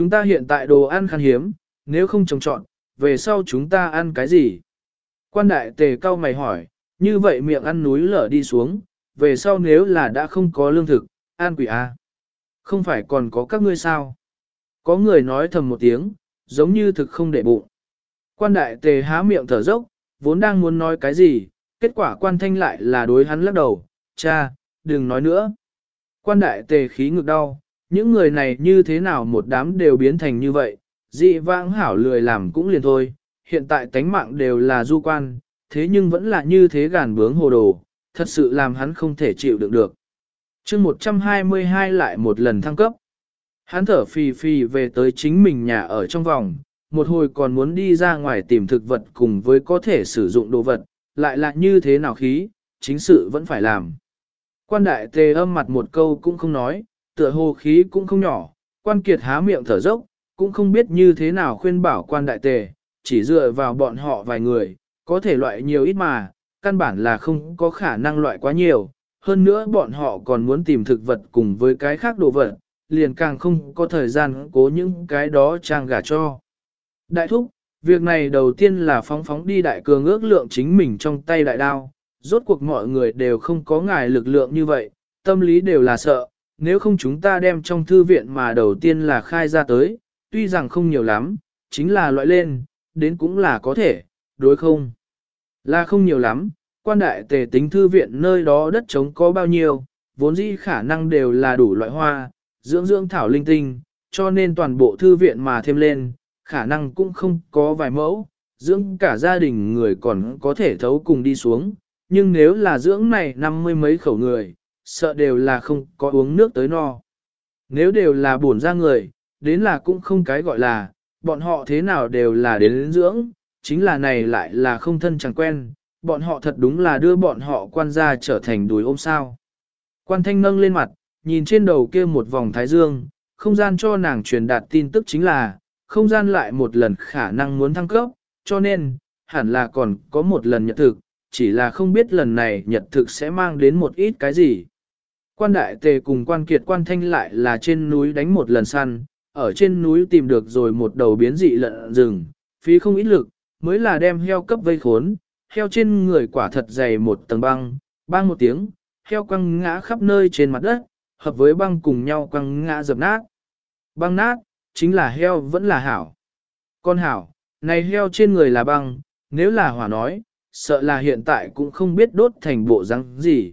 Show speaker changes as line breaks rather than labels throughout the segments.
Chúng ta hiện tại đồ ăn khan hiếm, nếu không trồng trọn, về sau chúng ta ăn cái gì? Quan đại tề cao mày hỏi, như vậy miệng ăn núi lở đi xuống, về sau nếu là đã không có lương thực, an quỷ a, Không phải còn có các ngươi sao? Có người nói thầm một tiếng, giống như thực không để bụng. Quan đại tề há miệng thở dốc, vốn đang muốn nói cái gì, kết quả quan thanh lại là đối hắn lắc đầu, cha, đừng nói nữa. Quan đại tề khí ngực đau, những người này như thế nào một đám đều biến thành như vậy, dị vãng hảo lười làm cũng liền thôi, hiện tại tánh mạng đều là du quan, thế nhưng vẫn là như thế gàn bướng hồ đồ, thật sự làm hắn không thể chịu đựng được. chương 122 lại một lần thăng cấp. Hắn thở phì phì về tới chính mình nhà ở trong vòng, một hồi còn muốn đi ra ngoài tìm thực vật cùng với có thể sử dụng đồ vật, lại là như thế nào khí, chính sự vẫn phải làm. Quan đại tề âm mặt một câu cũng không nói, tựa hồ khí cũng không nhỏ, quan kiệt há miệng thở dốc, cũng không biết như thế nào khuyên bảo quan đại tề, chỉ dựa vào bọn họ vài người, có thể loại nhiều ít mà, căn bản là không có khả năng loại quá nhiều, hơn nữa bọn họ còn muốn tìm thực vật cùng với cái khác đồ vật, liền càng không có thời gian cố những cái đó trang gà cho. Đại thúc, việc này đầu tiên là phóng phóng đi đại cường ước lượng chính mình trong tay đại đao, rốt cuộc mọi người đều không có ngài lực lượng như vậy, tâm lý đều là sợ, nếu không chúng ta đem trong thư viện mà đầu tiên là khai ra tới, tuy rằng không nhiều lắm, chính là loại lên, đến cũng là có thể, đối không? Là không nhiều lắm, quan đại tề tính thư viện nơi đó đất trống có bao nhiêu, vốn dĩ khả năng đều là đủ loại hoa, dưỡng dưỡng thảo linh tinh, cho nên toàn bộ thư viện mà thêm lên, khả năng cũng không có vài mẫu, dưỡng cả gia đình người còn có thể thấu cùng đi xuống, nhưng nếu là dưỡng này năm mươi mấy khẩu người, sợ đều là không có uống nước tới no. Nếu đều là buồn ra người, đến là cũng không cái gọi là, bọn họ thế nào đều là đến dưỡng, chính là này lại là không thân chẳng quen, bọn họ thật đúng là đưa bọn họ quan ra trở thành đùi ôm sao. Quan thanh nâng lên mặt, nhìn trên đầu kia một vòng thái dương, không gian cho nàng truyền đạt tin tức chính là, không gian lại một lần khả năng muốn thăng cấp, cho nên, hẳn là còn có một lần nhật thực, chỉ là không biết lần này nhật thực sẽ mang đến một ít cái gì. Quan đại tề cùng quan kiệt quan thanh lại là trên núi đánh một lần săn, ở trên núi tìm được rồi một đầu biến dị lợn rừng, phí không ít lực, mới là đem heo cấp vây khốn, heo trên người quả thật dày một tầng băng, băng một tiếng, heo quăng ngã khắp nơi trên mặt đất, hợp với băng cùng nhau quăng ngã dập nát. Băng nát, chính là heo vẫn là hảo. Con hảo, này heo trên người là băng, nếu là hỏa nói, sợ là hiện tại cũng không biết đốt thành bộ răng gì.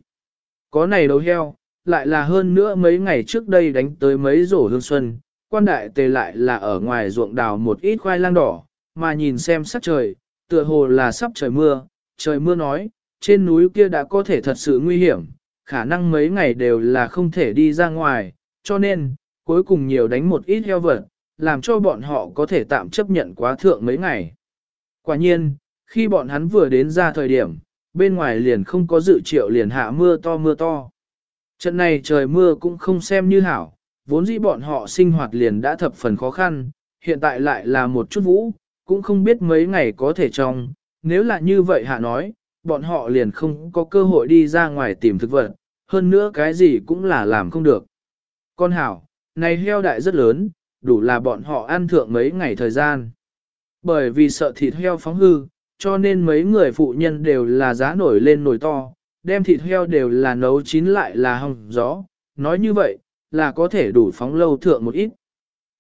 Có này đầu heo, lại là hơn nữa mấy ngày trước đây đánh tới mấy rổ hương xuân, quan đại tề lại là ở ngoài ruộng đào một ít khoai lang đỏ, mà nhìn xem sắc trời, tựa hồ là sắp trời mưa, trời mưa nói, trên núi kia đã có thể thật sự nguy hiểm, khả năng mấy ngày đều là không thể đi ra ngoài, cho nên, cuối cùng nhiều đánh một ít heo vật, làm cho bọn họ có thể tạm chấp nhận quá thượng mấy ngày. Quả nhiên, khi bọn hắn vừa đến ra thời điểm, bên ngoài liền không có dự triệu liền hạ mưa to mưa to. Trận này trời mưa cũng không xem như hảo, vốn dĩ bọn họ sinh hoạt liền đã thập phần khó khăn, hiện tại lại là một chút vũ, cũng không biết mấy ngày có thể trong, nếu là như vậy hạ nói, bọn họ liền không có cơ hội đi ra ngoài tìm thực vật, hơn nữa cái gì cũng là làm không được. Con hảo, này heo đại rất lớn, đủ là bọn họ ăn thượng mấy ngày thời gian. Bởi vì sợ thịt heo phóng hư, cho nên mấy người phụ nhân đều là giá nổi lên nồi to, đem thịt heo đều là nấu chín lại là hong gió. Nói như vậy, là có thể đủ phóng lâu thượng một ít.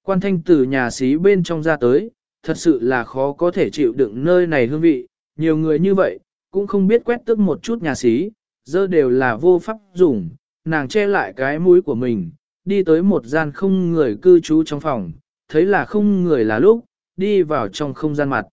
Quan thanh từ nhà xí bên trong ra tới, thật sự là khó có thể chịu đựng nơi này hương vị, nhiều người như vậy, cũng không biết quét tức một chút nhà xí, giờ đều là vô pháp dùng, nàng che lại cái mũi của mình, đi tới một gian không người cư trú trong phòng, thấy là không người là lúc, đi vào trong không gian mặt.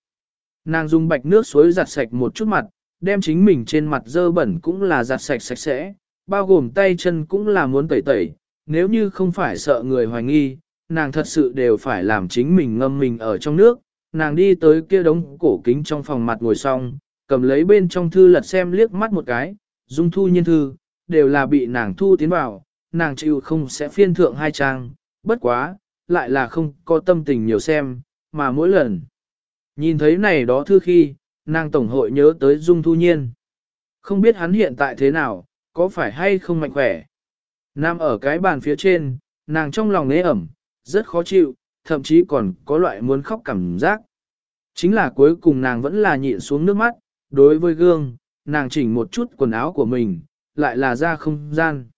Nàng dùng bạch nước suối giặt sạch một chút mặt, đem chính mình trên mặt dơ bẩn cũng là giặt sạch sạch sẽ, bao gồm tay chân cũng là muốn tẩy tẩy, nếu như không phải sợ người hoài nghi, nàng thật sự đều phải làm chính mình ngâm mình ở trong nước, nàng đi tới kia đống cổ kính trong phòng mặt ngồi xong, cầm lấy bên trong thư lật xem liếc mắt một cái, dung thu nhiên thư, đều là bị nàng thu tiến vào, nàng chịu không sẽ phiên thượng hai trang, bất quá, lại là không có tâm tình nhiều xem, mà mỗi lần nhìn thấy này đó thư khi, nàng tổng hội nhớ tới dung thu nhiên. Không biết hắn hiện tại thế nào, có phải hay không mạnh khỏe. Nam ở cái bàn phía trên, nàng trong lòng nế ẩm, rất khó chịu, thậm chí còn có loại muốn khóc cảm giác. Chính là cuối cùng nàng vẫn là nhịn xuống nước mắt, đối với gương, nàng chỉnh một chút quần áo của mình, lại là ra không gian.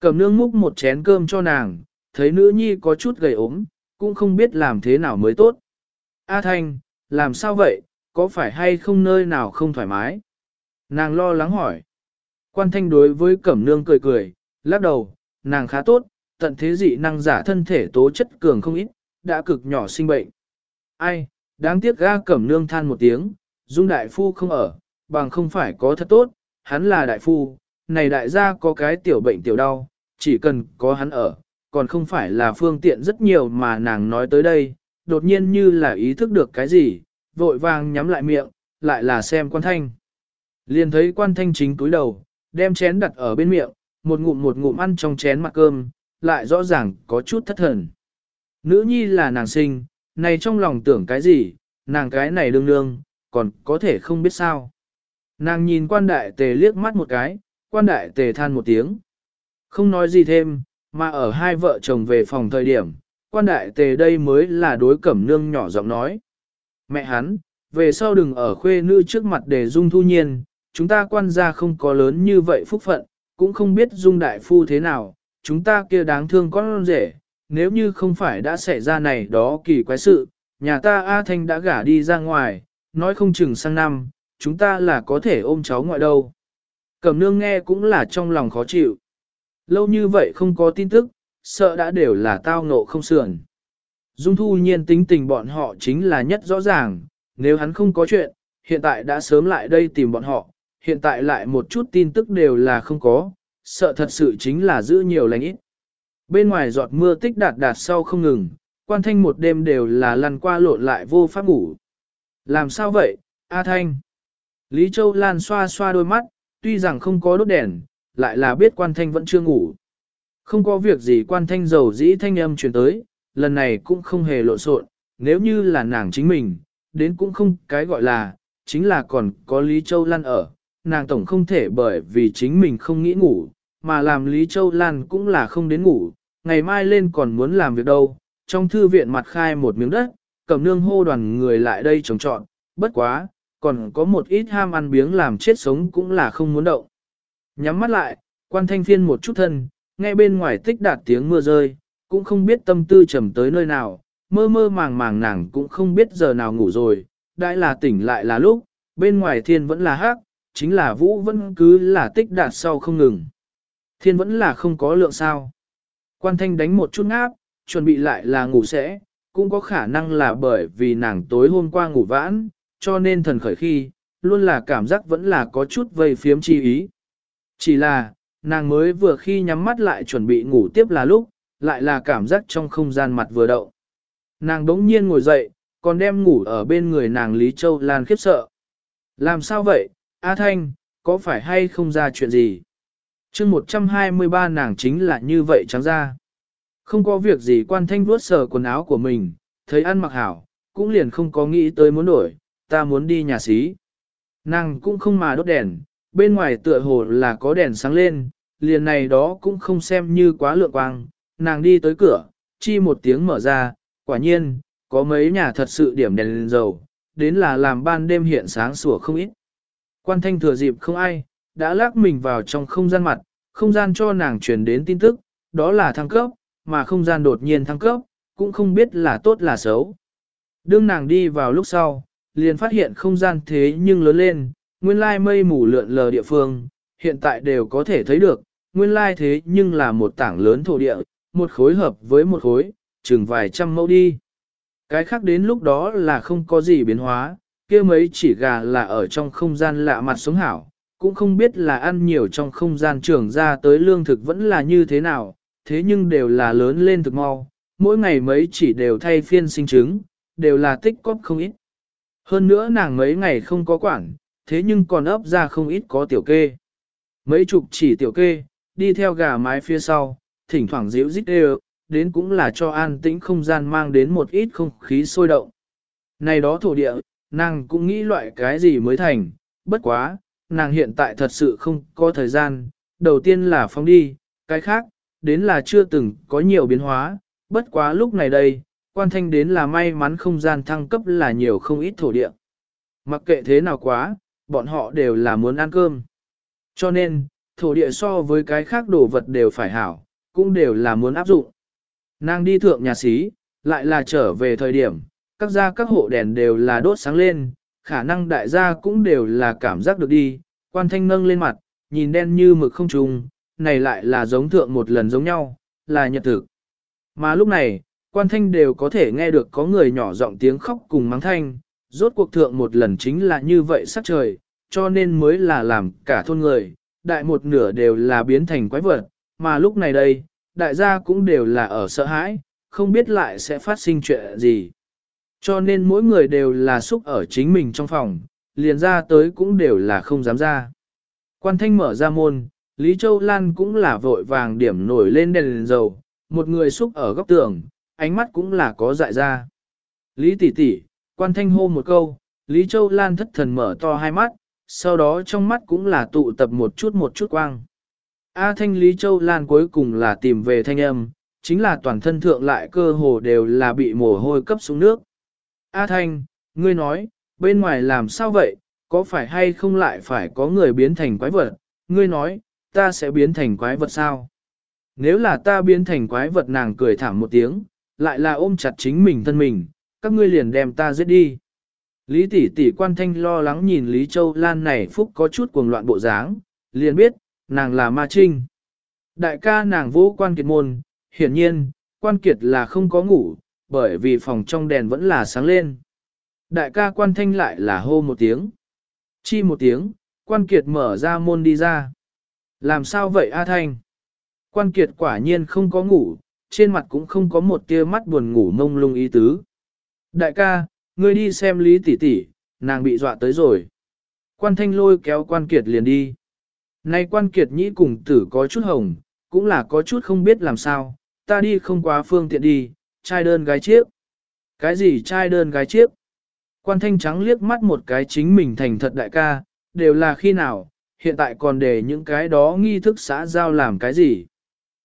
Cầm nương múc một chén cơm cho nàng, thấy nữ nhi có chút gầy ốm, cũng không biết làm thế nào mới tốt. A Thanh, làm sao vậy, có phải hay không nơi nào không thoải mái? Nàng lo lắng hỏi. Quan thanh đối với cẩm nương cười cười, lắc đầu, nàng khá tốt, tận thế dị năng giả thân thể tố chất cường không ít, đã cực nhỏ sinh bệnh. Ai, đáng tiếc ga cẩm nương than một tiếng, dung đại phu không ở, bằng không phải có thật tốt, hắn là đại phu, này đại gia có cái tiểu bệnh tiểu đau, chỉ cần có hắn ở, còn không phải là phương tiện rất nhiều mà nàng nói tới đây, đột nhiên như là ý thức được cái gì, vội vàng nhắm lại miệng, lại là xem quan thanh. Liền thấy quan thanh chính túi đầu, đem chén đặt ở bên miệng, một ngụm một ngụm ăn trong chén mặt cơm, lại rõ ràng có chút thất thần. Nữ nhi là nàng sinh, này trong lòng tưởng cái gì, nàng cái này đương đương, còn có thể không biết sao. Nàng nhìn quan đại tề liếc mắt một cái, quan đại tề than một tiếng. Không nói gì thêm, mà ở hai vợ chồng về phòng thời điểm, quan đại tề đây mới là đối cẩm nương nhỏ giọng nói. Mẹ hắn, về sau đừng ở khuê nữ trước mặt để dung thu nhiên, chúng ta quan gia không có lớn như vậy phúc phận, cũng không biết dung đại phu thế nào, chúng ta kia đáng thương con rể, nếu như không phải đã xảy ra này đó kỳ quái sự, nhà ta A Thanh đã gả đi ra ngoài, nói không chừng sang năm, chúng ta là có thể ôm cháu ngoại đâu. Cẩm nương nghe cũng là trong lòng khó chịu. Lâu như vậy không có tin tức, sợ đã đều là tao ngộ không sườn. Dung thu nhiên tính tình bọn họ chính là nhất rõ ràng, nếu hắn không có chuyện, hiện tại đã sớm lại đây tìm bọn họ, hiện tại lại một chút tin tức đều là không có, sợ thật sự chính là giữ nhiều lành ít. Bên ngoài giọt mưa tích đạt đạt sau không ngừng, quan thanh một đêm đều là lăn qua lộn lại vô pháp ngủ. Làm sao vậy, A Thanh? Lý Châu Lan xoa xoa đôi mắt, tuy rằng không có đốt đèn, lại là biết quan thanh vẫn chưa ngủ. Không có việc gì quan thanh dầu dĩ thanh âm truyền tới, lần này cũng không hề lộn xộn, nếu như là nàng chính mình, đến cũng không cái gọi là, chính là còn có Lý Châu Lan ở, nàng tổng không thể bởi vì chính mình không nghĩ ngủ, mà làm Lý Châu Lan cũng là không đến ngủ, ngày mai lên còn muốn làm việc đâu, trong thư viện mặt khai một miếng đất, cầm nương hô đoàn người lại đây trồng trọn, bất quá, còn có một ít ham ăn biếng làm chết sống cũng là không muốn động. Nhắm mắt lại, quan thanh phiên một chút thân, nghe bên ngoài tích đạt tiếng mưa rơi, cũng không biết tâm tư trầm tới nơi nào, mơ mơ màng màng nàng cũng không biết giờ nào ngủ rồi, đại là tỉnh lại là lúc, bên ngoài thiên vẫn là hắc, chính là vũ vẫn cứ là tích đạt sau không ngừng. Thiên vẫn là không có lượng sao. Quan thanh đánh một chút ngáp, chuẩn bị lại là ngủ sẽ, cũng có khả năng là bởi vì nàng tối hôm qua ngủ vãn, cho nên thần khởi khi, luôn là cảm giác vẫn là có chút vây phiếm chi ý. Chỉ là, nàng mới vừa khi nhắm mắt lại chuẩn bị ngủ tiếp là lúc, lại là cảm giác trong không gian mặt vừa đậu. Nàng đống nhiên ngồi dậy, còn đem ngủ ở bên người nàng Lý Châu Lan khiếp sợ. Làm sao vậy, A Thanh, có phải hay không ra chuyện gì? chương 123 nàng chính là như vậy trắng ra. Không có việc gì quan thanh vuốt sờ quần áo của mình, thấy ăn mặc hảo, cũng liền không có nghĩ tới muốn đổi, ta muốn đi nhà xí. Nàng cũng không mà đốt đèn, bên ngoài tựa hồ là có đèn sáng lên, liền này đó cũng không xem như quá lượng quang, nàng đi tới cửa, chi một tiếng mở ra, quả nhiên, có mấy nhà thật sự điểm đèn lên dầu, đến là làm ban đêm hiện sáng sủa không ít. Quan thanh thừa dịp không ai, đã lắc mình vào trong không gian mặt, không gian cho nàng truyền đến tin tức, đó là thăng cấp, mà không gian đột nhiên thăng cấp, cũng không biết là tốt là xấu. Đương nàng đi vào lúc sau, liền phát hiện không gian thế nhưng lớn lên, nguyên lai mây mù lượn lờ địa phương, hiện tại đều có thể thấy được, nguyên lai thế nhưng là một tảng lớn thổ địa, một khối hợp với một khối, chừng vài trăm mẫu đi. Cái khác đến lúc đó là không có gì biến hóa, kia mấy chỉ gà là ở trong không gian lạ mặt sống hảo, cũng không biết là ăn nhiều trong không gian trưởng ra tới lương thực vẫn là như thế nào, thế nhưng đều là lớn lên thực mau, mỗi ngày mấy chỉ đều thay phiên sinh trứng, đều là tích cóp không ít. Hơn nữa nàng mấy ngày không có quản, thế nhưng còn ấp ra không ít có tiểu kê. Mấy chục chỉ tiểu kê, đi theo gà mái phía sau, thỉnh thoảng dịu rít đều, đến cũng là cho an tĩnh không gian mang đến một ít không khí sôi động. Này đó thổ địa, nàng cũng nghĩ loại cái gì mới thành, bất quá, nàng hiện tại thật sự không có thời gian, đầu tiên là phóng đi, cái khác, đến là chưa từng có nhiều biến hóa, bất quá lúc này đây, quan thanh đến là may mắn không gian thăng cấp là nhiều không ít thổ địa. Mặc kệ thế nào quá, bọn họ đều là muốn ăn cơm. Cho nên, thổ địa so với cái khác đồ vật đều phải hảo, cũng đều là muốn áp dụng. Nàng đi thượng nhà xí, lại là trở về thời điểm, các gia các hộ đèn đều là đốt sáng lên, khả năng đại gia cũng đều là cảm giác được đi, quan thanh nâng lên mặt, nhìn đen như mực không trùng, này lại là giống thượng một lần giống nhau, là nhật thực. Mà lúc này, quan thanh đều có thể nghe được có người nhỏ giọng tiếng khóc cùng mắng thanh, rốt cuộc thượng một lần chính là như vậy sắc trời, cho nên mới là làm cả thôn người, đại một nửa đều là biến thành quái vật, mà lúc này đây, đại gia cũng đều là ở sợ hãi, không biết lại sẽ phát sinh chuyện gì. Cho nên mỗi người đều là xúc ở chính mình trong phòng, liền ra tới cũng đều là không dám ra. Quan thanh mở ra môn, Lý Châu Lan cũng là vội vàng điểm nổi lên đèn, đèn dầu, một người xúc ở góc tường, ánh mắt cũng là có dại ra. Lý tỷ tỷ, quan thanh hô một câu, Lý Châu Lan thất thần mở to hai mắt, sau đó trong mắt cũng là tụ tập một chút một chút quang. A thanh Lý Châu Lan cuối cùng là tìm về thanh âm, chính là toàn thân thượng lại cơ hồ đều là bị mồ hôi cấp xuống nước. A thanh, ngươi nói, bên ngoài làm sao vậy, có phải hay không lại phải có người biến thành quái vật, ngươi nói, ta sẽ biến thành quái vật sao? Nếu là ta biến thành quái vật nàng cười thảm một tiếng, lại là ôm chặt chính mình thân mình, các ngươi liền đem ta giết đi. Lý tỷ tỷ quan thanh lo lắng nhìn Lý Châu Lan này phúc có chút cuồng loạn bộ dáng, liền biết, nàng là ma trinh. Đại ca nàng vũ quan kiệt môn, hiển nhiên, quan kiệt là không có ngủ, bởi vì phòng trong đèn vẫn là sáng lên. Đại ca quan thanh lại là hô một tiếng. Chi một tiếng, quan kiệt mở ra môn đi ra. Làm sao vậy A Thanh? Quan kiệt quả nhiên không có ngủ, trên mặt cũng không có một tia mắt buồn ngủ mông lung ý tứ. Đại ca, ngươi đi xem lý tỷ tỷ, nàng bị dọa tới rồi. Quan thanh lôi kéo quan kiệt liền đi. Nay quan kiệt nhĩ cùng tử có chút hồng, cũng là có chút không biết làm sao, ta đi không quá phương tiện đi, trai đơn gái chiếc. Cái gì trai đơn gái chiếc? Quan thanh trắng liếc mắt một cái chính mình thành thật đại ca, đều là khi nào, hiện tại còn để những cái đó nghi thức xã giao làm cái gì.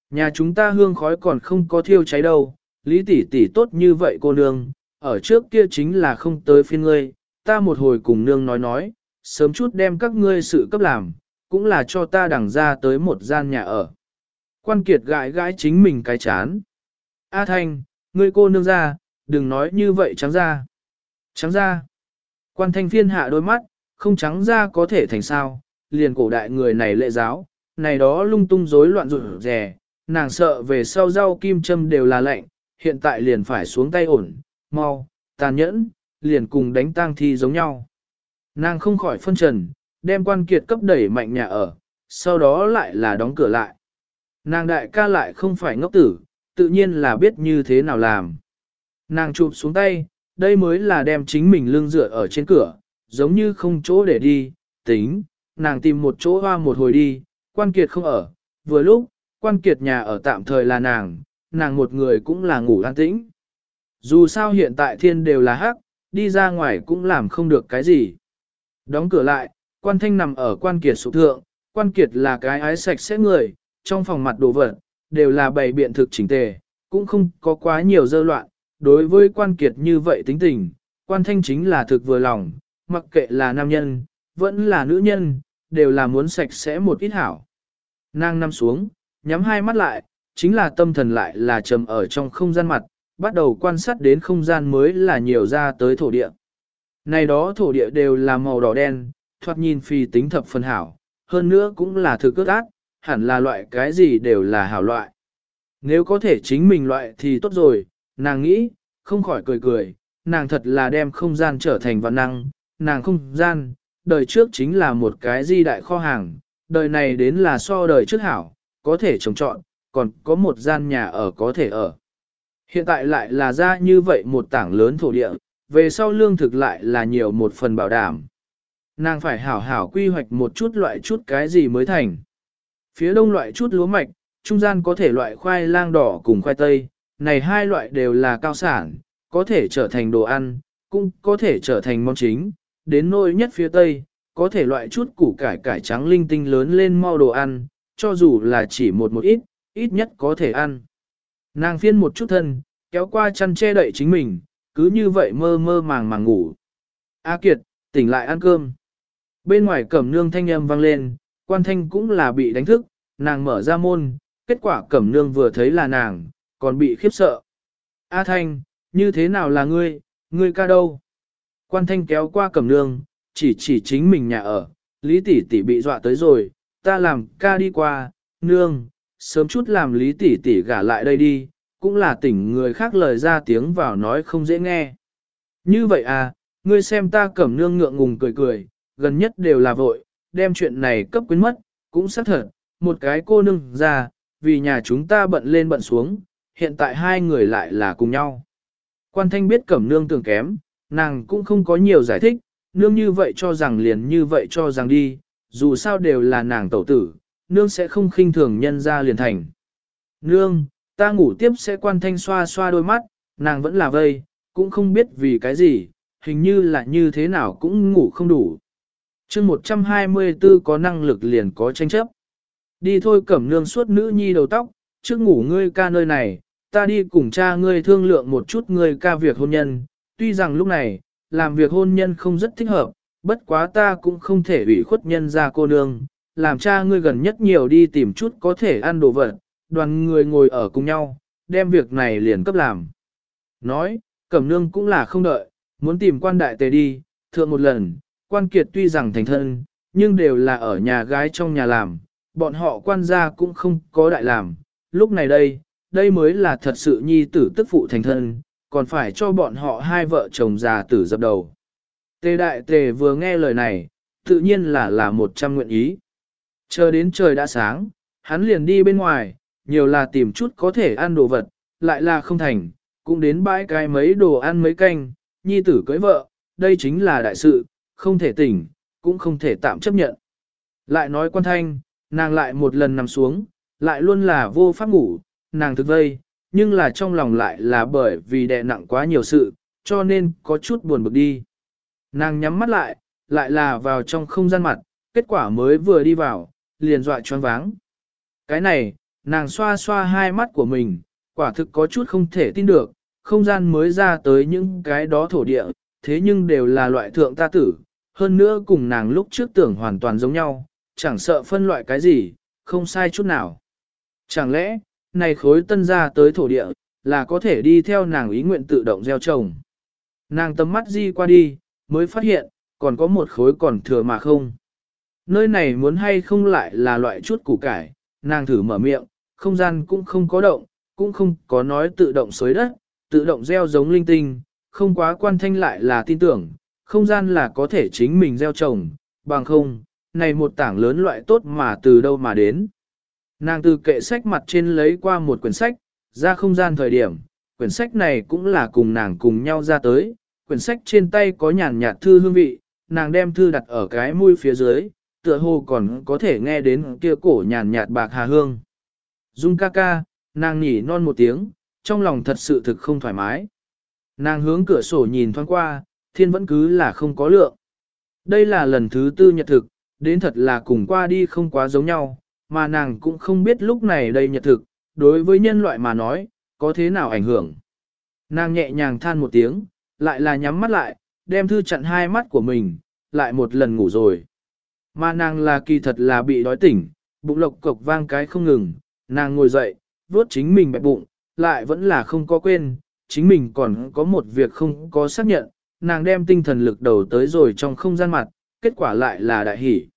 Nhà chúng ta hương khói còn không có thiêu cháy đâu, lý tỷ tỷ tốt như vậy cô nương, ở trước kia chính là không tới phiên ngươi, ta một hồi cùng nương nói nói, sớm chút đem các ngươi sự cấp làm, cũng là cho ta đằng ra tới một gian nhà ở. Quan kiệt gãi gãi chính mình cái chán. A Thanh, ngươi cô nương ra, đừng nói như vậy trắng ra. Trắng ra. Quan thanh phiên hạ đôi mắt, không trắng ra có thể thành sao, liền cổ đại người này lệ giáo, này đó lung tung rối loạn rụt rè, nàng sợ về sau rau kim châm đều là lạnh, hiện tại liền phải xuống tay ổn, mau, tàn nhẫn, liền cùng đánh tang thi giống nhau. Nàng không khỏi phân trần, đem quan kiệt cấp đẩy mạnh nhà ở, sau đó lại là đóng cửa lại. Nàng đại ca lại không phải ngốc tử, tự nhiên là biết như thế nào làm. Nàng chụp xuống tay, đây mới là đem chính mình lưng dựa ở trên cửa, giống như không chỗ để đi, tính, nàng tìm một chỗ hoa một hồi đi, quan kiệt không ở, vừa lúc, quan kiệt nhà ở tạm thời là nàng, nàng một người cũng là ngủ an tĩnh. Dù sao hiện tại thiên đều là hắc, đi ra ngoài cũng làm không được cái gì. Đóng cửa lại, quan thanh nằm ở quan kiệt sụp thượng, quan kiệt là cái ái sạch sẽ người, trong phòng mặt đồ vật, đều là bày biện thực chỉnh tề, cũng không có quá nhiều dơ loạn. Đối với quan kiệt như vậy tính tình, quan thanh chính là thực vừa lòng, mặc kệ là nam nhân, vẫn là nữ nhân, đều là muốn sạch sẽ một ít hảo. Nàng nằm xuống, nhắm hai mắt lại, chính là tâm thần lại là trầm ở trong không gian mặt, bắt đầu quan sát đến không gian mới là nhiều ra tới thổ địa. Này đó thổ địa đều là màu đỏ đen, thoạt nhìn phi tính thập phần hảo, hơn nữa cũng là thực cước ác, hẳn là loại cái gì đều là hảo loại. Nếu có thể chính mình loại thì tốt rồi, nàng nghĩ, không khỏi cười cười, nàng thật là đem không gian trở thành văn năng, nàng không gian, đời trước chính là một cái di đại kho hàng, đời này đến là so đời trước hảo, có thể trồng trọn, còn có một gian nhà ở có thể ở. Hiện tại lại là ra như vậy một tảng lớn thổ địa, về sau lương thực lại là nhiều một phần bảo đảm. Nàng phải hảo hảo quy hoạch một chút loại chút cái gì mới thành. Phía đông loại chút lúa mạch, trung gian có thể loại khoai lang đỏ cùng khoai tây, này hai loại đều là cao sản, có thể trở thành đồ ăn, cũng có thể trở thành món chính, đến nôi nhất phía tây, có thể loại chút củ cải cải trắng linh tinh lớn lên mau đồ ăn, cho dù là chỉ một một ít, ít nhất có thể ăn. Nàng phiên một chút thân, kéo qua chăn che đậy chính mình, cứ như vậy mơ mơ màng màng ngủ. A Kiệt, tỉnh lại ăn cơm. Bên ngoài cẩm nương thanh âm vang lên, quan thanh cũng là bị đánh thức, nàng mở ra môn, kết quả cẩm nương vừa thấy là nàng, còn bị khiếp sợ. A Thanh, như thế nào là ngươi, ngươi ca đâu? Quan thanh kéo qua cẩm nương, chỉ chỉ chính mình nhà ở, lý tỷ tỷ bị dọa tới rồi, ta làm ca đi qua, nương, sớm chút làm lý tỷ tỷ gả lại đây đi, cũng là tỉnh người khác lời ra tiếng vào nói không dễ nghe. Như vậy à, ngươi xem ta cẩm nương ngượng ngùng cười cười, gần nhất đều là vội, đem chuyện này cấp quyến mất, cũng xác thật, một cái cô nương ra, vì nhà chúng ta bận lên bận xuống, hiện tại hai người lại là cùng nhau. Quan thanh biết cẩm nương tưởng kém, nàng cũng không có nhiều giải thích, nương như vậy cho rằng liền như vậy cho rằng đi, dù sao đều là nàng tẩu tử, nương sẽ không khinh thường nhân ra liền thành. Nương, ta ngủ tiếp sẽ quan thanh xoa xoa đôi mắt, nàng vẫn là vây, cũng không biết vì cái gì, hình như là như thế nào cũng ngủ không đủ. chương 124 có năng lực liền có tranh chấp. Đi thôi cẩm nương suốt nữ nhi đầu tóc, trước ngủ ngươi ca nơi này, ta đi cùng cha ngươi thương lượng một chút ngươi ca việc hôn nhân, tuy rằng lúc này, làm việc hôn nhân không rất thích hợp, bất quá ta cũng không thể ủy khuất nhân ra cô nương, làm cha ngươi gần nhất nhiều đi tìm chút có thể ăn đồ vật, đoàn người ngồi ở cùng nhau, đem việc này liền cấp làm. Nói, cẩm nương cũng là không đợi, muốn tìm quan đại tề đi, thượng một lần, quan kiệt tuy rằng thành thân, nhưng đều là ở nhà gái trong nhà làm, bọn họ quan gia cũng không có đại làm, lúc này đây, đây mới là thật sự nhi tử tức phụ thành thân, còn phải cho bọn họ hai vợ chồng già tử dập đầu. Tề đại tề vừa nghe lời này, tự nhiên là là một trăm nguyện ý. Chờ đến trời đã sáng, hắn liền đi bên ngoài, nhiều là tìm chút có thể ăn đồ vật, lại là không thành, cũng đến bãi cái mấy đồ ăn mấy canh, nhi tử cưới vợ, đây chính là đại sự, không thể tỉnh, cũng không thể tạm chấp nhận. Lại nói quan thanh, nàng lại một lần nằm xuống, lại luôn là vô pháp ngủ, nàng thực vây, nhưng là trong lòng lại là bởi vì đè nặng quá nhiều sự, cho nên có chút buồn bực đi. Nàng nhắm mắt lại, lại là vào trong không gian mặt, kết quả mới vừa đi vào, liền dọa choáng váng. Cái này, nàng xoa xoa hai mắt của mình, quả thực có chút không thể tin được, không gian mới ra tới những cái đó thổ địa, thế nhưng đều là loại thượng ta tử, hơn nữa cùng nàng lúc trước tưởng hoàn toàn giống nhau, chẳng sợ phân loại cái gì, không sai chút nào. Chẳng lẽ, này khối tân ra tới thổ địa, là có thể đi theo nàng ý nguyện tự động gieo trồng. Nàng tầm mắt di qua đi, mới phát hiện, còn có một khối còn thừa mà không. Nơi này muốn hay không lại là loại chút củ cải, nàng thử mở miệng, không gian cũng không có động, cũng không có nói tự động xới đất, tự động gieo giống linh tinh, không quá quan thanh lại là tin tưởng, không gian là có thể chính mình gieo trồng, bằng không, này một tảng lớn loại tốt mà từ đâu mà đến. Nàng từ kệ sách mặt trên lấy qua một quyển sách, ra không gian thời điểm, quyển sách này cũng là cùng nàng cùng nhau ra tới, quyển sách trên tay có nhàn nhạt thư hương vị, nàng đem thư đặt ở cái mũi phía dưới, tựa hồ còn có thể nghe đến kia cổ nhàn nhạt bạc hà hương. Dung ca ca, nàng nhỉ non một tiếng, trong lòng thật sự thực không thoải mái. Nàng hướng cửa sổ nhìn thoáng qua, thiên vẫn cứ là không có lượng. Đây là lần thứ tư nhật thực, đến thật là cùng qua đi không quá giống nhau, mà nàng cũng không biết lúc này đây nhật thực, đối với nhân loại mà nói, có thế nào ảnh hưởng. Nàng nhẹ nhàng than một tiếng, lại là nhắm mắt lại, đem thư chặn hai mắt của mình, lại một lần ngủ rồi. Mà nàng là kỳ thật là bị đói tỉnh, bụng lộc cộc vang cái không ngừng, nàng ngồi dậy, vuốt chính mình bẹp bụng, lại vẫn là không có quên, chính mình còn có một việc không có xác nhận, nàng đem tinh thần lực đầu tới rồi trong không gian mặt, kết quả lại là đại hỷ.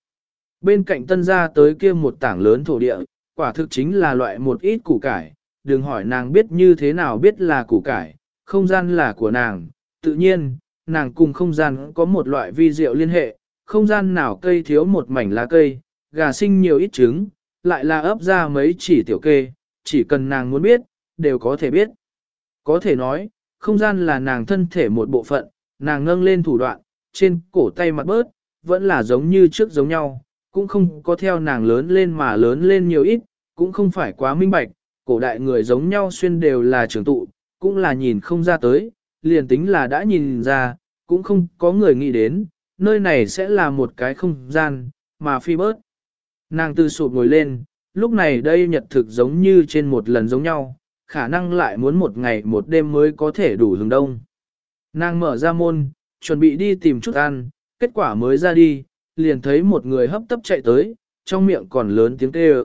Bên cạnh tân gia tới kia một tảng lớn thổ địa, quả thực chính là loại một ít củ cải, đừng hỏi nàng biết như thế nào biết là củ cải, không gian là của nàng, tự nhiên, nàng cùng không gian có một loại vi diệu liên hệ, không gian nào cây thiếu một mảnh lá cây, gà sinh nhiều ít trứng, lại là ấp ra mấy chỉ tiểu kê, chỉ cần nàng muốn biết, đều có thể biết. Có thể nói, không gian là nàng thân thể một bộ phận, nàng nâng lên thủ đoạn, trên cổ tay mặt bớt, vẫn là giống như trước giống nhau, cũng không có theo nàng lớn lên mà lớn lên nhiều ít, cũng không phải quá minh bạch, cổ đại người giống nhau xuyên đều là trường tụ, cũng là nhìn không ra tới, liền tính là đã nhìn ra, cũng không có người nghĩ đến, nơi này sẽ là một cái không gian, mà phi bớt. Nàng từ sụp ngồi lên, lúc này đây nhật thực giống như trên một lần giống nhau, khả năng lại muốn một ngày một đêm mới có thể đủ hừng đông. Nàng mở ra môn, chuẩn bị đi tìm chút ăn, kết quả mới ra đi, liền thấy một người hấp tấp chạy tới, trong miệng còn lớn tiếng kêu.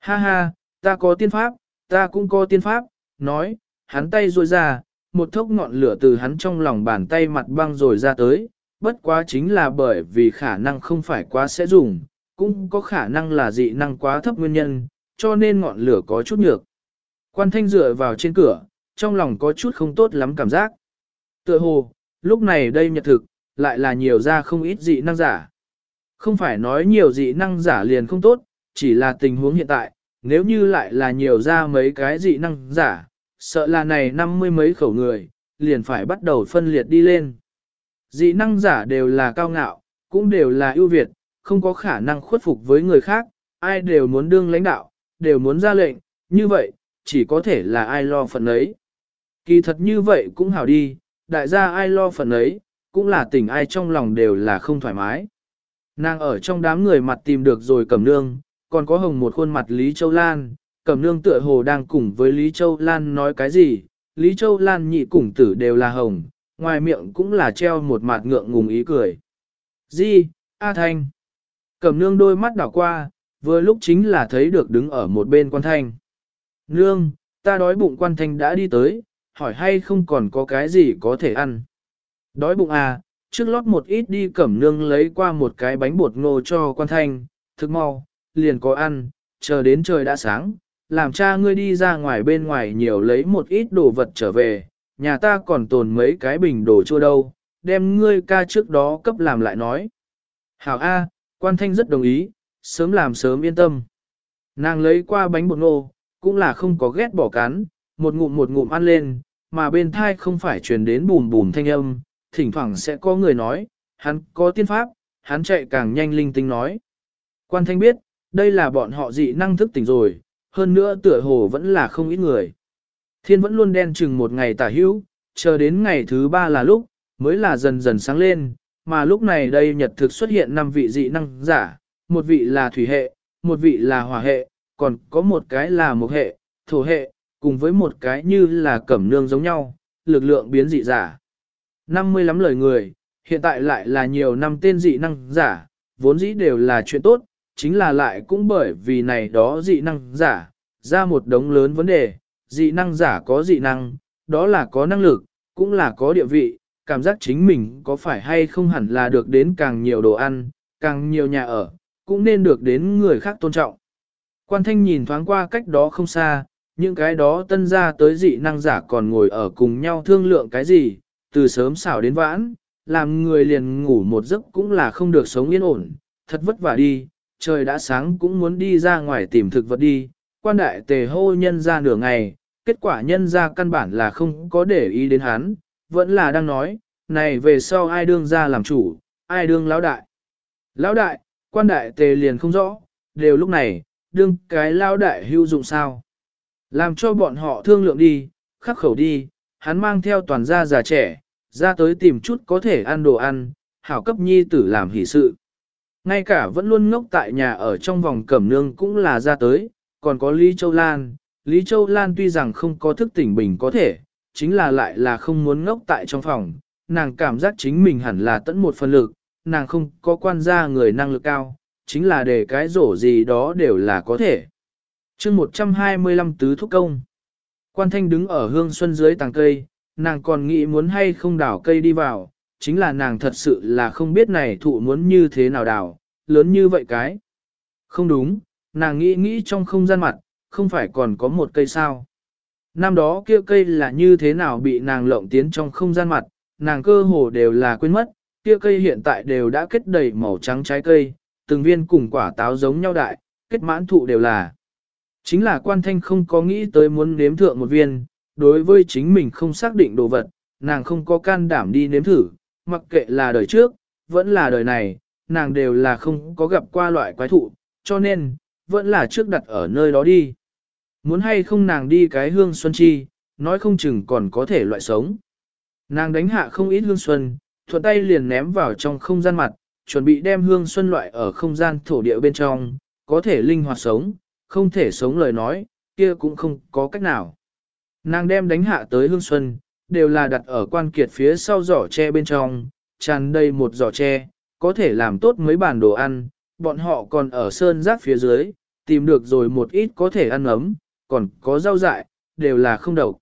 Ha ha, ta có tiên pháp, ta cũng có tiên pháp, nói, hắn tay ruôi ra, một thốc ngọn lửa từ hắn trong lòng bàn tay mặt băng rồi ra tới, bất quá chính là bởi vì khả năng không phải quá sẽ dùng, cũng có khả năng là dị năng quá thấp nguyên nhân, cho nên ngọn lửa có chút nhược. Quan thanh dựa vào trên cửa, trong lòng có chút không tốt lắm cảm giác. Tựa hồ, lúc này đây nhật thực, lại là nhiều ra không ít dị năng giả. Không phải nói nhiều dị năng giả liền không tốt, chỉ là tình huống hiện tại, nếu như lại là nhiều ra mấy cái dị năng giả, sợ là này năm mươi mấy khẩu người, liền phải bắt đầu phân liệt đi lên. Dị năng giả đều là cao ngạo, cũng đều là ưu việt, không có khả năng khuất phục với người khác, ai đều muốn đương lãnh đạo, đều muốn ra lệnh, như vậy, chỉ có thể là ai lo phần ấy. Kỳ thật như vậy cũng hảo đi, đại gia ai lo phần ấy, cũng là tình ai trong lòng đều là không thoải mái. Nàng ở trong đám người mặt tìm được rồi cầm nương, còn có hồng một khuôn mặt Lý Châu Lan, cầm nương tựa hồ đang cùng với Lý Châu Lan nói cái gì, Lý Châu Lan nhị cùng tử đều là hồng, ngoài miệng cũng là treo một mặt ngượng ngùng ý cười. Di, A Thanh. Cẩm nương đôi mắt đảo qua, vừa lúc chính là thấy được đứng ở một bên quan thanh. Nương, ta đói bụng quan thanh đã đi tới, hỏi hay không còn có cái gì có thể ăn. Đói bụng à, trước lót một ít đi cẩm nương lấy qua một cái bánh bột ngô cho quan thanh, thức mau, liền có ăn, chờ đến trời đã sáng, làm cha ngươi đi ra ngoài bên ngoài nhiều lấy một ít đồ vật trở về, nhà ta còn tồn mấy cái bình đồ chua đâu, đem ngươi ca trước đó cấp làm lại nói. Hảo A, quan thanh rất đồng ý, sớm làm sớm yên tâm. Nàng lấy qua bánh bột ngô, cũng là không có ghét bỏ cắn, một ngụm một ngụm ăn lên, mà bên thai không phải truyền đến bùm bùm thanh âm, thỉnh thoảng sẽ có người nói, hắn có tiên pháp, hắn chạy càng nhanh linh tinh nói. Quan thanh biết, đây là bọn họ dị năng thức tỉnh rồi, hơn nữa tựa hồ vẫn là không ít người. Thiên vẫn luôn đen chừng một ngày tả hữu, chờ đến ngày thứ ba là lúc, mới là dần dần sáng lên, mà lúc này đây nhật thực xuất hiện năm vị dị năng giả, một vị là thủy hệ, một vị là hỏa hệ, còn có một cái là một hệ, thổ hệ, cùng với một cái như là cẩm nương giống nhau, lực lượng biến dị giả. 50 lắm lời người, hiện tại lại là nhiều năm tên dị năng giả, vốn dĩ đều là chuyện tốt, chính là lại cũng bởi vì này đó dị năng giả, ra một đống lớn vấn đề, dị năng giả có dị năng, đó là có năng lực, cũng là có địa vị, cảm giác chính mình có phải hay không hẳn là được đến càng nhiều đồ ăn, càng nhiều nhà ở, cũng nên được đến người khác tôn trọng. Quan thanh nhìn thoáng qua cách đó không xa, những cái đó tân ra tới dị năng giả còn ngồi ở cùng nhau thương lượng cái gì, từ sớm xảo đến vãn, làm người liền ngủ một giấc cũng là không được sống yên ổn, thật vất vả đi, trời đã sáng cũng muốn đi ra ngoài tìm thực vật đi, quan đại tề hô nhân ra nửa ngày, kết quả nhân ra căn bản là không có để ý đến hắn, vẫn là đang nói, này về sau ai đương ra làm chủ, ai đương lão đại. Lão đại, quan đại tề liền không rõ, đều lúc này, đương cái lão đại hữu dụng sao. Làm cho bọn họ thương lượng đi, khắc khẩu đi, hắn mang theo toàn gia già trẻ, ra tới tìm chút có thể ăn đồ ăn, hảo cấp nhi tử làm hỷ sự. Ngay cả vẫn luôn ngốc tại nhà ở trong vòng cẩm nương cũng là ra tới, còn có Lý Châu Lan. Lý Châu Lan tuy rằng không có thức tỉnh bình có thể, chính là lại là không muốn ngốc tại trong phòng, nàng cảm giác chính mình hẳn là tận một phần lực, nàng không có quan gia người năng lực cao, chính là để cái rổ gì đó đều là có thể. chương 125 tứ thúc công. Quan thanh đứng ở hương xuân dưới tàng cây, nàng còn nghĩ muốn hay không đào cây đi vào, chính là nàng thật sự là không biết này thụ muốn như thế nào đào, lớn như vậy cái. Không đúng, nàng nghĩ nghĩ trong không gian mặt, không phải còn có một cây sao. Năm đó kia cây là như thế nào bị nàng lộng tiến trong không gian mặt, nàng cơ hồ đều là quên mất, kia cây hiện tại đều đã kết đầy màu trắng trái cây, từng viên cùng quả táo giống nhau đại, kết mãn thụ đều là. Chính là quan thanh không có nghĩ tới muốn nếm thượng một viên, đối với chính mình không xác định đồ vật, nàng không có can đảm đi nếm thử, mặc kệ là đời trước, vẫn là đời này, nàng đều là không có gặp qua loại quái thụ, cho nên, vẫn là trước đặt ở nơi đó đi. Muốn hay không nàng đi cái hương xuân chi, nói không chừng còn có thể loại sống. Nàng đánh hạ không ít hương xuân, thuận tay liền ném vào trong không gian mặt, chuẩn bị đem hương xuân loại ở không gian thổ địa bên trong, có thể linh hoạt sống, không thể sống lời nói, kia cũng không có cách nào. Nàng đem đánh hạ tới hương xuân, đều là đặt ở quan kiệt phía sau giỏ tre bên trong, tràn đầy một giỏ tre, có thể làm tốt mấy bản đồ ăn, bọn họ còn ở sơn rác phía dưới, tìm được rồi một ít có thể ăn ấm, còn có rau dại, đều là không độc.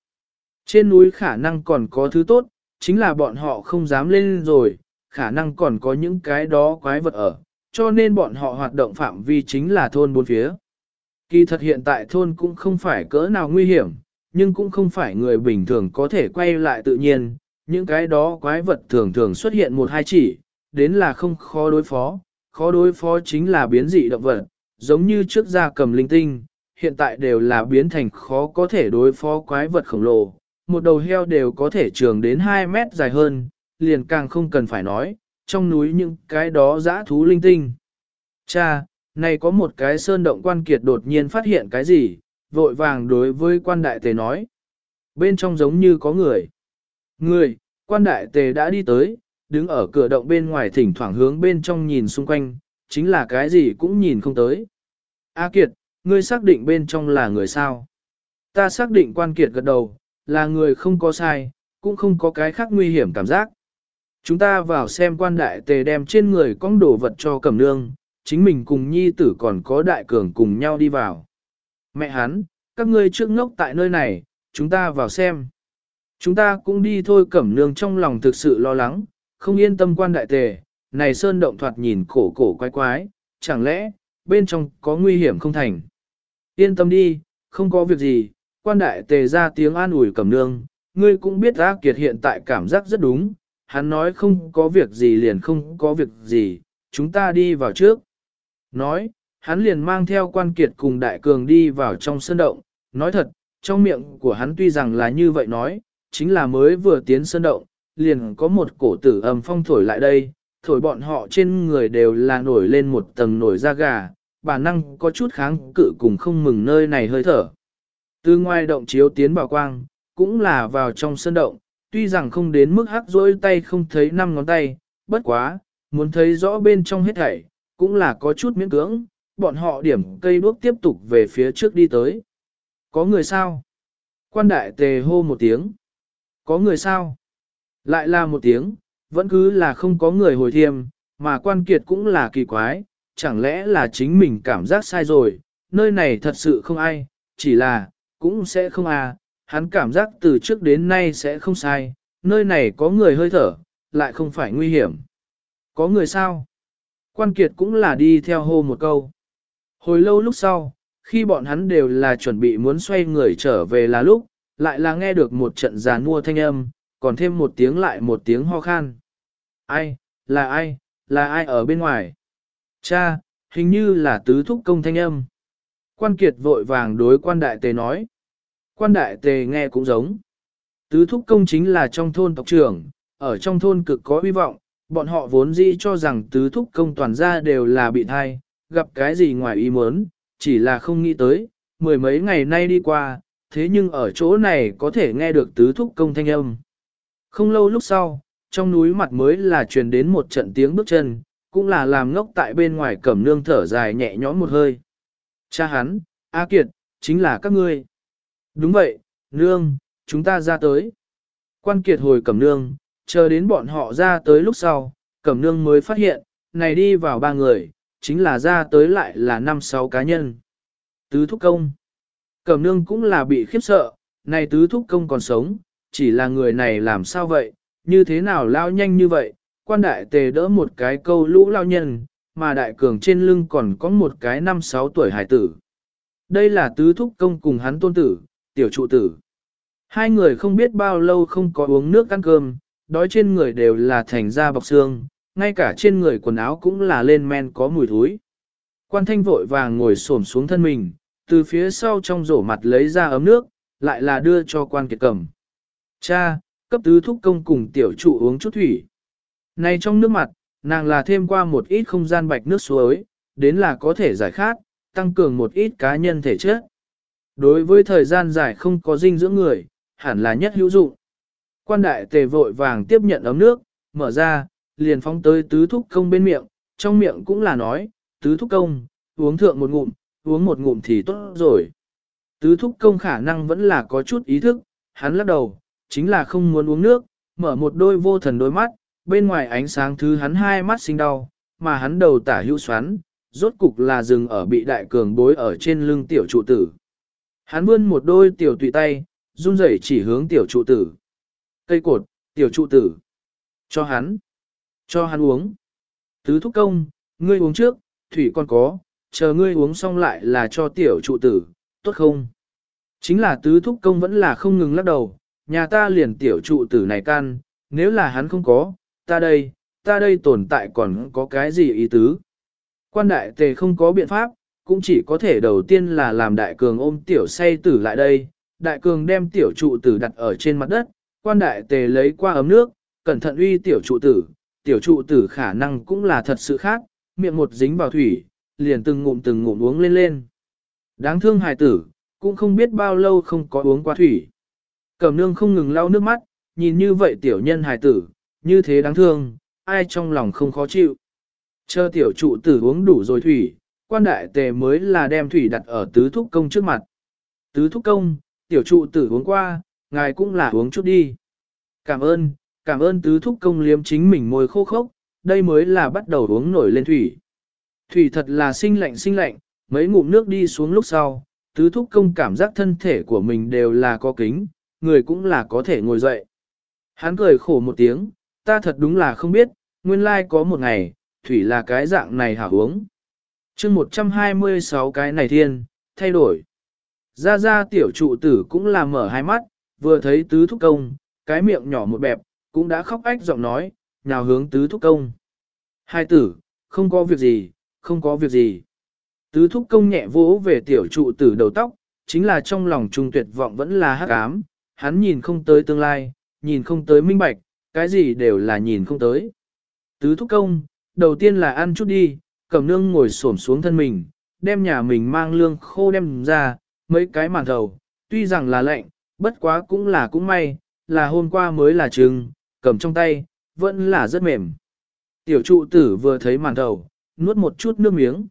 Trên núi khả năng còn có thứ tốt, chính là bọn họ không dám lên rồi, khả năng còn có những cái đó quái vật ở, cho nên bọn họ hoạt động phạm vi chính là thôn bốn phía. Kỳ thật hiện tại thôn cũng không phải cỡ nào nguy hiểm, nhưng cũng không phải người bình thường có thể quay lại tự nhiên, những cái đó quái vật thường thường xuất hiện một hai chỉ, đến là không khó đối phó, khó đối phó chính là biến dị động vật, giống như trước gia cầm linh tinh, hiện tại đều là biến thành khó có thể đối phó quái vật khổng lồ, một đầu heo đều có thể trường đến 2 mét dài hơn, liền càng không cần phải nói, trong núi những cái đó dã thú linh tinh. Cha, này có một cái sơn động quan kiệt đột nhiên phát hiện cái gì, vội vàng đối với quan đại tề nói. Bên trong giống như có người. Người, quan đại tề đã đi tới, đứng ở cửa động bên ngoài thỉnh thoảng hướng bên trong nhìn xung quanh, chính là cái gì cũng nhìn không tới. A Kiệt, ngươi xác định bên trong là người sao? Ta xác định quan Kiệt gật đầu, là người không có sai, cũng không có cái khác nguy hiểm cảm giác. Chúng ta vào xem quan đại tề đem trên người con đồ vật cho cẩm nương, chính mình cùng nhi tử còn có đại cường cùng nhau đi vào. Mẹ hắn, các ngươi trước ngốc tại nơi này, chúng ta vào xem. Chúng ta cũng đi thôi cẩm nương trong lòng thực sự lo lắng, không yên tâm quan đại tề, này sơn động thoạt nhìn cổ cổ quái quái, chẳng lẽ, bên trong có nguy hiểm không thành. Yên tâm đi, không có việc gì, quan đại tề ra tiếng an ủi cẩm nương, ngươi cũng biết A Kiệt hiện tại cảm giác rất đúng, hắn nói không có việc gì liền không có việc gì, chúng ta đi vào trước. Nói, hắn liền mang theo quan kiệt cùng đại cường đi vào trong sân động, nói thật, trong miệng của hắn tuy rằng là như vậy nói, chính là mới vừa tiến sân động, liền có một cổ tử ầm phong thổi lại đây, thổi bọn họ trên người đều là nổi lên một tầng nổi da gà, bản năng có chút kháng cự cùng không mừng nơi này hơi thở. Từ ngoài động chiếu tiến vào quang, cũng là vào trong sân động, tuy rằng không đến mức hắc rỗi tay không thấy năm ngón tay, bất quá, muốn thấy rõ bên trong hết thảy, cũng là có chút miễn cưỡng, bọn họ điểm cây đuốc tiếp tục về phía trước đi tới. Có người sao? Quan đại tề hô một tiếng. Có người sao? Lại là một tiếng, vẫn cứ là không có người hồi thiêm, mà quan kiệt cũng là kỳ quái, chẳng lẽ là chính mình cảm giác sai rồi, nơi này thật sự không ai, chỉ là, cũng sẽ không à, hắn cảm giác từ trước đến nay sẽ không sai, nơi này có người hơi thở, lại không phải nguy hiểm. Có người sao? Quan kiệt cũng là đi theo hô một câu. Hồi lâu lúc sau, khi bọn hắn đều là chuẩn bị muốn xoay người trở về là lúc, lại là nghe được một trận giàn mua thanh âm, còn thêm một tiếng lại một tiếng ho khan. Ai, là ai, là ai ở bên ngoài? Cha, hình như là tứ thúc công thanh âm. Quan kiệt vội vàng đối quan đại tề nói. Quan đại tề nghe cũng giống. Tứ thúc công chính là trong thôn tộc trưởng, ở trong thôn cực có hy vọng, bọn họ vốn dĩ cho rằng tứ thúc công toàn gia đều là bị thai, gặp cái gì ngoài ý muốn, chỉ là không nghĩ tới, mười mấy ngày nay đi qua, thế nhưng ở chỗ này có thể nghe được tứ thúc công thanh âm. Không lâu lúc sau, trong núi mặt mới là truyền đến một trận tiếng bước chân, cũng là làm ngốc tại bên ngoài cẩm nương thở dài nhẹ nhõm một hơi. Cha hắn, A Kiệt, chính là các ngươi. Đúng vậy, nương, chúng ta ra tới. Quan Kiệt hồi cẩm nương, chờ đến bọn họ ra tới lúc sau, cẩm nương mới phát hiện, này đi vào ba người, chính là ra tới lại là năm sáu cá nhân. Tứ thúc công. Cẩm nương cũng là bị khiếp sợ, này tứ thúc công còn sống, chỉ là người này làm sao vậy, như thế nào lao nhanh như vậy, quan đại tề đỡ một cái câu lũ lao nhân, mà đại cường trên lưng còn có một cái năm sáu tuổi hải tử. Đây là tứ thúc công cùng hắn tôn tử, tiểu trụ tử. Hai người không biết bao lâu không có uống nước ăn cơm, đói trên người đều là thành da bọc xương, ngay cả trên người quần áo cũng là lên men có mùi thối. Quan thanh vội vàng ngồi xổm xuống thân mình, từ phía sau trong rổ mặt lấy ra ấm nước, lại là đưa cho quan kiệt cầm. Cha, cấp tứ thúc công cùng tiểu trụ uống chút thủy. Này trong nước mặt, nàng là thêm qua một ít không gian bạch nước suối, đến là có thể giải khát, tăng cường một ít cá nhân thể chất. Đối với thời gian dài không có dinh dưỡng người, hẳn là nhất hữu dụng. Quan đại tề vội vàng tiếp nhận ấm nước, mở ra, liền phóng tới tứ thúc công bên miệng, trong miệng cũng là nói, tứ thúc công, uống thượng một ngụm, uống một ngụm thì tốt rồi. Tứ thúc công khả năng vẫn là có chút ý thức, hắn lắc đầu, chính là không muốn uống nước, mở một đôi vô thần đôi mắt, bên ngoài ánh sáng thứ hắn hai mắt sinh đau, mà hắn đầu tả hữu xoắn, rốt cục là dừng ở bị đại cường bối ở trên lưng tiểu trụ tử. Hắn vươn một đôi tiểu tùy tay, run rẩy chỉ hướng tiểu trụ tử. Cây cột, tiểu trụ tử. Cho hắn. Cho hắn uống. Tứ thúc công, ngươi uống trước, thủy còn có, chờ ngươi uống xong lại là cho tiểu trụ tử, tốt không? Chính là tứ thúc công vẫn là không ngừng lắc đầu, nhà ta liền tiểu trụ tử này can, nếu là hắn không có, ta đây, ta đây tồn tại còn có cái gì ý tứ? Quan đại tề không có biện pháp, cũng chỉ có thể đầu tiên là làm đại cường ôm tiểu say tử lại đây, đại cường đem tiểu trụ tử đặt ở trên mặt đất, quan đại tề lấy qua ấm nước, cẩn thận uy tiểu trụ tử, tiểu trụ tử khả năng cũng là thật sự khác, miệng một dính vào thủy, liền từng ngụm từng ngụm uống lên lên. Đáng thương hài tử, cũng không biết bao lâu không có uống qua thủy. Cẩm nương không ngừng lau nước mắt, nhìn như vậy tiểu nhân hài tử, như thế đáng thương, ai trong lòng không khó chịu. Chờ tiểu trụ tử uống đủ rồi thủy, quan đại tề mới là đem thủy đặt ở tứ thúc công trước mặt. Tứ thúc công, tiểu trụ tử uống qua, ngài cũng là uống chút đi. Cảm ơn, cảm ơn tứ thúc công liếm chính mình môi khô khốc, đây mới là bắt đầu uống nổi lên thủy. Thủy thật là sinh lạnh sinh lạnh, mấy ngụm nước đi xuống lúc sau, tứ thúc công cảm giác thân thể của mình đều là có kính, người cũng là có thể ngồi dậy. Hắn cười khổ một tiếng, ta thật đúng là không biết, nguyên lai có một ngày, thủy là cái dạng này hả uống. chương 126 cái này thiên, thay đổi. Ra ra tiểu trụ tử cũng là mở hai mắt, vừa thấy tứ thúc công, cái miệng nhỏ một bẹp, cũng đã khóc ách giọng nói, nào hướng tứ thúc công. Hai tử, không có việc gì, không có việc gì. Tứ thúc công nhẹ vỗ về tiểu trụ tử đầu tóc, chính là trong lòng trung tuyệt vọng vẫn là hắc ám, hắn nhìn không tới tương lai, nhìn không tới minh bạch, cái gì đều là nhìn không tới. Tứ thúc công, đầu tiên là ăn chút đi, cầm nương ngồi xổm xuống thân mình, đem nhà mình mang lương khô đem ra, mấy cái màn thầu, tuy rằng là lạnh, bất quá cũng là cũng may, là hôm qua mới là trừng, cầm trong tay, vẫn là rất mềm. Tiểu trụ tử vừa thấy màn thầu, nuốt một chút nước miếng.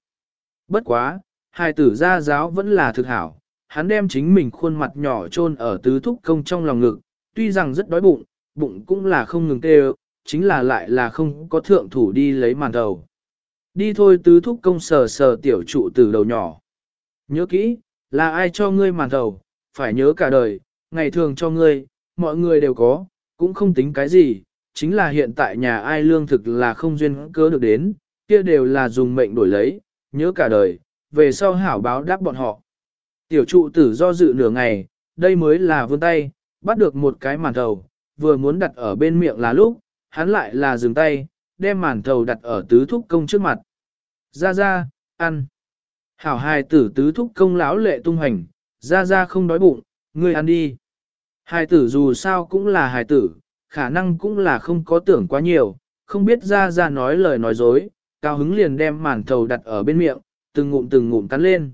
Bất quá, hai tử gia giáo vẫn là thực hảo, hắn đem chính mình khuôn mặt nhỏ chôn ở tứ thúc công trong lòng ngực, tuy rằng rất đói bụng, bụng cũng là không ngừng tê chính là lại là không có thượng thủ đi lấy màn đầu. Đi thôi tứ thúc công sờ sờ tiểu trụ từ đầu nhỏ. Nhớ kỹ, là ai cho ngươi màn đầu, phải nhớ cả đời, ngày thường cho ngươi, mọi người đều có, cũng không tính cái gì, chính là hiện tại nhà ai lương thực là không duyên cớ được đến, kia đều là dùng mệnh đổi lấy, nhớ cả đời, về sau hảo báo đáp bọn họ. Tiểu trụ tử do dự nửa ngày, đây mới là vươn tay, bắt được một cái màn đầu vừa muốn đặt ở bên miệng là lúc, hắn lại là dừng tay, đem màn thầu đặt ở tứ thúc công trước mặt. Ra ra, ăn. Hảo hài tử tứ thúc công lão lệ tung hành, ra ra không đói bụng, ngươi ăn đi. Hài tử dù sao cũng là hài tử, khả năng cũng là không có tưởng quá nhiều, không biết ra ra nói lời nói dối, cao hứng liền đem màn thầu đặt ở bên miệng, từng ngụm từng ngụm cắn lên.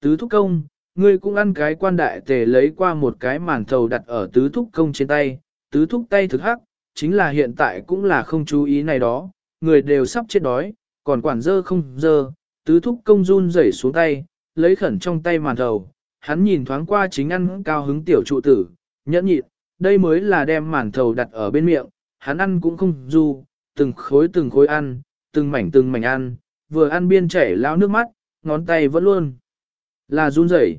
Tứ thúc công, ngươi cũng ăn cái quan đại tề lấy qua một cái màn thầu đặt ở tứ thúc công trên tay, tứ thúc tay thực hắc, chính là hiện tại cũng là không chú ý này đó, người đều sắp chết đói, còn quản dơ không dơ, tứ thúc công run rẩy xuống tay, lấy khẩn trong tay màn thầu, hắn nhìn thoáng qua chính ăn cao hứng tiểu trụ tử, nhẫn nhịn, đây mới là đem màn thầu đặt ở bên miệng, hắn ăn cũng không du, từng khối từng khối ăn, từng mảnh từng mảnh ăn, vừa ăn biên chảy lao nước mắt, ngón tay vẫn luôn là run rẩy.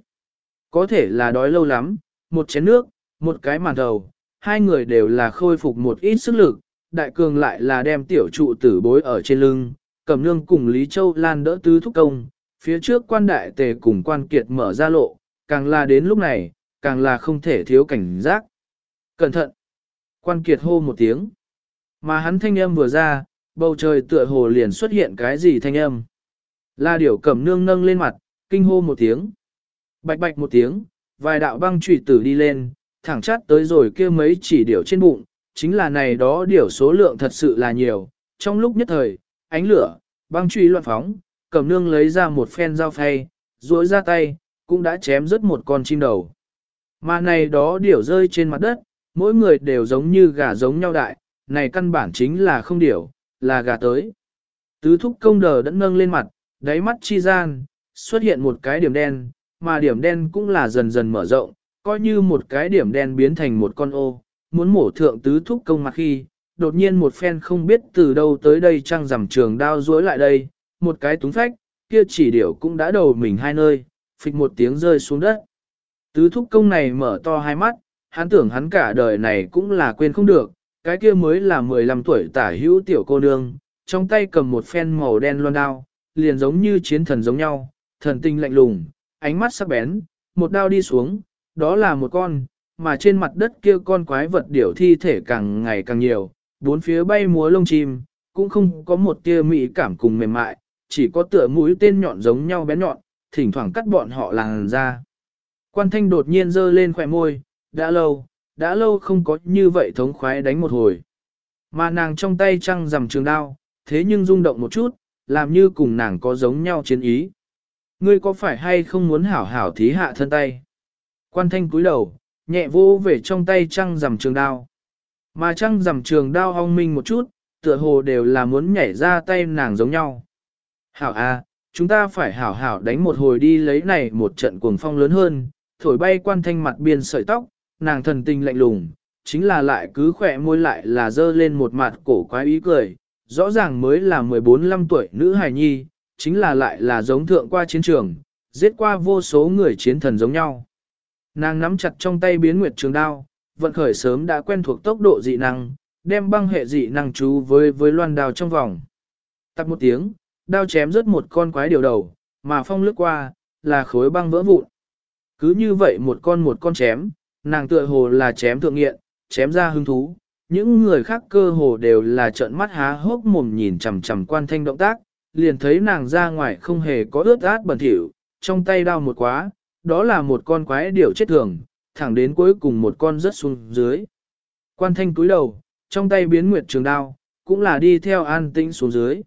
Có thể là đói lâu lắm, một chén nước, một cái màn thầu, hai người đều là khôi phục một ít sức lực, đại cường lại là đem tiểu trụ tử bối ở trên lưng, cầm nương cùng Lý Châu Lan đỡ tứ thúc công, phía trước quan đại tề cùng quan kiệt mở ra lộ, càng là đến lúc này, càng là không thể thiếu cảnh giác. Cẩn thận! Quan kiệt hô một tiếng. Mà hắn thanh âm vừa ra, bầu trời tựa hồ liền xuất hiện cái gì thanh âm. La điểu cầm nương nâng lên mặt, kinh hô một tiếng. Bạch bạch một tiếng, vài đạo băng trụy tử đi lên, thẳng chát tới rồi kia mấy chỉ điểu trên bụng, chính là này đó điểu số lượng thật sự là nhiều. Trong lúc nhất thời, ánh lửa, băng truy loạn phóng, cầm nương lấy ra một phen dao phay, duỗi ra tay, cũng đã chém rớt một con chim đầu. Mà này đó điểu rơi trên mặt đất, mỗi người đều giống như gà giống nhau đại, này căn bản chính là không điểu, là gà tới. Tứ thúc công đờ đã nâng lên mặt, đáy mắt chi gian, xuất hiện một cái điểm đen, mà điểm đen cũng là dần dần mở rộng, coi như một cái điểm đen biến thành một con ô, muốn mổ thượng tứ thúc công mặt khi, đột nhiên một phen không biết từ đâu tới đây trăng rằm trường đao dối lại đây, một cái túng phách, kia chỉ điểu cũng đã đầu mình hai nơi, phịch một tiếng rơi xuống đất. Tứ thúc công này mở to hai mắt, hắn tưởng hắn cả đời này cũng là quên không được, cái kia mới là 15 tuổi tả hữu tiểu cô nương, trong tay cầm một phen màu đen loan đao, liền giống như chiến thần giống nhau, thần tinh lạnh lùng, ánh mắt sắc bén, một đao đi xuống, đó là một con, mà trên mặt đất kia con quái vật điểu thi thể càng ngày càng nhiều, bốn phía bay múa lông chim, cũng không có một tia mỹ cảm cùng mềm mại, chỉ có tựa mũi tên nhọn giống nhau bén nhọn, thỉnh thoảng cắt bọn họ làng ra. Quan thanh đột nhiên giơ lên khỏe môi, đã lâu, đã lâu không có như vậy thống khoái đánh một hồi. Mà nàng trong tay trăng rằm trường đao, thế nhưng rung động một chút, làm như cùng nàng có giống nhau chiến ý. Ngươi có phải hay không muốn hảo hảo thí hạ thân tay? Quan thanh cúi đầu, nhẹ vô về trong tay trăng rằm trường đao. Mà trăng rằm trường đao hong minh một chút, tựa hồ đều là muốn nhảy ra tay nàng giống nhau. Hảo à, chúng ta phải hảo hảo đánh một hồi đi lấy này một trận cuồng phong lớn hơn, thổi bay quan thanh mặt biên sợi tóc, nàng thần tình lạnh lùng, chính là lại cứ khỏe môi lại là dơ lên một mặt cổ quái ý cười, rõ ràng mới là 14-15 tuổi nữ hài nhi, chính là lại là giống thượng qua chiến trường, giết qua vô số người chiến thần giống nhau. Nàng nắm chặt trong tay biến nguyệt trường đao, vận khởi sớm đã quen thuộc tốc độ dị năng, đem băng hệ dị năng chú với với loan đao trong vòng. Tắt một tiếng, đao chém rớt một con quái điều đầu, mà phong lướt qua, là khối băng vỡ vụn. Cứ như vậy một con một con chém, nàng tựa hồ là chém thượng nghiện, chém ra hứng thú. Những người khác cơ hồ đều là trợn mắt há hốc mồm nhìn chằm chằm quan thanh động tác, liền thấy nàng ra ngoài không hề có ướt át bẩn thỉu, trong tay đao một quá, đó là một con quái điểu chết thường, thẳng đến cuối cùng một con rất xuống dưới. Quan thanh cúi đầu, trong tay biến nguyệt trường đao, cũng là đi theo an tĩnh xuống dưới.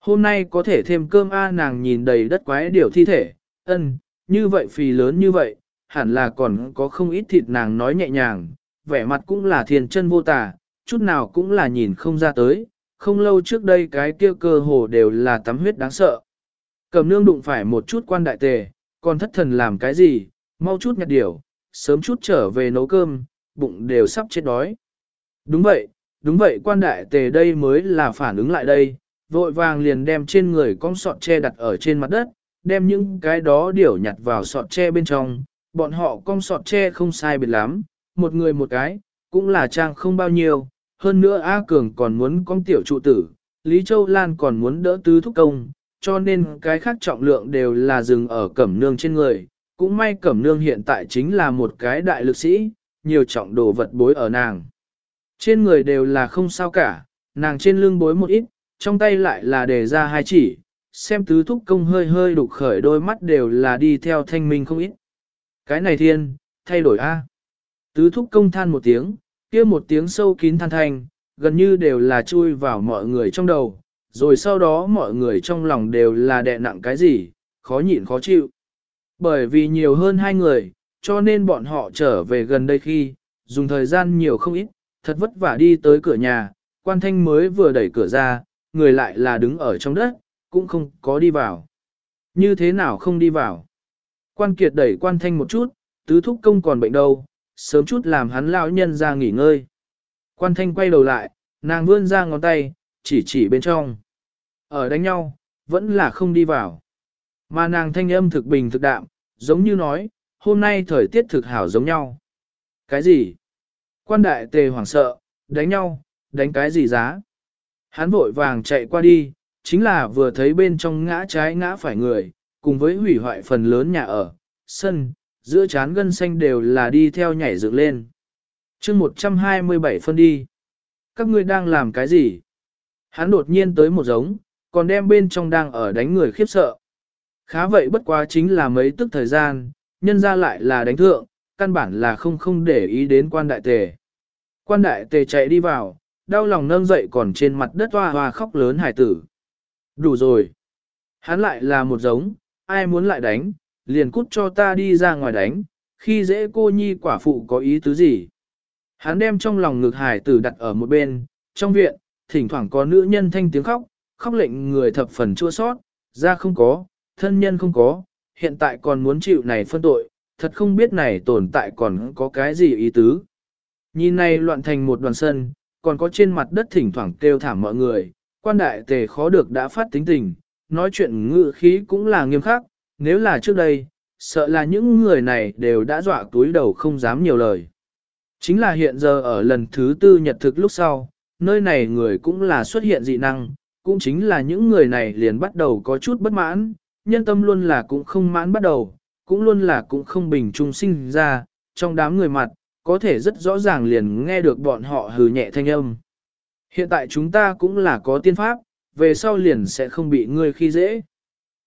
Hôm nay có thể thêm cơm A nàng nhìn đầy đất quái điểu thi thể, ân, như vậy phì lớn như vậy, hẳn là còn có không ít thịt nàng nói nhẹ nhàng, vẻ mặt cũng là thiền chân vô tả, chút nào cũng là nhìn không ra tới, không lâu trước đây cái kia cơ hồ đều là tắm huyết đáng sợ. Cầm nương đụng phải một chút quan đại tề, còn thất thần làm cái gì, mau chút nhặt điểu, sớm chút trở về nấu cơm, bụng đều sắp chết đói. Đúng vậy, đúng vậy quan đại tề đây mới là phản ứng lại đây, vội vàng liền đem trên người con sọt tre đặt ở trên mặt đất, đem những cái đó điểu nhặt vào sọt tre bên trong, bọn họ con sọt tre không sai biệt lắm, một người một cái, cũng là trang không bao nhiêu, hơn nữa A Cường còn muốn con tiểu trụ tử, Lý Châu Lan còn muốn đỡ tứ thúc công, cho nên cái khác trọng lượng đều là dừng ở cẩm nương trên người, cũng may cẩm nương hiện tại chính là một cái đại lực sĩ, nhiều trọng đồ vật bối ở nàng. Trên người đều là không sao cả, nàng trên lưng bối một ít, trong tay lại là để ra hai chỉ, xem tứ thúc công hơi hơi đục khởi đôi mắt đều là đi theo thanh minh không ít. Cái này thiên, thay đổi A. Tứ thúc công than một tiếng, kia một tiếng sâu kín than thanh, gần như đều là chui vào mọi người trong đầu, rồi sau đó mọi người trong lòng đều là đè nặng cái gì, khó nhịn khó chịu. Bởi vì nhiều hơn hai người, cho nên bọn họ trở về gần đây khi, dùng thời gian nhiều không ít, thật vất vả đi tới cửa nhà, quan thanh mới vừa đẩy cửa ra, người lại là đứng ở trong đất, cũng không có đi vào. Như thế nào không đi vào? Quan kiệt đẩy quan thanh một chút, tứ thúc công còn bệnh đâu, sớm chút làm hắn lão nhân ra nghỉ ngơi. Quan thanh quay đầu lại, nàng vươn ra ngón tay, chỉ chỉ bên trong. Ở đánh nhau, vẫn là không đi vào. Mà nàng thanh âm thực bình thực đạm, giống như nói, hôm nay thời tiết thực hảo giống nhau. Cái gì? Quan đại tề hoảng sợ, đánh nhau, đánh cái gì giá? Hắn vội vàng chạy qua đi, chính là vừa thấy bên trong ngã trái ngã phải người, cùng với hủy hoại phần lớn nhà ở, sân, giữa chán gân xanh đều là đi theo nhảy dựng lên. chương 127 phân đi. Các ngươi đang làm cái gì? Hắn đột nhiên tới một giống, còn đem bên trong đang ở đánh người khiếp sợ. Khá vậy bất quá chính là mấy tức thời gian, nhân ra lại là đánh thượng, căn bản là không không để ý đến quan đại tề. Quan đại tề chạy đi vào, đau lòng nâng dậy còn trên mặt đất hoa hoa khóc lớn hải tử. Đủ rồi. Hắn lại là một giống, ai muốn lại đánh, liền cút cho ta đi ra ngoài đánh, khi dễ cô nhi quả phụ có ý tứ gì. Hắn đem trong lòng ngực hải tử đặt ở một bên, trong viện, thỉnh thoảng có nữ nhân thanh tiếng khóc, khóc lệnh người thập phần chua sót, ra không có, thân nhân không có, hiện tại còn muốn chịu này phân tội, thật không biết này tồn tại còn có cái gì ý tứ. Nhìn này loạn thành một đoàn sân, còn có trên mặt đất thỉnh thoảng kêu thảm mọi người, quan đại tề khó được đã phát tính tình, nói chuyện ngự khí cũng là nghiêm khắc, nếu là trước đây, sợ là những người này đều đã dọa túi đầu không dám nhiều lời. Chính là hiện giờ ở lần thứ tư nhật thực lúc sau, nơi này người cũng là xuất hiện dị năng, cũng chính là những người này liền bắt đầu có chút bất mãn, nhân tâm luôn là cũng không mãn bắt đầu, cũng luôn là cũng không bình trung sinh ra, trong đám người mặt, có thể rất rõ ràng liền nghe được bọn họ hừ nhẹ thanh âm. Hiện tại chúng ta cũng là có tiên pháp, về sau liền sẽ không bị ngươi khi dễ.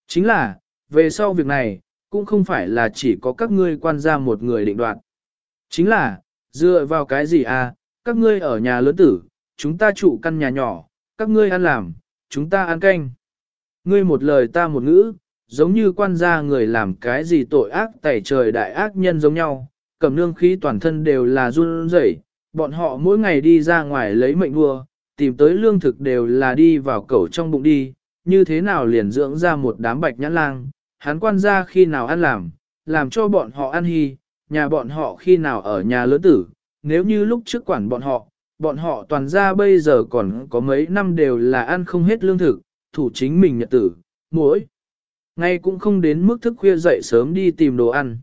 Chính là, về sau việc này, cũng không phải là chỉ có các ngươi quan gia một người định đoạt. Chính là, dựa vào cái gì à, các ngươi ở nhà lớn tử, chúng ta trụ căn nhà nhỏ, các ngươi ăn làm, chúng ta ăn canh. Ngươi một lời ta một ngữ, giống như quan gia người làm cái gì tội ác tẩy trời đại ác nhân giống nhau, cầm nương khí toàn thân đều là run rẩy, bọn họ mỗi ngày đi ra ngoài lấy mệnh vua, tìm tới lương thực đều là đi vào cẩu trong bụng đi, như thế nào liền dưỡng ra một đám bạch nhãn lang, hắn quan gia khi nào ăn làm, làm cho bọn họ ăn hy, nhà bọn họ khi nào ở nhà lớn tử, nếu như lúc trước quản bọn họ, bọn họ toàn ra bây giờ còn có mấy năm đều là ăn không hết lương thực, thủ chính mình nhật tử, mỗi ngay cũng không đến mức thức khuya dậy sớm đi tìm đồ ăn.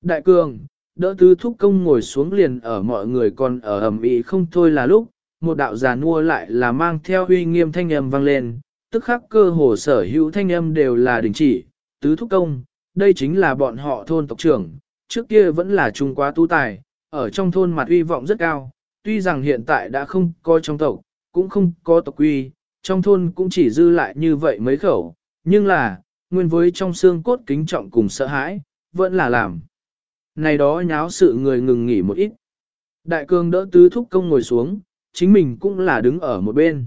Đại cường, đỡ tứ thúc công ngồi xuống liền ở mọi người còn ở ẩm ý không thôi là lúc, một đạo già nua lại là mang theo huy nghiêm thanh âm vang lên, tức khắc cơ hồ sở hữu thanh âm đều là đình chỉ, tứ thúc công, đây chính là bọn họ thôn tộc trưởng, trước kia vẫn là trung quá tu tài, ở trong thôn mặt uy vọng rất cao, tuy rằng hiện tại đã không có trong tộc, cũng không có tộc quy, trong thôn cũng chỉ dư lại như vậy mấy khẩu, nhưng là, nguyên với trong xương cốt kính trọng cùng sợ hãi, vẫn là làm. Này đó nháo sự người ngừng nghỉ một ít. Đại cương đỡ tứ thúc công ngồi xuống, chính mình cũng là đứng ở một bên.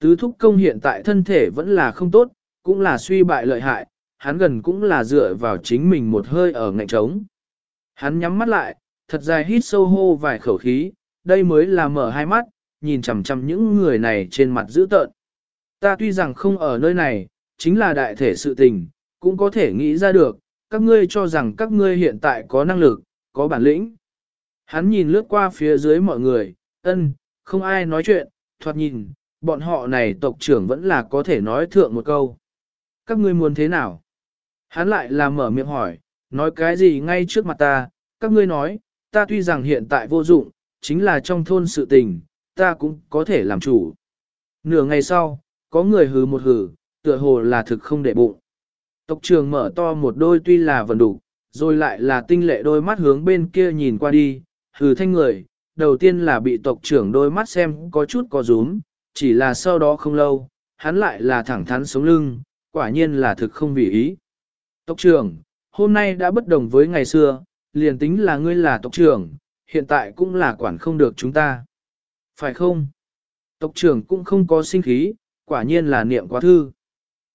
Tứ thúc công hiện tại thân thể vẫn là không tốt, cũng là suy bại lợi hại, hắn gần cũng là dựa vào chính mình một hơi ở ngạnh trống. Hắn nhắm mắt lại, thật dài hít sâu hô vài khẩu khí, đây mới là mở hai mắt, nhìn chằm chằm những người này trên mặt dữ tợn. Ta tuy rằng không ở nơi này, chính là đại thể sự tình, cũng có thể nghĩ ra được, các ngươi cho rằng các ngươi hiện tại có năng lực, có bản lĩnh. Hắn nhìn lướt qua phía dưới mọi người, ân, không ai nói chuyện, thoạt nhìn, bọn họ này tộc trưởng vẫn là có thể nói thượng một câu. Các ngươi muốn thế nào? Hắn lại là mở miệng hỏi, nói cái gì ngay trước mặt ta, các ngươi nói, ta tuy rằng hiện tại vô dụng, chính là trong thôn sự tình, ta cũng có thể làm chủ. Nửa ngày sau, có người hừ một hừ, tựa hồ là thực không để bụng. Tộc trưởng mở to một đôi tuy là vần đủ, rồi lại là tinh lệ đôi mắt hướng bên kia nhìn qua đi, hừ thanh người, đầu tiên là bị tộc trưởng đôi mắt xem có chút có rúm, chỉ là sau đó không lâu, hắn lại là thẳng thắn sống lưng, quả nhiên là thực không vì ý. Tộc trưởng, hôm nay đã bất đồng với ngày xưa, liền tính là ngươi là tộc trưởng, hiện tại cũng là quản không được chúng ta. Phải không? Tộc trưởng cũng không có sinh khí, quả nhiên là niệm quá thư.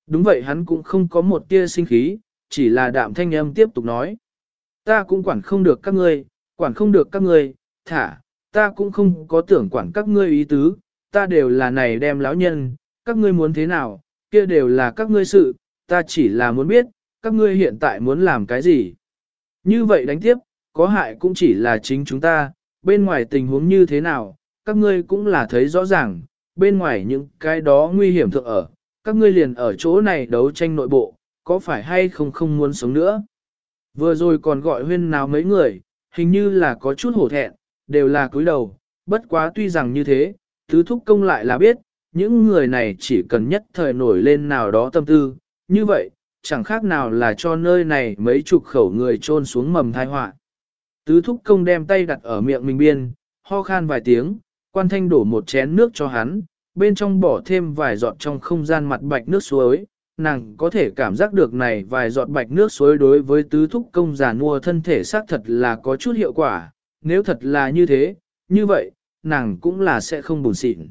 Đúng vậy hắn cũng không có một tia sinh khí, chỉ là đạm thanh âm tiếp tục nói. Ta cũng quản không được các ngươi, quản không được các ngươi, thả, ta cũng không có tưởng quản các ngươi ý tứ, ta đều là này đem lão nhân, các ngươi muốn thế nào, kia đều là các ngươi sự, ta chỉ là muốn biết, các ngươi hiện tại muốn làm cái gì. Như vậy đánh tiếp, có hại cũng chỉ là chính chúng ta, bên ngoài tình huống như thế nào, các ngươi cũng là thấy rõ ràng, bên ngoài những cái đó nguy hiểm thượng ở, các ngươi liền ở chỗ này đấu tranh nội bộ, có phải hay không không muốn sống nữa. Vừa rồi còn gọi huyên nào mấy người, hình như là có chút hổ thẹn, đều là cúi đầu, bất quá tuy rằng như thế, tứ thúc công lại là biết, những người này chỉ cần nhất thời nổi lên nào đó tâm tư, như vậy, chẳng khác nào là cho nơi này mấy chục khẩu người trôn xuống mầm thai họa. Tứ thúc công đem tay đặt ở miệng mình biên, ho khan vài tiếng, quan thanh đổ một chén nước cho hắn, bên trong bỏ thêm vài giọt trong không gian mặt bạch nước suối, nàng có thể cảm giác được này vài giọt bạch nước suối đối với tứ thúc công giả mua thân thể xác thật là có chút hiệu quả, nếu thật là như thế, như vậy, nàng cũng là sẽ không buồn xịn.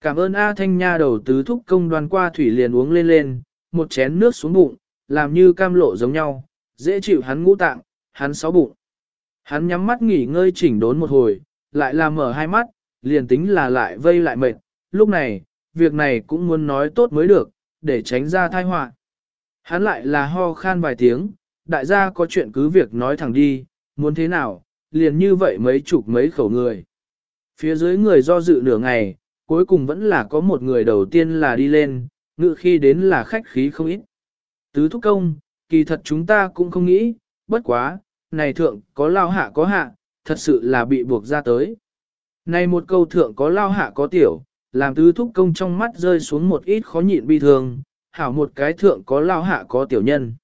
Cảm ơn A Thanh Nha đầu tứ thúc công đoàn qua thủy liền uống lên lên, một chén nước xuống bụng, làm như cam lộ giống nhau, dễ chịu hắn ngũ tạng, hắn sáu bụng. Hắn nhắm mắt nghỉ ngơi chỉnh đốn một hồi, lại làm mở hai mắt, liền tính là lại vây lại mệt, lúc này, việc này cũng muốn nói tốt mới được, để tránh ra thai họa. Hắn lại là ho khan vài tiếng, đại gia có chuyện cứ việc nói thẳng đi, muốn thế nào, liền như vậy mấy chục mấy khẩu người. Phía dưới người do dự nửa ngày, cuối cùng vẫn là có một người đầu tiên là đi lên, ngự khi đến là khách khí không ít. Tứ thúc công, kỳ thật chúng ta cũng không nghĩ, bất quá, này thượng có lao hạ có hạ, thật sự là bị buộc ra tới. Này một câu thượng có lao hạ có tiểu, làm tứ thúc công trong mắt rơi xuống một ít khó nhịn bi thương, hảo một cái thượng có lao hạ có tiểu nhân.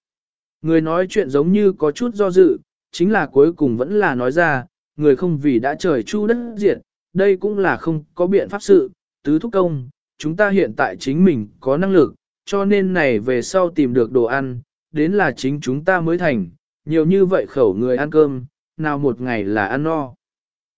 Người nói chuyện giống như có chút do dự, chính là cuối cùng vẫn là nói ra, người không vì đã trời chu đất diệt, đây cũng là không có biện pháp sự, tứ thúc công, chúng ta hiện tại chính mình có năng lực, cho nên này về sau tìm được đồ ăn, đến là chính chúng ta mới thành, nhiều như vậy khẩu người ăn cơm, nào một ngày là ăn no.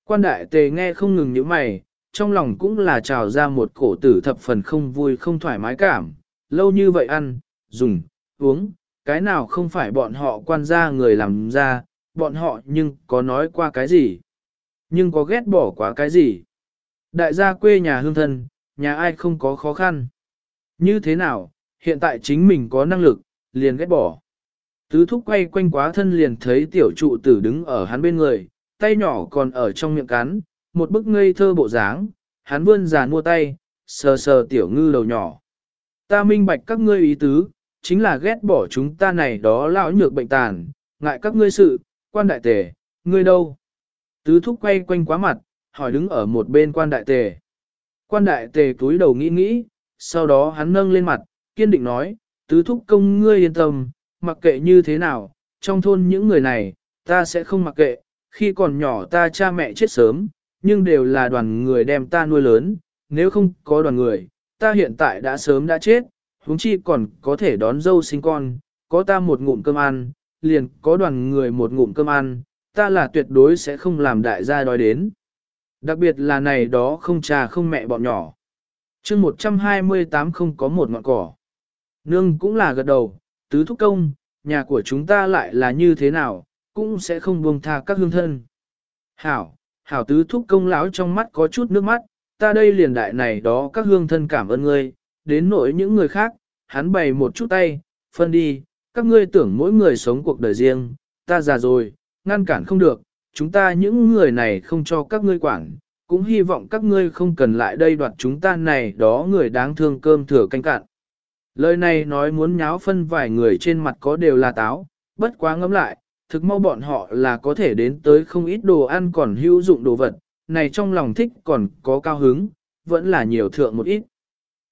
Quan đại tề nghe không ngừng những mày, trong lòng cũng là trào ra một cổ tử thập phần không vui không thoải mái cảm, lâu như vậy ăn, dùng, uống, cái nào không phải bọn họ quan gia người làm ra, bọn họ nhưng có nói qua cái gì, nhưng có ghét bỏ quá cái gì. Đại gia quê nhà hương thân, nhà ai không có khó khăn. Như thế nào, hiện tại chính mình có năng lực, liền ghét bỏ. Tứ thúc quay quanh quá thân liền thấy tiểu trụ tử đứng ở hắn bên người, tay nhỏ còn ở trong miệng cắn, một bức ngây thơ bộ dáng, hắn vươn giàn mua tay, sờ sờ tiểu ngư đầu nhỏ. Ta minh bạch các ngươi ý tứ, chính là ghét bỏ chúng ta này đó lão nhược bệnh tàn, ngại các ngươi sự, quan đại tề, ngươi đâu? Tứ thúc quay quanh quá mặt, hỏi đứng ở một bên quan đại tề. Quan đại tề túi đầu nghĩ nghĩ, sau đó hắn nâng lên mặt, kiên định nói, tứ thúc công ngươi yên tâm, mặc kệ như thế nào, trong thôn những người này, ta sẽ không mặc kệ, khi còn nhỏ ta cha mẹ chết sớm, nhưng đều là đoàn người đem ta nuôi lớn, nếu không có đoàn người, ta hiện tại đã sớm đã chết, huống chi còn có thể đón dâu sinh con, có ta một ngụm cơm ăn, liền có đoàn người một ngụm cơm ăn, ta là tuyệt đối sẽ không làm đại gia đói đến. Đặc biệt là này đó không cha không mẹ bọn nhỏ. chương 128 không có một ngọn cỏ. Nương cũng là gật đầu, tứ thúc công, nhà của chúng ta lại là như thế nào, cũng sẽ không buông tha các hương thân. Hảo, hảo tứ thúc công lão trong mắt có chút nước mắt, ta đây liền đại này đó các hương thân cảm ơn ngươi, đến nỗi những người khác, hắn bày một chút tay, phân đi, các ngươi tưởng mỗi người sống cuộc đời riêng, ta già rồi, ngăn cản không được, chúng ta những người này không cho các ngươi quản, cũng hy vọng các ngươi không cần lại đây đoạt chúng ta này đó người đáng thương cơm thừa canh cạn. Lời này nói muốn nháo phân vài người trên mặt có đều là táo, bất quá ngẫm lại, thực mau bọn họ là có thể đến tới không ít đồ ăn còn hữu dụng đồ vật, này trong lòng thích còn có cao hứng, vẫn là nhiều thượng một ít.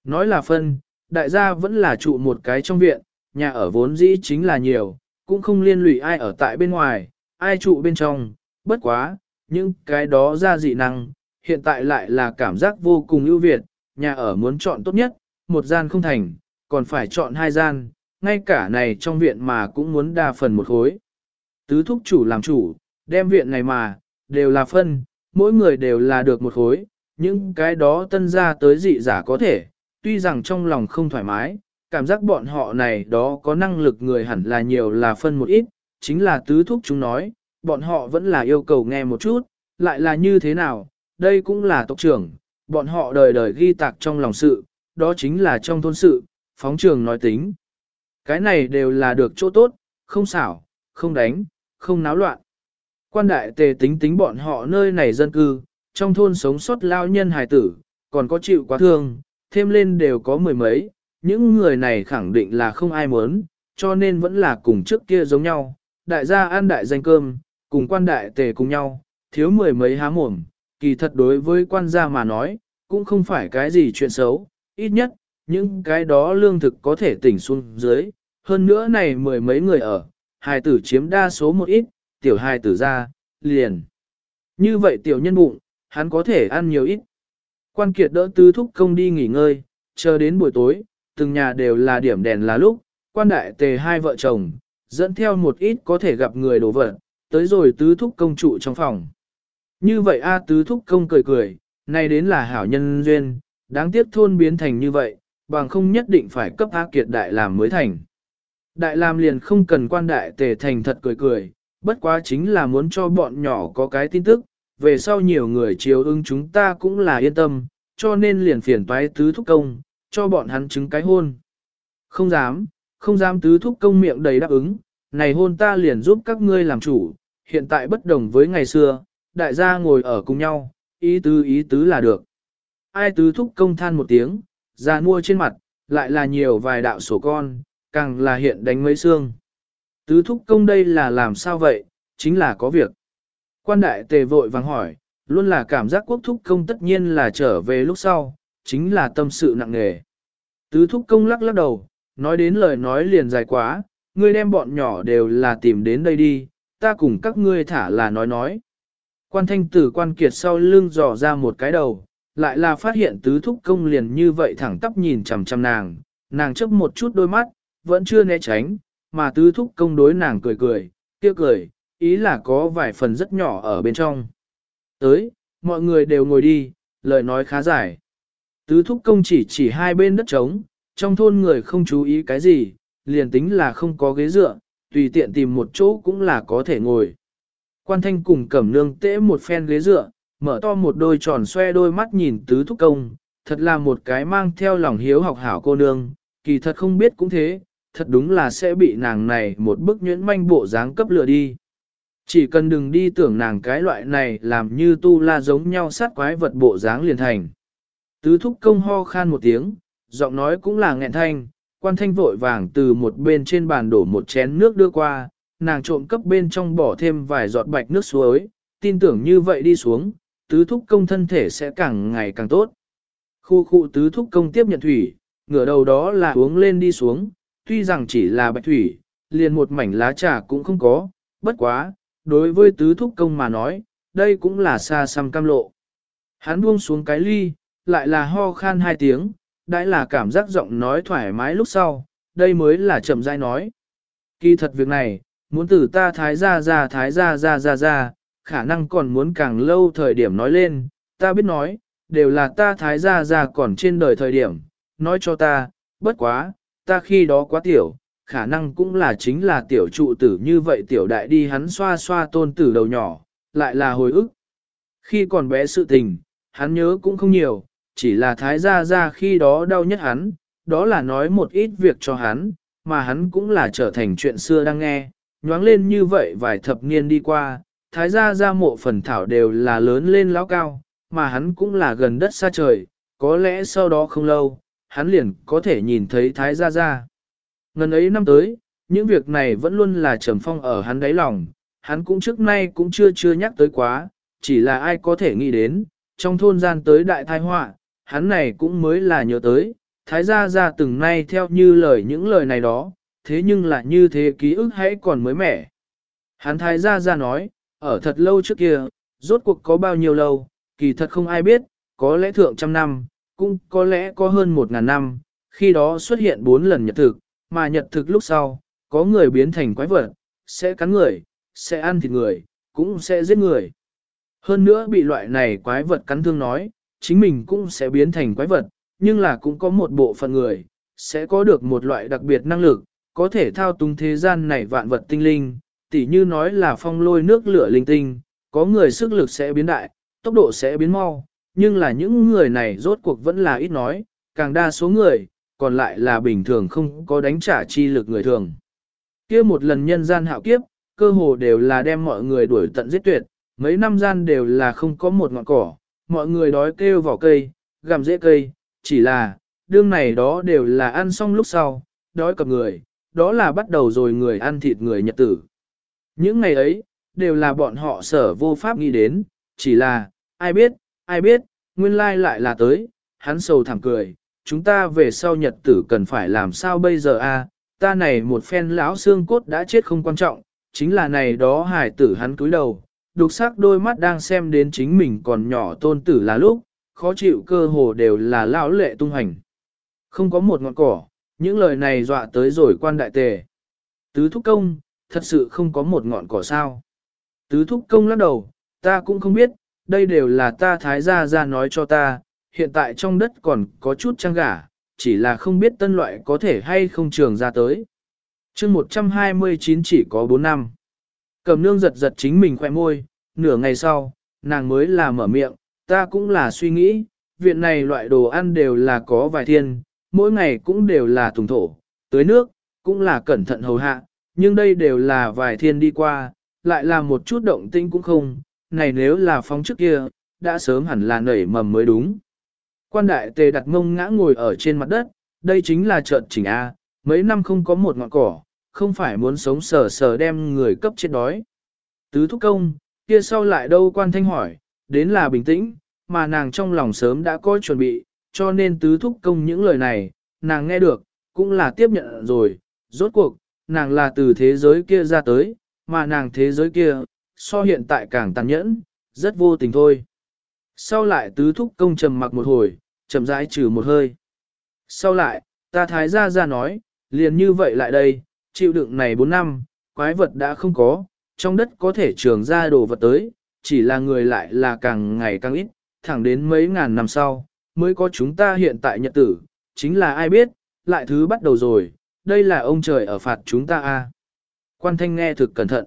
Nói là phân, đại gia vẫn là trụ một cái trong viện, nhà ở vốn dĩ chính là nhiều, cũng không liên lụy ai ở tại bên ngoài, ai trụ bên trong, bất quá, những cái đó ra dị năng, hiện tại lại là cảm giác vô cùng ưu việt, nhà ở muốn chọn tốt nhất, một gian không thành, còn phải chọn hai gian, ngay cả này trong viện mà cũng muốn đa phần một khối. Tứ thúc chủ làm chủ, đem viện này mà, đều là phân, mỗi người đều là được một khối, những cái đó tân ra tới dị giả có thể, tuy rằng trong lòng không thoải mái, cảm giác bọn họ này đó có năng lực người hẳn là nhiều là phân một ít, chính là tứ thúc chúng nói, bọn họ vẫn là yêu cầu nghe một chút, lại là như thế nào, đây cũng là tộc trưởng, bọn họ đời đời ghi tạc trong lòng sự, đó chính là trong thôn sự, phóng trường nói tính. Cái này đều là được chỗ tốt, không xảo, không đánh, không náo loạn. Quan đại tề tính tính bọn họ nơi này dân cư, trong thôn sống sót lao nhân hài tử, còn có chịu quá thương, thêm lên đều có mười mấy, những người này khẳng định là không ai muốn, cho nên vẫn là cùng trước kia giống nhau, đại gia ăn đại danh cơm, cùng quan đại tề cùng nhau, thiếu mười mấy há mồm, kỳ thật đối với quan gia mà nói, cũng không phải cái gì chuyện xấu, ít nhất, những cái đó lương thực có thể tỉnh xuống dưới, hơn nữa này mười mấy người ở, hài tử chiếm đa số một ít, tiểu hài tử ra, liền. Như vậy tiểu nhân bụng, hắn có thể ăn nhiều ít. Quan kiệt đỡ tứ thúc công đi nghỉ ngơi, chờ đến buổi tối, từng nhà đều là điểm đèn là lúc, quan đại tề hai vợ chồng, dẫn theo một ít có thể gặp người đổ vật, tới rồi tứ thúc công trụ trong phòng. Như vậy A tứ thúc công cười cười, này đến là hảo nhân duyên, đáng tiếc thôn biến thành như vậy, bằng không nhất định phải cấp A kiệt đại làm mới thành. Đại làm liền không cần quan đại tề thành thật cười cười, bất quá chính là muốn cho bọn nhỏ có cái tin tức, về sau nhiều người chiếu ứng chúng ta cũng là yên tâm, cho nên liền phiền toái tứ thúc công, cho bọn hắn chứng cái hôn. Không dám, không dám tứ thúc công miệng đầy đáp ứng, này hôn ta liền giúp các ngươi làm chủ, hiện tại bất đồng với ngày xưa, đại gia ngồi ở cùng nhau, ý tứ ý tứ là được. Ai tứ thúc công than một tiếng, ra mua trên mặt, lại là nhiều vài đạo sổ con, càng là hiện đánh mấy xương. Tứ thúc công đây là làm sao vậy, chính là có việc. Quan đại tề vội vàng hỏi, luôn là cảm giác quốc thúc công tất nhiên là trở về lúc sau, chính là tâm sự nặng nề. Tứ thúc công lắc lắc đầu, nói đến lời nói liền dài quá, ngươi đem bọn nhỏ đều là tìm đến đây đi, ta cùng các ngươi thả là nói nói. Quan thanh tử quan kiệt sau lưng dò ra một cái đầu, lại là phát hiện tứ thúc công liền như vậy thẳng tắp nhìn chằm chằm nàng, nàng chấp một chút đôi mắt, vẫn chưa né tránh, mà tứ thúc công đối nàng cười cười, kia cười, ý là có vài phần rất nhỏ ở bên trong. Tới, mọi người đều ngồi đi, lời nói khá dài. Tứ thúc công chỉ chỉ hai bên đất trống, trong thôn người không chú ý cái gì, liền tính là không có ghế dựa, tùy tiện tìm một chỗ cũng là có thể ngồi. Quan thanh cùng cẩm nương tễ một phen ghế dựa, mở to một đôi tròn xoe đôi mắt nhìn tứ thúc công, thật là một cái mang theo lòng hiếu học hảo cô nương, kỳ thật không biết cũng thế, thật đúng là sẽ bị nàng này một bức nhuyễn manh bộ dáng cấp lừa đi. Chỉ cần đừng đi tưởng nàng cái loại này làm như tu la giống nhau sát quái vật bộ dáng liền thành. Tứ thúc công ho khan một tiếng, giọng nói cũng là nghẹn thanh, quan thanh vội vàng từ một bên trên bàn đổ một chén nước đưa qua, nàng trộm cấp bên trong bỏ thêm vài giọt bạch nước suối, tin tưởng như vậy đi xuống, tứ thúc công thân thể sẽ càng ngày càng tốt. Khu khu tứ thúc công tiếp nhận thủy, ngửa đầu đó là uống lên đi xuống, tuy rằng chỉ là bạch thủy, liền một mảnh lá trà cũng không có, bất quá, đối với tứ thúc công mà nói, đây cũng là xa xăm cam lộ. Hắn buông xuống cái ly, lại là ho khan hai tiếng, đã là cảm giác giọng nói thoải mái lúc sau, đây mới là chậm rãi nói. Kỳ thật việc này, muốn từ ta thái ra ra thái ra ra ra ra, khả năng còn muốn càng lâu thời điểm nói lên, ta biết nói, đều là ta thái gia gia còn trên đời thời điểm, nói cho ta, bất quá, ta khi đó quá tiểu, khả năng cũng là chính là tiểu trụ tử như vậy tiểu đại đi hắn xoa xoa tôn tử đầu nhỏ, lại là hồi ức. Khi còn bé sự tình, hắn nhớ cũng không nhiều, chỉ là thái gia gia khi đó đau nhất hắn, đó là nói một ít việc cho hắn, mà hắn cũng là trở thành chuyện xưa đang nghe, nhoáng lên như vậy vài thập niên đi qua, thái gia gia mộ phần thảo đều là lớn lên lão cao, mà hắn cũng là gần đất xa trời, có lẽ sau đó không lâu, hắn liền có thể nhìn thấy thái gia gia. Ngần ấy năm tới, những việc này vẫn luôn là trầm phong ở hắn đáy lòng, hắn cũng trước nay cũng chưa chưa nhắc tới quá, chỉ là ai có thể nghĩ đến, trong thôn gian tới đại tai họa, hắn này cũng mới là nhớ tới, thái gia gia từng nay theo như lời những lời này đó, thế nhưng là như thế ký ức hãy còn mới mẻ. Hắn thái gia gia nói, ở thật lâu trước kia, rốt cuộc có bao nhiêu lâu, kỳ thật không ai biết, có lẽ thượng trăm năm, cũng có lẽ có hơn một ngàn năm, khi đó xuất hiện bốn lần nhật thực, mà nhật thực lúc sau, có người biến thành quái vật, sẽ cắn người, sẽ ăn thịt người, cũng sẽ giết người. Hơn nữa bị loại này quái vật cắn thương nói, chính mình cũng sẽ biến thành quái vật, nhưng là cũng có một bộ phận người, sẽ có được một loại đặc biệt năng lực, có thể thao túng thế gian này vạn vật tinh linh, tỉ như nói là phong lôi nước lửa linh tinh, có người sức lực sẽ biến đại, tốc độ sẽ biến mau, nhưng là những người này rốt cuộc vẫn là ít nói, càng đa số người, còn lại là bình thường không có đánh trả chi lực người thường. kia một lần nhân gian hạo kiếp, cơ hồ đều là đem mọi người đuổi tận giết tuyệt, mấy năm gian đều là không có một ngọn cỏ, mọi người đói kêu vỏ cây, gặm dễ cây, chỉ là, đương này đó đều là ăn xong lúc sau, đói cập người, đó là bắt đầu rồi người ăn thịt người nhật tử. Những ngày ấy, đều là bọn họ sở vô pháp nghĩ đến, chỉ là, ai biết, ai biết, nguyên lai lại là tới, hắn sầu thảm cười, chúng ta về sau nhật tử cần phải làm sao bây giờ a? ta này một phen lão xương cốt đã chết không quan trọng, chính là này đó hải tử hắn cúi đầu, đục sắc đôi mắt đang xem đến chính mình còn nhỏ tôn tử là lúc, khó chịu cơ hồ đều là lão lệ tung hành. Không có một ngọn cỏ, những lời này dọa tới rồi quan đại tề. Tứ thúc công, thật sự không có một ngọn cỏ sao. Tứ thúc công lắc đầu, ta cũng không biết, đây đều là ta thái gia ra nói cho ta, hiện tại trong đất còn có chút trăng gả, chỉ là không biết tân loại có thể hay không trường ra tới. chương 129 chỉ có 4 năm. Cầm nương giật giật chính mình khoe môi, nửa ngày sau, nàng mới là mở miệng, ta cũng là suy nghĩ, viện này loại đồ ăn đều là có vài thiên, mỗi ngày cũng đều là tùng thổ, tưới nước, cũng là cẩn thận hầu hạ, nhưng đây đều là vài thiên đi qua, lại là một chút động tĩnh cũng không, này nếu là phóng trước kia, đã sớm hẳn là nảy mầm mới đúng. Quan đại tề đặt mông ngã ngồi ở trên mặt đất, đây chính là trợn chỉnh A, mấy năm không có một ngọn cỏ, không phải muốn sống sờ sờ đem người cấp chết đói. Tứ thúc công, kia sau lại đâu quan thanh hỏi, đến là bình tĩnh, mà nàng trong lòng sớm đã có chuẩn bị, cho nên tứ thúc công những lời này, nàng nghe được, cũng là tiếp nhận rồi, rốt cuộc, nàng là từ thế giới kia ra tới, mà nàng thế giới kia, so hiện tại càng tàn nhẫn, rất vô tình thôi. Sau lại tứ thúc công trầm mặc một hồi, chậm rãi trừ một hơi. Sau lại, ta thái gia ra nói, liền như vậy lại đây, chịu đựng này 4 năm, quái vật đã không có, trong đất có thể trường ra đồ vật tới, chỉ là người lại là càng ngày càng ít, thẳng đến mấy ngàn năm sau, mới có chúng ta hiện tại nhật tử, chính là ai biết, lại thứ bắt đầu rồi, đây là ông trời ở phạt chúng ta a. Quan thanh nghe thực cẩn thận.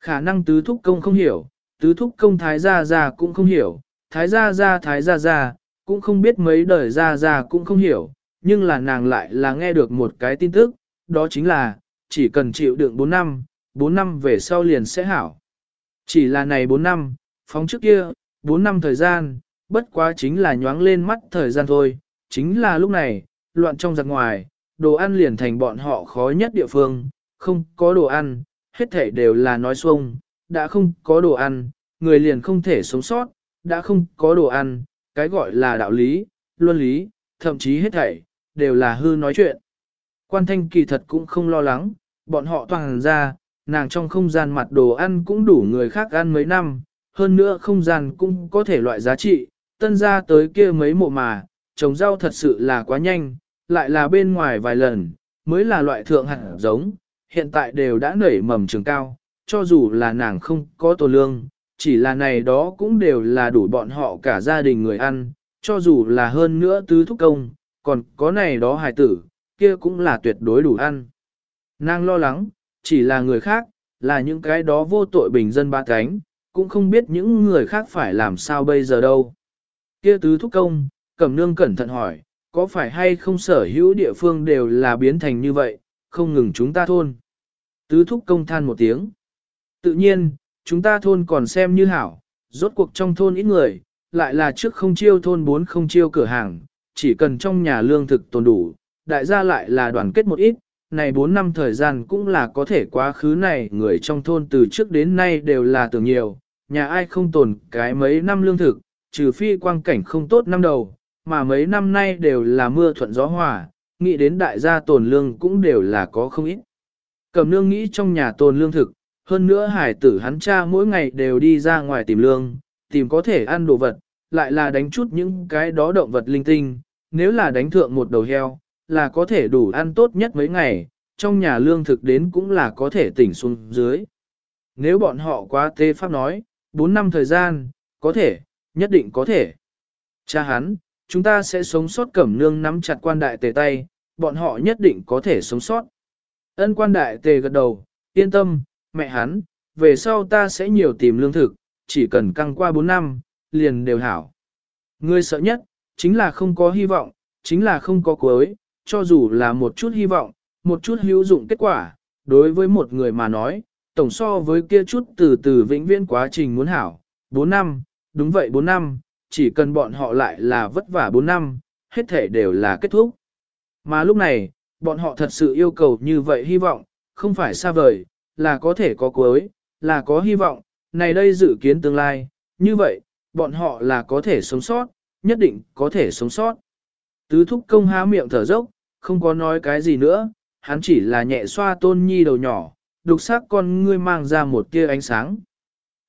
Khả năng tứ thúc công không hiểu, tứ thúc công thái gia gia cũng không hiểu, thái gia gia thái gia gia, cũng không biết mấy đời gia gia cũng không hiểu, nhưng là nàng lại là nghe được một cái tin tức, đó chính là, chỉ cần chịu đựng 4 năm, 4 năm về sau liền sẽ hảo. Chỉ là này 4 năm, phóng trước kia, 4 năm thời gian, bất quá chính là nhoáng lên mắt thời gian thôi, chính là lúc này, loạn trong giặc ngoài, đồ ăn liền thành bọn họ khó nhất địa phương, không có đồ ăn, hết thể đều là nói xuông, đã không có đồ ăn, người liền không thể sống sót, đã không có đồ ăn, cái gọi là đạo lý, luân lý, thậm chí hết thảy, đều là hư nói chuyện. Quan thanh kỳ thật cũng không lo lắng, bọn họ toàn ra, nàng trong không gian mặt đồ ăn cũng đủ người khác ăn mấy năm, hơn nữa không gian cũng có thể loại giá trị, tân ra tới kia mấy mộ mà, trồng rau thật sự là quá nhanh, lại là bên ngoài vài lần, mới là loại thượng hạt giống, hiện tại đều đã nảy mầm trường cao, cho dù là nàng không có tổ lương, chỉ là này đó cũng đều là đủ bọn họ cả gia đình người ăn, cho dù là hơn nữa tứ thúc công, còn có này đó hài tử, kia cũng là tuyệt đối đủ ăn. Nàng lo lắng, chỉ là người khác, là những cái đó vô tội bình dân ba cánh, cũng không biết những người khác phải làm sao bây giờ đâu. Kia tứ thúc công, cẩm nương cẩn thận hỏi, có phải hay không sở hữu địa phương đều là biến thành như vậy, không ngừng chúng ta thôn. Tứ thúc công than một tiếng. Tự nhiên, chúng ta thôn còn xem như hảo, rốt cuộc trong thôn ít người, lại là trước không chiêu thôn bốn không chiêu cửa hàng, chỉ cần trong nhà lương thực tồn đủ, đại gia lại là đoàn kết một ít, này 4 năm thời gian cũng là có thể quá khứ này người trong thôn từ trước đến nay đều là tưởng nhiều, nhà ai không tồn cái mấy năm lương thực, trừ phi quang cảnh không tốt năm đầu, mà mấy năm nay đều là mưa thuận gió hòa, nghĩ đến đại gia tồn lương cũng đều là có không ít. Cẩm nương nghĩ trong nhà tồn lương thực, hơn nữa hải tử hắn cha mỗi ngày đều đi ra ngoài tìm lương, tìm có thể ăn đồ vật, lại là đánh chút những cái đó động vật linh tinh, nếu là đánh thượng một đầu heo, là có thể đủ ăn tốt nhất mấy ngày, trong nhà lương thực đến cũng là có thể tỉnh xuống dưới. Nếu bọn họ quá tê pháp nói, 4 năm thời gian, có thể, nhất định có thể. Cha hắn, chúng ta sẽ sống sót cẩm nương nắm chặt quan đại tề tay, bọn họ nhất định có thể sống sót. Ân quan đại tề gật đầu, yên tâm, mẹ hắn, về sau ta sẽ nhiều tìm lương thực, chỉ cần căng qua 4 năm, liền đều hảo. Ngươi sợ nhất, chính là không có hy vọng, chính là không có cuối, cho dù là một chút hy vọng, một chút hữu dụng kết quả, đối với một người mà nói, tổng so với kia chút từ từ vĩnh viễn quá trình muốn hảo, 4 năm, đúng vậy 4 năm, chỉ cần bọn họ lại là vất vả 4 năm, hết thể đều là kết thúc. Mà lúc này, bọn họ thật sự yêu cầu như vậy hy vọng, không phải xa vời, là có thể có cuối, là có hy vọng, này đây dự kiến tương lai, như vậy, bọn họ là có thể sống sót, nhất định có thể sống sót. Tứ thúc công há miệng thở dốc, không có nói cái gì nữa, hắn chỉ là nhẹ xoa tôn nhi đầu nhỏ, đục xác con ngươi mang ra một tia ánh sáng.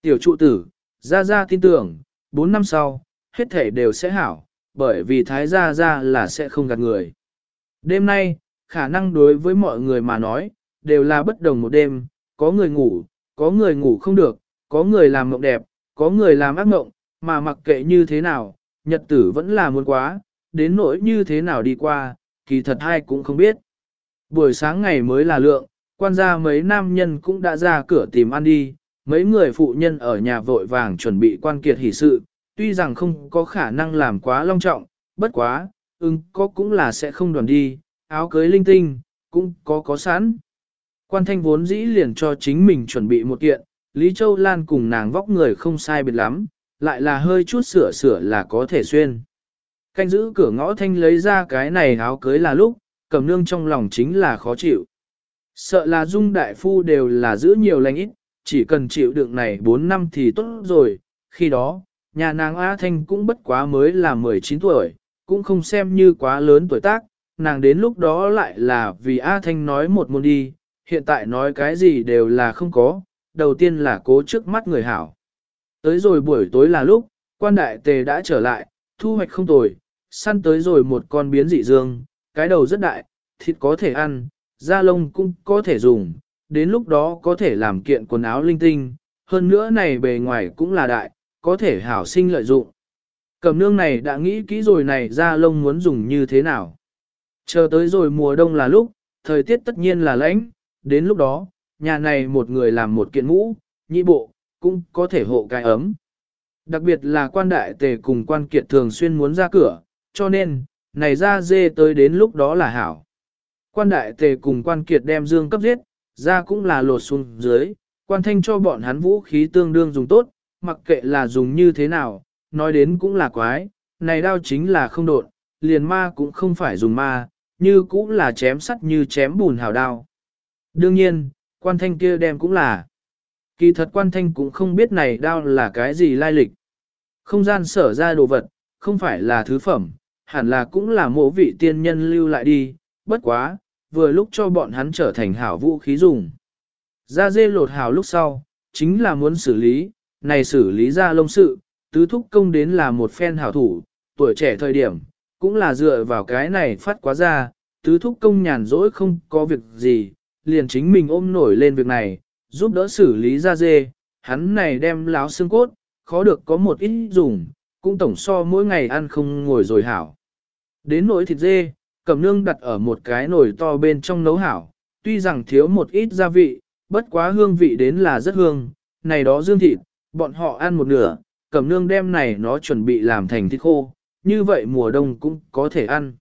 Tiểu trụ tử, ra ra tin tưởng, 4 năm sau, hết thể đều sẽ hảo, bởi vì thái gia gia là sẽ không gạt người. Đêm nay, khả năng đối với mọi người mà nói, đều là bất đồng một đêm, có người ngủ, có người ngủ không được, có người làm mộng đẹp, có người làm ác mộng, mà mặc kệ như thế nào, nhật tử vẫn là muốn quá, đến nỗi như thế nào đi qua, kỳ thật ai cũng không biết. Buổi sáng ngày mới là lượng, quan gia mấy nam nhân cũng đã ra cửa tìm ăn đi, mấy người phụ nhân ở nhà vội vàng chuẩn bị quan kiệt hỷ sự, tuy rằng không có khả năng làm quá long trọng, bất quá, ưng có cũng là sẽ không đoàn đi, áo cưới linh tinh, cũng có có sẵn. Quan thanh vốn dĩ liền cho chính mình chuẩn bị một kiện, Lý Châu Lan cùng nàng vóc người không sai biệt lắm, lại là hơi chút sửa sửa là có thể xuyên. Canh giữ cửa ngõ thanh lấy ra cái này áo cưới là lúc, cầm nương trong lòng chính là khó chịu. Sợ là dung đại phu đều là giữ nhiều lành ít, chỉ cần chịu đựng này 4 năm thì tốt rồi, khi đó, nhà nàng A Thanh cũng bất quá mới là 19 tuổi, cũng không xem như quá lớn tuổi tác, nàng đến lúc đó lại là vì A Thanh nói một môn đi, hiện tại nói cái gì đều là không có, đầu tiên là cố trước mắt người hảo. Tới rồi buổi tối là lúc, quan đại tề đã trở lại, thu hoạch không tồi, săn tới rồi một con biến dị dương, cái đầu rất đại, thịt có thể ăn, da lông cũng có thể dùng, đến lúc đó có thể làm kiện quần áo linh tinh, hơn nữa này bề ngoài cũng là đại, có thể hảo sinh lợi dụng. Cầm nương này đã nghĩ kỹ rồi này da lông muốn dùng như thế nào. Chờ tới rồi mùa đông là lúc, thời tiết tất nhiên là lạnh, đến lúc đó, nhà này một người làm một kiện mũ, nhị bộ, cũng có thể hộ cái ấm. Đặc biệt là quan đại tề cùng quan kiệt thường xuyên muốn ra cửa, cho nên, này ra dê tới đến lúc đó là hảo. Quan đại tề cùng quan kiệt đem dương cấp giết, ra cũng là lột xuống dưới, quan thanh cho bọn hắn vũ khí tương đương dùng tốt, mặc kệ là dùng như thế nào, nói đến cũng là quái, này đao chính là không đột, liền ma cũng không phải dùng ma, như cũng là chém sắt như chém bùn hào đao. Đương nhiên, quan thanh kia đem cũng là. Kỳ thật quan thanh cũng không biết này đao là cái gì lai lịch. Không gian sở ra đồ vật, không phải là thứ phẩm, hẳn là cũng là mộ vị tiên nhân lưu lại đi, bất quá, vừa lúc cho bọn hắn trở thành hảo vũ khí dùng. Ra dê lột hào lúc sau, chính là muốn xử lý, này xử lý ra lông sự, tứ thúc công đến là một phen hảo thủ, tuổi trẻ thời điểm, cũng là dựa vào cái này phát quá ra, tứ thúc công nhàn rỗi không có việc gì, liền chính mình ôm nổi lên việc này, giúp đỡ xử lý ra dê, hắn này đem láo xương cốt, khó được có một ít dùng, cũng tổng so mỗi ngày ăn không ngồi rồi hảo. Đến nỗi thịt dê, cầm nương đặt ở một cái nồi to bên trong nấu hảo, tuy rằng thiếu một ít gia vị, bất quá hương vị đến là rất hương, này đó dương thịt, bọn họ ăn một nửa, cầm nương đem này nó chuẩn bị làm thành thịt khô, như vậy mùa đông cũng có thể ăn.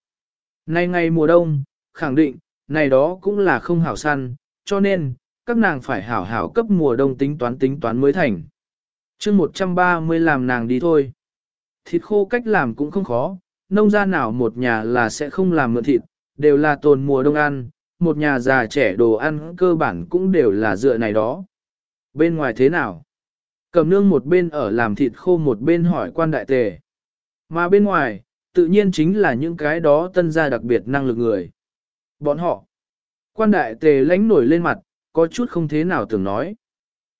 Nay ngày mùa đông, khẳng định, này đó cũng là không hảo săn, cho nên, các nàng phải hảo hảo cấp mùa đông tính toán tính toán mới thành. chương 130 làm nàng đi thôi. Thịt khô cách làm cũng không khó, nông gia nào một nhà là sẽ không làm mượn thịt, đều là tồn mùa đông ăn, một nhà già trẻ đồ ăn cơ bản cũng đều là dựa này đó. Bên ngoài thế nào? Cầm nương một bên ở làm thịt khô một bên hỏi quan đại tề. Mà bên ngoài, tự nhiên chính là những cái đó tân gia đặc biệt năng lực người. Bọn họ, quan đại tề lánh nổi lên mặt, có chút không thế nào tưởng nói.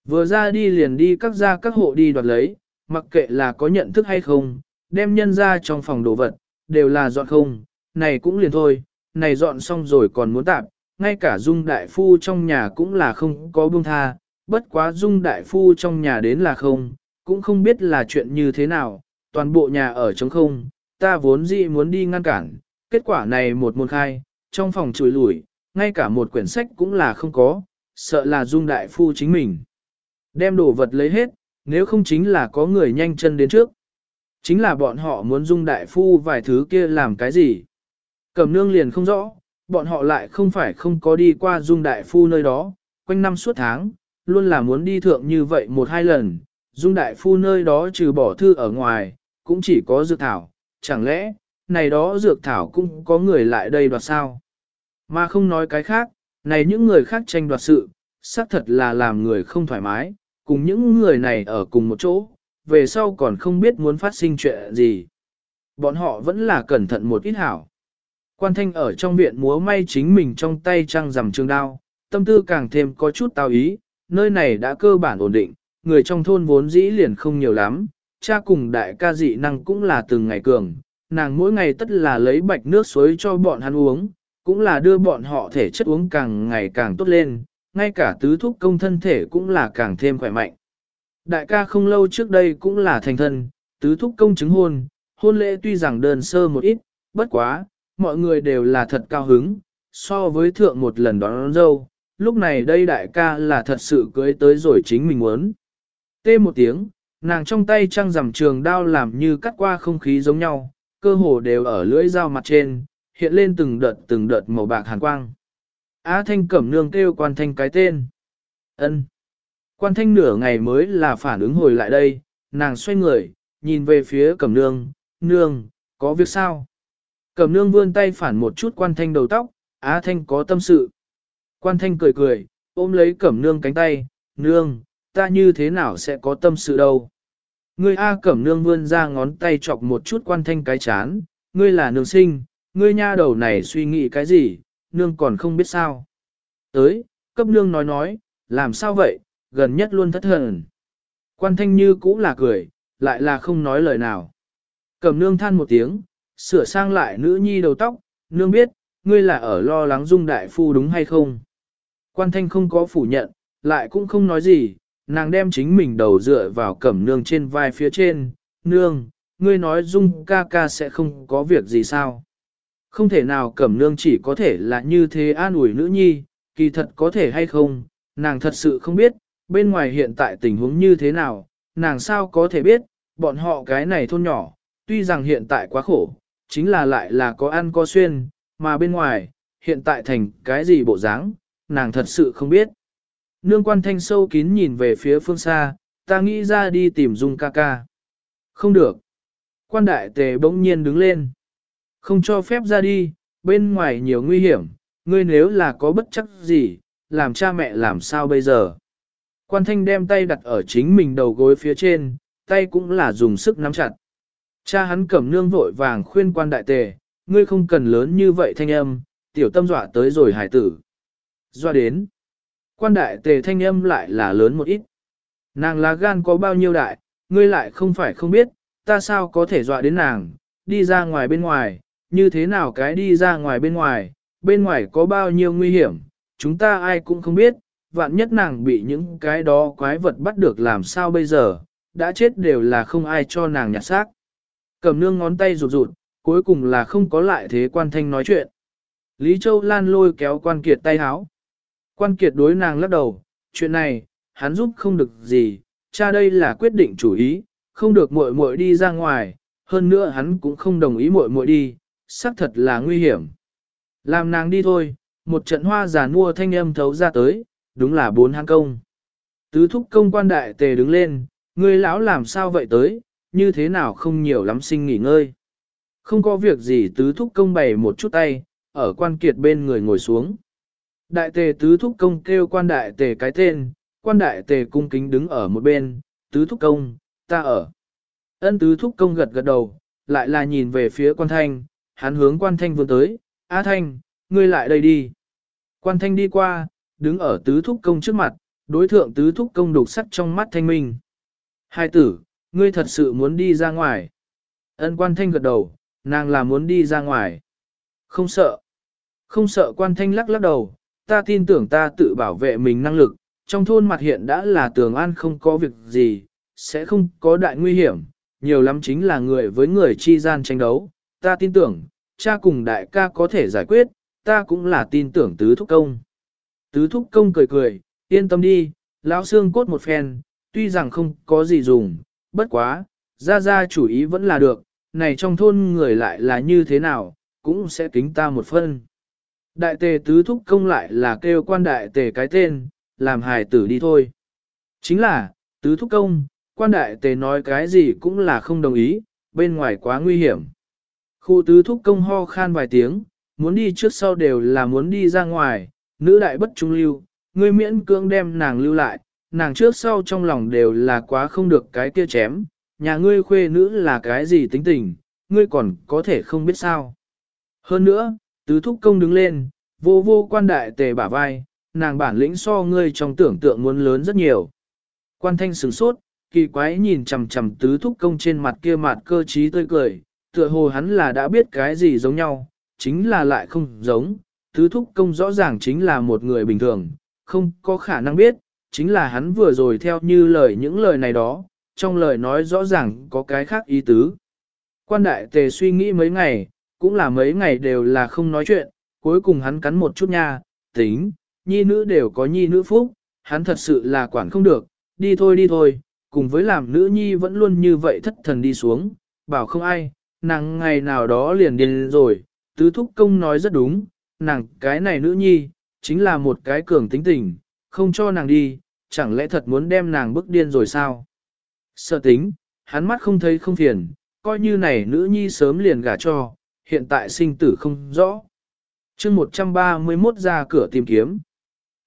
Vừa ra đi liền đi các gia các hộ đi đoạt lấy, mặc kệ là có nhận thức hay không, đem nhân ra trong phòng đồ vật, đều là dọn không, này cũng liền thôi, này dọn xong rồi còn muốn tạp, ngay cả dung đại phu trong nhà cũng là không có buông tha, bất quá dung đại phu trong nhà đến là không, cũng không biết là chuyện như thế nào, toàn bộ nhà ở trống không, ta vốn dĩ muốn đi ngăn cản, kết quả này một môn khai, trong phòng chùi lủi, ngay cả một quyển sách cũng là không có, sợ là dung đại phu chính mình. Đem đồ vật lấy hết, nếu không chính là có người nhanh chân đến trước. Chính là bọn họ muốn dung đại phu vài thứ kia làm cái gì. Cẩm nương liền không rõ, bọn họ lại không phải không có đi qua dung đại phu nơi đó, quanh năm suốt tháng, luôn là muốn đi thượng như vậy một hai lần, dung đại phu nơi đó trừ bỏ thư ở ngoài, cũng chỉ có dược thảo, chẳng lẽ, này đó dược thảo cũng có người lại đây đoạt sao? Mà không nói cái khác, này những người khác tranh đoạt sự, xác thật là làm người không thoải mái, cùng những người này ở cùng một chỗ, về sau còn không biết muốn phát sinh chuyện gì. Bọn họ vẫn là cẩn thận một ít hảo. Quan thanh ở trong viện múa may chính mình trong tay trăng rằm trường đao, tâm tư càng thêm có chút tào ý, nơi này đã cơ bản ổn định, người trong thôn vốn dĩ liền không nhiều lắm, cha cùng đại ca dị năng cũng là từng ngày cường, nàng mỗi ngày tất là lấy bạch nước suối cho bọn hắn uống, cũng là đưa bọn họ thể chất uống càng ngày càng tốt lên, ngay cả tứ thúc công thân thể cũng là càng thêm khỏe mạnh. Đại ca không lâu trước đây cũng là thành thân, tứ thúc công chứng hôn, hôn lễ tuy rằng đơn sơ một ít, bất quá, mọi người đều là thật cao hứng, so với thượng một lần đón, đón dâu, lúc này đây đại ca là thật sự cưới tới rồi chính mình muốn. Tê một tiếng, nàng trong tay trăng rằm trường đao làm như cắt qua không khí giống nhau, cơ hồ đều ở lưỡi dao mặt trên, hiện lên từng đợt từng đợt màu bạc hàn quang. Á thanh cẩm nương kêu quan thanh cái tên. ân Quan thanh nửa ngày mới là phản ứng hồi lại đây, nàng xoay người, nhìn về phía cẩm nương, nương, có việc sao? Cẩm nương vươn tay phản một chút quan thanh đầu tóc, á thanh có tâm sự. Quan thanh cười cười, ôm lấy cẩm nương cánh tay, nương, ta như thế nào sẽ có tâm sự đâu? Ngươi A cẩm nương vươn ra ngón tay chọc một chút quan thanh cái chán, ngươi là nương sinh, ngươi nha đầu này suy nghĩ cái gì, nương còn không biết sao. Tới, cấp nương nói nói, làm sao vậy, gần nhất luôn thất thần. Quan thanh như cũ là cười, lại là không nói lời nào. Cẩm nương than một tiếng, sửa sang lại nữ nhi đầu tóc, nương biết, ngươi là ở lo lắng dung đại phu đúng hay không. Quan thanh không có phủ nhận, lại cũng không nói gì, nàng đem chính mình đầu dựa vào cẩm nương trên vai phía trên, nương, ngươi nói dung ca ca sẽ không có việc gì sao. Không thể nào cẩm nương chỉ có thể là như thế an ủi nữ nhi, kỳ thật có thể hay không, nàng thật sự không biết, bên ngoài hiện tại tình huống như thế nào, nàng sao có thể biết, bọn họ cái này thôn nhỏ, tuy rằng hiện tại quá khổ, chính là lại là có ăn có xuyên, mà bên ngoài, hiện tại thành cái gì bộ dáng, nàng thật sự không biết. Nương quan thanh sâu kín nhìn về phía phương xa, ta nghĩ ra đi tìm dung ca ca. Không được. Quan đại tề bỗng nhiên đứng lên. Không cho phép ra đi, bên ngoài nhiều nguy hiểm, ngươi nếu là có bất chắc gì, làm cha mẹ làm sao bây giờ. Quan thanh đem tay đặt ở chính mình đầu gối phía trên, tay cũng là dùng sức nắm chặt. Cha hắn cầm nương vội vàng khuyên quan đại tề, ngươi không cần lớn như vậy thanh âm, tiểu tâm dọa tới rồi hải tử doa đến. Quan đại tề thanh âm lại là lớn một ít. Nàng lá gan có bao nhiêu đại, ngươi lại không phải không biết, ta sao có thể dọa đến nàng, đi ra ngoài bên ngoài, như thế nào cái đi ra ngoài bên ngoài, bên ngoài có bao nhiêu nguy hiểm, chúng ta ai cũng không biết, vạn nhất nàng bị những cái đó quái vật bắt được làm sao bây giờ, đã chết đều là không ai cho nàng nhặt xác. Cầm nương ngón tay rụt rụt, cuối cùng là không có lại thế quan thanh nói chuyện. Lý Châu Lan lôi kéo quan kiệt tay háo. Quan kiệt đối nàng lắc đầu, chuyện này, hắn giúp không được gì, cha đây là quyết định chủ ý, không được muội muội đi ra ngoài, hơn nữa hắn cũng không đồng ý muội muội đi, xác thật là nguy hiểm. Làm nàng đi thôi, một trận hoa giả mua thanh âm thấu ra tới, đúng là bốn hang công. Tứ thúc công quan đại tề đứng lên, người lão làm sao vậy tới, như thế nào không nhiều lắm sinh nghỉ ngơi. Không có việc gì tứ thúc công bày một chút tay, ở quan kiệt bên người ngồi xuống. Đại tề tứ thúc công kêu quan đại tề cái tên, quan đại tề cung kính đứng ở một bên, tứ thúc công, ta ở. Ân tứ thúc công gật gật đầu, lại là nhìn về phía quan thanh, hắn hướng quan thanh vươn tới, A thanh, ngươi lại đây đi. Quan thanh đi qua, đứng ở tứ thúc công trước mặt, đối thượng tứ thúc công đục sắt trong mắt thanh minh. Hai tử, ngươi thật sự muốn đi ra ngoài. Ân quan thanh gật đầu, nàng là muốn đi ra ngoài. Không sợ. Không sợ quan thanh lắc lắc đầu, ta tin tưởng ta tự bảo vệ mình năng lực, trong thôn mặt hiện đã là tường an không có việc gì, sẽ không có đại nguy hiểm, nhiều lắm chính là người với người chi gian tranh đấu, ta tin tưởng, cha cùng đại ca có thể giải quyết, ta cũng là tin tưởng tứ thúc công. Tứ thúc công cười cười, yên tâm đi, lão xương cốt một phen, tuy rằng không có gì dùng, bất quá, ra ra chủ ý vẫn là được, này trong thôn người lại là như thế nào, cũng sẽ kính ta một phân. Đại tề tứ thúc công lại là kêu quan đại tề cái tên, làm hài tử đi thôi. Chính là, tứ thúc công, quan đại tề nói cái gì cũng là không đồng ý, bên ngoài quá nguy hiểm. Khu tứ thúc công ho khan vài tiếng, muốn đi trước sau đều là muốn đi ra ngoài, nữ đại bất trung lưu, ngươi miễn cưỡng đem nàng lưu lại, nàng trước sau trong lòng đều là quá không được cái kia chém, nhà ngươi khuê nữ là cái gì tính tình, ngươi còn có thể không biết sao. Hơn nữa, tứ thúc công đứng lên, vô vô quan đại tề bả vai, nàng bản lĩnh so ngươi trong tưởng tượng muốn lớn rất nhiều. Quan thanh sửng sốt, kỳ quái nhìn chằm chằm tứ thúc công trên mặt kia mặt cơ trí tươi cười, tựa hồ hắn là đã biết cái gì giống nhau, chính là lại không giống, tứ thúc công rõ ràng chính là một người bình thường, không có khả năng biết, chính là hắn vừa rồi theo như lời những lời này đó, trong lời nói rõ ràng có cái khác ý tứ. Quan đại tề suy nghĩ mấy ngày, cũng là mấy ngày đều là không nói chuyện, cuối cùng hắn cắn một chút nha, tính, nhi nữ đều có nhi nữ phúc, hắn thật sự là quản không được, đi thôi đi thôi, cùng với làm nữ nhi vẫn luôn như vậy thất thần đi xuống, bảo không ai, nàng ngày nào đó liền điên rồi, tứ thúc công nói rất đúng, nàng cái này nữ nhi, Chính là một cái cường tính tình, không cho nàng đi, chẳng lẽ thật muốn đem nàng bức điên rồi sao? Sợ tính, hắn mắt không thấy không phiền, coi như này nữ nhi sớm liền gả cho, hiện tại sinh tử không rõ. chương 131 ra cửa tìm kiếm.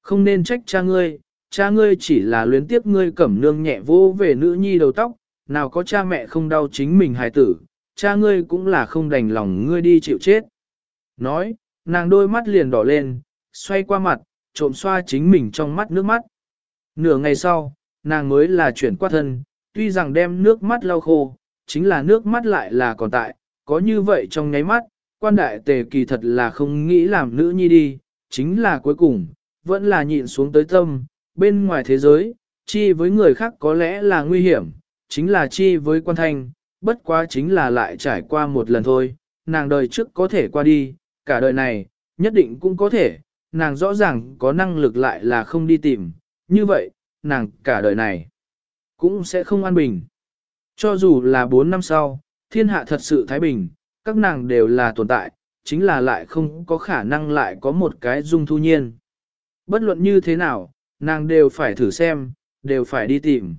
Không nên trách cha ngươi, cha ngươi chỉ là luyến tiếp ngươi cẩm nương nhẹ vô về nữ nhi đầu tóc, nào có cha mẹ không đau chính mình hài tử, cha ngươi cũng là không đành lòng ngươi đi chịu chết. Nói, nàng đôi mắt liền đỏ lên, xoay qua mặt, trộm xoa chính mình trong mắt nước mắt. Nửa ngày sau, nàng mới là chuyển qua thân, tuy rằng đem nước mắt lau khô, chính là nước mắt lại là còn tại, có như vậy trong nháy mắt, quan đại tề kỳ thật là không nghĩ làm nữ nhi đi, chính là cuối cùng, vẫn là nhịn xuống tới tâm, bên ngoài thế giới, chi với người khác có lẽ là nguy hiểm, chính là chi với quan thanh, bất quá chính là lại trải qua một lần thôi, nàng đời trước có thể qua đi, cả đời này, nhất định cũng có thể, nàng rõ ràng có năng lực lại là không đi tìm, như vậy, nàng cả đời này cũng sẽ không an bình. Cho dù là 4 năm sau, thiên hạ thật sự thái bình, các nàng đều là tồn tại, chính là lại không có khả năng lại có một cái dung thu nhiên. Bất luận như thế nào, nàng đều phải thử xem, đều phải đi tìm.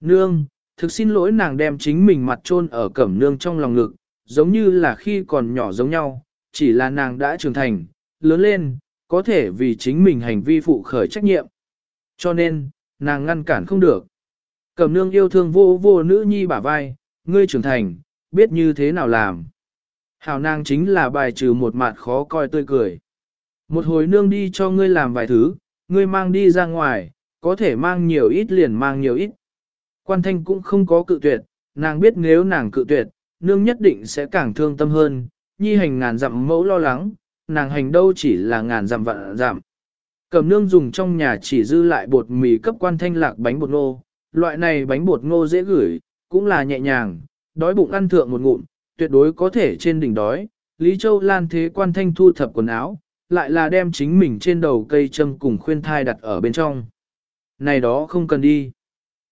Nương, thực xin lỗi nàng đem chính mình mặt chôn ở cẩm nương trong lòng ngực, giống như là khi còn nhỏ giống nhau, chỉ là nàng đã trưởng thành, lớn lên, có thể vì chính mình hành vi phụ khởi trách nhiệm. Cho nên, nàng ngăn cản không được. Cẩm nương yêu thương vô vô nữ nhi bả vai, ngươi trưởng thành, biết như thế nào làm. Hảo nàng chính là bài trừ một mặt khó coi tươi cười. Một hồi nương đi cho ngươi làm vài thứ, ngươi mang đi ra ngoài, có thể mang nhiều ít liền mang nhiều ít. Quan thanh cũng không có cự tuyệt, nàng biết nếu nàng cự tuyệt, nương nhất định sẽ càng thương tâm hơn, nhi hành ngàn dặm mẫu lo lắng, nàng hành đâu chỉ là ngàn dặm vạn dặm. Cầm nương dùng trong nhà chỉ dư lại bột mì cấp quan thanh lạc bánh bột ngô, loại này bánh bột ngô dễ gửi, cũng là nhẹ nhàng, đói bụng ăn thượng một ngụm, tuyệt đối có thể trên đỉnh đói. Lý Châu Lan thế quan thanh thu thập quần áo, lại là đem chính mình trên đầu cây châm cùng khuyên thai đặt ở bên trong. Này đó không cần đi.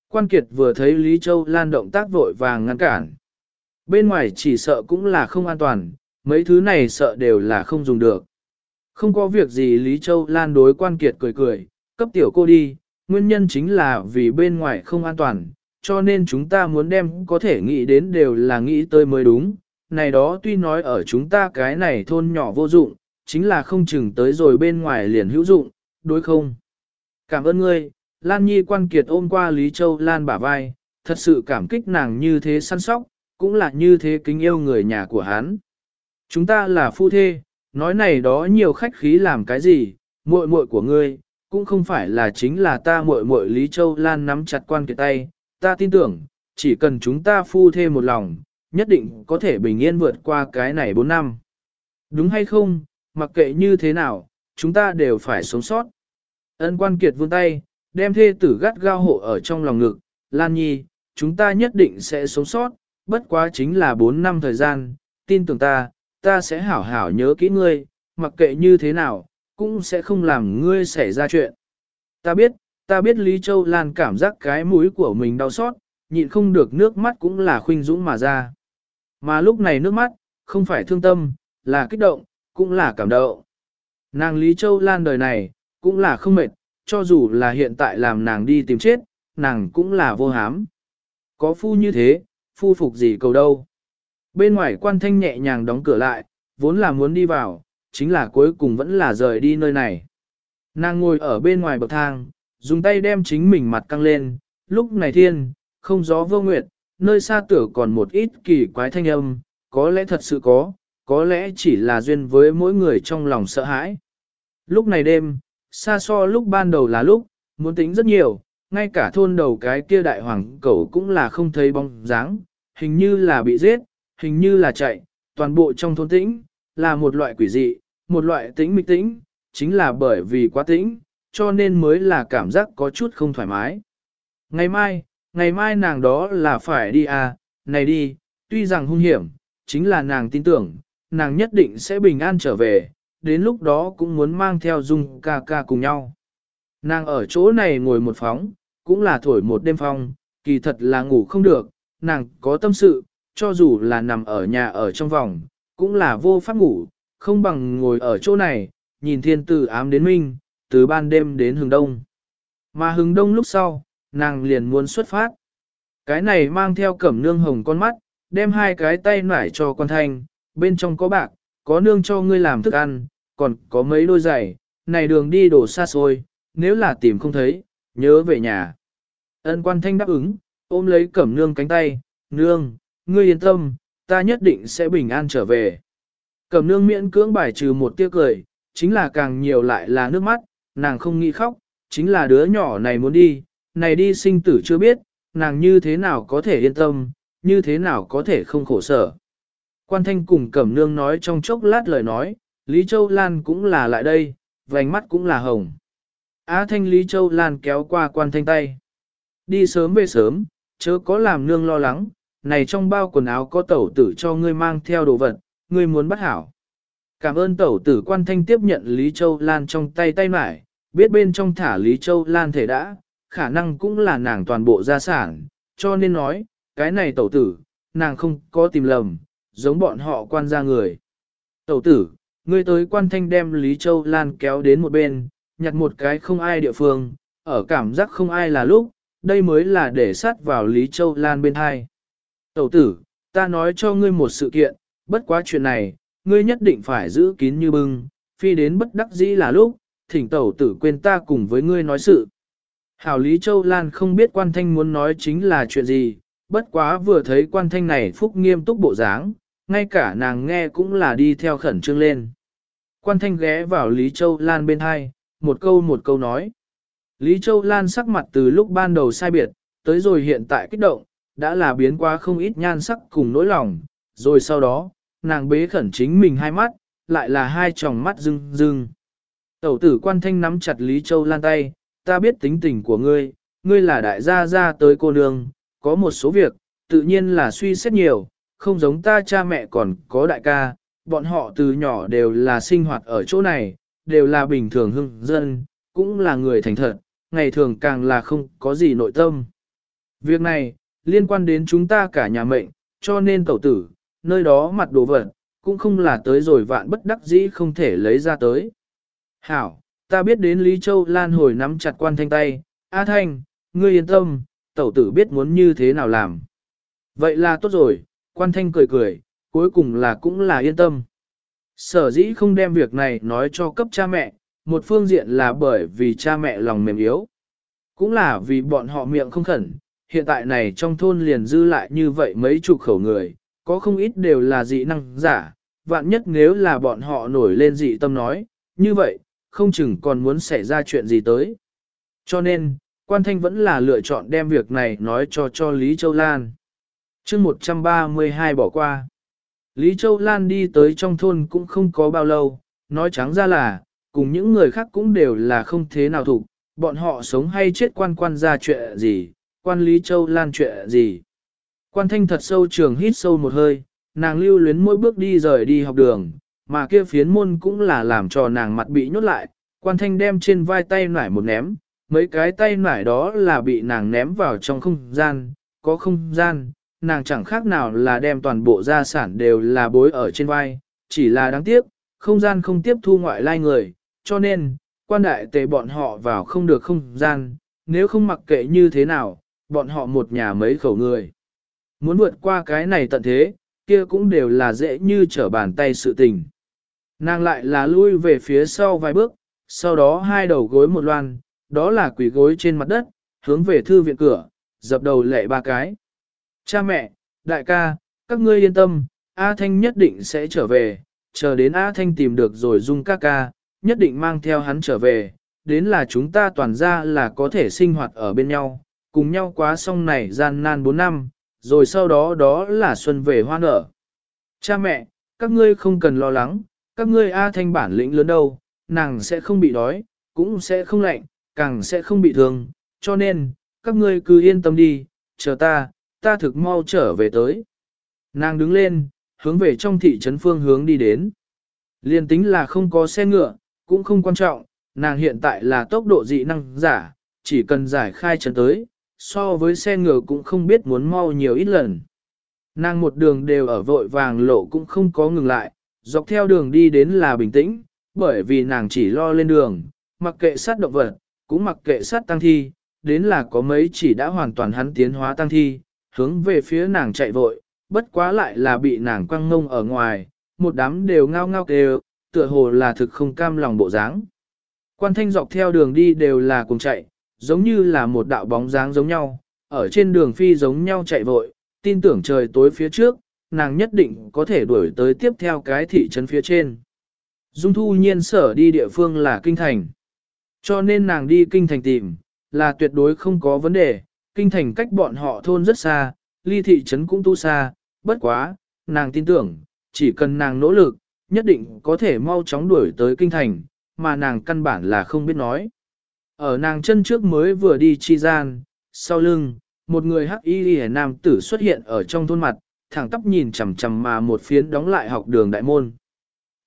Quan Kiệt vừa thấy Lý Châu Lan động tác vội vàng ngăn cản. Bên ngoài chỉ sợ cũng là không an toàn, mấy thứ này sợ đều là không dùng được. Không có việc gì Lý Châu Lan đối Quan Kiệt cười cười, cấp tiểu cô đi, nguyên nhân chính là vì bên ngoài không an toàn, cho nên chúng ta muốn đem có thể nghĩ đến đều là nghĩ tới mới đúng. Này đó tuy nói ở chúng ta cái này thôn nhỏ vô dụng, chính là không chừng tới rồi bên ngoài liền hữu dụng, đối không? Cảm ơn ngươi, Lan Nhi quan kiệt ôm qua Lý Châu Lan bả vai, thật sự cảm kích nàng như thế săn sóc, cũng là như thế kính yêu người nhà của hắn. Chúng ta là phu thê, nói này đó nhiều khách khí làm cái gì, muội muội của ngươi, cũng không phải là chính là ta muội muội Lý Châu Lan nắm chặt quan kiệt tay, ta tin tưởng, chỉ cần chúng ta phu thêm một lòng, nhất định có thể bình yên vượt qua cái này 4 năm. Đúng hay không, mặc kệ như thế nào, chúng ta đều phải sống sót. Ân quan kiệt vươn tay, đem thê tử gắt gao hộ ở trong lòng ngực, Lan Nhi, chúng ta nhất định sẽ sống sót, bất quá chính là 4 năm thời gian, tin tưởng ta, ta sẽ hảo hảo nhớ kỹ ngươi, mặc kệ như thế nào, cũng sẽ không làm ngươi xảy ra chuyện. Ta biết, ta biết Lý Châu Lan cảm giác cái mũi của mình đau xót, nhịn không được nước mắt cũng là khuynh dũng mà ra. Mà lúc này nước mắt, không phải thương tâm, là kích động, cũng là cảm động. Nàng Lý Châu Lan đời này, cũng là không mệt, cho dù là hiện tại làm nàng đi tìm chết, nàng cũng là vô hám. Có phu như thế, phu phục gì cầu đâu. Bên ngoài quan thanh nhẹ nhàng đóng cửa lại, vốn là muốn đi vào, chính là cuối cùng vẫn là rời đi nơi này. Nàng ngồi ở bên ngoài bậc thang, dùng tay đem chính mình mặt căng lên, lúc này thiên, không gió vô nguyệt, nơi xa tử còn một ít kỳ quái thanh âm, có lẽ thật sự có, có lẽ chỉ là duyên với mỗi người trong lòng sợ hãi. Lúc này đêm, xa so lúc ban đầu là lúc, muốn tính rất nhiều, ngay cả thôn đầu cái kia đại hoàng cẩu cũng là không thấy bóng dáng, hình như là bị giết, hình như là chạy, toàn bộ trong thôn tĩnh, là một loại quỷ dị, một loại tĩnh mịch tĩnh, chính là bởi vì quá tĩnh, cho nên mới là cảm giác có chút không thoải mái. Ngày mai, ngày mai nàng đó là phải đi à, này đi, tuy rằng hung hiểm, chính là nàng tin tưởng, nàng nhất định sẽ bình an trở về, đến lúc đó cũng muốn mang theo Dung ca ca cùng nhau. Nàng ở chỗ này ngồi một phóng, cũng là thổi một đêm phong, kỳ thật là ngủ không được, nàng có tâm sự, cho dù là nằm ở nhà ở trong vòng, cũng là vô pháp ngủ, không bằng ngồi ở chỗ này, nhìn thiên từ ám đến minh, từ ban đêm đến hướng đông. Mà hướng đông lúc sau, nàng liền muốn xuất phát. Cái này mang theo cẩm nương hồng con mắt, đem hai cái tay nải cho quan thanh, bên trong có bạc, có nương cho ngươi làm thức ăn, còn có mấy đôi giày, này đường đi đổ xa xôi, nếu là tìm không thấy, nhớ về nhà. Ân quan thanh đáp ứng, ôm lấy cẩm nương cánh tay, nương, ngươi yên tâm, ta nhất định sẽ bình an trở về. Cẩm nương miễn cưỡng bài trừ một tiếc cười, chính là càng nhiều lại là nước mắt, nàng không nghĩ khóc, chính là đứa nhỏ này muốn đi, này đi sinh tử chưa biết, nàng như thế nào có thể yên tâm, như thế nào có thể không khổ sở. Quan thanh cùng cẩm nương nói trong chốc lát lời nói, Lý Châu Lan cũng là lại đây, vành mắt cũng là hồng. Á thanh Lý Châu Lan kéo qua quan thanh tay. Đi sớm về sớm, chớ có làm nương lo lắng, này trong bao quần áo có tẩu tử cho ngươi mang theo đồ vật, ngươi muốn bắt hảo. Cảm ơn tẩu tử quan thanh tiếp nhận Lý Châu Lan trong tay tay mải, biết bên trong thả Lý Châu Lan thể đã, khả năng cũng là nàng toàn bộ gia sản, cho nên nói, cái này tẩu tử, nàng không có tìm lầm, giống bọn họ quan gia người. Tẩu tử, ngươi tới quan thanh đem Lý Châu Lan kéo đến một bên, nhặt một cái không ai địa phương, ở cảm giác không ai là lúc, đây mới là để sát vào Lý Châu Lan bên hai. Tẩu tử, ta nói cho ngươi một sự kiện, bất quá chuyện này, ngươi nhất định phải giữ kín như bưng, phi đến bất đắc dĩ là lúc, thỉnh tẩu tử quên ta cùng với ngươi nói sự. Hảo Lý Châu Lan không biết quan thanh muốn nói chính là chuyện gì, bất quá vừa thấy quan thanh này phúc nghiêm túc bộ dáng, ngay cả nàng nghe cũng là đi theo khẩn trương lên. Quan thanh ghé vào Lý Châu Lan bên hai, một câu một câu nói. Lý Châu Lan sắc mặt từ lúc ban đầu sai biệt, tới rồi hiện tại kích động, đã là biến qua không ít nhan sắc cùng nỗi lòng, rồi sau đó, nàng bế khẩn chính mình hai mắt, lại là hai tròng mắt rưng rưng. Tẩu tử quan thanh nắm chặt Lý Châu Lan tay, ta biết tính tình của ngươi, ngươi là đại gia gia tới cô nương, có một số việc, tự nhiên là suy xét nhiều, không giống ta cha mẹ còn có đại ca, bọn họ từ nhỏ đều là sinh hoạt ở chỗ này, đều là bình thường hưng dân, cũng là người thành thật, ngày thường càng là không có gì nội tâm. Việc này, liên quan đến chúng ta cả nhà mệnh, cho nên tẩu tử, nơi đó mặt đồ vật, cũng không là tới rồi vạn bất đắc dĩ không thể lấy ra tới. Hảo, ta biết đến Lý Châu Lan hồi nắm chặt quan thanh tay, A Thanh, ngươi yên tâm, tẩu tử biết muốn như thế nào làm. Vậy là tốt rồi, quan thanh cười cười, cuối cùng là cũng là yên tâm. Sở dĩ không đem việc này nói cho cấp cha mẹ, một phương diện là bởi vì cha mẹ lòng mềm yếu. Cũng là vì bọn họ miệng không khẩn, hiện tại này trong thôn liền dư lại như vậy mấy chục khẩu người, có không ít đều là dị năng giả, vạn nhất nếu là bọn họ nổi lên dị tâm nói, như vậy, không chừng còn muốn xảy ra chuyện gì tới. Cho nên, quan thanh vẫn là lựa chọn đem việc này nói cho cho Lý Châu Lan. chương 132 bỏ qua. Lý Châu Lan đi tới trong thôn cũng không có bao lâu, nói trắng ra là, cùng những người khác cũng đều là không thế nào thủ, bọn họ sống hay chết quan quan ra chuyện gì, quan Lý Châu Lan chuyện gì. Quan thanh thật sâu trường hít sâu một hơi, nàng lưu luyến mỗi bước đi rời đi học đường, mà kia phiến môn cũng là làm cho nàng mặt bị nhốt lại, quan thanh đem trên vai tay nải một ném, mấy cái tay nải đó là bị nàng ném vào trong không gian, có không gian, nàng chẳng khác nào là đem toàn bộ gia sản đều là bối ở trên vai, chỉ là đáng tiếc, không gian không tiếp thu ngoại lai người, cho nên, quan đại tề bọn họ vào không được không gian, nếu không mặc kệ như thế nào, bọn họ một nhà mấy khẩu người. Muốn vượt qua cái này tận thế, kia cũng đều là dễ như trở bàn tay sự tình. Nàng lại là lui về phía sau vài bước, sau đó hai đầu gối một loan, đó là quỷ gối trên mặt đất, hướng về thư viện cửa, dập đầu lệ ba cái. Cha mẹ, đại ca, các ngươi yên tâm, A Thanh nhất định sẽ trở về, chờ đến A Thanh tìm được rồi dung các ca, nhất định mang theo hắn trở về, đến là chúng ta toàn ra là có thể sinh hoạt ở bên nhau, cùng nhau quá xong này gian nan 4 năm, rồi sau đó đó là xuân về hoa nở. Cha mẹ, các ngươi không cần lo lắng, các ngươi A Thanh bản lĩnh lớn đâu, nàng sẽ không bị đói, cũng sẽ không lạnh, càng sẽ không bị thương, cho nên, các ngươi cứ yên tâm đi, chờ ta, ta thực mau trở về tới. Nàng đứng lên, hướng về trong thị trấn phương hướng đi đến. Liên tính là không có xe ngựa, cũng không quan trọng, nàng hiện tại là tốc độ dị năng giả, chỉ cần giải khai trấn tới, so với xe ngựa cũng không biết muốn mau nhiều ít lần. Nàng một đường đều ở vội vàng lộ cũng không có ngừng lại, dọc theo đường đi đến là bình tĩnh, bởi vì nàng chỉ lo lên đường, mặc kệ sát động vật, cũng mặc kệ sát tăng thi, đến là có mấy chỉ đã hoàn toàn hắn tiến hóa tăng thi, hướng về phía nàng chạy vội, bất quá lại là bị nàng quăng ngông ở ngoài, một đám đều ngao ngao kêu, tựa hồ là thực không cam lòng bộ dáng. Quan thanh dọc theo đường đi đều là cùng chạy, giống như là một đạo bóng dáng giống nhau, ở trên đường phi giống nhau chạy vội, tin tưởng trời tối phía trước, nàng nhất định có thể đuổi tới tiếp theo cái thị trấn phía trên. Dung thu nhiên sở đi địa phương là kinh thành. Cho nên nàng đi kinh thành tìm, là tuyệt đối không có vấn đề, kinh thành cách bọn họ thôn rất xa, ly thị trấn cũng tu xa, bất quá, nàng tin tưởng, chỉ cần nàng nỗ lực, nhất định có thể mau chóng đuổi tới kinh thành, mà nàng căn bản là không biết nói. Ở nàng chân trước mới vừa đi chi gian, sau lưng, một người hắc y hề nam tử xuất hiện ở trong thôn mặt, thẳng tóc nhìn chằm chằm mà một phiến đóng lại học đường đại môn.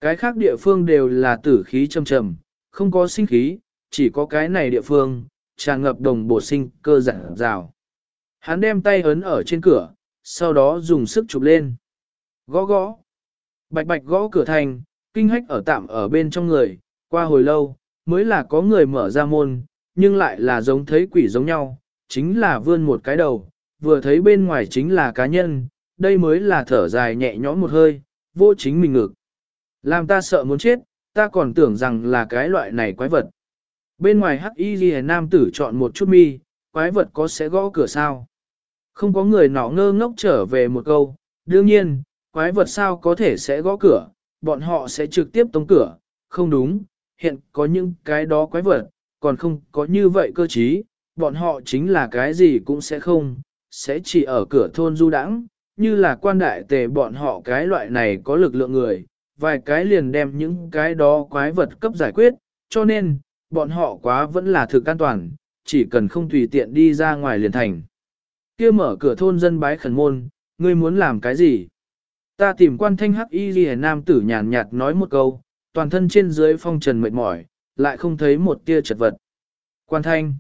Cái khác địa phương đều là tử khí trầm trầm, không có sinh khí, chỉ có cái này địa phương, tràn ngập đồng bộ sinh cơ giản rào. Hắn đem tay ấn ở trên cửa, sau đó dùng sức chụp lên. Gõ gõ. Bạch bạch gõ cửa thành, kinh hách ở tạm ở bên trong người, qua hồi lâu, mới là có người mở ra môn, nhưng lại là giống thấy quỷ giống nhau, chính là vươn một cái đầu, vừa thấy bên ngoài chính là cá nhân, đây mới là thở dài nhẹ nhõm một hơi, vô chính mình ngực. Làm ta sợ muốn chết, ta còn tưởng rằng là cái loại này quái vật. Bên ngoài hắc y ghi nam tử chọn một chút mi, quái vật có sẽ gõ cửa sao? Không có người nọ ngơ ngốc trở về một câu, đương nhiên, quái vật sao có thể sẽ gõ cửa, bọn họ sẽ trực tiếp tống cửa, không đúng, hiện có những cái đó quái vật, còn không có như vậy cơ trí, bọn họ chính là cái gì cũng sẽ không, sẽ chỉ ở cửa thôn du đãng, như là quan đại tề bọn họ cái loại này có lực lượng người, vài cái liền đem những cái đó quái vật cấp giải quyết, cho nên, bọn họ quá vẫn là thực an toàn, chỉ cần không tùy tiện đi ra ngoài liền thành. kia mở cửa thôn dân bái khẩn môn, ngươi muốn làm cái gì? Ta tìm quan thanh hắc y ghi nam tử nhàn nhạt nói một câu, toàn thân trên dưới phong trần mệt mỏi, lại không thấy một tia chật vật. Quan thanh.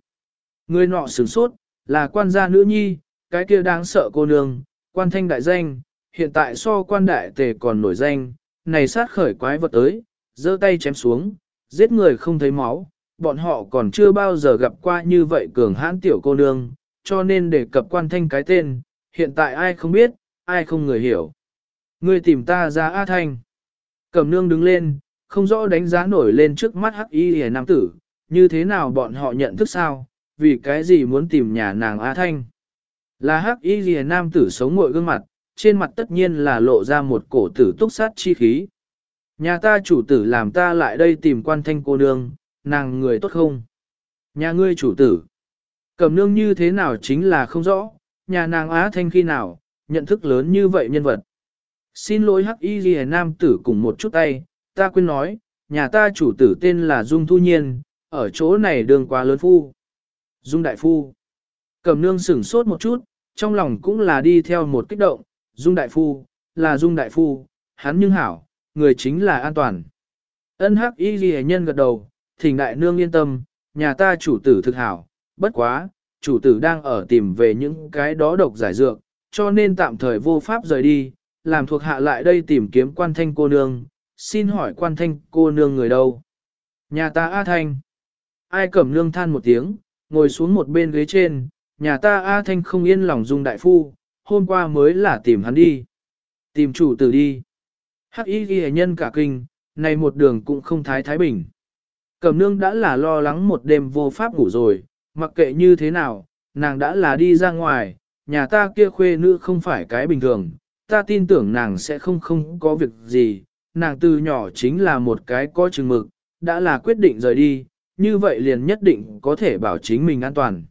Người nọ sửng sốt, là quan gia nữ nhi, cái kia đáng sợ cô nương, quan thanh đại danh, hiện tại so quan đại tề còn nổi danh, này sát khởi quái vật tới, giơ tay chém xuống, giết người không thấy máu, bọn họ còn chưa bao giờ gặp qua như vậy cường hãn tiểu cô nương, cho nên để cập quan thanh cái tên, hiện tại ai không biết, ai không người hiểu. Ngươi tìm ta ra A Thanh. Cẩm nương đứng lên, không rõ đánh giá nổi lên trước mắt hắc y hề nam tử, như thế nào bọn họ nhận thức sao, vì cái gì muốn tìm nhà nàng A Thanh. Là hắc y hề nam tử sống ngội gương mặt, trên mặt tất nhiên là lộ ra một cổ tử túc sát chi khí. Nhà ta chủ tử làm ta lại đây tìm quan thanh cô nương, nàng người tốt không? Nhà ngươi chủ tử. cầm nương như thế nào chính là không rõ, nhà nàng Á Thanh khi nào, nhận thức lớn như vậy nhân vật. Xin lỗi hắc y ghi nam tử cùng một chút tay, ta quên nói, nhà ta chủ tử tên là Dung Thu Nhiên, ở chỗ này đường quá lớn phu. Dung Đại Phu. Cẩm nương sửng sốt một chút, trong lòng cũng là đi theo một kích động, Dung Đại Phu, là Dung Đại Phu, hắn nhưng hảo, người chính là an toàn. Ân hắc y ghi nhân gật đầu, thỉnh đại nương yên tâm, nhà ta chủ tử thực hảo, bất quá, chủ tử đang ở tìm về những cái đó độc giải dược, cho nên tạm thời vô pháp rời đi, làm thuộc hạ lại đây tìm kiếm quan thanh cô nương, xin hỏi quan thanh cô nương người đâu? Nhà ta A Thanh. Ai cẩm nương than một tiếng, ngồi xuống một bên ghế trên, nhà ta A Thanh không yên lòng dung đại phu, hôm qua mới là tìm hắn đi. Tìm chủ tử đi. Hắc y ghi nhân cả kinh, này một đường cũng không thái thái bình. Cẩm nương đã là lo lắng một đêm vô pháp ngủ rồi, mặc kệ như thế nào, nàng đã là đi ra ngoài, nhà ta kia khuê nữ không phải cái bình thường, ta tin tưởng nàng sẽ không không có việc gì, nàng từ nhỏ chính là một cái có chừng mực, đã là quyết định rời đi, như vậy liền nhất định có thể bảo chính mình an toàn.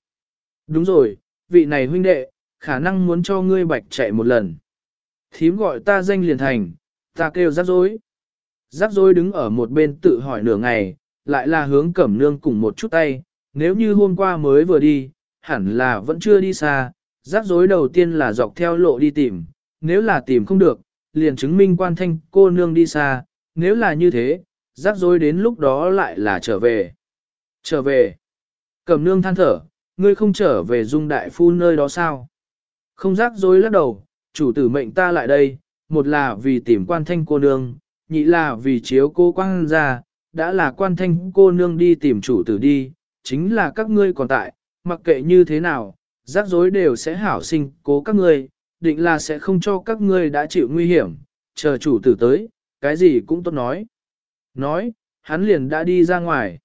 Đúng rồi, vị này huynh đệ, khả năng muốn cho ngươi bạch chạy một lần. Thím gọi ta danh liền thành, ta kêu rắc rối. Rắc rối đứng ở một bên tự hỏi nửa ngày, lại là hướng cẩm nương cùng một chút tay, nếu như hôm qua mới vừa đi, hẳn là vẫn chưa đi xa, rắc rối đầu tiên là dọc theo lộ đi tìm, nếu là tìm không được, liền chứng minh quan thanh cô nương đi xa, nếu là như thế, rắc rối đến lúc đó lại là trở về. Trở về. Cẩm nương than thở, ngươi không trở về dung đại phu nơi đó sao? Không rắc rối lắc đầu, chủ tử mệnh ta lại đây, một là vì tìm quan thanh cô nương, nhị là vì chiếu cô quan ra, đã là quan thanh cô nương đi tìm chủ tử đi, chính là các ngươi còn tại, mặc kệ như thế nào, rắc rối đều sẽ hảo sinh cố các ngươi, định là sẽ không cho các ngươi đã chịu nguy hiểm, chờ chủ tử tới, cái gì cũng tốt nói. Nói, hắn liền đã đi ra ngoài.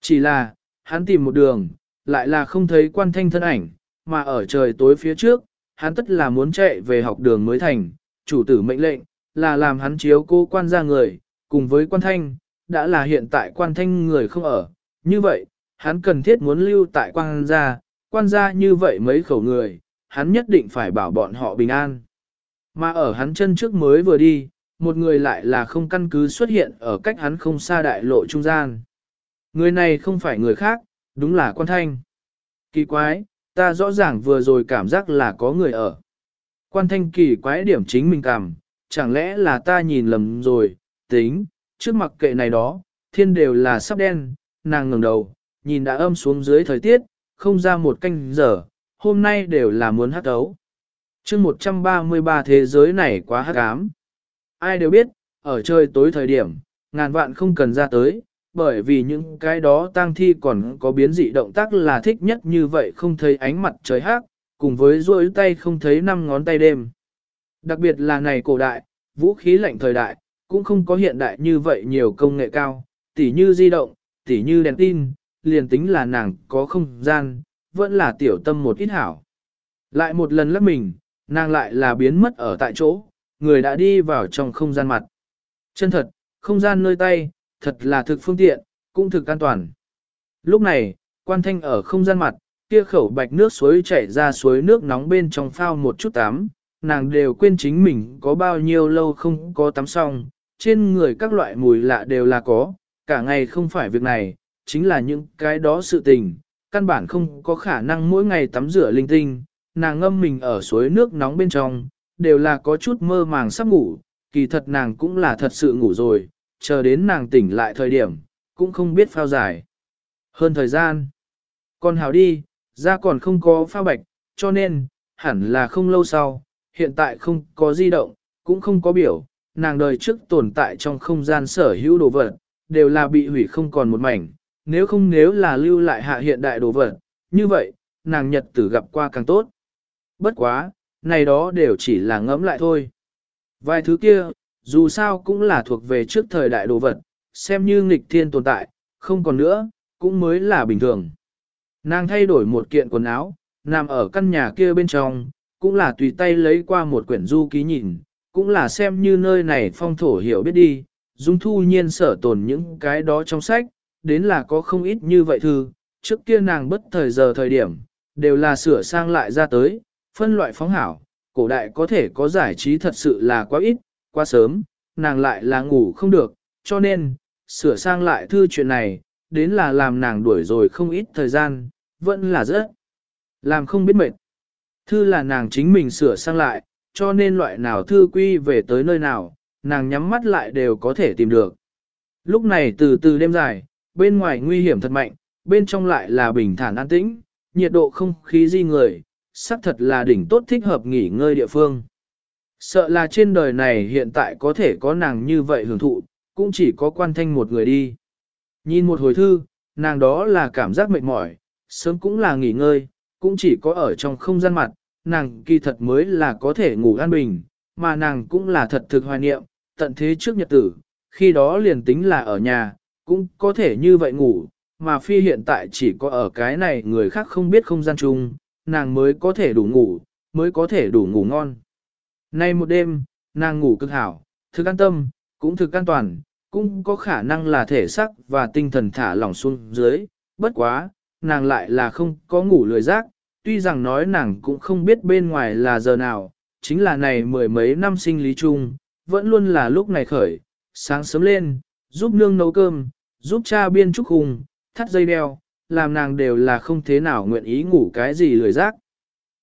Chỉ là, hắn tìm một đường, lại là không thấy quan thanh thân ảnh, mà ở trời tối phía trước, hắn tất là muốn chạy về học đường mới thành, chủ tử mệnh lệnh, là làm hắn chiếu cô quan ra người, cùng với quan thanh, đã là hiện tại quan thanh người không ở. Như vậy, hắn cần thiết muốn lưu tại quan gia, quan gia như vậy mấy khẩu người, hắn nhất định phải bảo bọn họ bình an. Mà ở hắn chân trước mới vừa đi, một người lại là không căn cứ xuất hiện ở cách hắn không xa đại lộ trung gian. Người này không phải người khác, đúng là quan thanh. Kỳ quái, ta rõ ràng vừa rồi cảm giác là có người ở. Quan thanh kỳ quái điểm chính mình cảm, chẳng lẽ là ta nhìn lầm rồi, tính, trước mặt kệ này đó, thiên đều là sắp đen, nàng ngẩng đầu, nhìn đã âm xuống dưới thời tiết, không ra một canh giờ, hôm nay đều là muốn hát ấu. chương 133 thế giới này quá hát ám. Ai đều biết, ở trời tối thời điểm, ngàn vạn không cần ra tới, bởi vì những cái đó tang thi còn có biến dị động tác là thích nhất như vậy không thấy ánh mặt trời hát, cùng với duỗi tay không thấy năm ngón tay đêm. Đặc biệt là này cổ đại, vũ khí lạnh thời đại, cũng không có hiện đại như vậy nhiều công nghệ cao, tỉ như di động, tỉ như đèn tin, liền tính là nàng có không gian, vẫn là tiểu tâm một ít hảo. Lại một lần lấp mình, nàng lại là biến mất ở tại chỗ, người đã đi vào trong không gian mặt. Chân thật, không gian nơi tay, thật là thực phương tiện, cũng thực an toàn. Lúc này, quan thanh ở không gian mặt, kia khẩu bạch nước suối chảy ra suối nước nóng bên trong phao một chút tắm, nàng đều quên chính mình có bao nhiêu lâu không có tắm xong, trên người các loại mùi lạ đều là có, cả ngày không phải việc này, chính là những cái đó sự tình, căn bản không có khả năng mỗi ngày tắm rửa linh tinh, nàng ngâm mình ở suối nước nóng bên trong, đều là có chút mơ màng sắp ngủ, kỳ thật nàng cũng là thật sự ngủ rồi, chờ đến nàng tỉnh lại thời điểm, cũng không biết phao dài. Hơn thời gian, còn hào đi, ra còn không có phao bạch, cho nên, hẳn là không lâu sau, hiện tại không có di động, cũng không có biểu, nàng đời trước tồn tại trong không gian sở hữu đồ vật, đều là bị hủy không còn một mảnh, nếu không nếu là lưu lại hạ hiện đại đồ vật, như vậy, nàng nhật tử gặp qua càng tốt. Bất quá, này đó đều chỉ là ngẫm lại thôi. Vài thứ kia, dù sao cũng là thuộc về trước thời đại đồ vật, xem như nghịch thiên tồn tại, không còn nữa, cũng mới là bình thường. Nàng thay đổi một kiện quần áo, nằm ở căn nhà kia bên trong, cũng là tùy tay lấy qua một quyển du ký nhìn, cũng là xem như nơi này phong thổ hiểu biết đi, dung thu nhiên sở tồn những cái đó trong sách, đến là có không ít như vậy thư, trước kia nàng bất thời giờ thời điểm, đều là sửa sang lại ra tới, phân loại phóng hảo, cổ đại có thể có giải trí thật sự là quá ít, quá sớm, nàng lại là ngủ không được, cho nên, sửa sang lại thư chuyện này, đến là làm nàng đuổi rồi không ít thời gian, vẫn là rất, làm không biết mệt. Thư là nàng chính mình sửa sang lại, cho nên loại nào thư quy về tới nơi nào, nàng nhắm mắt lại đều có thể tìm được. Lúc này từ từ đêm dài, bên ngoài nguy hiểm thật mạnh, bên trong lại là bình thản an tĩnh, nhiệt độ không khí di người, xác thật là đỉnh tốt thích hợp nghỉ ngơi địa phương. Sợ là trên đời này hiện tại có thể có nàng như vậy hưởng thụ, cũng chỉ có quan thanh một người đi. Nhìn một hồi thư, nàng đó là cảm giác mệt mỏi, sớm cũng là nghỉ ngơi, cũng chỉ có ở trong không gian mặt, nàng kỳ thật mới là có thể ngủ an bình, mà nàng cũng là thật thực hoài niệm, tận thế trước nhật tử, khi đó liền tính là ở nhà, cũng có thể như vậy ngủ, mà phi hiện tại chỉ có ở cái này người khác không biết không gian chung, nàng mới có thể đủ ngủ, mới có thể đủ ngủ ngon. Nay một đêm, nàng ngủ cực hảo, thực an tâm, cũng thực an toàn, cũng có khả năng là thể xác và tinh thần thả lỏng xuống dưới, bất quá, nàng lại là không có ngủ lười giác, tuy rằng nói nàng cũng không biết bên ngoài là giờ nào, chính là này mười mấy năm sinh lý chung, vẫn luôn là lúc này khởi, sáng sớm lên, giúp nương nấu cơm, giúp cha biên trúc hùng, thắt dây đeo, làm nàng đều là không thế nào nguyện ý ngủ cái gì lười giác.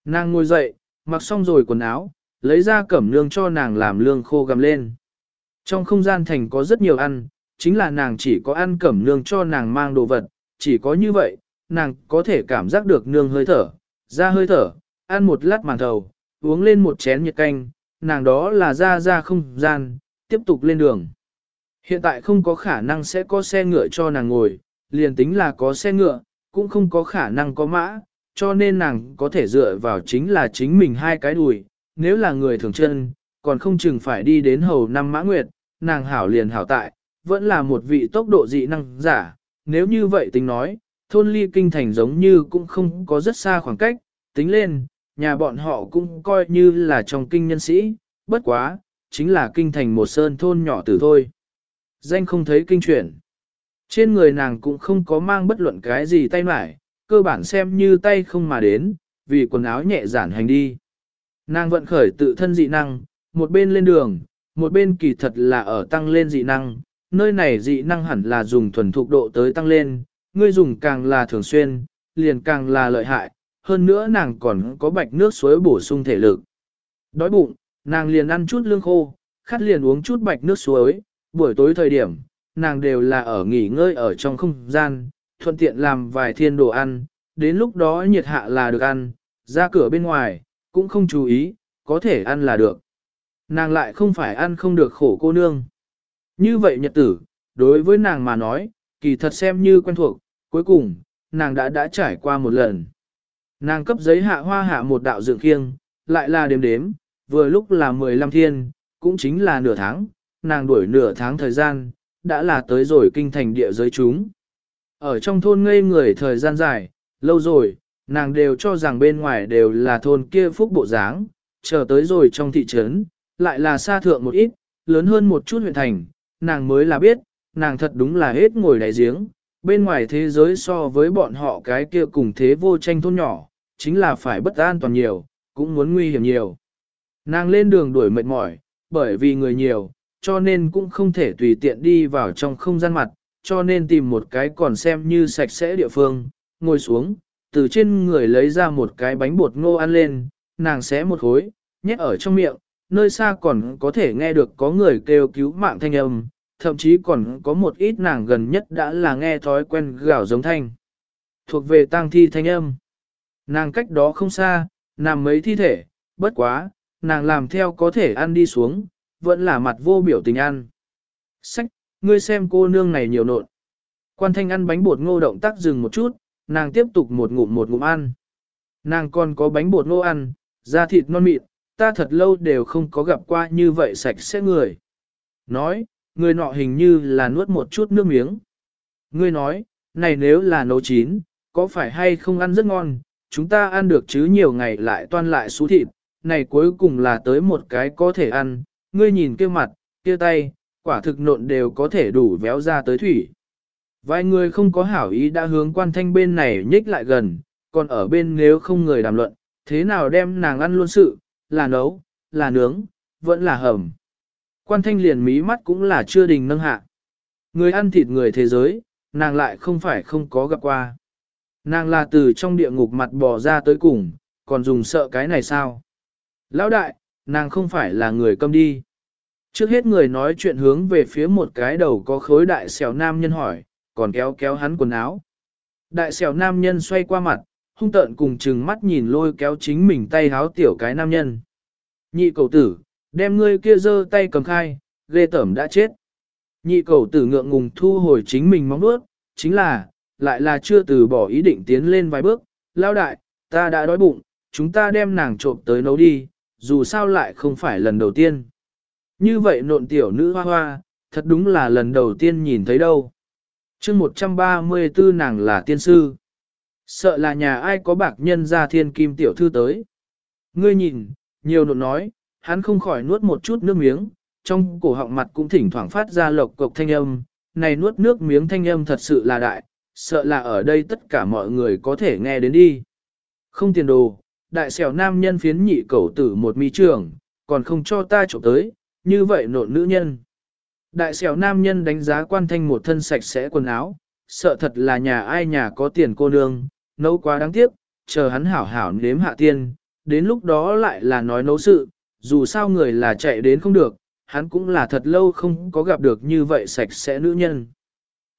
Nàng ngồi dậy, mặc xong rồi quần áo, lấy ra cẩm lương cho nàng làm lương khô gầm lên. Trong không gian thành có rất nhiều ăn, chính là nàng chỉ có ăn cẩm lương cho nàng mang đồ vật, chỉ có như vậy, nàng có thể cảm giác được nương hơi thở, ra hơi thở, ăn một lát màn thầu, uống lên một chén nhiệt canh, nàng đó là ra ra không gian, tiếp tục lên đường. Hiện tại không có khả năng sẽ có xe ngựa cho nàng ngồi, liền tính là có xe ngựa, cũng không có khả năng có mã, cho nên nàng có thể dựa vào chính là chính mình hai cái đùi, nếu là người thường chân, còn không chừng phải đi đến hầu năm mã nguyệt, nàng hảo liền hảo tại, vẫn là một vị tốc độ dị năng giả, nếu như vậy tính nói, thôn ly kinh thành giống như cũng không có rất xa khoảng cách, tính lên, nhà bọn họ cũng coi như là trong kinh nhân sĩ, bất quá, chính là kinh thành một sơn thôn nhỏ tử thôi. Danh không thấy kinh chuyển. Trên người nàng cũng không có mang bất luận cái gì tay mải, cơ bản xem như tay không mà đến, vì quần áo nhẹ giản hành đi. Nàng vận khởi tự thân dị năng, một bên lên đường, một bên kỳ thật là ở tăng lên dị năng, nơi này dị năng hẳn là dùng thuần thục độ tới tăng lên, ngươi dùng càng là thường xuyên, liền càng là lợi hại, hơn nữa nàng còn có bạch nước suối bổ sung thể lực. Đói bụng, nàng liền ăn chút lương khô, khát liền uống chút bạch nước suối, buổi tối thời điểm, nàng đều là ở nghỉ ngơi ở trong không gian, thuận tiện làm vài thiên đồ ăn, đến lúc đó nhiệt hạ là được ăn, ra cửa bên ngoài, cũng không chú ý, có thể ăn là được. Nàng lại không phải ăn không được khổ cô nương. Như vậy nhật tử, đối với nàng mà nói, kỳ thật xem như quen thuộc, cuối cùng, nàng đã đã trải qua một lần. Nàng cấp giấy hạ hoa hạ một đạo dựng khiêng, lại là đếm đếm, vừa lúc là 15 thiên, cũng chính là nửa tháng, nàng đuổi nửa tháng thời gian, đã là tới rồi kinh thành địa giới chúng. Ở trong thôn ngây người thời gian dài, lâu rồi, nàng đều cho rằng bên ngoài đều là thôn kia phúc bộ dáng, chờ tới rồi trong thị trấn, lại là xa thượng một ít, lớn hơn một chút huyện thành, nàng mới là biết, nàng thật đúng là hết ngồi đại giếng, bên ngoài thế giới so với bọn họ cái kia cùng thế vô tranh thôn nhỏ, chính là phải bất an toàn nhiều, cũng muốn nguy hiểm nhiều. Nàng lên đường đuổi mệt mỏi, bởi vì người nhiều, cho nên cũng không thể tùy tiện đi vào trong không gian mặt, cho nên tìm một cái còn xem như sạch sẽ địa phương, ngồi xuống, từ trên người lấy ra một cái bánh bột ngô ăn lên, nàng xé một khối, nhét ở trong miệng, nơi xa còn có thể nghe được có người kêu cứu mạng thanh âm, thậm chí còn có một ít nàng gần nhất đã là nghe thói quen gạo giống thanh. Thuộc về tang thi thanh âm. Nàng cách đó không xa, nằm mấy thi thể, bất quá, nàng làm theo có thể ăn đi xuống, vẫn là mặt vô biểu tình ăn. Sách, ngươi xem cô nương này nhiều nộn. Quan thanh ăn bánh bột ngô động tác dừng một chút, nàng tiếp tục một ngụm một ngụm ăn. Nàng còn có bánh bột ngô ăn, da thịt non mịn, ta thật lâu đều không có gặp qua như vậy sạch sẽ người. Nói, người nọ hình như là nuốt một chút nước miếng. Ngươi nói, này nếu là nấu chín, có phải hay không ăn rất ngon, chúng ta ăn được chứ nhiều ngày lại toan lại xú thịt, này cuối cùng là tới một cái có thể ăn, ngươi nhìn kia mặt, kia tay, quả thực nộn đều có thể đủ véo ra tới thủy. Vài người không có hảo ý đã hướng quan thanh bên này nhích lại gần, còn ở bên nếu không người đàm luận, thế nào đem nàng ăn luôn sự, là nấu, là nướng, vẫn là hầm. Quan thanh liền mí mắt cũng là chưa đình nâng hạ. Người ăn thịt người thế giới, nàng lại không phải không có gặp qua. Nàng là từ trong địa ngục mặt bò ra tới cùng, còn dùng sợ cái này sao? Lão đại, nàng không phải là người câm đi. Trước hết người nói chuyện hướng về phía một cái đầu có khối đại xèo nam nhân hỏi, còn kéo kéo hắn quần áo. Đại xèo nam nhân xoay qua mặt, hung tợn cùng chừng mắt nhìn lôi kéo chính mình tay háo tiểu cái nam nhân. Nhị cầu tử, đem ngươi kia giơ tay cầm khai, ghê tẩm đã chết. Nhị cầu tử ngượng ngùng thu hồi chính mình móng nuốt, chính là, lại là chưa từ bỏ ý định tiến lên vài bước, lao đại, ta đã đói bụng, chúng ta đem nàng trộm tới nấu đi, dù sao lại không phải lần đầu tiên. Như vậy nộn tiểu nữ hoa hoa, thật đúng là lần đầu tiên nhìn thấy đâu. chương 134 nàng là tiên sư. Sợ là nhà ai có bạc nhân ra thiên kim tiểu thư tới. Ngươi nhìn, nhiều nộn nói, hắn không khỏi nuốt một chút nước miếng, trong cổ họng mặt cũng thỉnh thoảng phát ra lộc cộc thanh âm, này nuốt nước miếng thanh âm thật sự là đại, sợ là ở đây tất cả mọi người có thể nghe đến đi. Không tiền đồ, đại xẻo nam nhân phiến nhị cầu tử một mi trường, còn không cho ta trộm tới, như vậy nộn nữ nhân. Đại xẻo nam nhân đánh giá quan thanh một thân sạch sẽ quần áo, sợ thật là nhà ai nhà có tiền cô nương, nấu quá đáng tiếc, chờ hắn hảo hảo nếm hạ tiên, đến lúc đó lại là nói nấu sự, dù sao người là chạy đến không được, hắn cũng là thật lâu không có gặp được như vậy sạch sẽ nữ nhân.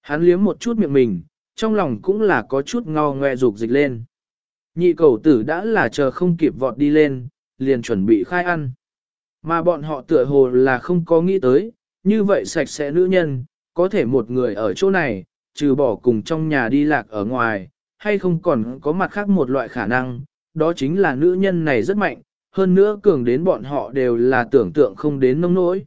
Hắn liếm một chút miệng mình, trong lòng cũng là có chút ngò ngoe dục dịch lên. Nhị cầu tử đã là chờ không kịp vọt đi lên, liền chuẩn bị khai ăn. Mà bọn họ tựa hồ là không có nghĩ tới, như vậy sạch sẽ nữ nhân, có thể một người ở chỗ này, trừ bỏ cùng trong nhà đi lạc ở ngoài, hay không còn có mặt khác một loại khả năng, đó chính là nữ nhân này rất mạnh, hơn nữa cường đến bọn họ đều là tưởng tượng không đến nông nỗi.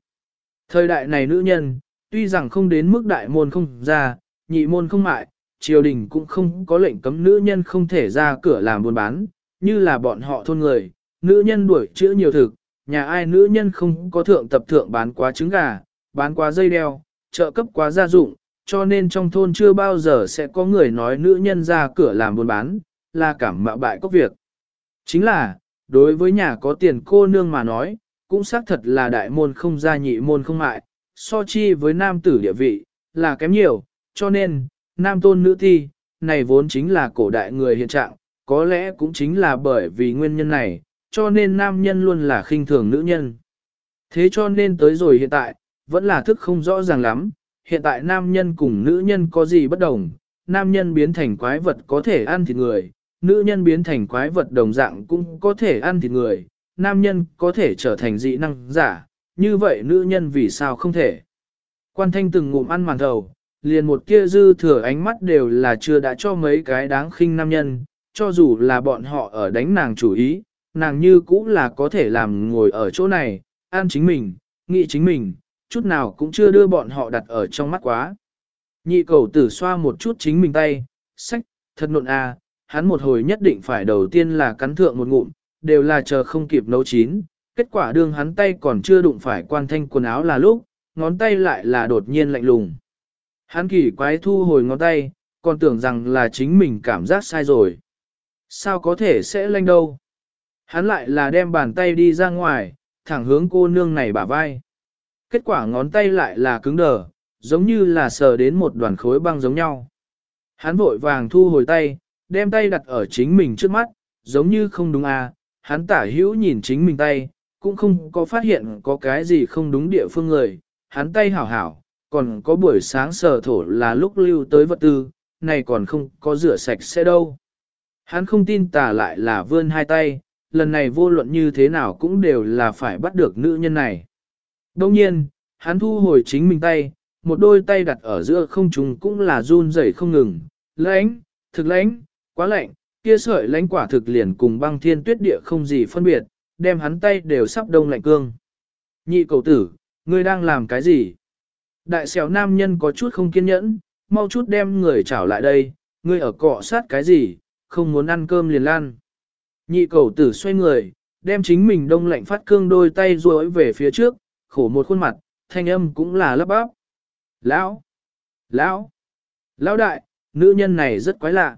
Thời đại này nữ nhân, tuy rằng không đến mức đại môn không ra, nhị môn không mại, triều đình cũng không có lệnh cấm nữ nhân không thể ra cửa làm buôn bán, như là bọn họ thôn người, nữ nhân đuổi chữ nhiều thực, nhà ai nữ nhân không có thượng tập thượng bán quá trứng gà, bán quá dây đeo, trợ cấp quá gia dụng, cho nên trong thôn chưa bao giờ sẽ có người nói nữ nhân ra cửa làm buôn bán, là cảm mạo bại có việc. Chính là, đối với nhà có tiền cô nương mà nói, cũng xác thật là đại môn không gia nhị môn không mại, so chi với nam tử địa vị, là kém nhiều, cho nên, nam tôn nữ thi, này vốn chính là cổ đại người hiện trạng, có lẽ cũng chính là bởi vì nguyên nhân này, cho nên nam nhân luôn là khinh thường nữ nhân. Thế cho nên tới rồi hiện tại, vẫn là thức không rõ ràng lắm, hiện tại nam nhân cùng nữ nhân có gì bất đồng, nam nhân biến thành quái vật có thể ăn thịt người, nữ nhân biến thành quái vật đồng dạng cũng có thể ăn thịt người, nam nhân có thể trở thành dị năng giả, như vậy nữ nhân vì sao không thể. Quan thanh từng ngụm ăn màn thầu, liền một kia dư thừa ánh mắt đều là chưa đã cho mấy cái đáng khinh nam nhân, cho dù là bọn họ ở đánh nàng chủ ý, nàng như cũng là có thể làm ngồi ở chỗ này, an chính mình, nghĩ chính mình, chút nào cũng chưa đưa bọn họ đặt ở trong mắt quá. Nhị cầu tử xoa một chút chính mình tay, sách, thật nộn à, hắn một hồi nhất định phải đầu tiên là cắn thượng một ngụm, đều là chờ không kịp nấu chín, kết quả đương hắn tay còn chưa đụng phải quan thanh quần áo là lúc, ngón tay lại là đột nhiên lạnh lùng. Hắn kỳ quái thu hồi ngón tay, còn tưởng rằng là chính mình cảm giác sai rồi. Sao có thể sẽ lanh đâu? Hắn lại là đem bàn tay đi ra ngoài, thẳng hướng cô nương này bả vai. Kết quả ngón tay lại là cứng đờ, giống như là sờ đến một đoàn khối băng giống nhau. Hắn vội vàng thu hồi tay, đem tay đặt ở chính mình trước mắt, giống như không đúng à, hắn tả hữu nhìn chính mình tay, cũng không có phát hiện có cái gì không đúng địa phương người, hắn tay hảo hảo, còn có buổi sáng sở thổ là lúc lưu tới vật tư, này còn không có rửa sạch sẽ đâu. Hắn không tin tả lại là vươn hai tay, lần này vô luận như thế nào cũng đều là phải bắt được nữ nhân này. Đồng nhiên, hắn thu hồi chính mình tay, một đôi tay đặt ở giữa không trung cũng là run rẩy không ngừng, lãnh, thực lãnh, quá lạnh, kia sợi lãnh quả thực liền cùng băng thiên tuyết địa không gì phân biệt, đem hắn tay đều sắp đông lạnh cương. Nhị cầu tử, ngươi đang làm cái gì? Đại xèo nam nhân có chút không kiên nhẫn, mau chút đem người trảo lại đây, ngươi ở cọ sát cái gì, không muốn ăn cơm liền lan. Nhị cầu tử xoay người, đem chính mình đông lạnh phát cương đôi tay duỗi về phía trước, khổ một khuôn mặt, thanh âm cũng là lấp bắp. Lão! Lão! Lão đại, nữ nhân này rất quái lạ.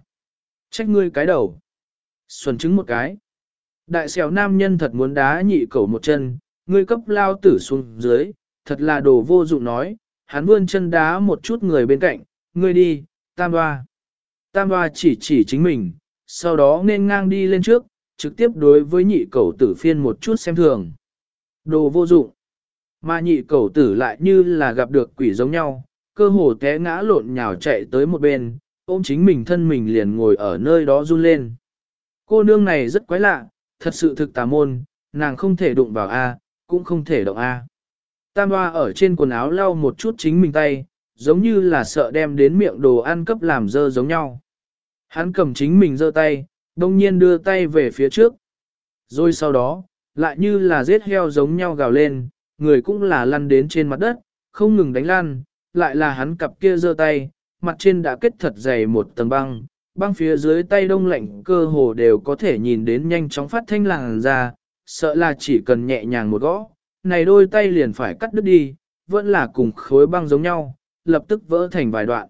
Trách ngươi cái đầu. Xuân chứng một cái. Đại xèo nam nhân thật muốn đá nhị cầu một chân, ngươi cấp lao tử xuống dưới, thật là đồ vô dụng nói, hắn vươn chân đá một chút người bên cạnh, ngươi đi, tam hoa. Tam hoa chỉ chỉ chính mình, sau đó nên ngang đi lên trước, trực tiếp đối với nhị cầu tử phiên một chút xem thường. Đồ vô dụng. Mà nhị cầu tử lại như là gặp được quỷ giống nhau, cơ hồ té ngã lộn nhào chạy tới một bên, ôm chính mình thân mình liền ngồi ở nơi đó run lên. Cô nương này rất quái lạ, thật sự thực tà môn, nàng không thể đụng vào A, cũng không thể động A. Tam hoa ở trên quần áo lau một chút chính mình tay, giống như là sợ đem đến miệng đồ ăn cấp làm dơ giống nhau. Hắn cầm chính mình dơ tay, đông nhiên đưa tay về phía trước. Rồi sau đó, lại như là giết heo giống nhau gào lên, người cũng là lăn đến trên mặt đất, không ngừng đánh lăn, lại là hắn cặp kia giơ tay, mặt trên đã kết thật dày một tầng băng, băng phía dưới tay đông lạnh cơ hồ đều có thể nhìn đến nhanh chóng phát thanh làng ra, sợ là chỉ cần nhẹ nhàng một gõ, này đôi tay liền phải cắt đứt đi, vẫn là cùng khối băng giống nhau, lập tức vỡ thành vài đoạn.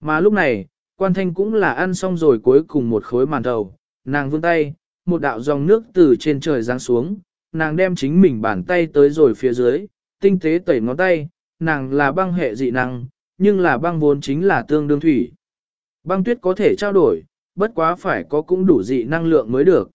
Mà lúc này, quan thanh cũng là ăn xong rồi cuối cùng một khối màn đầu, nàng vươn tay, một đạo dòng nước từ trên trời giáng xuống, nàng đem chính mình bàn tay tới rồi phía dưới, tinh tế tẩy ngón tay, nàng là băng hệ dị năng, nhưng là băng vốn chính là tương đương thủy. Băng tuyết có thể trao đổi, bất quá phải có cũng đủ dị năng lượng mới được.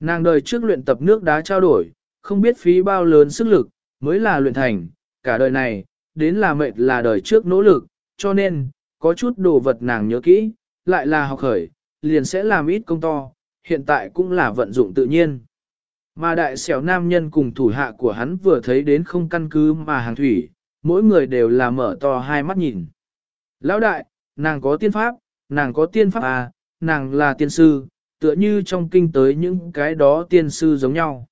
Nàng đời trước luyện tập nước đá trao đổi, không biết phí bao lớn sức lực, mới là luyện thành, cả đời này, đến là mệt là đời trước nỗ lực, cho nên, có chút đồ vật nàng nhớ kỹ, lại là học khởi, liền sẽ làm ít công to, hiện tại cũng là vận dụng tự nhiên. Mà đại xẻo nam nhân cùng thủ hạ của hắn vừa thấy đến không căn cứ mà hàng thủy, mỗi người đều là mở to hai mắt nhìn. Lão đại, nàng có tiên pháp, nàng có tiên pháp à, nàng là tiên sư, tựa như trong kinh tới những cái đó tiên sư giống nhau.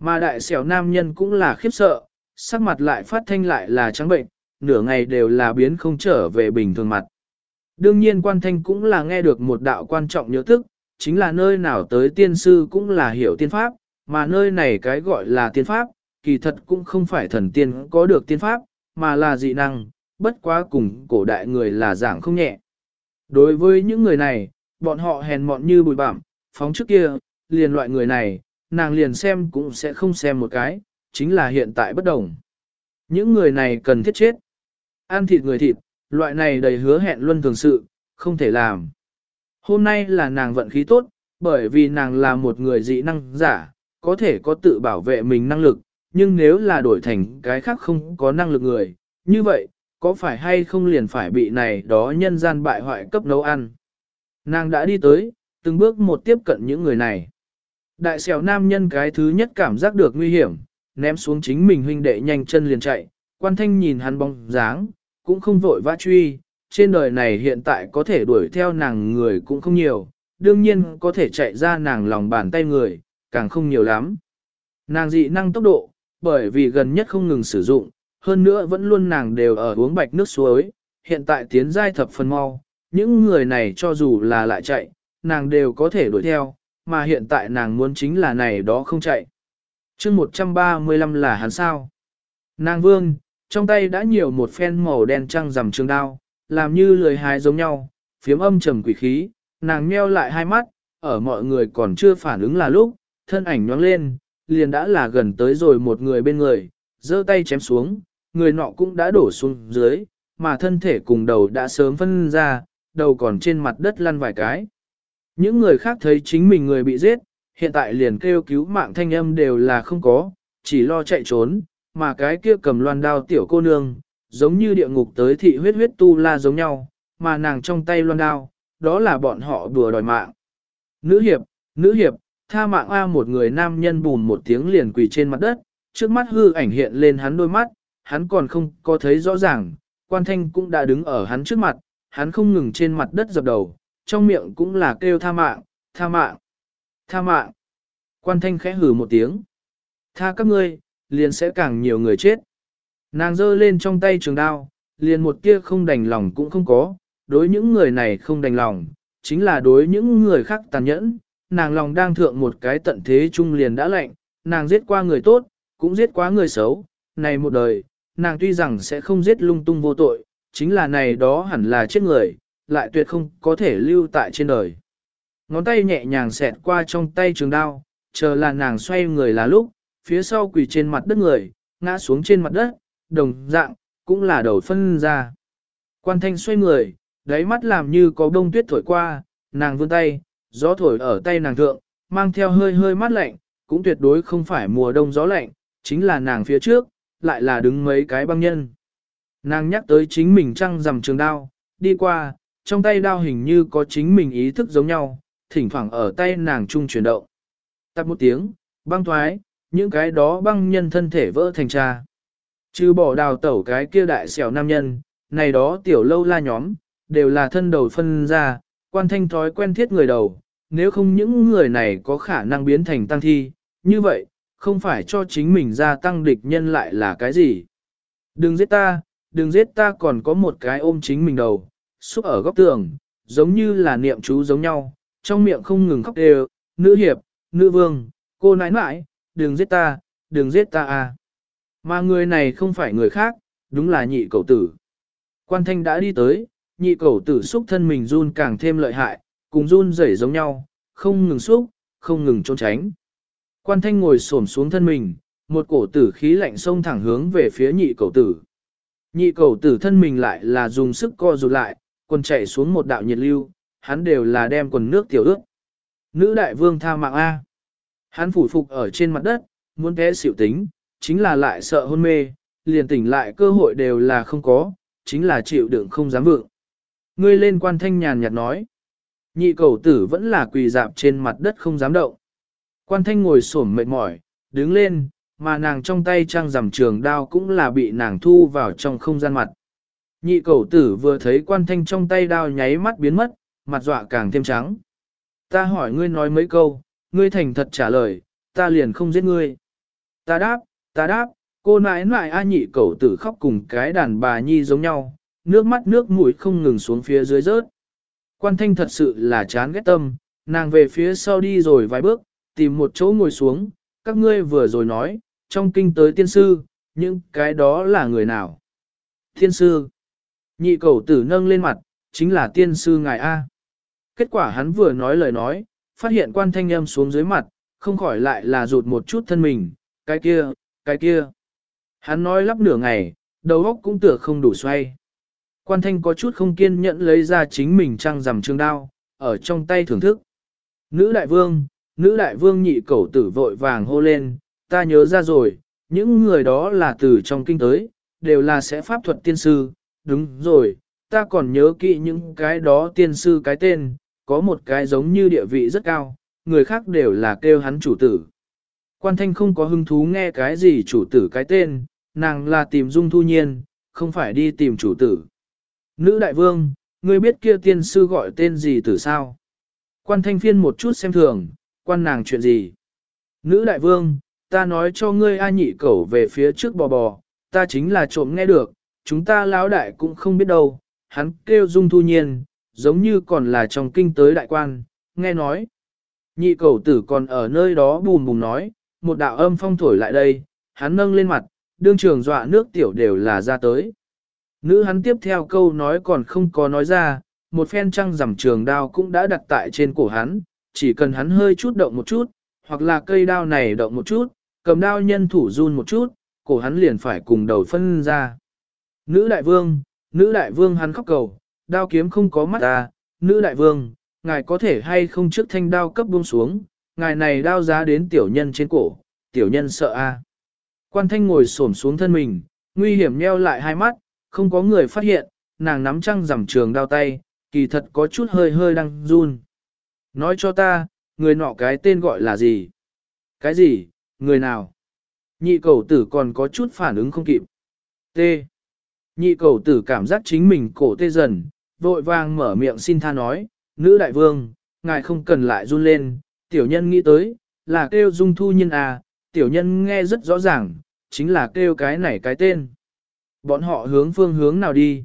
Mà đại xẻo nam nhân cũng là khiếp sợ, sắc mặt lại phát thanh lại là trắng bệnh, nửa ngày đều là biến không trở về bình thường mặt. Đương nhiên quan thanh cũng là nghe được một đạo quan trọng nhớ tức, chính là nơi nào tới tiên sư cũng là hiểu tiên pháp, mà nơi này cái gọi là tiên pháp, kỳ thật cũng không phải thần tiên có được tiên pháp, mà là dị năng, bất quá cùng cổ đại người là giảng không nhẹ. Đối với những người này, bọn họ hèn mọn như bụi bặm, phóng trước kia, liền loại người này, nàng liền xem cũng sẽ không xem một cái, chính là hiện tại bất đồng. Những người này cần thiết chết. Ăn thịt người thịt, loại này đầy hứa hẹn luân thường sự, không thể làm. Hôm nay là nàng vận khí tốt, bởi vì nàng là một người dị năng giả, có thể có tự bảo vệ mình năng lực, nhưng nếu là đổi thành cái khác không có năng lực người, như vậy, có phải hay không liền phải bị này đó nhân gian bại hoại cấp nấu ăn. Nàng đã đi tới, từng bước một tiếp cận những người này. Đại xèo nam nhân cái thứ nhất cảm giác được nguy hiểm, ném xuống chính mình huynh đệ nhanh chân liền chạy, quan thanh nhìn hắn bóng dáng, cũng không vội vã truy, trên đời này hiện tại có thể đuổi theo nàng người cũng không nhiều, đương nhiên có thể chạy ra nàng lòng bàn tay người, càng không nhiều lắm. Nàng dị năng tốc độ, bởi vì gần nhất không ngừng sử dụng, hơn nữa vẫn luôn nàng đều ở uống bạch nước suối, hiện tại tiến giai thập phần mau, những người này cho dù là lại chạy, nàng đều có thể đuổi theo, mà hiện tại nàng muốn chính là này đó không chạy. chương 135 là hắn sao? Nàng vương, trong tay đã nhiều một phen màu đen trăng rằm trường đao, làm như lười hái giống nhau, phiếm âm trầm quỷ khí, nàng meo lại hai mắt, ở mọi người còn chưa phản ứng là lúc, thân ảnh nhoáng lên, liền đã là gần tới rồi một người bên người, giơ tay chém xuống, người nọ cũng đã đổ xuống dưới, mà thân thể cùng đầu đã sớm phân ra, đầu còn trên mặt đất lăn vài cái. Những người khác thấy chính mình người bị giết, hiện tại liền kêu cứu mạng thanh âm đều là không có, chỉ lo chạy trốn, mà cái kia cầm loan đao tiểu cô nương, giống như địa ngục tới thị huyết huyết tu la giống nhau, mà nàng trong tay loan đao, đó là bọn họ đùa đòi mạng. Nữ hiệp, nữ hiệp, tha mạng A một người nam nhân bùn một tiếng liền quỳ trên mặt đất, trước mắt hư ảnh hiện lên hắn đôi mắt, hắn còn không có thấy rõ ràng, quan thanh cũng đã đứng ở hắn trước mặt, hắn không ngừng trên mặt đất dập đầu, trong miệng cũng là kêu tha mạng, tha mạng, tha mạng. Quan thanh khẽ hử một tiếng. Tha các ngươi, liền sẽ càng nhiều người chết. Nàng giơ lên trong tay trường đao, liền một tia không đành lòng cũng không có, đối những người này không đành lòng, chính là đối những người khác tàn nhẫn, nàng lòng đang thượng một cái tận thế chung liền đã lạnh, nàng giết qua người tốt, cũng giết qua người xấu, này một đời, nàng tuy rằng sẽ không giết lung tung vô tội, chính là này đó hẳn là chết người, lại tuyệt không có thể lưu tại trên đời. Ngón tay nhẹ nhàng xẹt qua trong tay trường đao, chờ là nàng xoay người là lúc, phía sau quỳ trên mặt đất người, ngã xuống trên mặt đất, đồng dạng, cũng là đầu phân ra. Quan thanh xoay người, đáy mắt làm như có bông tuyết thổi qua, nàng vươn tay, gió thổi ở tay nàng thượng, mang theo hơi hơi mát lạnh, cũng tuyệt đối không phải mùa đông gió lạnh, chính là nàng phía trước, lại là đứng mấy cái băng nhân. Nàng nhắc tới chính mình trăng rằm trường đao, đi qua, trong tay đao hình như có chính mình ý thức giống nhau, thỉnh thoảng ở tay nàng trung chuyển động. Tắt một tiếng, băng thoái, những cái đó băng nhân thân thể vỡ thành cha. Trừ bỏ đào tẩu cái kia đại xẻo nam nhân, này đó tiểu lâu la nhóm, đều là thân đầu phân ra, quan thanh thói quen thiết người đầu, nếu không những người này có khả năng biến thành tăng thi, như vậy, không phải cho chính mình gia tăng địch nhân lại là cái gì. Đừng giết ta, đừng giết ta còn có một cái ôm chính mình đầu, xúc ở góc tường, giống như là niệm chú giống nhau, trong miệng không ngừng khóc đều, nữ hiệp, nữ vương, cô nãi nãi, đừng giết ta, đừng giết ta à. Mà người này không phải người khác, đúng là nhị cậu tử. Quan thanh đã đi tới, nhị cậu tử xúc thân mình run càng thêm lợi hại, cùng run rẩy giống nhau, không ngừng xúc, không ngừng trốn tránh. Quan thanh ngồi xổm xuống thân mình, một cổ tử khí lạnh sông thẳng hướng về phía nhị cậu tử. Nhị cầu tử thân mình lại là dùng sức co rụt lại, quần chạy xuống một đạo nhiệt lưu, hắn đều là đem quần nước tiểu ướt. Nữ đại vương tha mạng A. Hắn phủ phục ở trên mặt đất, muốn té xỉu tính, chính là lại sợ hôn mê, liền tỉnh lại cơ hội đều là không có, chính là chịu đựng không dám vượng. Ngươi lên quan thanh nhàn nhạt nói. Nhị cầu tử vẫn là quỳ dạp trên mặt đất không dám động. Quan thanh ngồi xổm mệt mỏi, đứng lên, mà nàng trong tay trang rằm trường đao cũng là bị nàng thu vào trong không gian mặt. Nhị cầu tử vừa thấy quan thanh trong tay đao nháy mắt biến mất, mặt dọa càng thêm trắng. Ta hỏi ngươi nói mấy câu, ngươi thành thật trả lời, ta liền không giết ngươi. Ta đáp, ta đáp, cô nãi nãi A nhị cầu tử khóc cùng cái đàn bà nhi giống nhau, nước mắt nước mũi không ngừng xuống phía dưới rớt. Quan thanh thật sự là chán ghét tâm, nàng về phía sau đi rồi vài bước, tìm một chỗ ngồi xuống, các ngươi vừa rồi nói, trong kinh tới tiên sư, những cái đó là người nào? Tiên sư. Nhị cầu tử nâng lên mặt, chính là tiên sư ngài A. Kết quả hắn vừa nói lời nói, phát hiện quan thanh âm xuống dưới mặt, không khỏi lại là rụt một chút thân mình, cái kia, cái kia. Hắn nói lắp nửa ngày, đầu óc cũng tựa không đủ xoay. Quan thanh có chút không kiên nhẫn lấy ra chính mình trăng rằm trương đao, ở trong tay thưởng thức. Nữ đại vương, nữ đại vương nhị cẩu tử vội vàng hô lên, ta nhớ ra rồi, những người đó là từ trong kinh tới, đều là sẽ pháp thuật tiên sư, đúng rồi, ta còn nhớ kỹ những cái đó tiên sư cái tên, có một cái giống như địa vị rất cao, người khác đều là kêu hắn chủ tử. Quan thanh không có hứng thú nghe cái gì chủ tử cái tên, nàng là tìm dung thu nhiên, không phải đi tìm chủ tử. Nữ đại vương, ngươi biết kia tiên sư gọi tên gì tử sao? Quan thanh phiên một chút xem thường, quan nàng chuyện gì? Nữ đại vương, ta nói cho ngươi a nhị cẩu về phía trước bò bò, ta chính là trộm nghe được, chúng ta lão đại cũng không biết đâu, hắn kêu dung thu nhiên, giống như còn là trong kinh tới đại quan, nghe nói. Nhị cẩu tử còn ở nơi đó bùm bùm nói, một đạo âm phong thổi lại đây, hắn nâng lên mặt, đương trường dọa nước tiểu đều là ra tới. Nữ hắn tiếp theo câu nói còn không có nói ra, một phen trăng rằm trường đao cũng đã đặt tại trên cổ hắn, chỉ cần hắn hơi chút động một chút, hoặc là cây đao này động một chút, cầm đao nhân thủ run một chút, cổ hắn liền phải cùng đầu phân ra. Nữ đại vương, nữ đại vương hắn khóc cầu, đao kiếm không có mắt ta, nữ đại vương, ngài có thể hay không trước thanh đao cấp buông xuống, ngài này đao giá đến tiểu nhân trên cổ, tiểu nhân sợ a. Quan thanh ngồi xổm xuống thân mình, nguy hiểm nheo lại hai mắt, không có người phát hiện, nàng nắm trăng rằm trường đao tay, kỳ thật có chút hơi hơi đang run. Nói cho ta, người nọ cái tên gọi là gì? Cái gì? Người nào? Nhị cầu tử còn có chút phản ứng không kịp. T. Nhị cầu tử cảm giác chính mình cổ tê dần, vội vàng mở miệng xin tha nói, nữ đại vương, ngài không cần lại run lên, tiểu nhân nghĩ tới, là kêu dung thu nhân à, tiểu nhân nghe rất rõ ràng, chính là kêu cái này cái tên. Bọn họ hướng phương hướng nào đi?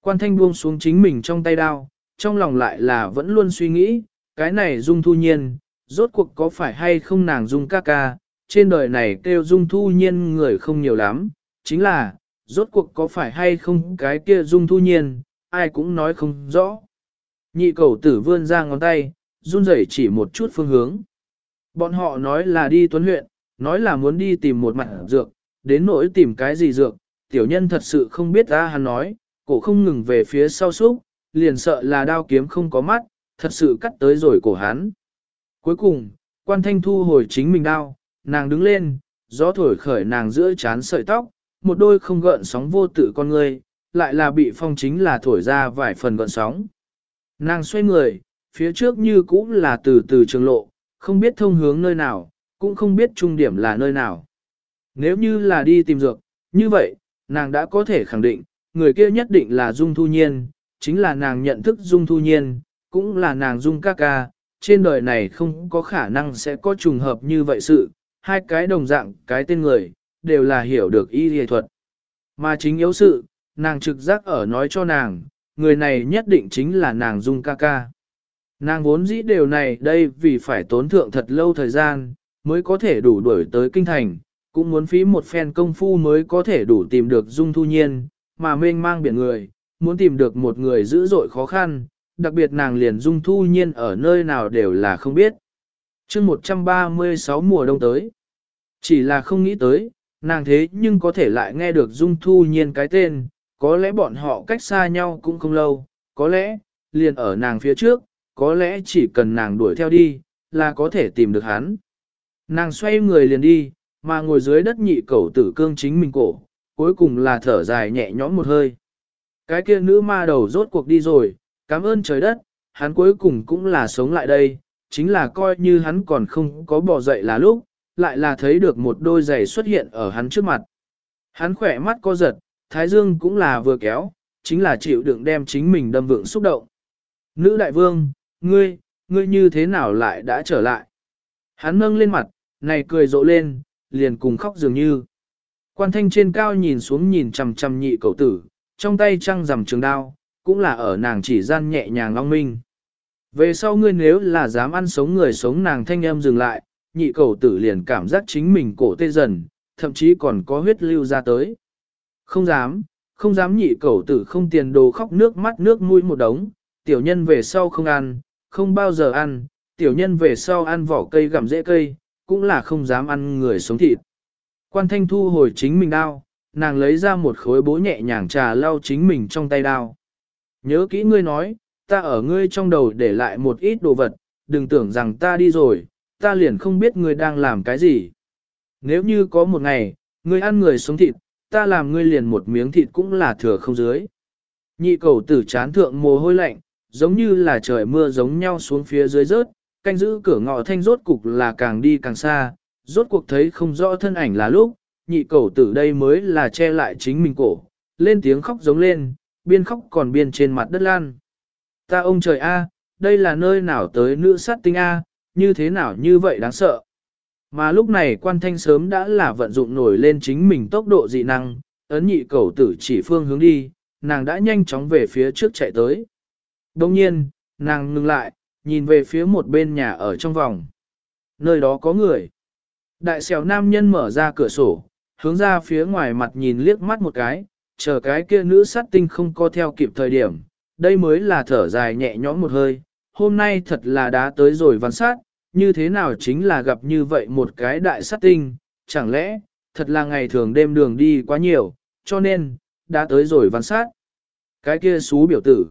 Quan thanh buông xuống chính mình trong tay đao, trong lòng lại là vẫn luôn suy nghĩ, cái này dung thu nhiên, rốt cuộc có phải hay không nàng dung ca ca, trên đời này kêu dung thu nhiên người không nhiều lắm, chính là, rốt cuộc có phải hay không cái kia dung thu nhiên, ai cũng nói không rõ. Nhị cầu tử vươn ra ngón tay, run rẩy chỉ một chút phương hướng. Bọn họ nói là đi tuấn huyện, nói là muốn đi tìm một mặt dược, đến nỗi tìm cái gì dược, tiểu nhân thật sự không biết ra hắn nói, cổ không ngừng về phía sau súc, liền sợ là đao kiếm không có mắt, thật sự cắt tới rồi cổ hắn. Cuối cùng, quan thanh thu hồi chính mình đao, nàng đứng lên, gió thổi khởi nàng giữa chán sợi tóc, một đôi không gợn sóng vô tự con người, lại là bị phong chính là thổi ra vài phần gợn sóng. Nàng xoay người, phía trước như cũng là từ từ trường lộ, không biết thông hướng nơi nào, cũng không biết trung điểm là nơi nào. Nếu như là đi tìm dược, như vậy, nàng đã có thể khẳng định, người kia nhất định là Dung Thu Nhiên, chính là nàng nhận thức Dung Thu Nhiên, cũng là nàng Dung ca ca, trên đời này không có khả năng sẽ có trùng hợp như vậy sự, hai cái đồng dạng cái tên người, đều là hiểu được y y thuật. Mà chính yếu sự, nàng trực giác ở nói cho nàng, người này nhất định chính là nàng Dung ca ca. Nàng vốn dĩ điều này đây vì phải tốn thượng thật lâu thời gian, mới có thể đủ đuổi tới kinh thành, cũng muốn phí một phen công phu mới có thể đủ tìm được Dung Thu Nhiên, mà mênh mang biển người, muốn tìm được một người dữ dội khó khăn, đặc biệt nàng liền Dung Thu Nhiên ở nơi nào đều là không biết. chương 136 mùa đông tới, chỉ là không nghĩ tới, nàng thế nhưng có thể lại nghe được Dung Thu Nhiên cái tên, có lẽ bọn họ cách xa nhau cũng không lâu, có lẽ, liền ở nàng phía trước, có lẽ chỉ cần nàng đuổi theo đi, là có thể tìm được hắn. Nàng xoay người liền đi, mà ngồi dưới đất nhị cẩu tử cương chính mình cổ, cuối cùng là thở dài nhẹ nhõm một hơi. Cái kia nữ ma đầu rốt cuộc đi rồi, cảm ơn trời đất, hắn cuối cùng cũng là sống lại đây, chính là coi như hắn còn không có bỏ dậy là lúc, lại là thấy được một đôi giày xuất hiện ở hắn trước mặt. Hắn khỏe mắt co giật, thái dương cũng là vừa kéo, chính là chịu đựng đem chính mình đâm vượng xúc động. Nữ đại vương, ngươi, ngươi như thế nào lại đã trở lại? Hắn nâng lên mặt, này cười rộ lên, liền cùng khóc dường như. Quan thanh trên cao nhìn xuống nhìn chằm chằm nhị cậu tử, trong tay trăng rằm trường đao, cũng là ở nàng chỉ gian nhẹ nhàng long minh. Về sau ngươi nếu là dám ăn sống người sống nàng thanh âm dừng lại, nhị cầu tử liền cảm giác chính mình cổ tê dần, thậm chí còn có huyết lưu ra tới. Không dám, không dám nhị cầu tử không tiền đồ khóc nước mắt nước mũi một đống, tiểu nhân về sau không ăn, không bao giờ ăn, tiểu nhân về sau ăn vỏ cây gặm rễ cây, cũng là không dám ăn người sống thịt. Quan thanh thu hồi chính mình đao, nàng lấy ra một khối bố nhẹ nhàng trà lau chính mình trong tay đao. Nhớ kỹ ngươi nói, ta ở ngươi trong đầu để lại một ít đồ vật, đừng tưởng rằng ta đi rồi, ta liền không biết ngươi đang làm cái gì. Nếu như có một ngày, ngươi ăn người sống thịt, ta làm ngươi liền một miếng thịt cũng là thừa không dưới. Nhị cầu tử chán thượng mồ hôi lạnh, giống như là trời mưa giống nhau xuống phía dưới rớt, canh giữ cửa ngõ thanh rốt cục là càng đi càng xa, rốt cuộc thấy không rõ thân ảnh là lúc, nhị cầu tử đây mới là che lại chính mình cổ, lên tiếng khóc giống lên, biên khóc còn biên trên mặt đất lan. Ta ông trời A, đây là nơi nào tới nữ sát tinh A, như thế nào như vậy đáng sợ. Mà lúc này quan thanh sớm đã là vận dụng nổi lên chính mình tốc độ dị năng, ấn nhị cầu tử chỉ phương hướng đi, nàng đã nhanh chóng về phía trước chạy tới. Đồng nhiên, nàng ngừng lại, nhìn về phía một bên nhà ở trong vòng. Nơi đó có người. Đại xèo nam nhân mở ra cửa sổ, hướng ra phía ngoài mặt nhìn liếc mắt một cái, chờ cái kia nữ sát tinh không co theo kịp thời điểm, đây mới là thở dài nhẹ nhõm một hơi, hôm nay thật là đã tới rồi văn sát, như thế nào chính là gặp như vậy một cái đại sát tinh, chẳng lẽ, thật là ngày thường đêm đường đi quá nhiều, cho nên, đã tới rồi văn sát. Cái kia xú biểu tử.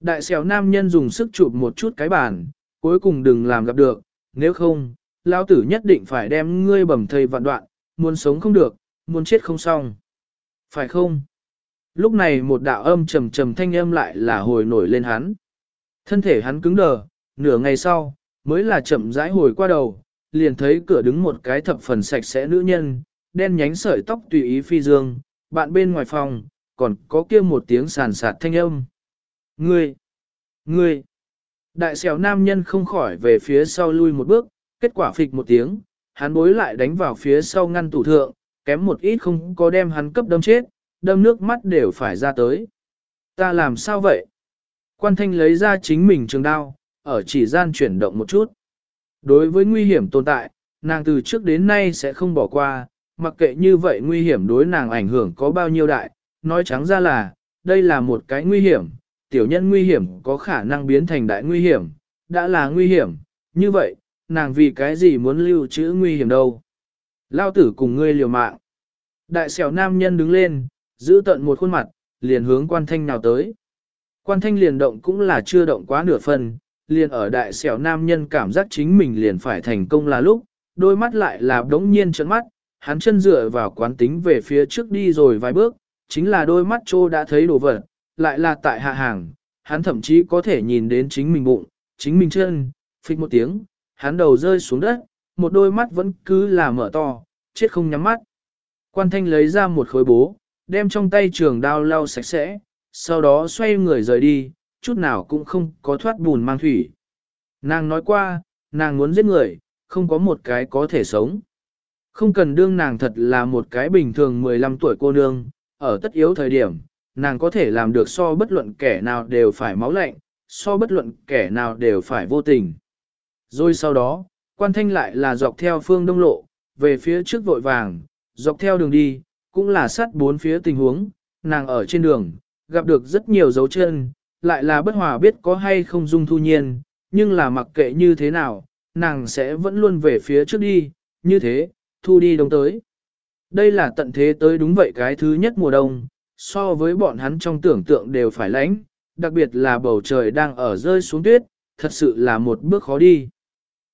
Đại xèo nam nhân dùng sức chụp một chút cái bàn, cuối cùng đừng làm gặp được, nếu không, lão tử nhất định phải đem ngươi bầm thây vạn đoạn, muốn sống không được, muốn chết không xong. Phải không? Lúc này một đạo âm trầm trầm thanh âm lại là hồi nổi lên hắn. Thân thể hắn cứng đờ, nửa ngày sau, mới là chậm rãi hồi qua đầu, liền thấy cửa đứng một cái thập phần sạch sẽ nữ nhân, đen nhánh sợi tóc tùy ý phi dương, bạn bên ngoài phòng, còn có kia một tiếng sàn sạt thanh âm. Ngươi! Ngươi! Đại xèo nam nhân không khỏi về phía sau lui một bước, kết quả phịch một tiếng, hắn bối lại đánh vào phía sau ngăn tủ thượng, kém một ít không có đem hắn cấp đâm chết, đâm nước mắt đều phải ra tới. Ta làm sao vậy? Quan thanh lấy ra chính mình trường đao, ở chỉ gian chuyển động một chút. Đối với nguy hiểm tồn tại, nàng từ trước đến nay sẽ không bỏ qua, mặc kệ như vậy nguy hiểm đối nàng ảnh hưởng có bao nhiêu đại, nói trắng ra là, đây là một cái nguy hiểm, tiểu nhân nguy hiểm có khả năng biến thành đại nguy hiểm, đã là nguy hiểm, như vậy, nàng vì cái gì muốn lưu trữ nguy hiểm đâu. Lao tử cùng ngươi liều mạng. Đại xẻo nam nhân đứng lên, giữ tận một khuôn mặt, liền hướng quan thanh nào tới. Quan thanh liền động cũng là chưa động quá nửa phần, liền ở đại xẻo nam nhân cảm giác chính mình liền phải thành công là lúc, đôi mắt lại là đống nhiên trấn mắt, hắn chân dựa vào quán tính về phía trước đi rồi vài bước, chính là đôi mắt trô đã thấy đồ vật, lại là tại hạ hàng, hắn thậm chí có thể nhìn đến chính mình bụng, chính mình chân, phịch một tiếng, hắn đầu rơi xuống đất, một đôi mắt vẫn cứ là mở to, chết không nhắm mắt. Quan thanh lấy ra một khối bố, đem trong tay trường đao lau sạch sẽ, sau đó xoay người rời đi, chút nào cũng không có thoát bùn mang thủy. Nàng nói qua, nàng muốn giết người, không có một cái có thể sống. Không cần đương nàng thật là một cái bình thường 15 tuổi cô nương, ở tất yếu thời điểm, nàng có thể làm được so bất luận kẻ nào đều phải máu lạnh, so bất luận kẻ nào đều phải vô tình. Rồi sau đó, quan thanh lại là dọc theo phương đông lộ, về phía trước vội vàng, dọc theo đường đi, cũng là sát bốn phía tình huống, nàng ở trên đường, gặp được rất nhiều dấu chân, lại là bất hòa biết có hay không dung thu nhiên, nhưng là mặc kệ như thế nào, nàng sẽ vẫn luôn về phía trước đi, như thế, thu đi đông tới. Đây là tận thế tới đúng vậy cái thứ nhất mùa đông, so với bọn hắn trong tưởng tượng đều phải lánh, đặc biệt là bầu trời đang ở rơi xuống tuyết, thật sự là một bước khó đi.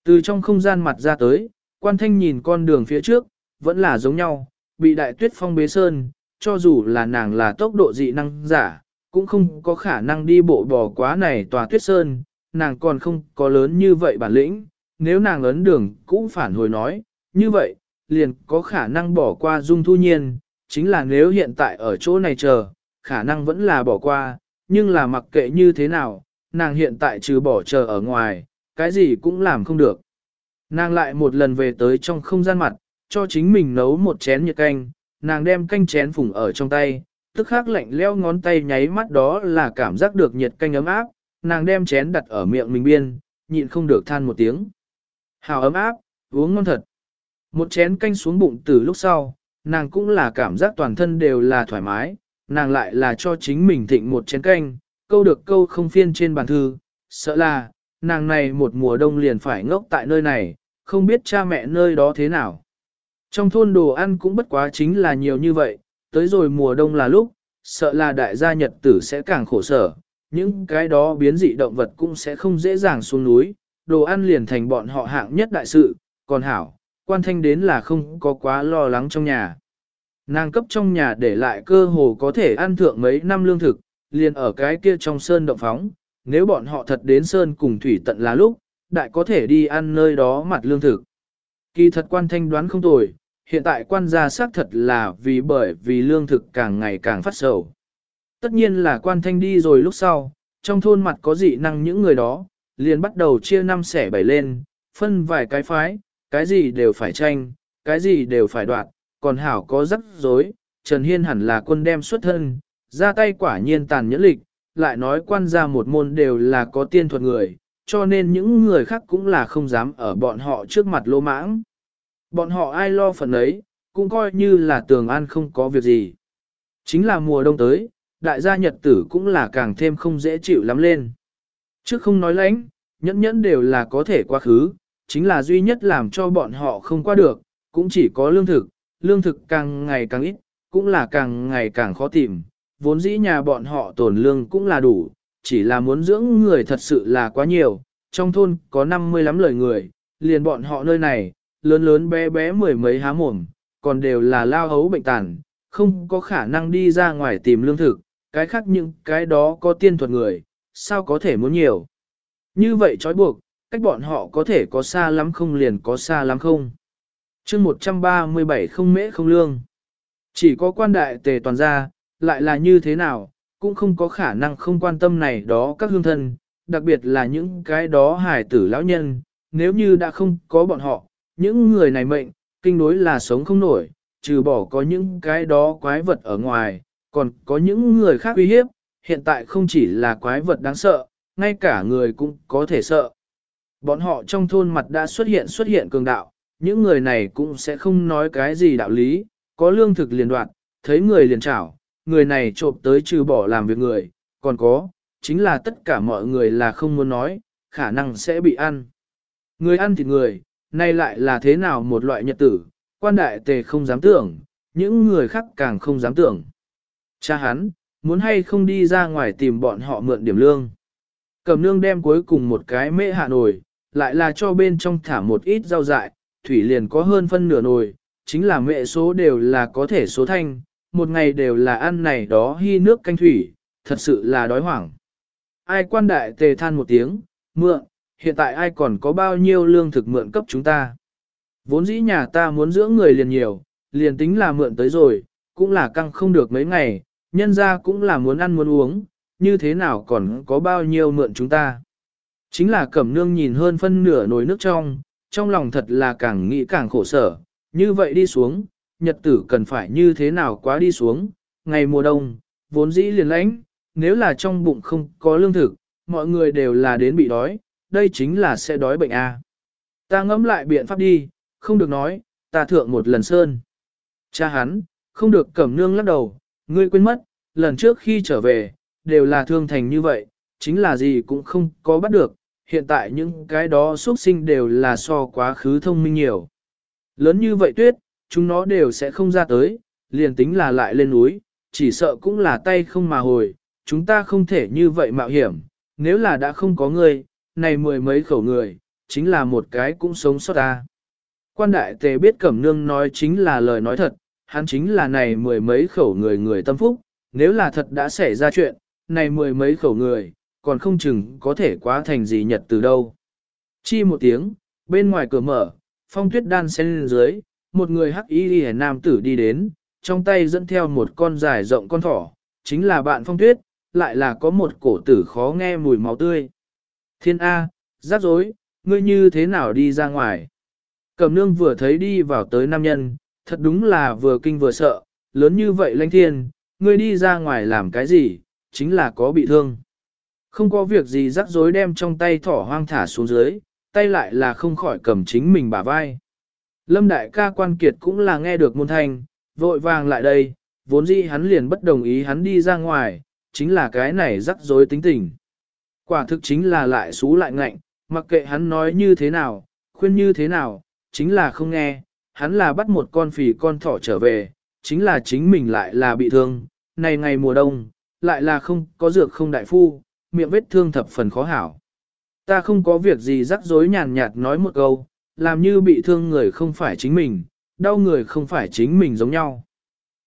Từ trong không gian mặt ra tới, quan thanh nhìn con đường phía trước, vẫn là giống nhau, bị đại tuyết phong bế sơn, cho dù là nàng là tốc độ dị năng giả, cũng không có khả năng đi bộ bò quá này tòa tuyết sơn, nàng còn không có lớn như vậy bản lĩnh, nếu nàng ấn đường cũng phản hồi nói, như vậy, liền có khả năng bỏ qua dung thu nhiên, chính là nếu hiện tại ở chỗ này chờ, khả năng vẫn là bỏ qua, nhưng là mặc kệ như thế nào, nàng hiện tại trừ bỏ chờ ở ngoài, cái gì cũng làm không được. Nàng lại một lần về tới trong không gian mặt, cho chính mình nấu một chén nhiệt canh, nàng đem canh chén phùng ở trong tay, tức khắc lạnh leo ngón tay nháy mắt đó là cảm giác được nhiệt canh ấm áp, nàng đem chén đặt ở miệng mình biên, nhịn không được than một tiếng. Hào ấm áp, uống ngon thật. Một chén canh xuống bụng từ lúc sau, nàng cũng là cảm giác toàn thân đều là thoải mái, nàng lại là cho chính mình thịnh một chén canh, câu được câu không phiên trên bàn thư, sợ là, nàng này một mùa đông liền phải ngốc tại nơi này, không biết cha mẹ nơi đó thế nào. Trong thôn đồ ăn cũng bất quá chính là nhiều như vậy, tới rồi mùa đông là lúc, sợ là đại gia nhật tử sẽ càng khổ sở, những cái đó biến dị động vật cũng sẽ không dễ dàng xuống núi, đồ ăn liền thành bọn họ hạng nhất đại sự, còn hảo, quan thanh đến là không có quá lo lắng trong nhà. Nàng cấp trong nhà để lại cơ hồ có thể ăn thượng mấy năm lương thực, liền ở cái kia trong sơn động phóng, nếu bọn họ thật đến sơn cùng thủy tận là lúc, đại có thể đi ăn nơi đó mặt lương thực. Kỳ thật quan thanh đoán không tồi, hiện tại quan gia xác thật là vì bởi vì lương thực càng ngày càng phát sầu. Tất nhiên là quan thanh đi rồi lúc sau, trong thôn mặt có dị năng những người đó, liền bắt đầu chia năm xẻ bảy lên, phân vài cái phái, cái gì đều phải tranh, cái gì đều phải đoạt, còn hảo có rắc rối, Trần Hiên hẳn là quân đem xuất thân, ra tay quả nhiên tàn nhẫn lịch, lại nói quan gia một môn đều là có tiên thuật người, cho nên những người khác cũng là không dám ở bọn họ trước mặt lô mãng. Bọn họ ai lo phần ấy, cũng coi như là tường an không có việc gì. Chính là mùa đông tới, đại gia nhật tử cũng là càng thêm không dễ chịu lắm lên. Trước không nói lãnh, nhẫn nhẫn đều là có thể quá khứ, chính là duy nhất làm cho bọn họ không qua được, cũng chỉ có lương thực, lương thực càng ngày càng ít, cũng là càng ngày càng khó tìm, vốn dĩ nhà bọn họ tổn lương cũng là đủ, chỉ là muốn dưỡng người thật sự là quá nhiều, trong thôn có 50 lắm lời người, liền bọn họ nơi này, lớn lớn bé bé mười mấy há mồm, còn đều là lao hấu bệnh tàn, không có khả năng đi ra ngoài tìm lương thực, cái khác những cái đó có tiên thuật người, sao có thể muốn nhiều. Như vậy trói buộc, cách bọn họ có thể có xa lắm không liền có xa lắm không. chương 137 không mễ không lương. Chỉ có quan đại tề toàn gia, lại là như thế nào, cũng không có khả năng không quan tâm này đó các hương thân, đặc biệt là những cái đó hài tử lão nhân, nếu như đã không có bọn họ, những người này mệnh, kinh đối là sống không nổi, trừ bỏ có những cái đó quái vật ở ngoài, còn có những người khác uy hiếp, hiện tại không chỉ là quái vật đáng sợ, ngay cả người cũng có thể sợ. Bọn họ trong thôn mặt đã xuất hiện xuất hiện cường đạo, những người này cũng sẽ không nói cái gì đạo lý, có lương thực liền đoạn, thấy người liền trảo, người này trộm tới trừ bỏ làm việc người, còn có, chính là tất cả mọi người là không muốn nói, khả năng sẽ bị ăn. Người ăn thịt người, nay lại là thế nào một loại nhật tử, quan đại tề không dám tưởng, những người khác càng không dám tưởng. Cha hắn, muốn hay không đi ra ngoài tìm bọn họ mượn điểm lương. Cầm nương đem cuối cùng một cái mễ hạ nồi, lại là cho bên trong thả một ít rau dại, thủy liền có hơn phân nửa nồi, chính là mẹ số đều là có thể số thanh, một ngày đều là ăn này đó hy nước canh thủy, thật sự là đói hoảng. Ai quan đại tề than một tiếng, mượn, hiện tại ai còn có bao nhiêu lương thực mượn cấp chúng ta. Vốn dĩ nhà ta muốn dưỡng người liền nhiều, liền tính là mượn tới rồi, cũng là căng không được mấy ngày, nhân ra cũng là muốn ăn muốn uống, như thế nào còn có bao nhiêu mượn chúng ta. Chính là cẩm nương nhìn hơn phân nửa nồi nước trong, trong lòng thật là càng nghĩ càng khổ sở, như vậy đi xuống, nhật tử cần phải như thế nào quá đi xuống, ngày mùa đông, vốn dĩ liền lãnh, nếu là trong bụng không có lương thực, mọi người đều là đến bị đói, đây chính là sẽ đói bệnh A. Ta ngẫm lại biện pháp đi, không được nói, ta thượng một lần sơn. Cha hắn, không được cẩm nương lắc đầu, ngươi quên mất, lần trước khi trở về, đều là thương thành như vậy, chính là gì cũng không có bắt được, hiện tại những cái đó xuất sinh đều là so quá khứ thông minh nhiều. Lớn như vậy tuyết, chúng nó đều sẽ không ra tới, liền tính là lại lên núi, chỉ sợ cũng là tay không mà hồi, chúng ta không thể như vậy mạo hiểm, nếu là đã không có ngươi này mười mấy khẩu người, chính là một cái cũng sống sót ta. Quan đại tề biết Cẩm Nương nói chính là lời nói thật, hắn chính là này mười mấy khẩu người người tâm phúc, nếu là thật đã xảy ra chuyện, này mười mấy khẩu người, còn không chừng có thể quá thành gì nhật từ đâu. Chi một tiếng, bên ngoài cửa mở, phong tuyết đan xen lên dưới, một người hắc y hẻ nam tử đi đến, trong tay dẫn theo một con dài rộng con thỏ, chính là bạn phong tuyết, lại là có một cổ tử khó nghe mùi máu tươi. Thiên A, rắc rối, ngươi như thế nào đi ra ngoài? Cẩm nương vừa thấy đi vào tới nam nhân, thật đúng là vừa kinh vừa sợ, lớn như vậy lãnh thiên, ngươi đi ra ngoài làm cái gì, chính là có bị thương. Không có việc gì rắc rối đem trong tay thỏ hoang thả xuống dưới, tay lại là không khỏi cầm chính mình bả vai. Lâm đại ca quan kiệt cũng là nghe được môn thanh, vội vàng lại đây, vốn dĩ hắn liền bất đồng ý hắn đi ra ngoài, chính là cái này rắc rối tính tình. Quả thực chính là lại xú lại ngạnh, mặc kệ hắn nói như thế nào, khuyên như thế nào, chính là không nghe, hắn là bắt một con phì con thỏ trở về, chính là chính mình lại là bị thương, này ngày mùa đông, lại là không có dược không đại phu, miệng vết thương thập phần khó hảo. Ta không có việc gì rắc rối nhàn nhạt nói một câu, làm như bị thương người không phải chính mình, đau người không phải chính mình giống nhau.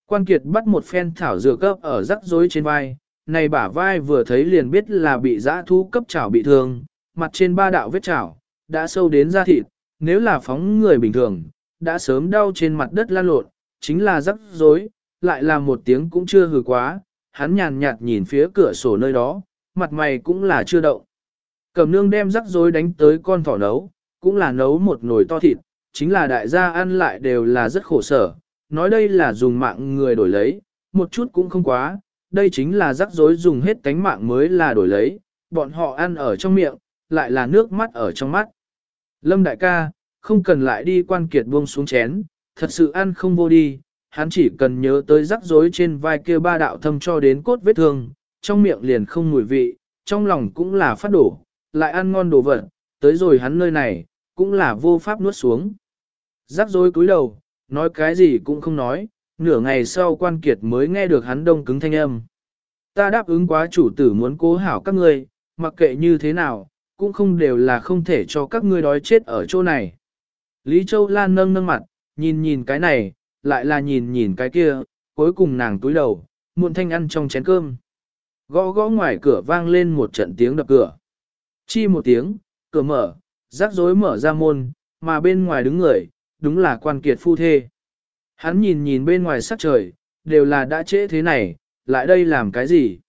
Quan Kiệt bắt một phen thảo dược cấp ở rắc rối trên vai, này bả vai vừa thấy liền biết là bị giã thú cấp chảo bị thương, mặt trên ba đạo vết chảo, đã sâu đến da thịt, nếu là phóng người bình thường, đã sớm đau trên mặt đất lan lộn, chính là rắc rối, lại là một tiếng cũng chưa hừ quá, hắn nhàn nhạt nhìn phía cửa sổ nơi đó, mặt mày cũng là chưa động. Cầm nương đem rắc rối đánh tới con thỏ nấu, cũng là nấu một nồi to thịt, chính là đại gia ăn lại đều là rất khổ sở, nói đây là dùng mạng người đổi lấy, một chút cũng không quá, đây chính là rắc rối dùng hết tánh mạng mới là đổi lấy, bọn họ ăn ở trong miệng, lại là nước mắt ở trong mắt. Lâm đại ca, không cần lại đi quan kiệt buông xuống chén, thật sự ăn không vô đi, hắn chỉ cần nhớ tới rắc rối trên vai kia ba đạo thâm cho đến cốt vết thương, trong miệng liền không mùi vị, trong lòng cũng là phát đổ, lại ăn ngon đồ vật, tới rồi hắn nơi này, cũng là vô pháp nuốt xuống. Rắc rối cúi đầu, nói cái gì cũng không nói, nửa ngày sau quan kiệt mới nghe được hắn đông cứng thanh âm. Ta đáp ứng quá chủ tử muốn cố hảo các ngươi, mặc kệ như thế nào, cũng không đều là không thể cho các ngươi đói chết ở chỗ này. Lý Châu Lan nâng nâng mặt, nhìn nhìn cái này, lại là nhìn nhìn cái kia, cuối cùng nàng túi đầu, muộn thanh ăn trong chén cơm. Gõ gõ ngoài cửa vang lên một trận tiếng đập cửa. Chi một tiếng, cửa mở, rắc rối mở ra môn, mà bên ngoài đứng người, đúng là quan kiệt phu thê. Hắn nhìn nhìn bên ngoài sắc trời, đều là đã trễ thế này, lại đây làm cái gì?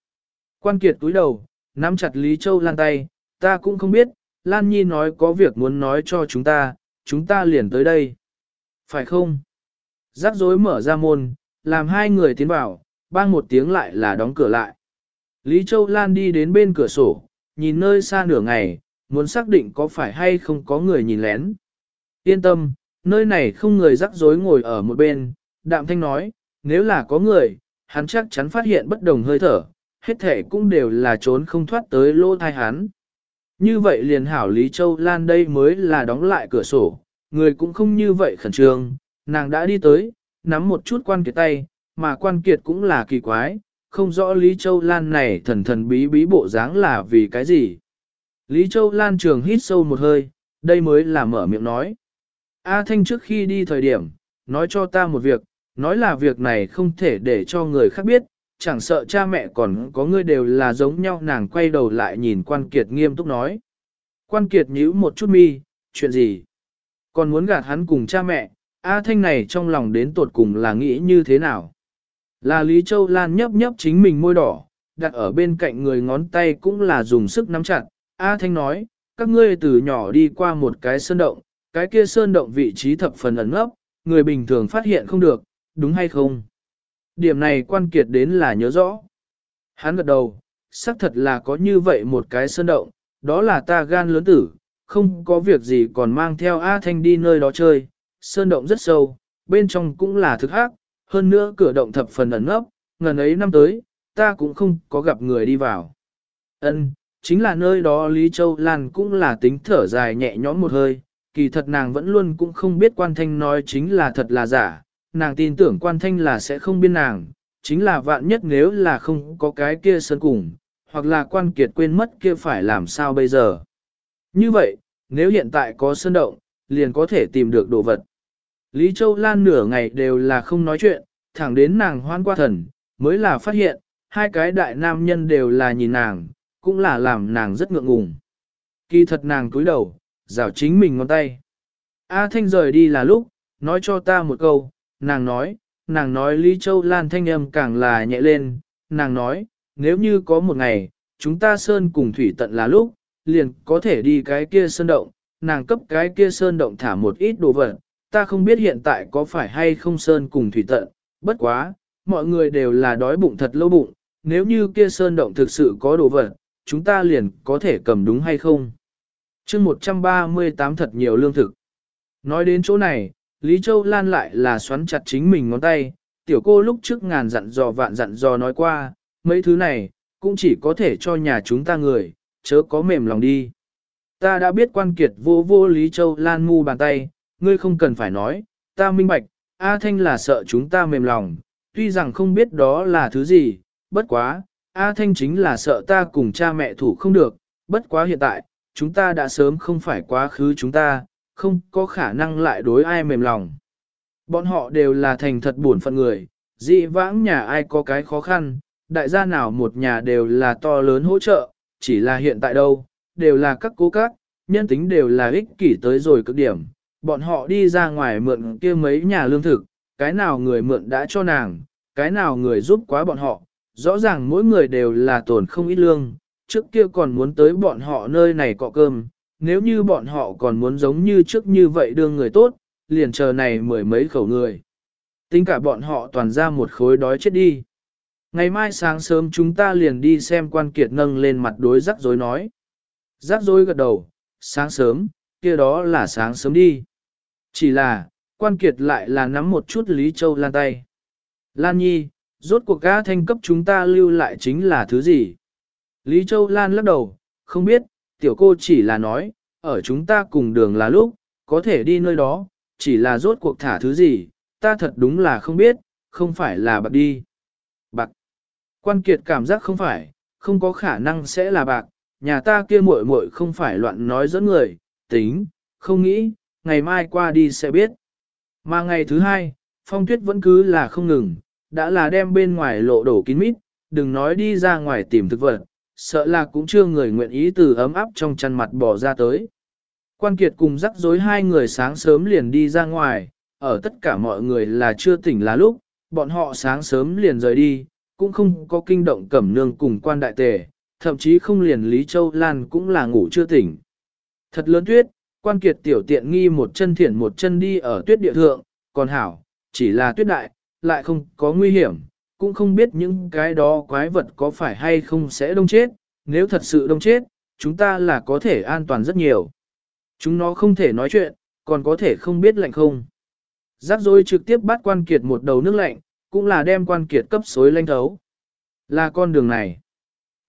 Quan kiệt túi đầu, nắm chặt Lý Châu Lan tay, ta cũng không biết, Lan Nhi nói có việc muốn nói cho chúng ta, chúng ta liền tới đây. Phải không? Rắc rối mở ra môn, làm hai người tiến vào, bang một tiếng lại là đóng cửa lại. Lý Châu Lan đi đến bên cửa sổ, nhìn nơi xa nửa ngày, muốn xác định có phải hay không có người nhìn lén. Yên tâm, nơi này không người rắc rối ngồi ở một bên, đạm thanh nói, nếu là có người, hắn chắc chắn phát hiện bất đồng hơi thở, hết thể cũng đều là trốn không thoát tới lô thai hắn. Như vậy liền hảo Lý Châu Lan đây mới là đóng lại cửa sổ, người cũng không như vậy khẩn trương, nàng đã đi tới, nắm một chút quan kiệt tay, mà quan kiệt cũng là kỳ quái, không rõ Lý Châu Lan này thần thần bí bí bộ dáng là vì cái gì. Lý Châu Lan trường hít sâu một hơi, đây mới là mở miệng nói. A Thanh trước khi đi thời điểm, nói cho ta một việc, nói là việc này không thể để cho người khác biết, chẳng sợ cha mẹ còn có người đều là giống nhau nàng quay đầu lại nhìn quan kiệt nghiêm túc nói. Quan kiệt nhíu một chút mi, chuyện gì? Còn muốn gạt hắn cùng cha mẹ, A Thanh này trong lòng đến tột cùng là nghĩ như thế nào? Là Lý Châu Lan nhấp nhấp chính mình môi đỏ, đặt ở bên cạnh người ngón tay cũng là dùng sức nắm chặt. A Thanh nói, các ngươi từ nhỏ đi qua một cái sơn động, cái kia sơn động vị trí thập phần ẩn ngấp người bình thường phát hiện không được, đúng hay không? Điểm này quan kiệt đến là nhớ rõ. Hắn gật đầu, xác thật là có như vậy một cái sơn động, đó là ta gan lớn tử, không có việc gì còn mang theo A Thanh đi nơi đó chơi, sơn động rất sâu, bên trong cũng là thực hắc, hơn nữa cửa động thập phần ẩn ngấp ngần ấy năm tới, ta cũng không có gặp người đi vào. Ân, chính là nơi đó Lý Châu Lan cũng là tính thở dài nhẹ nhõm một hơi, kỳ thật nàng vẫn luôn cũng không biết quan thanh nói chính là thật là giả, nàng tin tưởng quan thanh là sẽ không biên nàng, chính là vạn nhất nếu là không có cái kia sân cùng, hoặc là quan kiệt quên mất kia phải làm sao bây giờ. Như vậy, nếu hiện tại có sơn động, liền có thể tìm được đồ vật. Lý Châu Lan nửa ngày đều là không nói chuyện, thẳng đến nàng hoan qua thần, mới là phát hiện, hai cái đại nam nhân đều là nhìn nàng, cũng là làm nàng rất ngượng ngùng. Kỳ thật nàng cúi đầu, rào chính mình ngón tay. A Thanh rời đi là lúc, nói cho ta một câu, nàng nói, nàng nói Lý Châu Lan thanh âm càng là nhẹ lên, nàng nói, nếu như có một ngày, chúng ta sơn cùng thủy tận là lúc, liền có thể đi cái kia sơn động, nàng cấp cái kia sơn động thả một ít đồ vật, ta không biết hiện tại có phải hay không sơn cùng thủy tận, bất quá, mọi người đều là đói bụng thật lâu bụng, nếu như kia sơn động thực sự có đồ vật, chúng ta liền có thể cầm đúng hay không chương 138 thật nhiều lương thực. Nói đến chỗ này, Lý Châu Lan lại là xoắn chặt chính mình ngón tay, tiểu cô lúc trước ngàn dặn dò vạn dặn dò nói qua, mấy thứ này, cũng chỉ có thể cho nhà chúng ta người, chớ có mềm lòng đi. Ta đã biết quan kiệt vô vô Lý Châu Lan mu bàn tay, ngươi không cần phải nói, ta minh bạch, A Thanh là sợ chúng ta mềm lòng, tuy rằng không biết đó là thứ gì, bất quá, A Thanh chính là sợ ta cùng cha mẹ thủ không được, bất quá hiện tại, chúng ta đã sớm không phải quá khứ chúng ta, không có khả năng lại đối ai mềm lòng. Bọn họ đều là thành thật buồn phận người, dị vãng nhà ai có cái khó khăn, đại gia nào một nhà đều là to lớn hỗ trợ, chỉ là hiện tại đâu, đều là các cố các, nhân tính đều là ích kỷ tới rồi cực điểm. Bọn họ đi ra ngoài mượn kia mấy nhà lương thực, cái nào người mượn đã cho nàng, cái nào người giúp quá bọn họ, rõ ràng mỗi người đều là tổn không ít lương, trước kia còn muốn tới bọn họ nơi này cọ cơm, nếu như bọn họ còn muốn giống như trước như vậy đương người tốt, liền chờ này mười mấy khẩu người. Tính cả bọn họ toàn ra một khối đói chết đi. Ngày mai sáng sớm chúng ta liền đi xem quan kiệt nâng lên mặt đối rắc rối nói. Rắc rối gật đầu, sáng sớm, kia đó là sáng sớm đi. Chỉ là, quan kiệt lại là nắm một chút Lý Châu Lan tay. Lan Nhi, rốt cuộc gã thanh cấp chúng ta lưu lại chính là thứ gì? Lý Châu Lan lắc đầu, không biết, tiểu cô chỉ là nói, ở chúng ta cùng đường là lúc, có thể đi nơi đó, chỉ là rốt cuộc thả thứ gì, ta thật đúng là không biết, không phải là bạc đi. Bạc. Quan kiệt cảm giác không phải, không có khả năng sẽ là bạc, nhà ta kia muội muội không phải loạn nói dẫn người, tính, không nghĩ, ngày mai qua đi sẽ biết. Mà ngày thứ hai, phong tuyết vẫn cứ là không ngừng, đã là đem bên ngoài lộ đổ kín mít, đừng nói đi ra ngoài tìm thực vật, sợ là cũng chưa người nguyện ý từ ấm áp trong chăn mặt bỏ ra tới. Quan Kiệt cùng rắc rối hai người sáng sớm liền đi ra ngoài, ở tất cả mọi người là chưa tỉnh là lúc, bọn họ sáng sớm liền rời đi, cũng không có kinh động cẩm nương cùng quan đại tề, thậm chí không liền Lý Châu Lan cũng là ngủ chưa tỉnh. Thật lớn tuyết, quan kiệt tiểu tiện nghi một chân thiển một chân đi ở tuyết địa thượng, còn hảo, chỉ là tuyết đại, lại không có nguy hiểm, cũng không biết những cái đó quái vật có phải hay không sẽ đông chết, nếu thật sự đông chết, chúng ta là có thể an toàn rất nhiều. Chúng nó không thể nói chuyện, còn có thể không biết lạnh không. Giác dối trực tiếp bắt quan kiệt một đầu nước lạnh, cũng là đem quan kiệt cấp xối lanh thấu. Là con đường này.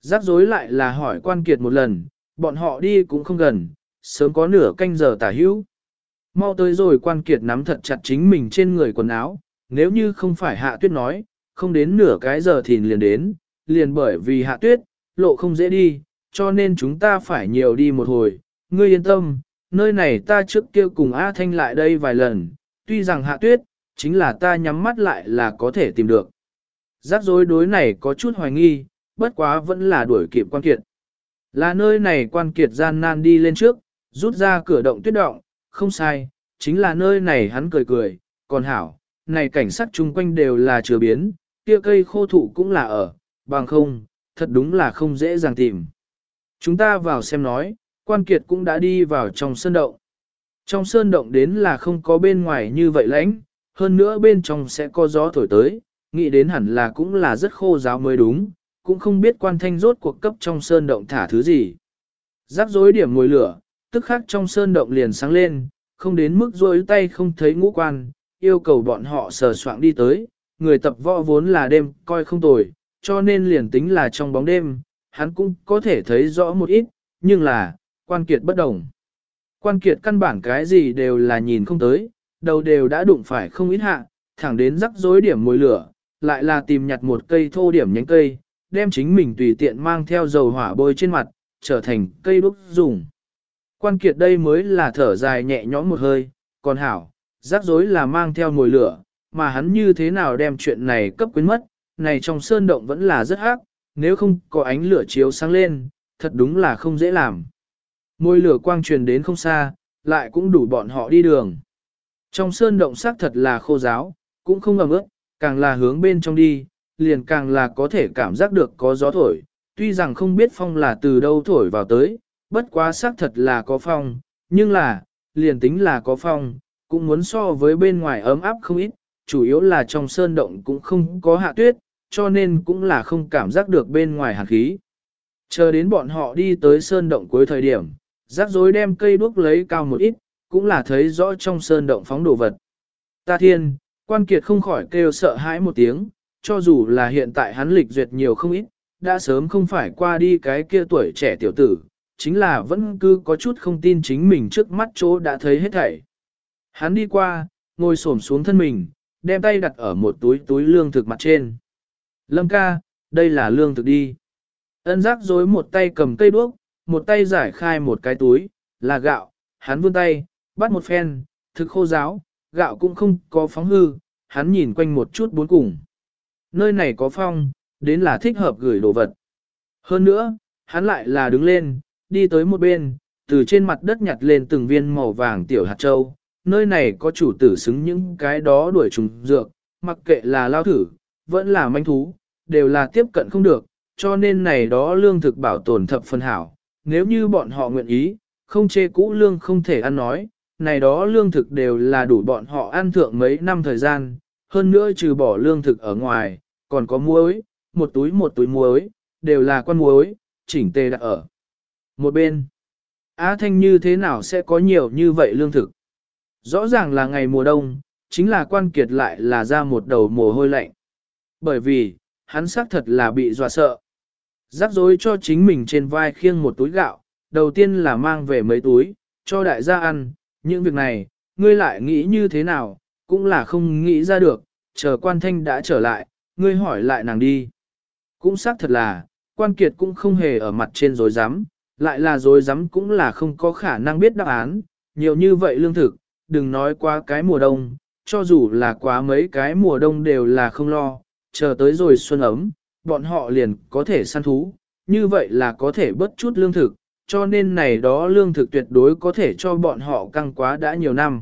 Giác rối lại là hỏi quan kiệt một lần, bọn họ đi cũng không gần, sớm có nửa canh giờ tả hữu. Mau tới rồi quan kiệt nắm thật chặt chính mình trên người quần áo, nếu như không phải hạ tuyết nói, không đến nửa cái giờ thì liền đến, liền bởi vì hạ tuyết, lộ không dễ đi, cho nên chúng ta phải nhiều đi một hồi. Ngươi yên tâm, nơi này ta trước kia cùng A Thanh lại đây vài lần, tuy rằng hạ tuyết, chính là ta nhắm mắt lại là có thể tìm được. Giác dối đối này có chút hoài nghi, bất quá vẫn là đuổi kịp quan kiệt. Là nơi này quan kiệt gian nan đi lên trước, rút ra cửa động tuyết động, không sai, chính là nơi này hắn cười cười, còn hảo, này cảnh sát chung quanh đều là chừa biến, kia cây khô thụ cũng là ở, bằng không, thật đúng là không dễ dàng tìm. Chúng ta vào xem nói, quan kiệt cũng đã đi vào trong sơn động. Trong sơn động đến là không có bên ngoài như vậy lãnh, hơn nữa bên trong sẽ có gió thổi tới, nghĩ đến hẳn là cũng là rất khô giáo mới đúng, cũng không biết quan thanh rốt cuộc cấp trong sơn động thả thứ gì. Rắc rối điểm ngồi lửa, tức khắc trong sơn động liền sáng lên, không đến mức rối tay không thấy ngũ quan, yêu cầu bọn họ sờ soạn đi tới, người tập võ vốn là đêm coi không tồi, cho nên liền tính là trong bóng đêm, hắn cũng có thể thấy rõ một ít, nhưng là, quan kiệt bất đồng. Quan kiệt căn bản cái gì đều là nhìn không tới, đầu đều đã đụng phải không ít hạ, thẳng đến rắc rối điểm mồi lửa, lại là tìm nhặt một cây thô điểm nhánh cây, đem chính mình tùy tiện mang theo dầu hỏa bôi trên mặt, trở thành cây đúc dùng. Quan kiệt đây mới là thở dài nhẹ nhõm một hơi, còn hảo, rắc rối là mang theo mồi lửa, mà hắn như thế nào đem chuyện này cấp quyến mất, này trong sơn động vẫn là rất ác, nếu không có ánh lửa chiếu sáng lên, thật đúng là không dễ làm. Môi lửa quang truyền đến không xa, lại cũng đủ bọn họ đi đường. Trong sơn động xác thật là khô giáo, cũng không ẩm ướt, càng là hướng bên trong đi, liền càng là có thể cảm giác được có gió thổi, tuy rằng không biết phong là từ đâu thổi vào tới, bất quá xác thật là có phong, nhưng là, liền tính là có phong, cũng muốn so với bên ngoài ấm áp không ít, chủ yếu là trong sơn động cũng không có hạ tuyết, cho nên cũng là không cảm giác được bên ngoài hàn khí. Chờ đến bọn họ đi tới sơn động cuối thời điểm, rắc rối đem cây đuốc lấy cao một ít, cũng là thấy rõ trong sơn động phóng đồ vật. Ta thiên, quan kiệt không khỏi kêu sợ hãi một tiếng, cho dù là hiện tại hắn lịch duyệt nhiều không ít, đã sớm không phải qua đi cái kia tuổi trẻ tiểu tử, chính là vẫn cứ có chút không tin chính mình trước mắt chỗ đã thấy hết thảy. Hắn đi qua, ngồi xổm xuống thân mình, đem tay đặt ở một túi túi lương thực mặt trên. Lâm ca, đây là lương thực đi. Ân giác dối một tay cầm cây đuốc, một tay giải khai một cái túi, là gạo, hắn vươn tay, bắt một phen, thực khô giáo, gạo cũng không có phóng hư, hắn nhìn quanh một chút bốn cùng. Nơi này có phong, đến là thích hợp gửi đồ vật. Hơn nữa, hắn lại là đứng lên, đi tới một bên, từ trên mặt đất nhặt lên từng viên màu vàng tiểu hạt châu. Nơi này có chủ tử xứng những cái đó đuổi trùng dược, mặc kệ là lao thử, vẫn là manh thú, đều là tiếp cận không được, cho nên này đó lương thực bảo tồn thập phần hảo. Nếu như bọn họ nguyện ý, không chê cũ lương không thể ăn nói, này đó lương thực đều là đủ bọn họ ăn thượng mấy năm thời gian, hơn nữa trừ bỏ lương thực ở ngoài, còn có muối, một túi một túi muối, đều là quan muối, chỉnh tề đặt ở. Một bên, Á Thanh như thế nào sẽ có nhiều như vậy lương thực? Rõ ràng là ngày mùa đông, chính là quan kiệt lại là ra một đầu mồ hôi lạnh. Bởi vì, hắn xác thật là bị dọa sợ. Rắc rối cho chính mình trên vai khiêng một túi gạo, đầu tiên là mang về mấy túi, cho đại gia ăn, những việc này, ngươi lại nghĩ như thế nào, cũng là không nghĩ ra được, chờ quan thanh đã trở lại, ngươi hỏi lại nàng đi. Cũng xác thật là, quan kiệt cũng không hề ở mặt trên dối rắm lại là dối rắm cũng là không có khả năng biết đáp án, nhiều như vậy lương thực, đừng nói qua cái mùa đông, cho dù là quá mấy cái mùa đông đều là không lo, chờ tới rồi xuân ấm, bọn họ liền có thể săn thú, như vậy là có thể bớt chút lương thực, cho nên này đó lương thực tuyệt đối có thể cho bọn họ căng quá đã nhiều năm.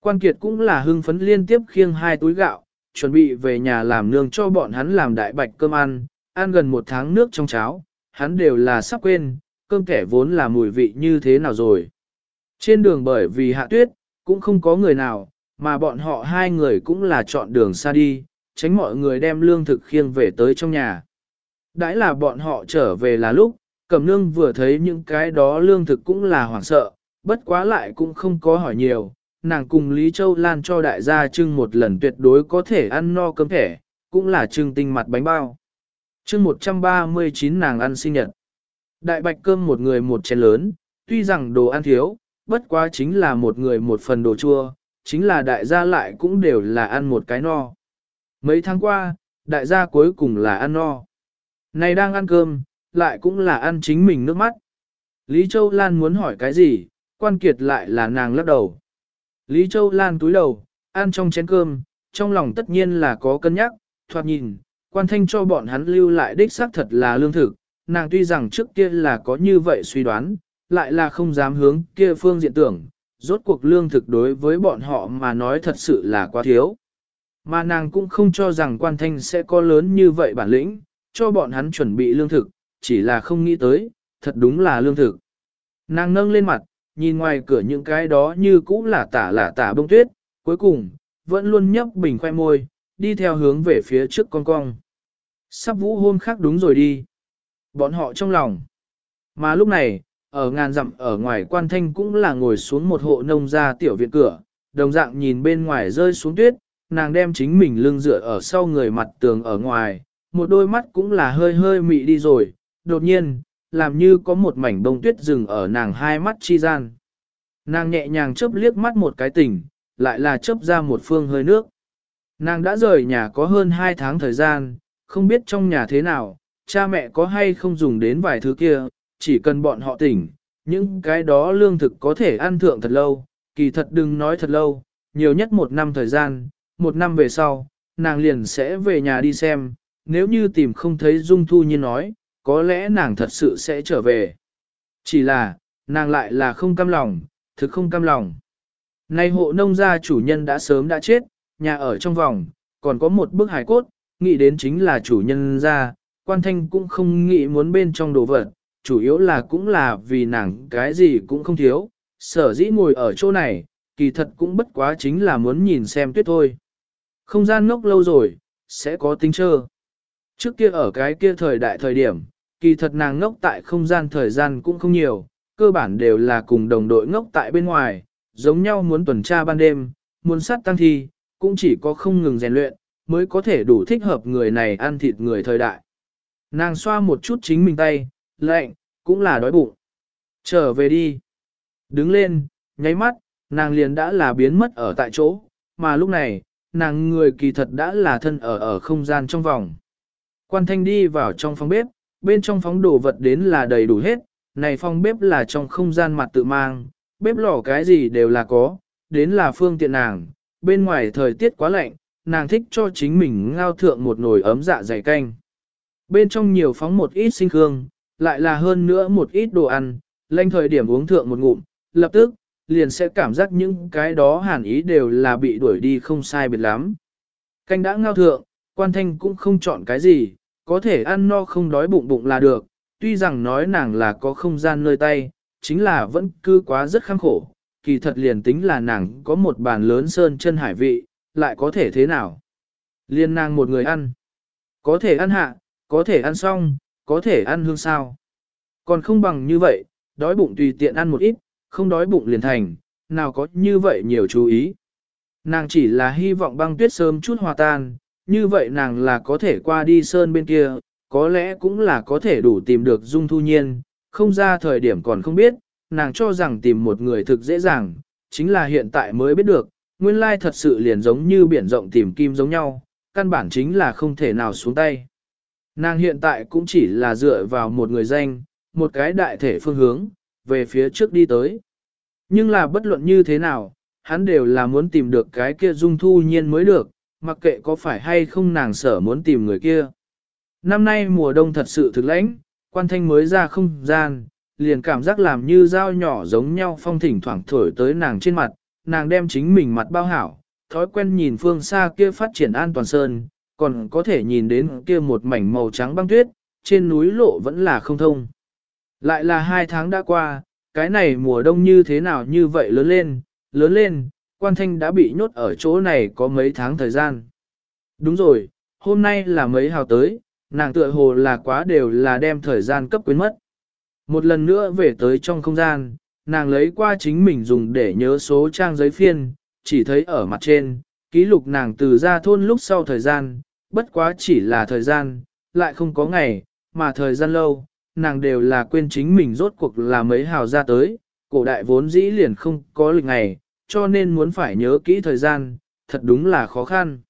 Quan Kiệt cũng là hưng phấn liên tiếp khiêng hai túi gạo, chuẩn bị về nhà làm nương cho bọn hắn làm đại bạch cơm ăn, ăn gần một tháng nước trong cháo, hắn đều là sắp quên, cơm kẻ vốn là mùi vị như thế nào rồi. Trên đường bởi vì hạ tuyết, cũng không có người nào, mà bọn họ hai người cũng là chọn đường xa đi, tránh mọi người đem lương thực khiêng về tới trong nhà. Đãi là bọn họ trở về là lúc, Cẩm nương vừa thấy những cái đó lương thực cũng là hoảng sợ, bất quá lại cũng không có hỏi nhiều, nàng cùng Lý Châu Lan cho đại gia trưng một lần tuyệt đối có thể ăn no cơm thẻ, cũng là trưng tinh mặt bánh bao. Trưng 139 nàng ăn sinh nhật. Đại bạch cơm một người một chén lớn, tuy rằng đồ ăn thiếu, bất quá chính là một người một phần đồ chua, chính là đại gia lại cũng đều là ăn một cái no. Mấy tháng qua, đại gia cuối cùng là ăn no. Này đang ăn cơm, lại cũng là ăn chính mình nước mắt. Lý Châu Lan muốn hỏi cái gì, quan kiệt lại là nàng lắc đầu. Lý Châu Lan túi đầu, ăn trong chén cơm, trong lòng tất nhiên là có cân nhắc, thoạt nhìn, quan thanh cho bọn hắn lưu lại đích xác thật là lương thực, nàng tuy rằng trước kia là có như vậy suy đoán, lại là không dám hướng kia phương diện tưởng, rốt cuộc lương thực đối với bọn họ mà nói thật sự là quá thiếu. Mà nàng cũng không cho rằng quan thanh sẽ có lớn như vậy bản lĩnh, cho bọn hắn chuẩn bị lương thực, chỉ là không nghĩ tới, thật đúng là lương thực. Nàng nâng lên mặt, nhìn ngoài cửa những cái đó như cũ là tả là tả bông tuyết, cuối cùng, vẫn luôn nhấp bình khoe môi, đi theo hướng về phía trước con cong. Sắp vũ hôn khác đúng rồi đi. Bọn họ trong lòng. Mà lúc này, ở ngàn dặm ở ngoài quan thanh cũng là ngồi xuống một hộ nông gia tiểu viện cửa, đồng dạng nhìn bên ngoài rơi xuống tuyết, nàng đem chính mình lưng dựa ở sau người mặt tường ở ngoài, một đôi mắt cũng là hơi hơi mị đi rồi, đột nhiên, làm như có một mảnh bông tuyết rừng ở nàng hai mắt chi gian. Nàng nhẹ nhàng chớp liếc mắt một cái tỉnh, lại là chớp ra một phương hơi nước. Nàng đã rời nhà có hơn hai tháng thời gian, không biết trong nhà thế nào, cha mẹ có hay không dùng đến vài thứ kia, chỉ cần bọn họ tỉnh, những cái đó lương thực có thể ăn thượng thật lâu, kỳ thật đừng nói thật lâu, nhiều nhất một năm thời gian, một năm về sau, nàng liền sẽ về nhà đi xem, nếu như tìm không thấy Dung Thu Nhiên nói, có lẽ nàng thật sự sẽ trở về. Chỉ là, nàng lại là không cam lòng, thực không cam lòng. Nay hộ nông gia chủ nhân đã sớm đã chết, nhà ở trong vòng, còn có một bức hải cốt, nghĩ đến chính là chủ nhân ra, quan thanh cũng không nghĩ muốn bên trong đồ vật, chủ yếu là cũng là vì nàng cái gì cũng không thiếu, sở dĩ ngồi ở chỗ này, kỳ thật cũng bất quá chính là muốn nhìn xem tuyết thôi. Không gian ngốc lâu rồi, sẽ có tính chơ. Trước kia ở cái kia thời đại thời điểm, kỳ thật nàng ngốc tại không gian thời gian cũng không nhiều, cơ bản đều là cùng đồng đội ngốc tại bên ngoài, giống nhau muốn tuần tra ban đêm, muốn sát tăng thi, cũng chỉ có không ngừng rèn luyện, mới có thể đủ thích hợp người này ăn thịt người thời đại. Nàng xoa một chút chính mình tay, lạnh, cũng là đói bụng. Trở về đi. Đứng lên, nháy mắt, nàng liền đã là biến mất ở tại chỗ, mà lúc này, nàng người kỳ thật đã là thân ở ở không gian trong vòng. Quan thanh đi vào trong phòng bếp, bên trong phóng đồ vật đến là đầy đủ hết, này phòng bếp là trong không gian mặt tự mang, bếp lò cái gì đều là có, đến là phương tiện nàng, bên ngoài thời tiết quá lạnh, nàng thích cho chính mình ngao thượng một nồi ấm dạ dày canh. Bên trong nhiều phóng một ít sinh hương, lại là hơn nữa một ít đồ ăn, lanh thời điểm uống thượng một ngụm, lập tức, liền sẽ cảm giác những cái đó hàn ý đều là bị đuổi đi không sai biệt lắm. Canh đã ngao thượng, quan thanh cũng không chọn cái gì, có thể ăn no không đói bụng bụng là được, tuy rằng nói nàng là có không gian nơi tay, chính là vẫn cứ quá rất khăng khổ, kỳ thật liền tính là nàng có một bàn lớn sơn chân hải vị, lại có thể thế nào? Liên nàng một người ăn, có thể ăn hạ, có thể ăn xong, có thể ăn hương sao. Còn không bằng như vậy, đói bụng tùy tiện ăn một ít, không đói bụng liền thành, nào có như vậy nhiều chú ý. Nàng chỉ là hy vọng băng tuyết sớm chút hòa tan, như vậy nàng là có thể qua đi sơn bên kia, có lẽ cũng là có thể đủ tìm được dung thu nhiên, không ra thời điểm còn không biết, nàng cho rằng tìm một người thực dễ dàng, chính là hiện tại mới biết được, nguyên lai thật sự liền giống như biển rộng tìm kim giống nhau, căn bản chính là không thể nào xuống tay. Nàng hiện tại cũng chỉ là dựa vào một người danh, một cái đại thể phương hướng, về phía trước đi tới. Nhưng là bất luận như thế nào, hắn đều là muốn tìm được cái kia dung thu nhiên mới được, mặc kệ có phải hay không nàng sở muốn tìm người kia. Năm nay mùa đông thật sự thực lãnh, quan thanh mới ra không gian, liền cảm giác làm như dao nhỏ giống nhau phong thỉnh thoảng thổi tới nàng trên mặt, nàng đem chính mình mặt bao hảo, thói quen nhìn phương xa kia phát triển an toàn sơn, còn có thể nhìn đến kia một mảnh màu trắng băng tuyết, trên núi lộ vẫn là không thông. Lại là hai tháng đã qua, cái này mùa đông như thế nào như vậy lớn lên, lớn lên, quan thanh đã bị nhốt ở chỗ này có mấy tháng thời gian. Đúng rồi, hôm nay là mấy hào tới, nàng tựa hồ là quá đều là đem thời gian cấp quyến mất. Một lần nữa về tới trong không gian, nàng lấy qua chính mình dùng để nhớ số trang giấy phiên, chỉ thấy ở mặt trên, ký lục nàng từ ra thôn lúc sau thời gian, bất quá chỉ là thời gian, lại không có ngày, mà thời gian lâu, nàng đều là quên chính mình rốt cuộc là mấy hào ra tới, cổ đại vốn dĩ liền không có lịch ngày, cho nên muốn phải nhớ kỹ thời gian, thật đúng là khó khăn.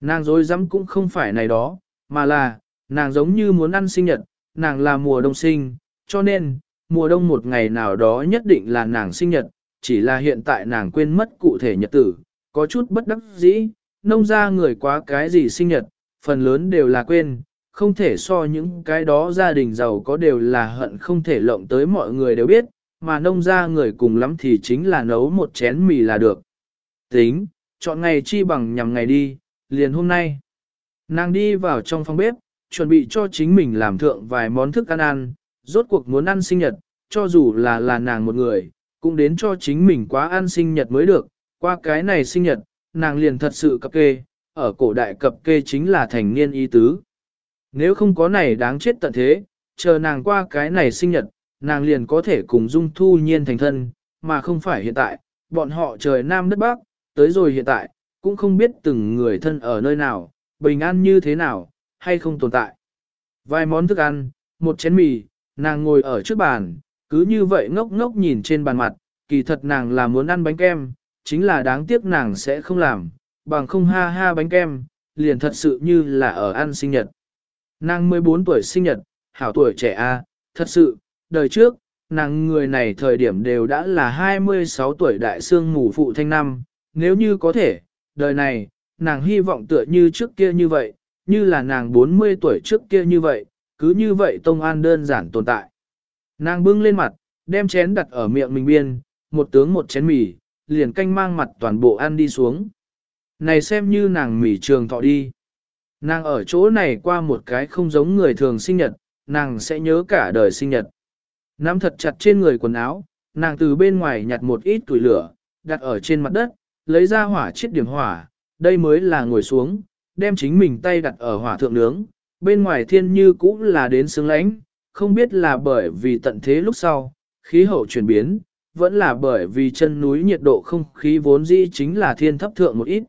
Nàng dối dám cũng không phải này đó, mà là, nàng giống như muốn ăn sinh nhật, nàng là mùa đông sinh, cho nên, mùa đông một ngày nào đó nhất định là nàng sinh nhật, chỉ là hiện tại nàng quên mất cụ thể nhật tử, có chút bất đắc dĩ, nông ra người quá cái gì sinh nhật, phần lớn đều là quên, không thể so những cái đó gia đình giàu có đều là hận không thể lộng tới mọi người đều biết, mà nông ra người cùng lắm thì chính là nấu một chén mì là được. Tính, chọn ngày chi bằng nhằm ngày đi, liền hôm nay. Nàng đi vào trong phòng bếp, chuẩn bị cho chính mình làm thượng vài món thức ăn ăn, rốt cuộc muốn ăn sinh nhật, cho dù là là nàng một người, cũng đến cho chính mình quá ăn sinh nhật mới được, qua cái này sinh nhật, nàng liền thật sự cập kê, ở cổ đại cập kê chính là thành niên y tứ. Nếu không có này đáng chết tận thế, chờ nàng qua cái này sinh nhật, nàng liền có thể cùng dung thu nhiên thành thân, mà không phải hiện tại, bọn họ trời nam đất bắc, tới rồi hiện tại, cũng không biết từng người thân ở nơi nào, bình an như thế nào, hay không tồn tại. Vài món thức ăn, một chén mì, nàng ngồi ở trước bàn, cứ như vậy ngốc ngốc nhìn trên bàn mặt, kỳ thật nàng là muốn ăn bánh kem, chính là đáng tiếc nàng sẽ không làm, bằng không ha ha bánh kem, liền thật sự như là ở ăn sinh nhật. Nàng 14 tuổi sinh nhật, hảo tuổi trẻ a, thật sự, đời trước, nàng người này thời điểm đều đã là 26 tuổi đại sương mù phụ thanh năm, nếu như có thể, đời này, nàng hy vọng tựa như trước kia như vậy, như là nàng 40 tuổi trước kia như vậy, cứ như vậy tông an đơn giản tồn tại. Nàng bưng lên mặt, đem chén đặt ở miệng mình biên, một tướng một chén mì, liền canh mang mặt toàn bộ ăn đi xuống. Này xem như nàng mỉ trường thọ đi. Nàng ở chỗ này qua một cái không giống người thường sinh nhật, nàng sẽ nhớ cả đời sinh nhật. Nắm thật chặt trên người quần áo, nàng từ bên ngoài nhặt một ít tuổi lửa, đặt ở trên mặt đất, lấy ra hỏa chiết điểm hỏa, đây mới là ngồi xuống, đem chính mình tay đặt ở hỏa thượng nướng, bên ngoài thiên như cũ là đến sướng lãnh, không biết là bởi vì tận thế lúc sau, khí hậu chuyển biến, vẫn là bởi vì chân núi nhiệt độ không khí vốn dĩ chính là thiên thấp thượng một ít.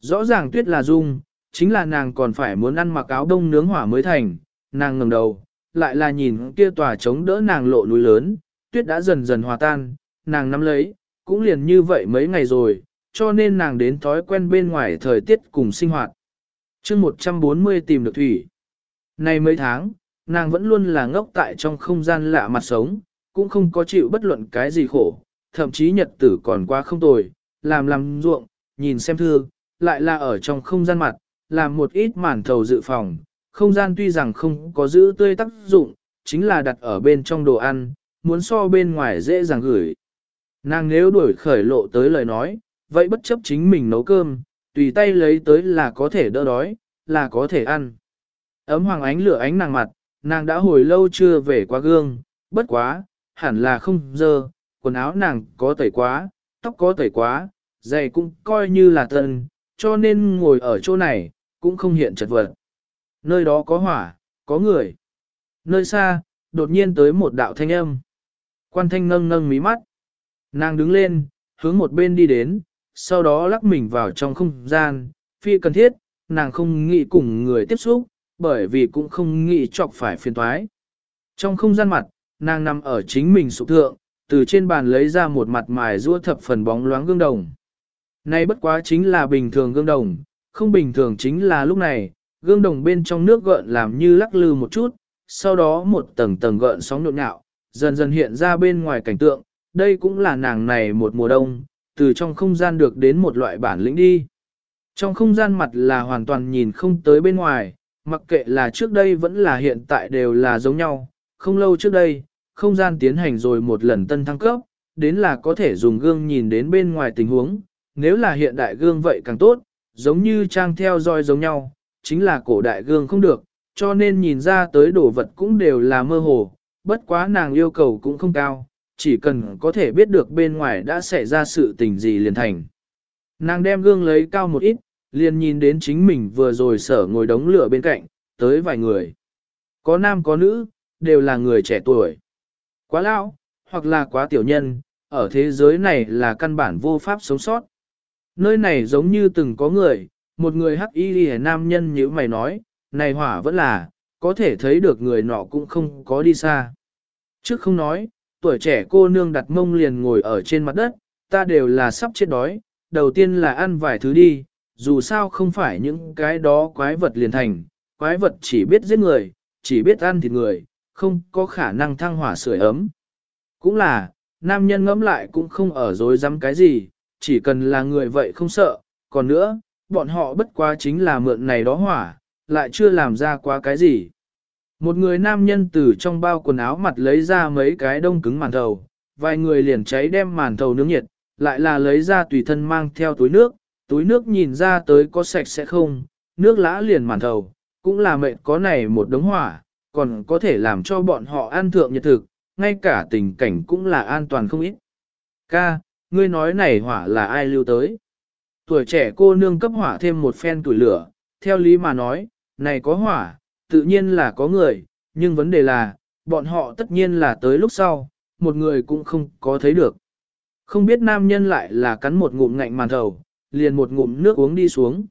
Rõ ràng tuyết là dung, chính là nàng còn phải muốn ăn mặc áo đông nướng hỏa mới thành, nàng ngẩng đầu, lại là nhìn kia tòa chống đỡ nàng lộ núi lớn, tuyết đã dần dần hòa tan, nàng nắm lấy, cũng liền như vậy mấy ngày rồi, cho nên nàng đến thói quen bên ngoài thời tiết cùng sinh hoạt. chương 140 tìm được thủy. Này mấy tháng, nàng vẫn luôn là ngốc tại trong không gian lạ mặt sống, cũng không có chịu bất luận cái gì khổ, thậm chí nhật tử còn quá không tồi, làm làm ruộng, nhìn xem thư, lại là ở trong không gian mặt, làm một ít màn thầu dự phòng, không gian tuy rằng không có giữ tươi tác dụng, chính là đặt ở bên trong đồ ăn, muốn so bên ngoài dễ dàng gửi. Nàng nếu đuổi khởi lộ tới lời nói, vậy bất chấp chính mình nấu cơm, tùy tay lấy tới là có thể đỡ đói, là có thể ăn. Ấm hoàng ánh lửa ánh nàng mặt, nàng đã hồi lâu chưa về qua gương, bất quá, hẳn là không dơ, quần áo nàng có tẩy quá, tóc có tẩy quá, giày cũng coi như là tân, cho nên ngồi ở chỗ này, cũng không hiện chật vật. Nơi đó có hỏa, có người. Nơi xa, đột nhiên tới một đạo thanh âm. Quan thanh nâng nâng mí mắt. Nàng đứng lên, hướng một bên đi đến, sau đó lắc mình vào trong không gian, phi cần thiết, nàng không nghĩ cùng người tiếp xúc, bởi vì cũng không nghĩ chọc phải phiền toái. Trong không gian mặt, nàng nằm ở chính mình sụp thượng, từ trên bàn lấy ra một mặt mài rua thập phần bóng loáng gương đồng. Nay bất quá chính là bình thường gương đồng, không bình thường chính là lúc này, gương đồng bên trong nước gợn làm như lắc lư một chút, sau đó một tầng tầng gợn sóng nhộn nhạo, dần dần hiện ra bên ngoài cảnh tượng, đây cũng là nàng này một mùa đông, từ trong không gian được đến một loại bản lĩnh đi. Trong không gian mặt là hoàn toàn nhìn không tới bên ngoài, mặc kệ là trước đây vẫn là hiện tại đều là giống nhau, không lâu trước đây, không gian tiến hành rồi một lần tân thăng cấp, đến là có thể dùng gương nhìn đến bên ngoài tình huống, nếu là hiện đại gương vậy càng tốt, giống như trang theo dõi giống nhau, chính là cổ đại gương không được, cho nên nhìn ra tới đồ vật cũng đều là mơ hồ, bất quá nàng yêu cầu cũng không cao, chỉ cần có thể biết được bên ngoài đã xảy ra sự tình gì liền thành. Nàng đem gương lấy cao một ít, liền nhìn đến chính mình vừa rồi sở ngồi đống lửa bên cạnh, tới vài người. Có nam có nữ, đều là người trẻ tuổi. Quá lão, hoặc là quá tiểu nhân, ở thế giới này là căn bản vô pháp sống sót. Nơi này giống như từng có người, một người hắc y đi nam nhân như mày nói, này hỏa vẫn là, có thể thấy được người nọ cũng không có đi xa. Trước không nói, tuổi trẻ cô nương đặt mông liền ngồi ở trên mặt đất, ta đều là sắp chết đói, đầu tiên là ăn vài thứ đi, dù sao không phải những cái đó quái vật liền thành, quái vật chỉ biết giết người, chỉ biết ăn thịt người, không có khả năng thăng hỏa sưởi ấm. Cũng là, nam nhân ngẫm lại cũng không ở dối dám cái gì, chỉ cần là người vậy không sợ, còn nữa, bọn họ bất quá chính là mượn này đó hỏa, lại chưa làm ra quá cái gì. Một người nam nhân từ trong bao quần áo mặt lấy ra mấy cái đông cứng màn thầu, vài người liền cháy đem màn thầu nướng nhiệt, lại là lấy ra tùy thân mang theo túi nước, túi nước nhìn ra tới có sạch sẽ không, nước lã liền màn thầu, cũng là mệnh có này một đống hỏa, còn có thể làm cho bọn họ an thượng nhật thực, ngay cả tình cảnh cũng là an toàn không ít. Ca, ngươi nói này hỏa là ai lưu tới? Tuổi trẻ cô nương cấp hỏa thêm một phen tuổi lửa, theo lý mà nói, này có hỏa, tự nhiên là có người, nhưng vấn đề là, bọn họ tất nhiên là tới lúc sau, một người cũng không có thấy được. Không biết nam nhân lại là cắn một ngụm ngạnh màn thầu, liền một ngụm nước uống đi xuống.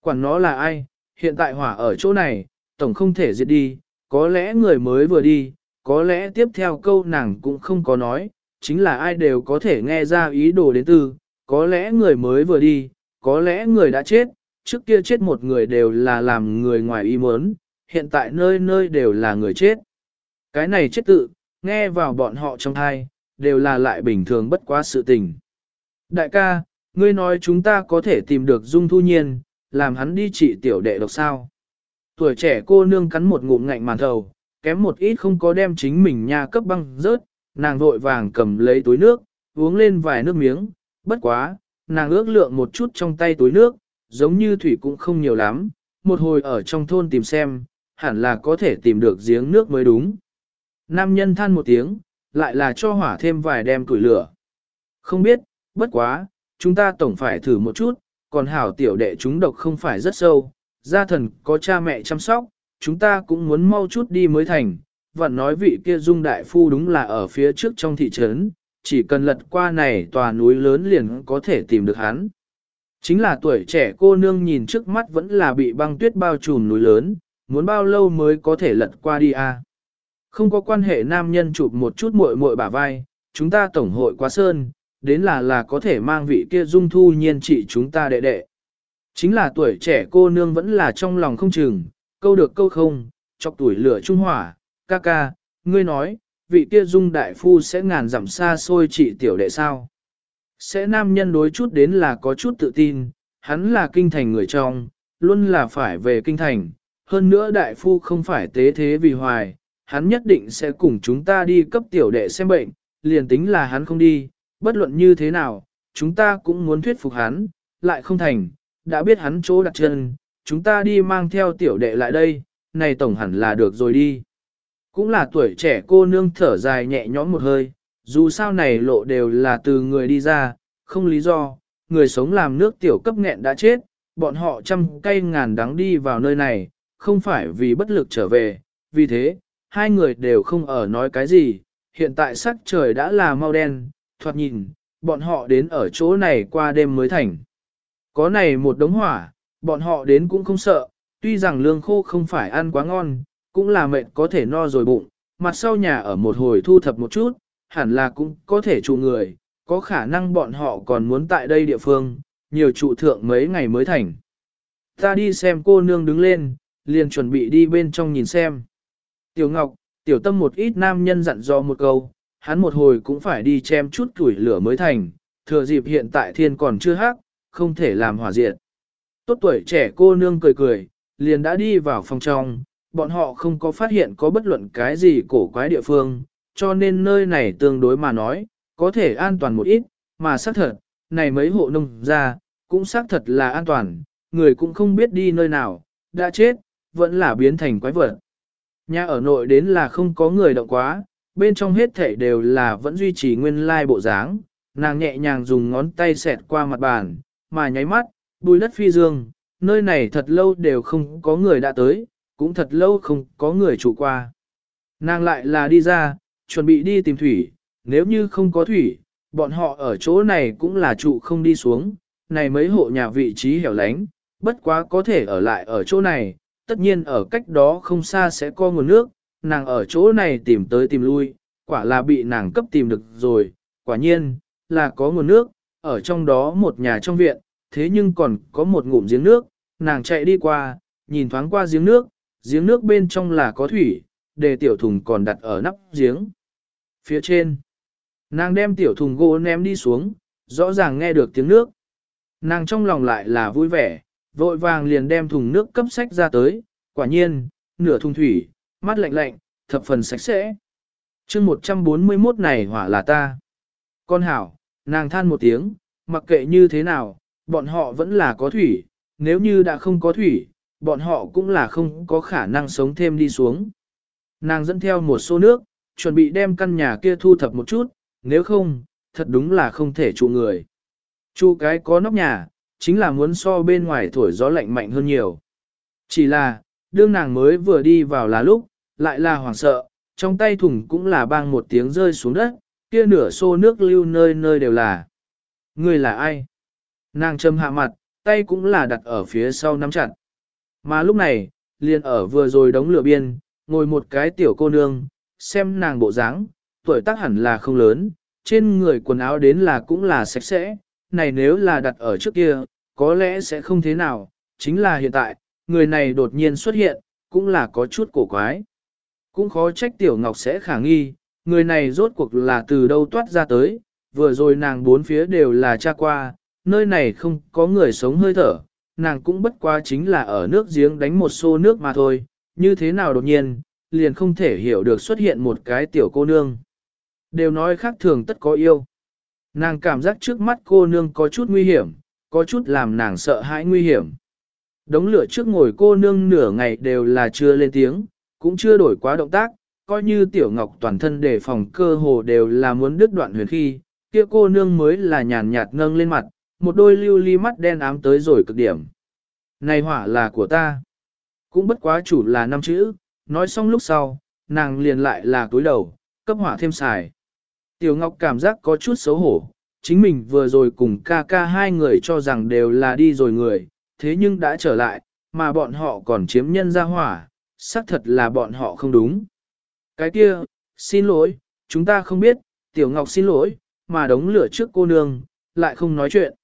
Quản nó là ai, hiện tại hỏa ở chỗ này, tổng không thể diệt đi, có lẽ người mới vừa đi, có lẽ tiếp theo câu nàng cũng không có nói, chính là ai đều có thể nghe ra ý đồ đến từ, có lẽ người mới vừa đi, có lẽ người đã chết, trước kia chết một người đều là làm người ngoài ý muốn, hiện tại nơi nơi đều là người chết. Cái này chết tự, nghe vào bọn họ trong thai, đều là lại bình thường bất quá sự tình. Đại ca, ngươi nói chúng ta có thể tìm được Dung Thu Nhiên, làm hắn đi trị tiểu đệ độc sao. Tuổi trẻ cô nương cắn một ngụm ngạnh màn thầu, kém một ít không có đem chính mình nha cấp băng rớt, nàng vội vàng cầm lấy túi nước, uống lên vài nước miếng, bất quá, nàng ước lượng một chút trong tay túi nước, giống như thủy cũng không nhiều lắm, một hồi ở trong thôn tìm xem, hẳn là có thể tìm được giếng nước mới đúng. Nam nhân than một tiếng, lại là cho hỏa thêm vài đem củi lửa. Không biết, bất quá, chúng ta tổng phải thử một chút, còn hảo tiểu đệ chúng độc không phải rất sâu, gia thần có cha mẹ chăm sóc, chúng ta cũng muốn mau chút đi mới thành, và nói vị kia dung đại phu đúng là ở phía trước trong thị trấn, chỉ cần lật qua này tòa núi lớn liền có thể tìm được hắn. Chính là tuổi trẻ cô nương nhìn trước mắt vẫn là bị băng tuyết bao trùm núi lớn, muốn bao lâu mới có thể lật qua đi à. Không có quan hệ nam nhân chụp một chút muội muội bả vai, chúng ta tổng hội quá sơn, đến là là có thể mang vị kia dung thu nhiên trị chúng ta đệ đệ. Chính là tuổi trẻ cô nương vẫn là trong lòng không chừng, câu được câu không, chọc tuổi lửa trung hỏa, ca ca, ngươi nói, vị kia dung đại phu sẽ ngàn dặm xa xôi trị tiểu đệ sao. Sẽ nam nhân đối chút đến là có chút tự tin, hắn là kinh thành người trong, luôn là phải về kinh thành, hơn nữa đại phu không phải tế thế vì hoài, hắn nhất định sẽ cùng chúng ta đi cấp tiểu đệ xem bệnh, liền tính là hắn không đi, bất luận như thế nào, chúng ta cũng muốn thuyết phục hắn, lại không thành, đã biết hắn chỗ đặt chân, chúng ta đi mang theo tiểu đệ lại đây, này tổng hẳn là được rồi đi. Cũng là tuổi trẻ cô nương thở dài nhẹ nhõm một hơi, dù sao này lộ đều là từ người đi ra, không lý do, người sống làm nước tiểu cấp nghẹn đã chết, bọn họ trăm cây ngàn đắng đi vào nơi này, không phải vì bất lực trở về, vì thế, hai người đều không ở nói cái gì, hiện tại sắc trời đã là mau đen, thoạt nhìn, bọn họ đến ở chỗ này qua đêm mới thành. Có này một đống hỏa, bọn họ đến cũng không sợ, tuy rằng lương khô không phải ăn quá ngon, cũng là mệt có thể no rồi bụng, mặt sau nhà ở một hồi thu thập một chút, hẳn là cũng có thể trụ người, có khả năng bọn họ còn muốn tại đây địa phương, nhiều trụ thượng mấy ngày mới thành. Ta đi xem cô nương đứng lên, liền chuẩn bị đi bên trong nhìn xem. Tiểu Ngọc, tiểu tâm một ít nam nhân dặn dò một câu, hắn một hồi cũng phải đi chém chút tuổi lửa mới thành, thừa dịp hiện tại thiên còn chưa hắc, không thể làm hỏa diện. Tốt tuổi trẻ cô nương cười cười, liền đã đi vào phòng trong, bọn họ không có phát hiện có bất luận cái gì cổ quái địa phương, cho nên nơi này tương đối mà nói, có thể an toàn một ít, mà xác thật, này mấy hộ nông ra, cũng xác thật là an toàn, người cũng không biết đi nơi nào, đã chết, vẫn là biến thành quái vật. Nhà ở nội đến là không có người động quá, bên trong hết thảy đều là vẫn duy trì nguyên lai bộ dáng, nàng nhẹ nhàng dùng ngón tay xẹt qua mặt bàn, mà nháy mắt, bùi đất phi dương, nơi này thật lâu đều không có người đã tới, cũng thật lâu không có người trụ qua. Nàng lại là đi ra, chuẩn bị đi tìm thủy, nếu như không có thủy, bọn họ ở chỗ này cũng là trụ không đi xuống, này mấy hộ nhà vị trí hẻo lánh, bất quá có thể ở lại ở chỗ này, tất nhiên ở cách đó không xa sẽ có nguồn nước, nàng ở chỗ này tìm tới tìm lui, quả là bị nàng cấp tìm được rồi, quả nhiên, là có nguồn nước, ở trong đó một nhà trong viện, thế nhưng còn có một ngụm giếng nước, nàng chạy đi qua, nhìn thoáng qua giếng nước, giếng nước bên trong là có thủy, để tiểu thùng còn đặt ở nắp giếng. Phía trên, nàng đem tiểu thùng gỗ ném đi xuống, rõ ràng nghe được tiếng nước. Nàng trong lòng lại là vui vẻ, vội vàng liền đem thùng nước cấp sách ra tới, quả nhiên, nửa thùng thủy, mắt lạnh lạnh, thập phần sạch sẽ. chương 141 này hỏa là ta. Con hảo, nàng than một tiếng, mặc kệ như thế nào, bọn họ vẫn là có thủy, nếu như đã không có thủy, bọn họ cũng là không có khả năng sống thêm đi xuống. Nàng dẫn theo một xô nước, chuẩn bị đem căn nhà kia thu thập một chút, nếu không, thật đúng là không thể trụ người. Trụ cái có nóc nhà, chính là muốn so bên ngoài thổi gió lạnh mạnh hơn nhiều. Chỉ là, đương nàng mới vừa đi vào là lúc, lại là hoảng sợ, trong tay thùng cũng là bang một tiếng rơi xuống đất, kia nửa xô nước lưu nơi nơi đều là. Người là ai? Nàng châm hạ mặt, tay cũng là đặt ở phía sau nắm chặt. Mà lúc này, liền ở vừa rồi đóng lửa biên, ngồi một cái tiểu cô nương, xem nàng bộ dáng, tuổi tác hẳn là không lớn, trên người quần áo đến là cũng là sạch sẽ, này nếu là đặt ở trước kia, có lẽ sẽ không thế nào, chính là hiện tại, người này đột nhiên xuất hiện, cũng là có chút cổ quái. Cũng khó trách tiểu ngọc sẽ khả nghi, người này rốt cuộc là từ đâu toát ra tới, vừa rồi nàng bốn phía đều là cha qua, nơi này không có người sống hơi thở, nàng cũng bất quá chính là ở nước giếng đánh một xô nước mà thôi, như thế nào đột nhiên, liền không thể hiểu được xuất hiện một cái tiểu cô nương. Đều nói khác thường tất có yêu. Nàng cảm giác trước mắt cô nương có chút nguy hiểm, có chút làm nàng sợ hãi nguy hiểm. Đống lửa trước ngồi cô nương nửa ngày đều là chưa lên tiếng, cũng chưa đổi quá động tác, coi như tiểu ngọc toàn thân đề phòng cơ hồ đều là muốn đứt đoạn huyền khi, kia cô nương mới là nhàn nhạt nâng lên mặt, một đôi lưu ly mắt đen ám tới rồi cực điểm. Này hỏa là của ta. Cũng bất quá chủ là năm chữ, nói xong lúc sau, nàng liền lại là túi đầu, cấp hỏa thêm xài. Tiểu Ngọc cảm giác có chút xấu hổ, chính mình vừa rồi cùng ca ca hai người cho rằng đều là đi rồi người, thế nhưng đã trở lại, mà bọn họ còn chiếm nhân ra hỏa, xác thật là bọn họ không đúng. Cái kia, xin lỗi, chúng ta không biết, Tiểu Ngọc xin lỗi, mà đống lửa trước cô nương, lại không nói chuyện.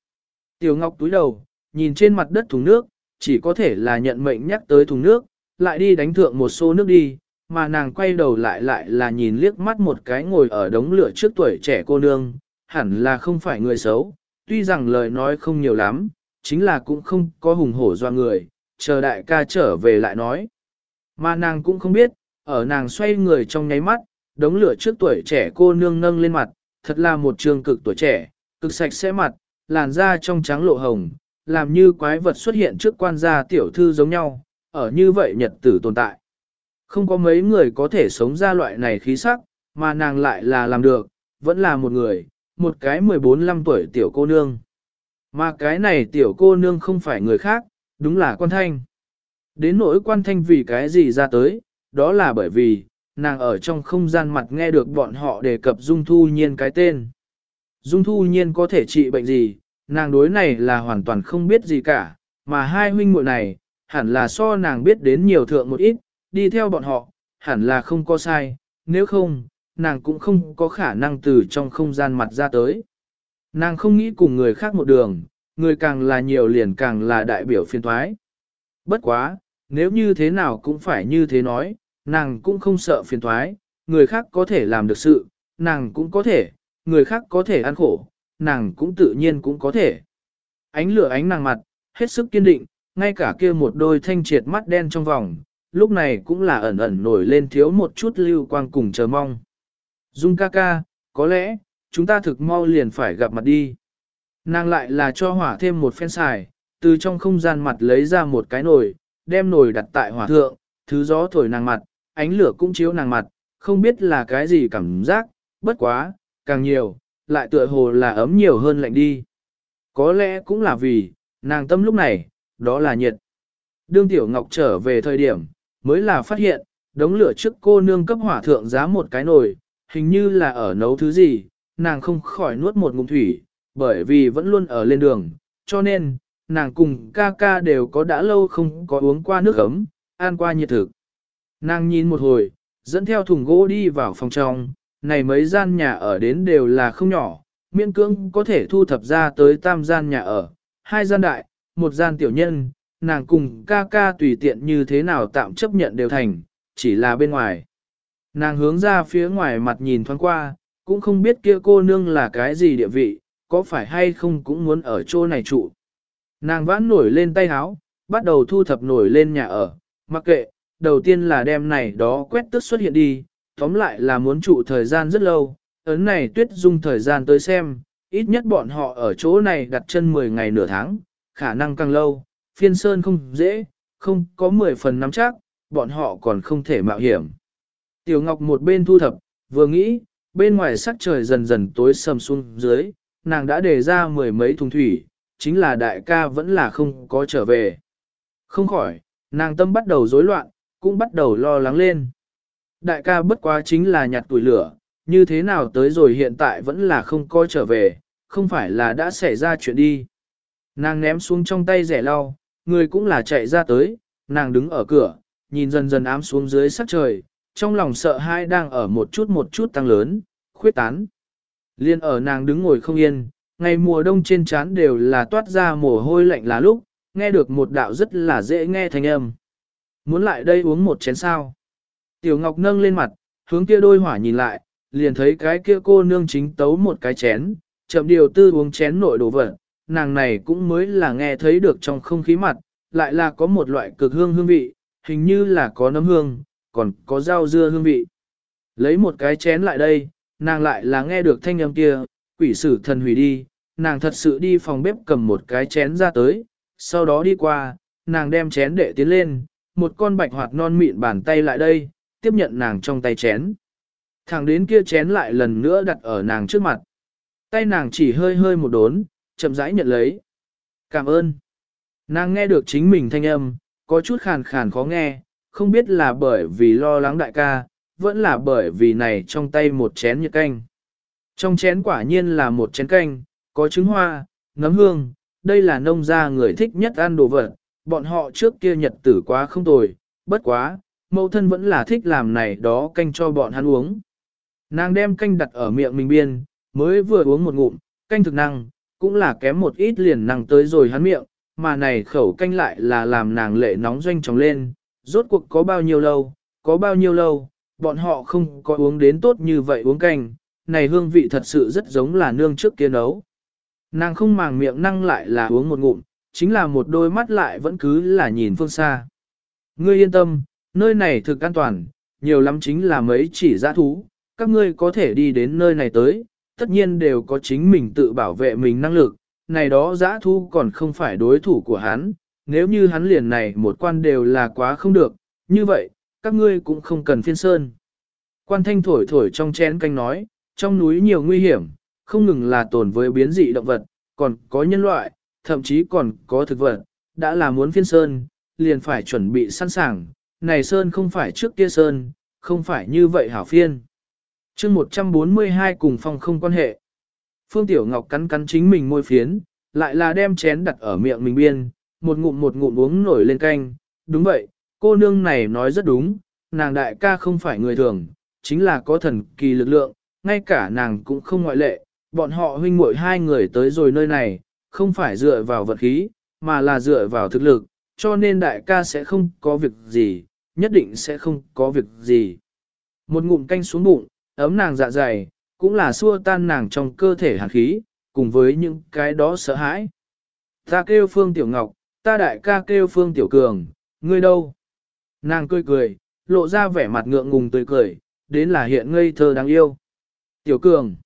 Tiểu Ngọc túi đầu, nhìn trên mặt đất thùng nước, chỉ có thể là nhận mệnh nhắc tới thùng nước, lại đi đánh thượng một xô nước đi, mà nàng quay đầu lại lại là nhìn liếc mắt một cái ngồi ở đống lửa trước tuổi trẻ cô nương, hẳn là không phải người xấu, tuy rằng lời nói không nhiều lắm, chính là cũng không có hùng hổ doa người, chờ đại ca trở về lại nói. Mà nàng cũng không biết, ở nàng xoay người trong nháy mắt, đống lửa trước tuổi trẻ cô nương nâng lên mặt, thật là một trường cực tuổi trẻ, cực sạch sẽ mặt, làn da trong trắng lộ hồng, làm như quái vật xuất hiện trước quan gia tiểu thư giống nhau, ở như vậy nhật tử tồn tại. Không có mấy người có thể sống ra loại này khí sắc, mà nàng lại là làm được, vẫn là một người, một cái 14-15 tuổi tiểu cô nương. Mà cái này tiểu cô nương không phải người khác, đúng là quan thanh. Đến nỗi quan thanh vì cái gì ra tới, đó là bởi vì, nàng ở trong không gian mặt nghe được bọn họ đề cập Dung Thu Nhiên cái tên. Dung Thu Nhiên có thể trị bệnh gì, nàng đối này là hoàn toàn không biết gì cả, mà hai huynh muội này, hẳn là so nàng biết đến nhiều thượng một ít, đi theo bọn họ, hẳn là không có sai, nếu không, nàng cũng không có khả năng từ trong không gian mặt ra tới. Nàng không nghĩ cùng người khác một đường, người càng là nhiều liền càng là đại biểu phiên thoái. Bất quá, nếu như thế nào cũng phải như thế nói, nàng cũng không sợ phiền thoái, người khác có thể làm được sự, nàng cũng có thể, người khác có thể ăn khổ, nàng cũng tự nhiên cũng có thể. Ánh lửa ánh nàng mặt, hết sức kiên định, ngay cả kia một đôi thanh triệt mắt đen trong vòng, lúc này cũng là ẩn ẩn nổi lên thiếu một chút lưu quang cùng chờ mong. Dung ca ca, có lẽ, chúng ta thực mau liền phải gặp mặt đi. Nàng lại là cho hỏa thêm một phen xài, từ trong không gian mặt lấy ra một cái nồi, đem nồi đặt tại hỏa thượng, thứ gió thổi nàng mặt, ánh lửa cũng chiếu nàng mặt, không biết là cái gì cảm giác, bất quá, càng nhiều, lại tựa hồ là ấm nhiều hơn lạnh đi. Có lẽ cũng là vì, nàng tâm lúc này, đó là nhiệt. Đương Tiểu Ngọc trở về thời điểm, mới là phát hiện, đống lửa trước cô nương cấp hỏa thượng giá một cái nồi, hình như là ở nấu thứ gì, nàng không khỏi nuốt một ngụm thủy, bởi vì vẫn luôn ở lên đường, cho nên, nàng cùng ca ca đều có đã lâu không có uống qua nước ấm, ăn qua nhiệt thực. Nàng nhìn một hồi, dẫn theo thùng gỗ đi vào phòng trong, này mấy gian nhà ở đến đều là không nhỏ, miễn cưỡng có thể thu thập ra tới tam gian nhà ở, hai gian đại, một gian tiểu nhân, nàng cùng ca ca tùy tiện như thế nào tạm chấp nhận đều thành, chỉ là bên ngoài. Nàng hướng ra phía ngoài mặt nhìn thoáng qua, cũng không biết kia cô nương là cái gì địa vị, có phải hay không cũng muốn ở chỗ này trụ. Nàng vãn nổi lên tay háo, bắt đầu thu thập nổi lên nhà ở, mặc kệ, đầu tiên là đem này đó quét tức xuất hiện đi, tóm lại là muốn trụ thời gian rất lâu, ấn này tuyết dung thời gian tới xem, ít nhất bọn họ ở chỗ này đặt chân 10 ngày nửa tháng, khả năng càng lâu, phiên sơn không dễ, không có 10 phần nắm chắc, bọn họ còn không thể mạo hiểm. Tiểu Ngọc một bên thu thập, vừa nghĩ, bên ngoài sắc trời dần dần tối sầm xuống dưới, nàng đã đề ra mười mấy thùng thủy, chính là đại ca vẫn là không có trở về. Không khỏi, nàng tâm bắt đầu rối loạn, cũng bắt đầu lo lắng lên. Đại ca bất quá chính là nhặt tuổi lửa, như thế nào tới rồi hiện tại vẫn là không coi trở về, không phải là đã xảy ra chuyện đi. Nàng ném xuống trong tay rẻ lau, người cũng là chạy ra tới, nàng đứng ở cửa, nhìn dần dần ám xuống dưới sắc trời, trong lòng sợ hãi đang ở một chút một chút tăng lớn, khuyết tán. Liên ở nàng đứng ngồi không yên, ngày mùa đông trên trán đều là toát ra mồ hôi lạnh là lúc, nghe được một đạo rất là dễ nghe thanh âm. Muốn lại đây uống một chén sao? Tiểu Ngọc nâng lên mặt, hướng kia đôi hỏa nhìn lại, liền thấy cái kia cô nương chính tấu một cái chén, chậm điều tư uống chén nội đồ vật, nàng này cũng mới là nghe thấy được trong không khí mặt, lại là có một loại cực hương hương vị, hình như là có nấm hương, còn có rau dưa hương vị. Lấy một cái chén lại đây, nàng lại là nghe được thanh âm kia, quỷ sử thần hủy đi, nàng thật sự đi phòng bếp cầm một cái chén ra tới, sau đó đi qua, nàng đem chén đệ tiến lên, một con bạch hoạt non mịn bàn tay lại đây, tiếp nhận nàng trong tay chén. Thẳng đến kia chén lại lần nữa đặt ở nàng trước mặt. Tay nàng chỉ hơi hơi một đốn, chậm rãi nhận lấy. Cảm ơn. Nàng nghe được chính mình thanh âm, có chút khàn khàn khó nghe, không biết là bởi vì lo lắng đại ca, vẫn là bởi vì này trong tay một chén như canh. Trong chén quả nhiên là một chén canh, có trứng hoa, nấm hương, đây là nông gia người thích nhất ăn đồ vật, bọn họ trước kia nhật tử quá không tồi, bất quá, mẫu thân vẫn là thích làm này đó canh cho bọn hắn uống. Nàng đem canh đặt ở miệng mình biên, mới vừa uống một ngụm, canh thực năng, cũng là kém một ít liền năng tới rồi hắn miệng, mà này khẩu canh lại là làm nàng lệ nóng doanh tròng lên, rốt cuộc có bao nhiêu lâu, có bao nhiêu lâu, bọn họ không có uống đến tốt như vậy uống canh, này hương vị thật sự rất giống là nương trước kia nấu. Nàng không màng miệng năng lại là uống một ngụm, chính là một đôi mắt lại vẫn cứ là nhìn phương xa. Ngươi yên tâm, nơi này thực an toàn, nhiều lắm chính là mấy chỉ giã thú, các ngươi có thể đi đến nơi này tới, tất nhiên đều có chính mình tự bảo vệ mình năng lực, này đó giã thú còn không phải đối thủ của hắn, nếu như hắn liền này một quan đều là quá không được, như vậy, các ngươi cũng không cần phiên sơn. Quan thanh thổi thổi trong chén canh nói, trong núi nhiều nguy hiểm, không ngừng là tồn với biến dị động vật, còn có nhân loại, thậm chí còn có thực vật, đã là muốn phiên sơn, liền phải chuẩn bị sẵn sàng, này sơn không phải trước kia sơn, không phải như vậy hảo phiên. chương 142 cùng phong không quan hệ. Phương Tiểu Ngọc cắn cắn chính mình môi phiến, lại là đem chén đặt ở miệng mình biên, một ngụm một ngụm uống nổi lên canh. Đúng vậy, cô nương này nói rất đúng, nàng đại ca không phải người thường, chính là có thần kỳ lực lượng, ngay cả nàng cũng không ngoại lệ, bọn họ huynh muội hai người tới rồi nơi này, không phải dựa vào vật khí, mà là dựa vào thực lực, cho nên đại ca sẽ không có việc gì, nhất định sẽ không có việc gì. Một ngụm canh xuống bụng, ấm nàng dạ dày, cũng là xua tan nàng trong cơ thể hàn khí, cùng với những cái đó sợ hãi. Ta kêu Phương Tiểu Ngọc, ta đại ca kêu Phương Tiểu Cường, ngươi đâu? Nàng cười cười, lộ ra vẻ mặt ngượng ngùng tươi cười, đến là hiện ngây thơ đáng yêu. Tiểu Cường.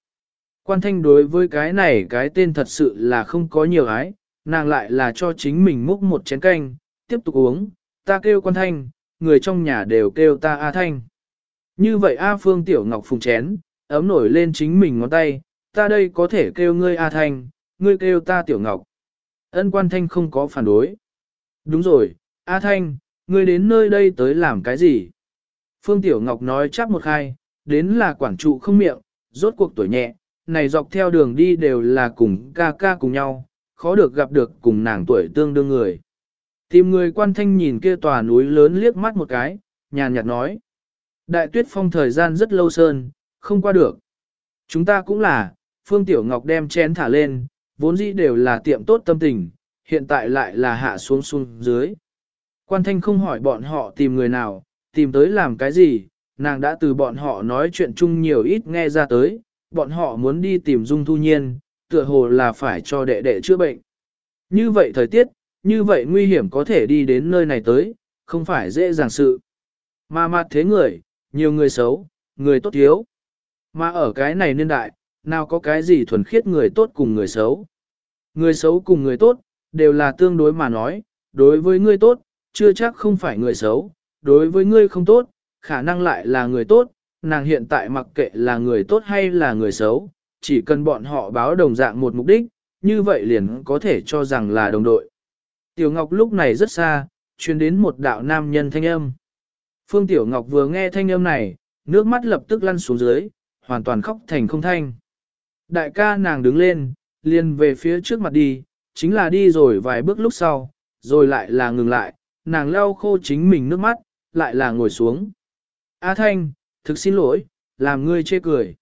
Quan thanh đối với cái này cái tên thật sự là không có nhiều ái, nàng lại là cho chính mình múc một chén canh, tiếp tục uống, ta kêu quan thanh, người trong nhà đều kêu ta A Thanh. Như vậy A Phương Tiểu Ngọc phùng chén, ấm nổi lên chính mình ngón tay, ta đây có thể kêu ngươi A Thanh, ngươi kêu ta Tiểu Ngọc. Ân quan thanh không có phản đối. Đúng rồi, A Thanh, ngươi đến nơi đây tới làm cái gì? Phương Tiểu Ngọc nói chắc một khai, đến là quản trụ không miệng, rốt cuộc tuổi nhẹ, này dọc theo đường đi đều là cùng ca ca cùng nhau, khó được gặp được cùng nàng tuổi tương đương người. Tìm người quan thanh nhìn kia tòa núi lớn liếc mắt một cái, nhàn nhạt nói. Đại tuyết phong thời gian rất lâu sơn, không qua được. Chúng ta cũng là, Phương Tiểu Ngọc đem chén thả lên, vốn dĩ đều là tiệm tốt tâm tình, hiện tại lại là hạ xuống xuống dưới. Quan thanh không hỏi bọn họ tìm người nào, tìm tới làm cái gì, nàng đã từ bọn họ nói chuyện chung nhiều ít nghe ra tới, bọn họ muốn đi tìm Dung Thu Nhiên, tựa hồ là phải cho đệ đệ chữa bệnh. Như vậy thời tiết, như vậy nguy hiểm có thể đi đến nơi này tới, không phải dễ dàng sự. Mà mặt thế người, nhiều người xấu, người tốt thiếu. Mà ở cái này niên đại, nào có cái gì thuần khiết người tốt cùng người xấu. Người xấu cùng người tốt, đều là tương đối mà nói, đối với người tốt, chưa chắc không phải người xấu, đối với ngươi không tốt, khả năng lại là người tốt, nàng hiện tại mặc kệ là người tốt hay là người xấu, chỉ cần bọn họ báo đồng dạng một mục đích, như vậy liền có thể cho rằng là đồng đội. Tiểu Ngọc lúc này rất xa, truyền đến một đạo nam nhân thanh âm. Phương Tiểu Ngọc vừa nghe thanh âm này, nước mắt lập tức lăn xuống dưới, hoàn toàn khóc thành không thanh. Đại ca nàng đứng lên, liền về phía trước mặt đi, chính là đi rồi vài bước lúc sau, rồi lại là ngừng lại, nàng lau khô chính mình nước mắt, lại là ngồi xuống. A Thanh, thực xin lỗi, làm ngươi chê cười.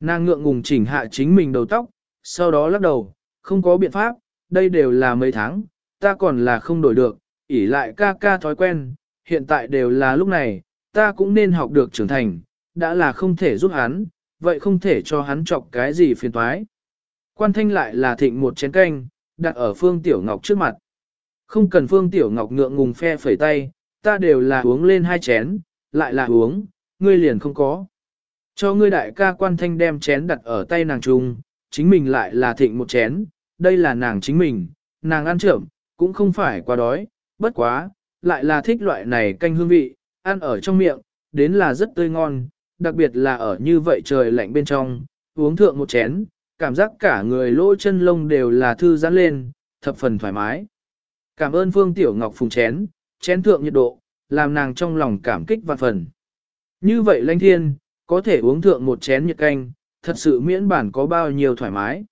Nàng ngượng ngùng chỉnh hạ chính mình đầu tóc, sau đó lắc đầu, không có biện pháp, đây đều là mấy tháng, ta còn là không đổi được, ỉ lại ca ca thói quen, hiện tại đều là lúc này, ta cũng nên học được trưởng thành, đã là không thể giúp hắn, vậy không thể cho hắn chọc cái gì phiền toái. Quan thanh lại là thịnh một chén canh, đặt ở Phương Tiểu Ngọc trước mặt. Không cần Phương Tiểu Ngọc ngượng ngùng phe phẩy tay, ta đều là uống lên hai chén, lại là uống, ngươi liền không có. Cho ngươi đại ca quan thanh đem chén đặt ở tay nàng trung, chính mình lại là thịnh một chén, đây là nàng chính mình, nàng ăn trưởng cũng không phải quá đói, bất quá, lại là thích loại này canh hương vị, ăn ở trong miệng, đến là rất tươi ngon, đặc biệt là ở như vậy trời lạnh bên trong, uống thượng một chén, cảm giác cả người lỗ chân lông đều là thư giãn lên, thập phần thoải mái. Cảm ơn Phương Tiểu Ngọc phùng chén, chén thượng nhiệt độ, làm nàng trong lòng cảm kích vạn phần. Như vậy lãnh thiên, có thể uống thượng một chén nhiệt canh, thật sự miễn bản có bao nhiêu thoải mái.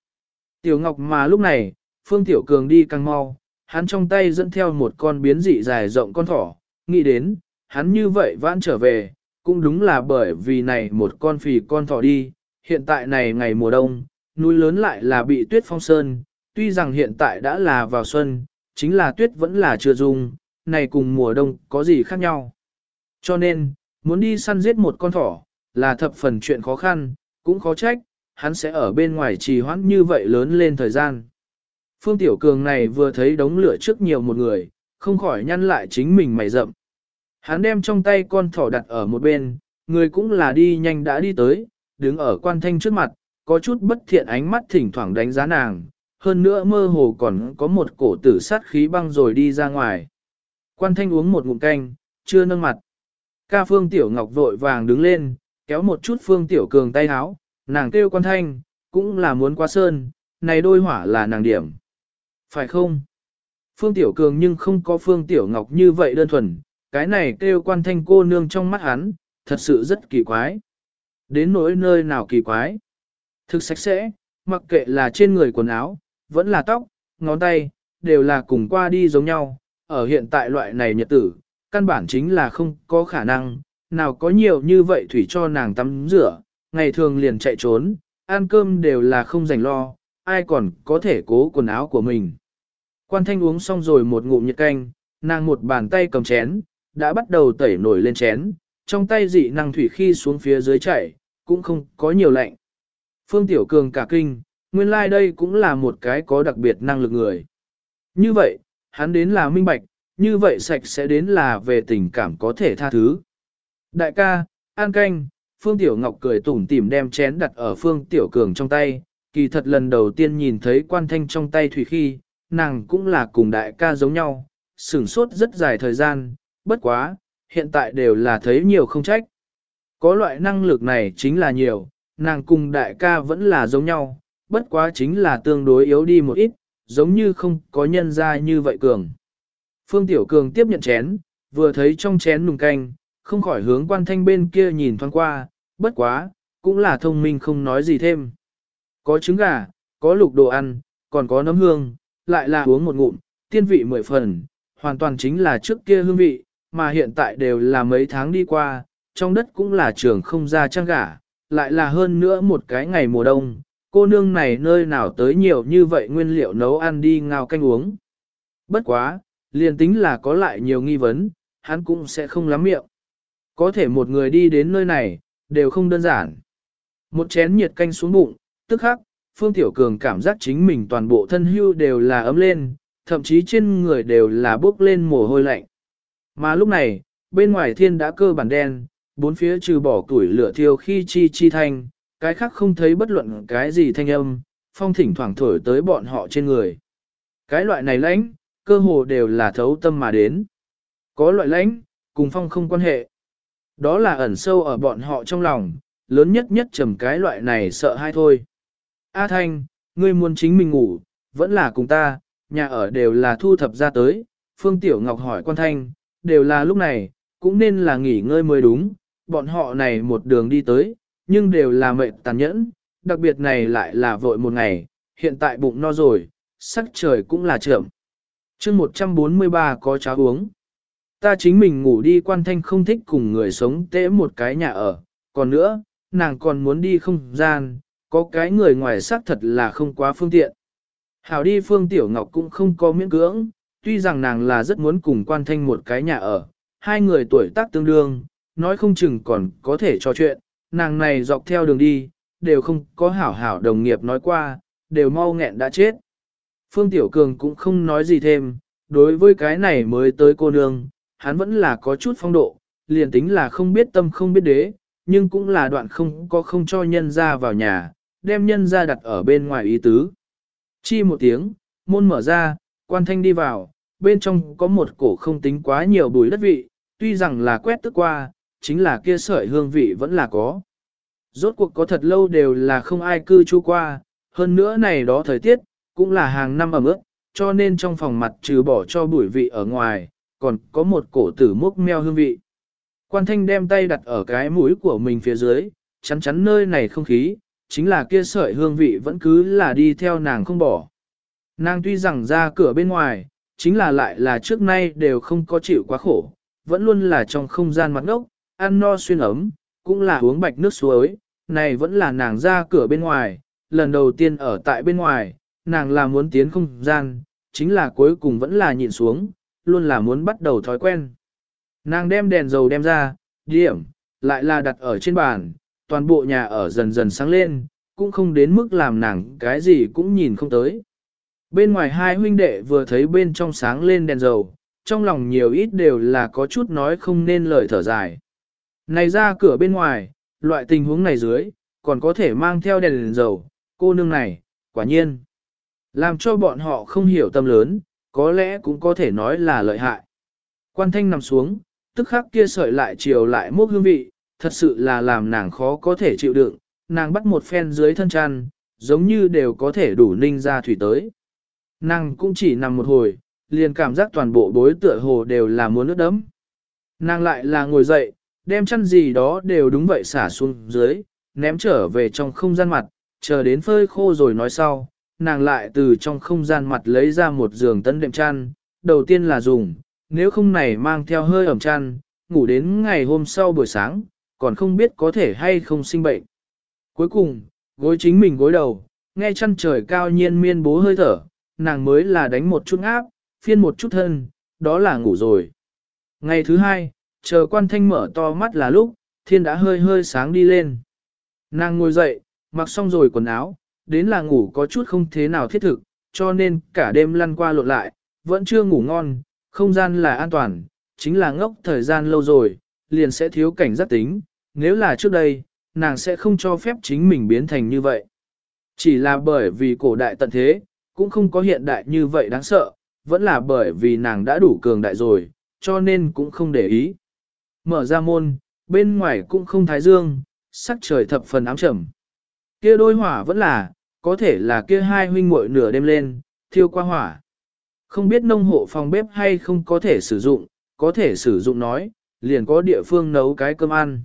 Tiểu Ngọc mà lúc này, Phương Tiểu Cường đi càng mau, hắn trong tay dẫn theo một con biến dị dài rộng con thỏ, nghĩ đến, hắn như vậy vãn trở về, cũng đúng là bởi vì này một con phì con thỏ đi, hiện tại này ngày mùa đông, núi lớn lại là bị tuyết phong sơn, tuy rằng hiện tại đã là vào xuân, chính là tuyết vẫn là chưa dung, này cùng mùa đông có gì khác nhau. Cho nên, muốn đi săn giết một con thỏ, là thập phần chuyện khó khăn, cũng khó trách, hắn sẽ ở bên ngoài trì hoãn như vậy lớn lên thời gian. Phương Tiểu Cường này vừa thấy đống lửa trước nhiều một người, không khỏi nhăn lại chính mình mày rậm. Hắn đem trong tay con thỏ đặt ở một bên, người cũng là đi nhanh đã đi tới, đứng ở quan thanh trước mặt, có chút bất thiện ánh mắt thỉnh thoảng đánh giá nàng, hơn nữa mơ hồ còn có một cổ tử sát khí băng rồi đi ra ngoài. Quan thanh uống một ngụm canh, chưa nâng mặt. Ca Phương Tiểu Ngọc vội vàng đứng lên, kéo một chút Phương Tiểu Cường tay háo, nàng kêu quan thanh, cũng là muốn qua sơn, này đôi hỏa là nàng điểm. Phải không? Phương Tiểu Cường nhưng không có Phương Tiểu Ngọc như vậy đơn thuần, cái này kêu quan thanh cô nương trong mắt hắn, thật sự rất kỳ quái. Đến nỗi nơi nào kỳ quái. Thực sạch sẽ, mặc kệ là trên người quần áo, vẫn là tóc, ngón tay, đều là cùng qua đi giống nhau. Ở hiện tại loại này nhật tử, căn bản chính là không có khả năng, nào có nhiều như vậy thủy cho nàng tắm rửa, ngày thường liền chạy trốn, ăn cơm đều là không dành lo, ai còn có thể cố quần áo của mình. Quan thanh uống xong rồi một ngụm nhiệt canh, nàng một bàn tay cầm chén, đã bắt đầu tẩy nổi lên chén, trong tay dị năng thủy khi xuống phía dưới chảy, cũng không có nhiều lạnh. Phương Tiểu Cường cả kinh, nguyên lai like đây cũng là một cái có đặc biệt năng lực người. Như vậy, hắn đến là minh bạch, như vậy sạch sẽ đến là về tình cảm có thể tha thứ. Đại ca, an canh, Phương Tiểu Ngọc cười tủm tỉm đem chén đặt ở Phương Tiểu Cường trong tay, kỳ thật lần đầu tiên nhìn thấy quan thanh trong tay thủy khi, nàng cũng là cùng đại ca giống nhau, sửng sốt rất dài thời gian, bất quá, hiện tại đều là thấy nhiều không trách. Có loại năng lực này chính là nhiều, nàng cùng đại ca vẫn là giống nhau, bất quá chính là tương đối yếu đi một ít, giống như không có nhân ra như vậy cường. Phương Tiểu Cường tiếp nhận chén, vừa thấy trong chén nùng canh, không khỏi hướng quan thanh bên kia nhìn thoáng qua, bất quá, cũng là thông minh không nói gì thêm. Có trứng gà, có lục đồ ăn, còn có nấm hương, lại là uống một ngụm, tiên vị mười phần, hoàn toàn chính là trước kia hương vị, mà hiện tại đều là mấy tháng đi qua, trong đất cũng là trường không ra trang gà, lại là hơn nữa một cái ngày mùa đông, cô nương này nơi nào tới nhiều như vậy nguyên liệu nấu ăn đi ngao canh uống. Bất quá, liền tính là có lại nhiều nghi vấn, hắn cũng sẽ không lắm miệng. Có thể một người đi đến nơi này, đều không đơn giản. Một chén nhiệt canh xuống bụng, tức khắc, Phương Tiểu Cường cảm giác chính mình toàn bộ thân hưu đều là ấm lên, thậm chí trên người đều là bốc lên mồ hôi lạnh. Mà lúc này, bên ngoài thiên đã cơ bản đen, bốn phía trừ bỏ tuổi lửa thiêu khi chi chi thanh, cái khác không thấy bất luận cái gì thanh âm, phong thỉnh thoảng thổi tới bọn họ trên người. Cái loại này lãnh, cơ hồ đều là thấu tâm mà đến. Có loại lãnh, cùng phong không quan hệ. Đó là ẩn sâu ở bọn họ trong lòng, lớn nhất nhất trầm cái loại này sợ hai thôi. A Thanh, ngươi muốn chính mình ngủ, vẫn là cùng ta, nhà ở đều là thu thập ra tới. Phương Tiểu Ngọc hỏi quan Thanh, đều là lúc này, cũng nên là nghỉ ngơi mới đúng. Bọn họ này một đường đi tới, nhưng đều là mệt tàn nhẫn, đặc biệt này lại là vội một ngày, hiện tại bụng no rồi, sắc trời cũng là trưởng chương 143 có cháo uống. Ta chính mình ngủ đi quan thanh không thích cùng người sống tễ một cái nhà ở, còn nữa, nàng còn muốn đi không gian, có cái người ngoài xác thật là không quá phương tiện. Hảo đi Phương Tiểu Ngọc cũng không có miễn cưỡng, tuy rằng nàng là rất muốn cùng quan thanh một cái nhà ở, hai người tuổi tác tương đương, nói không chừng còn có thể trò chuyện, nàng này dọc theo đường đi, đều không có hảo hảo đồng nghiệp nói qua, đều mau nghẹn đã chết. Phương Tiểu Cường cũng không nói gì thêm, đối với cái này mới tới cô nương, hắn vẫn là có chút phong độ, liền tính là không biết tâm không biết đế, nhưng cũng là đoạn không có không cho nhân ra vào nhà, đem nhân ra đặt ở bên ngoài ý tứ. Chi một tiếng, môn mở ra, quan thanh đi vào, bên trong có một cổ không tính quá nhiều bùi đất vị, tuy rằng là quét tức qua, chính là kia sợi hương vị vẫn là có. Rốt cuộc có thật lâu đều là không ai cư trú qua, hơn nữa này đó thời tiết, cũng là hàng năm ẩm ướt, cho nên trong phòng mặt trừ bỏ cho bụi vị ở ngoài, còn có một cổ tử mốc meo hương vị. Quan thanh đem tay đặt ở cái mũi của mình phía dưới, chắn chắn nơi này không khí, chính là kia sợi hương vị vẫn cứ là đi theo nàng không bỏ. Nàng tuy rằng ra cửa bên ngoài, chính là lại là trước nay đều không có chịu quá khổ, vẫn luôn là trong không gian mặt ngốc, ăn no xuyên ấm, cũng là uống bạch nước suối, này vẫn là nàng ra cửa bên ngoài, lần đầu tiên ở tại bên ngoài, nàng là muốn tiến không gian, chính là cuối cùng vẫn là nhịn xuống, luôn là muốn bắt đầu thói quen. Nàng đem đèn dầu đem ra, điểm, lại là đặt ở trên bàn, toàn bộ nhà ở dần dần sáng lên, cũng không đến mức làm nàng cái gì cũng nhìn không tới. Bên ngoài hai huynh đệ vừa thấy bên trong sáng lên đèn dầu, trong lòng nhiều ít đều là có chút nói không nên lời thở dài. Này ra cửa bên ngoài, loại tình huống này dưới, còn có thể mang theo đèn, đèn dầu, cô nương này, quả nhiên. Làm cho bọn họ không hiểu tâm lớn, có lẽ cũng có thể nói là lợi hại. Quan thanh nằm xuống, tức khắc kia sợi lại chiều lại mốc hương vị, thật sự là làm nàng khó có thể chịu đựng, nàng bắt một phen dưới thân chăn, giống như đều có thể đủ ninh ra thủy tới. Nàng cũng chỉ nằm một hồi, liền cảm giác toàn bộ bối tựa hồ đều là muốn nước đấm. Nàng lại là ngồi dậy, đem chăn gì đó đều đúng vậy xả xuống dưới, ném trở về trong không gian mặt, chờ đến phơi khô rồi nói sau, nàng lại từ trong không gian mặt lấy ra một giường tân đệm chăn, đầu tiên là dùng, nếu không này mang theo hơi ẩm chăn, ngủ đến ngày hôm sau buổi sáng, còn không biết có thể hay không sinh bệnh. Cuối cùng, gối chính mình gối đầu, nghe chăn trời cao nhiên miên bố hơi thở, nàng mới là đánh một chút áp, phiên một chút thân, đó là ngủ rồi. Ngày thứ hai, chờ quan thanh mở to mắt là lúc, thiên đã hơi hơi sáng đi lên. Nàng ngồi dậy, mặc xong rồi quần áo, đến là ngủ có chút không thế nào thiết thực, cho nên cả đêm lăn qua lộn lại, vẫn chưa ngủ ngon, không gian là an toàn, chính là ngốc thời gian lâu rồi, liền sẽ thiếu cảnh giác tính, nếu là trước đây, nàng sẽ không cho phép chính mình biến thành như vậy. Chỉ là bởi vì cổ đại tận thế, cũng không có hiện đại như vậy đáng sợ, vẫn là bởi vì nàng đã đủ cường đại rồi, cho nên cũng không để ý. Mở ra môn, bên ngoài cũng không thái dương, sắc trời thập phần ám trầm. Kia đôi hỏa vẫn là, có thể là kia hai huynh muội nửa đêm lên, thiêu qua hỏa. Không biết nông hộ phòng bếp hay không có thể sử dụng, có thể sử dụng nói, liền có địa phương nấu cái cơm ăn.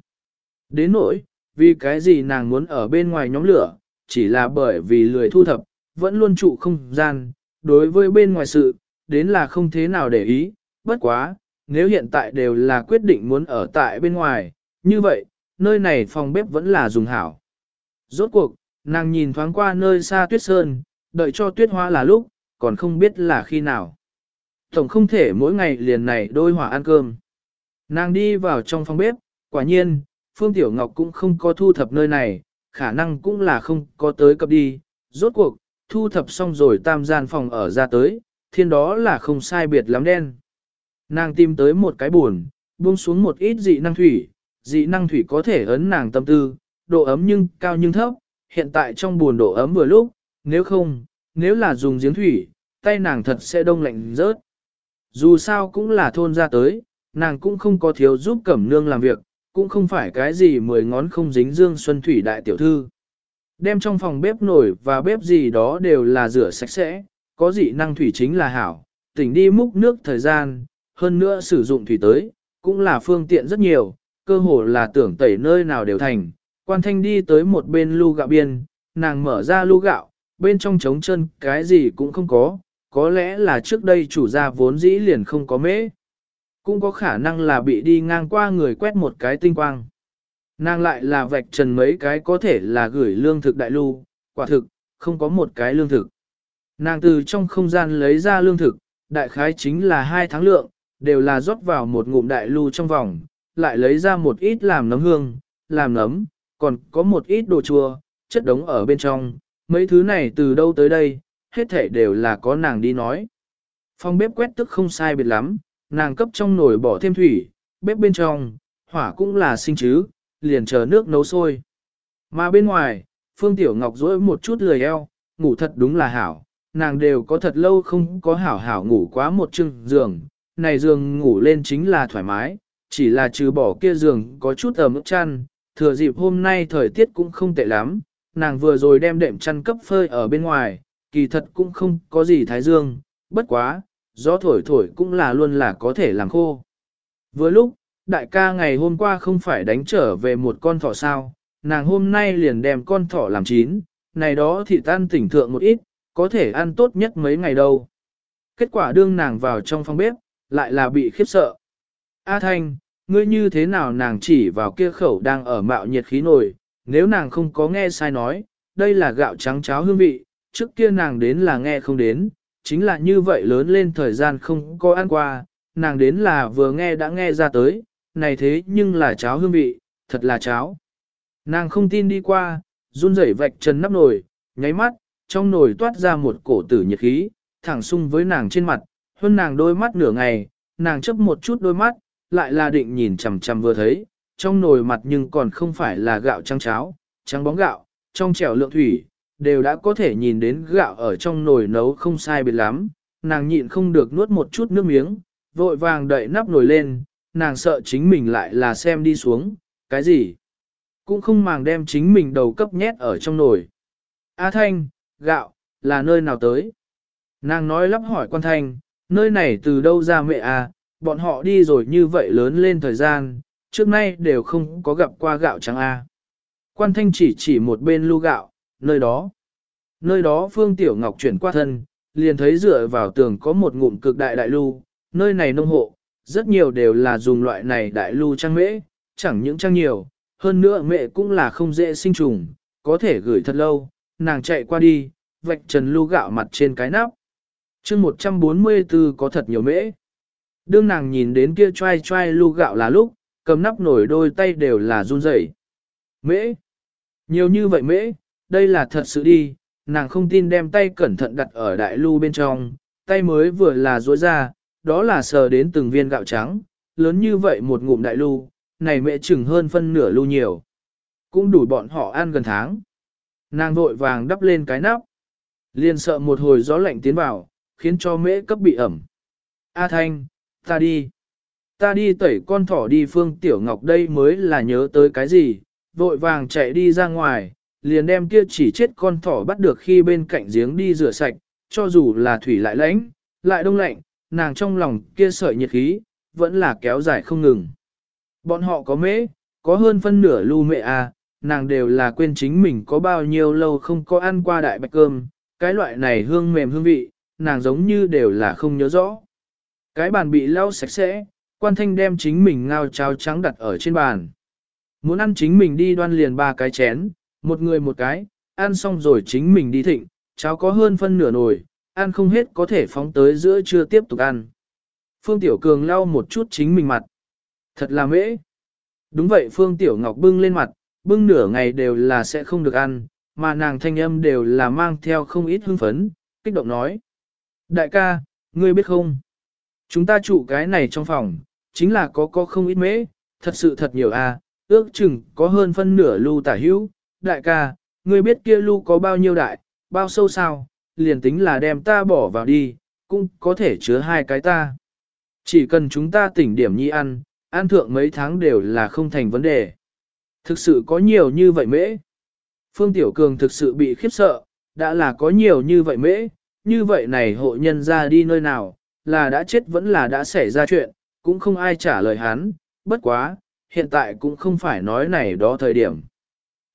Đến nỗi, vì cái gì nàng muốn ở bên ngoài nhóm lửa, chỉ là bởi vì lười thu thập, vẫn luôn trụ không gian, đối với bên ngoài sự, đến là không thế nào để ý, bất quá, nếu hiện tại đều là quyết định muốn ở tại bên ngoài, như vậy, nơi này phòng bếp vẫn là dùng hảo. Rốt cuộc, nàng nhìn thoáng qua nơi xa tuyết sơn, đợi cho tuyết hoa là lúc, còn không biết là khi nào. Tổng không thể mỗi ngày liền này đôi hỏa ăn cơm. Nàng đi vào trong phòng bếp, quả nhiên, Phương Tiểu Ngọc cũng không có thu thập nơi này, khả năng cũng là không có tới cập đi. Rốt cuộc, thu thập xong rồi tam gian phòng ở ra tới, thiên đó là không sai biệt lắm đen. Nàng tìm tới một cái buồn, buông xuống một ít dị năng thủy, dị năng thủy có thể ấn nàng tâm tư, độ ấm nhưng cao nhưng thấp, hiện tại trong buồn độ ấm vừa lúc, nếu không, nếu là dùng giếng thủy, tay nàng thật sẽ đông lạnh rớt. Dù sao cũng là thôn ra tới, nàng cũng không có thiếu giúp cẩm nương làm việc, cũng không phải cái gì mười ngón không dính dương xuân thủy đại tiểu thư. Đem trong phòng bếp nổi và bếp gì đó đều là rửa sạch sẽ, có dị năng thủy chính là hảo, tỉnh đi múc nước thời gian, hơn nữa sử dụng thủy tới, cũng là phương tiện rất nhiều, cơ hồ là tưởng tẩy nơi nào đều thành. Quan thanh đi tới một bên lu gạo biên, nàng mở ra lu gạo, bên trong trống chân cái gì cũng không có, có lẽ là trước đây chủ gia vốn dĩ liền không có mễ. Cũng có khả năng là bị đi ngang qua người quét một cái tinh quang. Nàng lại là vạch trần mấy cái có thể là gửi lương thực đại lưu, quả thực, không có một cái lương thực. Nàng từ trong không gian lấy ra lương thực, đại khái chính là hai tháng lượng, đều là rót vào một ngụm đại lưu trong vòng, lại lấy ra một ít làm nấm hương, làm nấm, còn có một ít đồ chua, chất đống ở bên trong, mấy thứ này từ đâu tới đây, hết thể đều là có nàng đi nói. Phòng bếp quét tức không sai biệt lắm, nàng cấp trong nồi bỏ thêm thủy, bếp bên trong, hỏa cũng là sinh chứ, liền chờ nước nấu sôi. Mà bên ngoài, Phương Tiểu Ngọc dỗi một chút lười eo, ngủ thật đúng là hảo, nàng đều có thật lâu không có hảo hảo ngủ quá một chừng giường, này giường ngủ lên chính là thoải mái, chỉ là trừ bỏ kia giường có chút ẩm ướt chăn, thừa dịp hôm nay thời tiết cũng không tệ lắm, nàng vừa rồi đem đệm chăn cấp phơi ở bên ngoài, kỳ thật cũng không có gì thái dương, bất quá, gió thổi thổi cũng là luôn là có thể làm khô. Vừa lúc, đại ca ngày hôm qua không phải đánh trở về một con thỏ sao, nàng hôm nay liền đem con thỏ làm chín, này đó thì tan tỉnh thượng một ít, có thể ăn tốt nhất mấy ngày đâu. Kết quả đương nàng vào trong phòng bếp, lại là bị khiếp sợ. A Thanh, ngươi như thế nào nàng chỉ vào kia khẩu đang ở mạo nhiệt khí nổi. nếu nàng không có nghe sai nói, đây là gạo trắng cháo hương vị, trước kia nàng đến là nghe không đến, chính là như vậy lớn lên thời gian không có ăn qua, nàng đến là vừa nghe đã nghe ra tới, này thế nhưng là cháo hương vị, thật là cháo. Nàng không tin đi qua, run rẩy vạch chân nắp nồi, nháy mắt, trong nồi toát ra một cổ tử nhiệt khí, thẳng sung với nàng trên mặt, hơn nàng đôi mắt nửa ngày, nàng chấp một chút đôi mắt, lại là định nhìn chằm chằm vừa thấy, trong nồi mặt nhưng còn không phải là gạo trắng cháo, trắng bóng gạo, trong chèo lượng thủy, đều đã có thể nhìn đến gạo ở trong nồi nấu không sai biệt lắm, nàng nhịn không được nuốt một chút nước miếng, vội vàng đậy nắp nồi lên, nàng sợ chính mình lại là xem đi xuống, cái gì? Cũng không màng đem chính mình đầu cấp nhét ở trong nồi. A Thanh, gạo, là nơi nào tới? Nàng nói lắp hỏi quan Thanh, nơi này từ đâu ra mẹ à, bọn họ đi rồi như vậy lớn lên thời gian, trước nay đều không có gặp qua gạo trắng A. Quan thanh chỉ chỉ một bên lu gạo, nơi đó. Nơi đó Phương Tiểu Ngọc chuyển qua thân, liền thấy dựa vào tường có một ngụm cực đại đại lưu, nơi này nông hộ, rất nhiều đều là dùng loại này đại lưu trang mễ, chẳng những trang nhiều, hơn nữa mẹ cũng là không dễ sinh trùng, có thể gửi thật lâu, nàng chạy qua đi, vạch trần lưu gạo mặt trên cái nắp. chương 144 có thật nhiều mễ. Đương nàng nhìn đến kia trai trai lu gạo là lúc, cầm nắp nổi đôi tay đều là run rẩy. Mễ! Nhiều như vậy mễ, đây là thật sự đi, nàng không tin đem tay cẩn thận đặt ở đại lu bên trong, tay mới vừa là rối ra, đó là sờ đến từng viên gạo trắng, lớn như vậy một ngụm đại lu, này mẹ chừng hơn phân nửa lu nhiều. Cũng đủ bọn họ ăn gần tháng. Nàng vội vàng đắp lên cái nắp. Liền sợ một hồi gió lạnh tiến vào, khiến cho mễ cấp bị ẩm. A Thanh, ta đi. Ta đi tẩy con thỏ đi Phương Tiểu Ngọc đây mới là nhớ tới cái gì, vội vàng chạy đi ra ngoài, liền đem kia chỉ chết con thỏ bắt được khi bên cạnh giếng đi rửa sạch, cho dù là thủy lại lãnh, lại đông lạnh, nàng trong lòng kia sợi nhiệt khí, vẫn là kéo dài không ngừng. Bọn họ có mễ, có hơn phân nửa lưu mẹ à, nàng đều là quên chính mình có bao nhiêu lâu không có ăn qua đại bạch cơm, cái loại này hương mềm hương vị, nàng giống như đều là không nhớ rõ. Cái bàn bị lau sạch sẽ, quan thanh đem chính mình ngao cháo trắng đặt ở trên bàn. Muốn ăn chính mình đi đoan liền ba cái chén, một người một cái, ăn xong rồi chính mình đi thịnh, cháo có hơn phân nửa nồi, ăn không hết có thể phóng tới giữa trưa tiếp tục ăn. Phương Tiểu Cường lau một chút chính mình mặt. Thật là mễ. Đúng vậy Phương Tiểu Ngọc bưng lên mặt, bưng nửa ngày đều là sẽ không được ăn, mà nàng thanh âm đều là mang theo không ít hưng phấn, kích động nói. Đại ca, ngươi biết không? Chúng ta trụ cái này trong phòng, chính là có có không ít mễ, thật sự thật nhiều à, ước chừng có hơn phân nửa lưu tả hữu. Đại ca, ngươi biết kia lưu có bao nhiêu đại, bao sâu sao, liền tính là đem ta bỏ vào đi, cũng có thể chứa hai cái ta. Chỉ cần chúng ta tỉnh điểm nhi ăn, ăn thượng mấy tháng đều là không thành vấn đề. Thực sự có nhiều như vậy mễ. Phương Tiểu Cường thực sự bị khiếp sợ, đã là có nhiều như vậy mễ, như vậy này hộ nhân ra đi nơi nào, là đã chết vẫn là đã xảy ra chuyện, cũng không ai trả lời hắn, bất quá, hiện tại cũng không phải nói này đó thời điểm.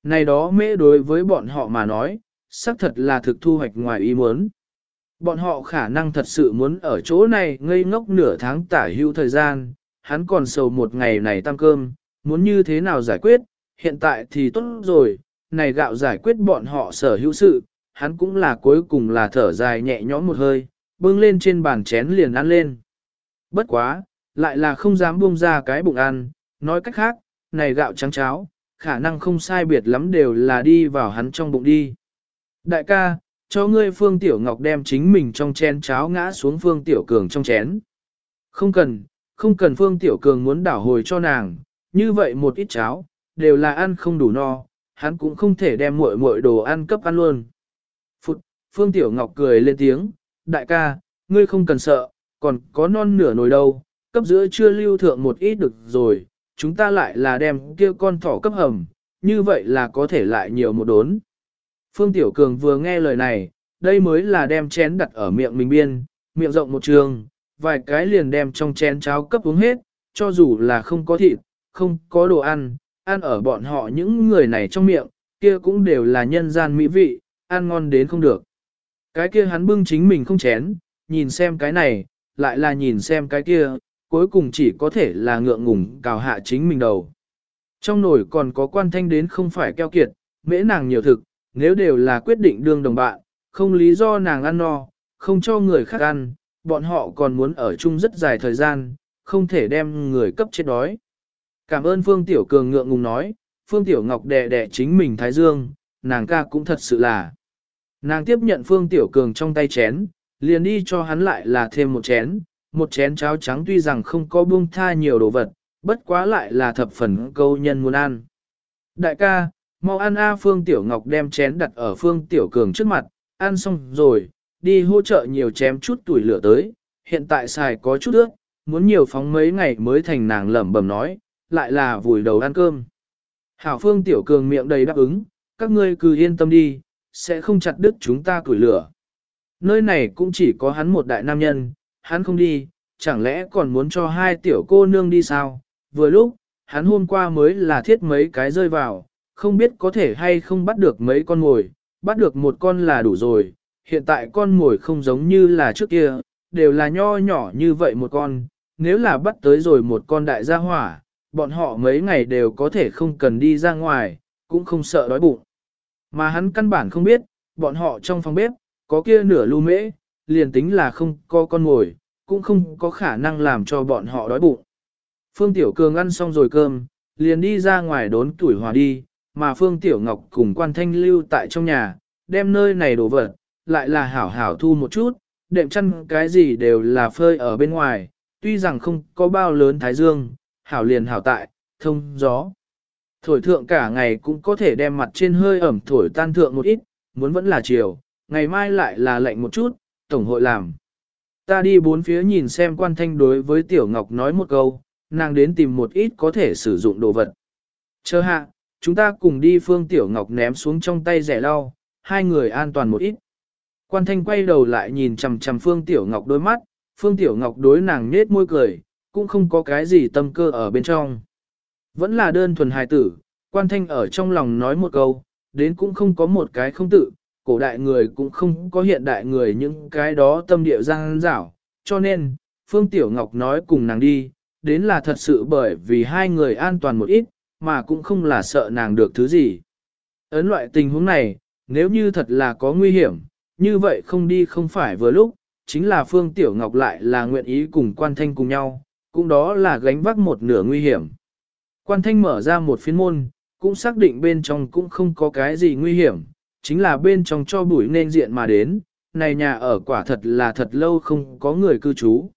Này đó mễ đối với bọn họ mà nói, xác thật là thực thu hoạch ngoài ý muốn. Bọn họ khả năng thật sự muốn ở chỗ này ngây ngốc nửa tháng tả hữu thời gian, hắn còn sầu một ngày này tăng cơm, muốn như thế nào giải quyết, hiện tại thì tốt rồi, này gạo giải quyết bọn họ sở hữu sự, hắn cũng là cuối cùng là thở dài nhẹ nhõm một hơi, bưng lên trên bàn chén liền ăn lên. Bất quá, lại là không dám buông ra cái bụng ăn, nói cách khác, này gạo trắng cháo, khả năng không sai biệt lắm đều là đi vào hắn trong bụng đi. Đại ca, cho ngươi Phương Tiểu Ngọc đem chính mình trong chén cháo ngã xuống Phương Tiểu Cường trong chén. Không cần, không cần Phương Tiểu Cường muốn đảo hồi cho nàng, như vậy một ít cháo, đều là ăn không đủ no, hắn cũng không thể đem muội muội đồ ăn cấp ăn luôn. Phụt, Phương Tiểu Ngọc cười lên tiếng, đại ca, ngươi không cần sợ, còn có non nửa nồi đâu, cấp giữa chưa lưu thượng một ít được rồi, chúng ta lại là đem kia con thỏ cấp hầm, như vậy là có thể lại nhiều một đốn. Phương Tiểu Cường vừa nghe lời này, đây mới là đem chén đặt ở miệng mình biên, miệng rộng một trường, vài cái liền đem trong chén cháo cấp uống hết, cho dù là không có thịt, không có đồ ăn, ăn ở bọn họ những người này trong miệng, kia cũng đều là nhân gian mỹ vị, ăn ngon đến không được. Cái kia hắn bưng chính mình không chén, nhìn xem cái này, lại là nhìn xem cái kia, cuối cùng chỉ có thể là ngượng ngùng cào hạ chính mình đầu. Trong nồi còn có quan thanh đến không phải keo kiệt, mễ nàng nhiều thực, nếu đều là quyết định đương đồng bạn, không lý do nàng ăn no, không cho người khác ăn, bọn họ còn muốn ở chung rất dài thời gian, không thể đem người cấp chết đói. Cảm ơn Phương Tiểu Cường ngượng ngùng nói, Phương Tiểu Ngọc đè đè chính mình Thái Dương, nàng ca cũng thật sự là. Nàng tiếp nhận Phương Tiểu Cường trong tay chén, liền đi cho hắn lại là thêm một chén, một chén cháo trắng tuy rằng không có buông tha nhiều đồ vật, bất quá lại là thập phần câu nhân muốn ăn. Đại ca, mau ăn A Phương Tiểu Ngọc đem chén đặt ở Phương Tiểu Cường trước mặt, ăn xong rồi, đi hỗ trợ nhiều chém chút tuổi lửa tới, hiện tại xài có chút ước, muốn nhiều phóng mấy ngày mới thành nàng lẩm bẩm nói, lại là vùi đầu ăn cơm. Hảo Phương Tiểu Cường miệng đầy đáp ứng, các ngươi cứ yên tâm đi, sẽ không chặt đứt chúng ta củi lửa. Nơi này cũng chỉ có hắn một đại nam nhân, hắn không đi, chẳng lẽ còn muốn cho hai tiểu cô nương đi sao? Vừa lúc, hắn hôm qua mới là thiết mấy cái rơi vào, không biết có thể hay không bắt được mấy con mồi, bắt được một con là đủ rồi, hiện tại con mồi không giống như là trước kia, đều là nho nhỏ như vậy một con, nếu là bắt tới rồi một con đại gia hỏa, bọn họ mấy ngày đều có thể không cần đi ra ngoài, cũng không sợ đói bụng. Mà hắn căn bản không biết, bọn họ trong phòng bếp, có kia nửa lưu mễ, liền tính là không có con ngồi cũng không có khả năng làm cho bọn họ đói bụng. Phương Tiểu Cường ăn xong rồi cơm, liền đi ra ngoài đốn tuổi hòa đi, mà Phương Tiểu Ngọc cùng quan thanh lưu tại trong nhà, đem nơi này đổ vật, lại là hảo hảo thu một chút, đệm chăn cái gì đều là phơi ở bên ngoài, tuy rằng không có bao lớn thái dương, hảo liền hảo tại, thông gió. Thổi thượng cả ngày cũng có thể đem mặt trên hơi ẩm thổi tan thượng một ít, muốn vẫn là chiều, ngày mai lại là lạnh một chút, tổng hội làm. Ta đi bốn phía nhìn xem quan thanh đối với Tiểu Ngọc nói một câu, nàng đến tìm một ít có thể sử dụng đồ vật. Chờ hạ, chúng ta cùng đi Phương Tiểu Ngọc ném xuống trong tay rẻ lau, hai người an toàn một ít. Quan thanh quay đầu lại nhìn chằm chằm Phương Tiểu Ngọc đôi mắt, Phương Tiểu Ngọc đối nàng nết môi cười, cũng không có cái gì tâm cơ ở bên trong. Vẫn là đơn thuần hài tử, quan thanh ở trong lòng nói một câu, đến cũng không có một cái không tự, cổ đại người cũng không có hiện đại người những cái đó tâm địa giang dảo, cho nên, Phương Tiểu Ngọc nói cùng nàng đi, đến là thật sự bởi vì hai người an toàn một ít, mà cũng không là sợ nàng được thứ gì. Ấn loại tình huống này, nếu như thật là có nguy hiểm, như vậy không đi không phải vừa lúc, chính là Phương Tiểu Ngọc lại là nguyện ý cùng quan thanh cùng nhau, cũng đó là gánh vác một nửa nguy hiểm. Quan thanh mở ra một phiên môn, cũng xác định bên trong cũng không có cái gì nguy hiểm, chính là bên trong cho bụi nên diện mà đến, này nhà ở quả thật là thật lâu không có người cư trú.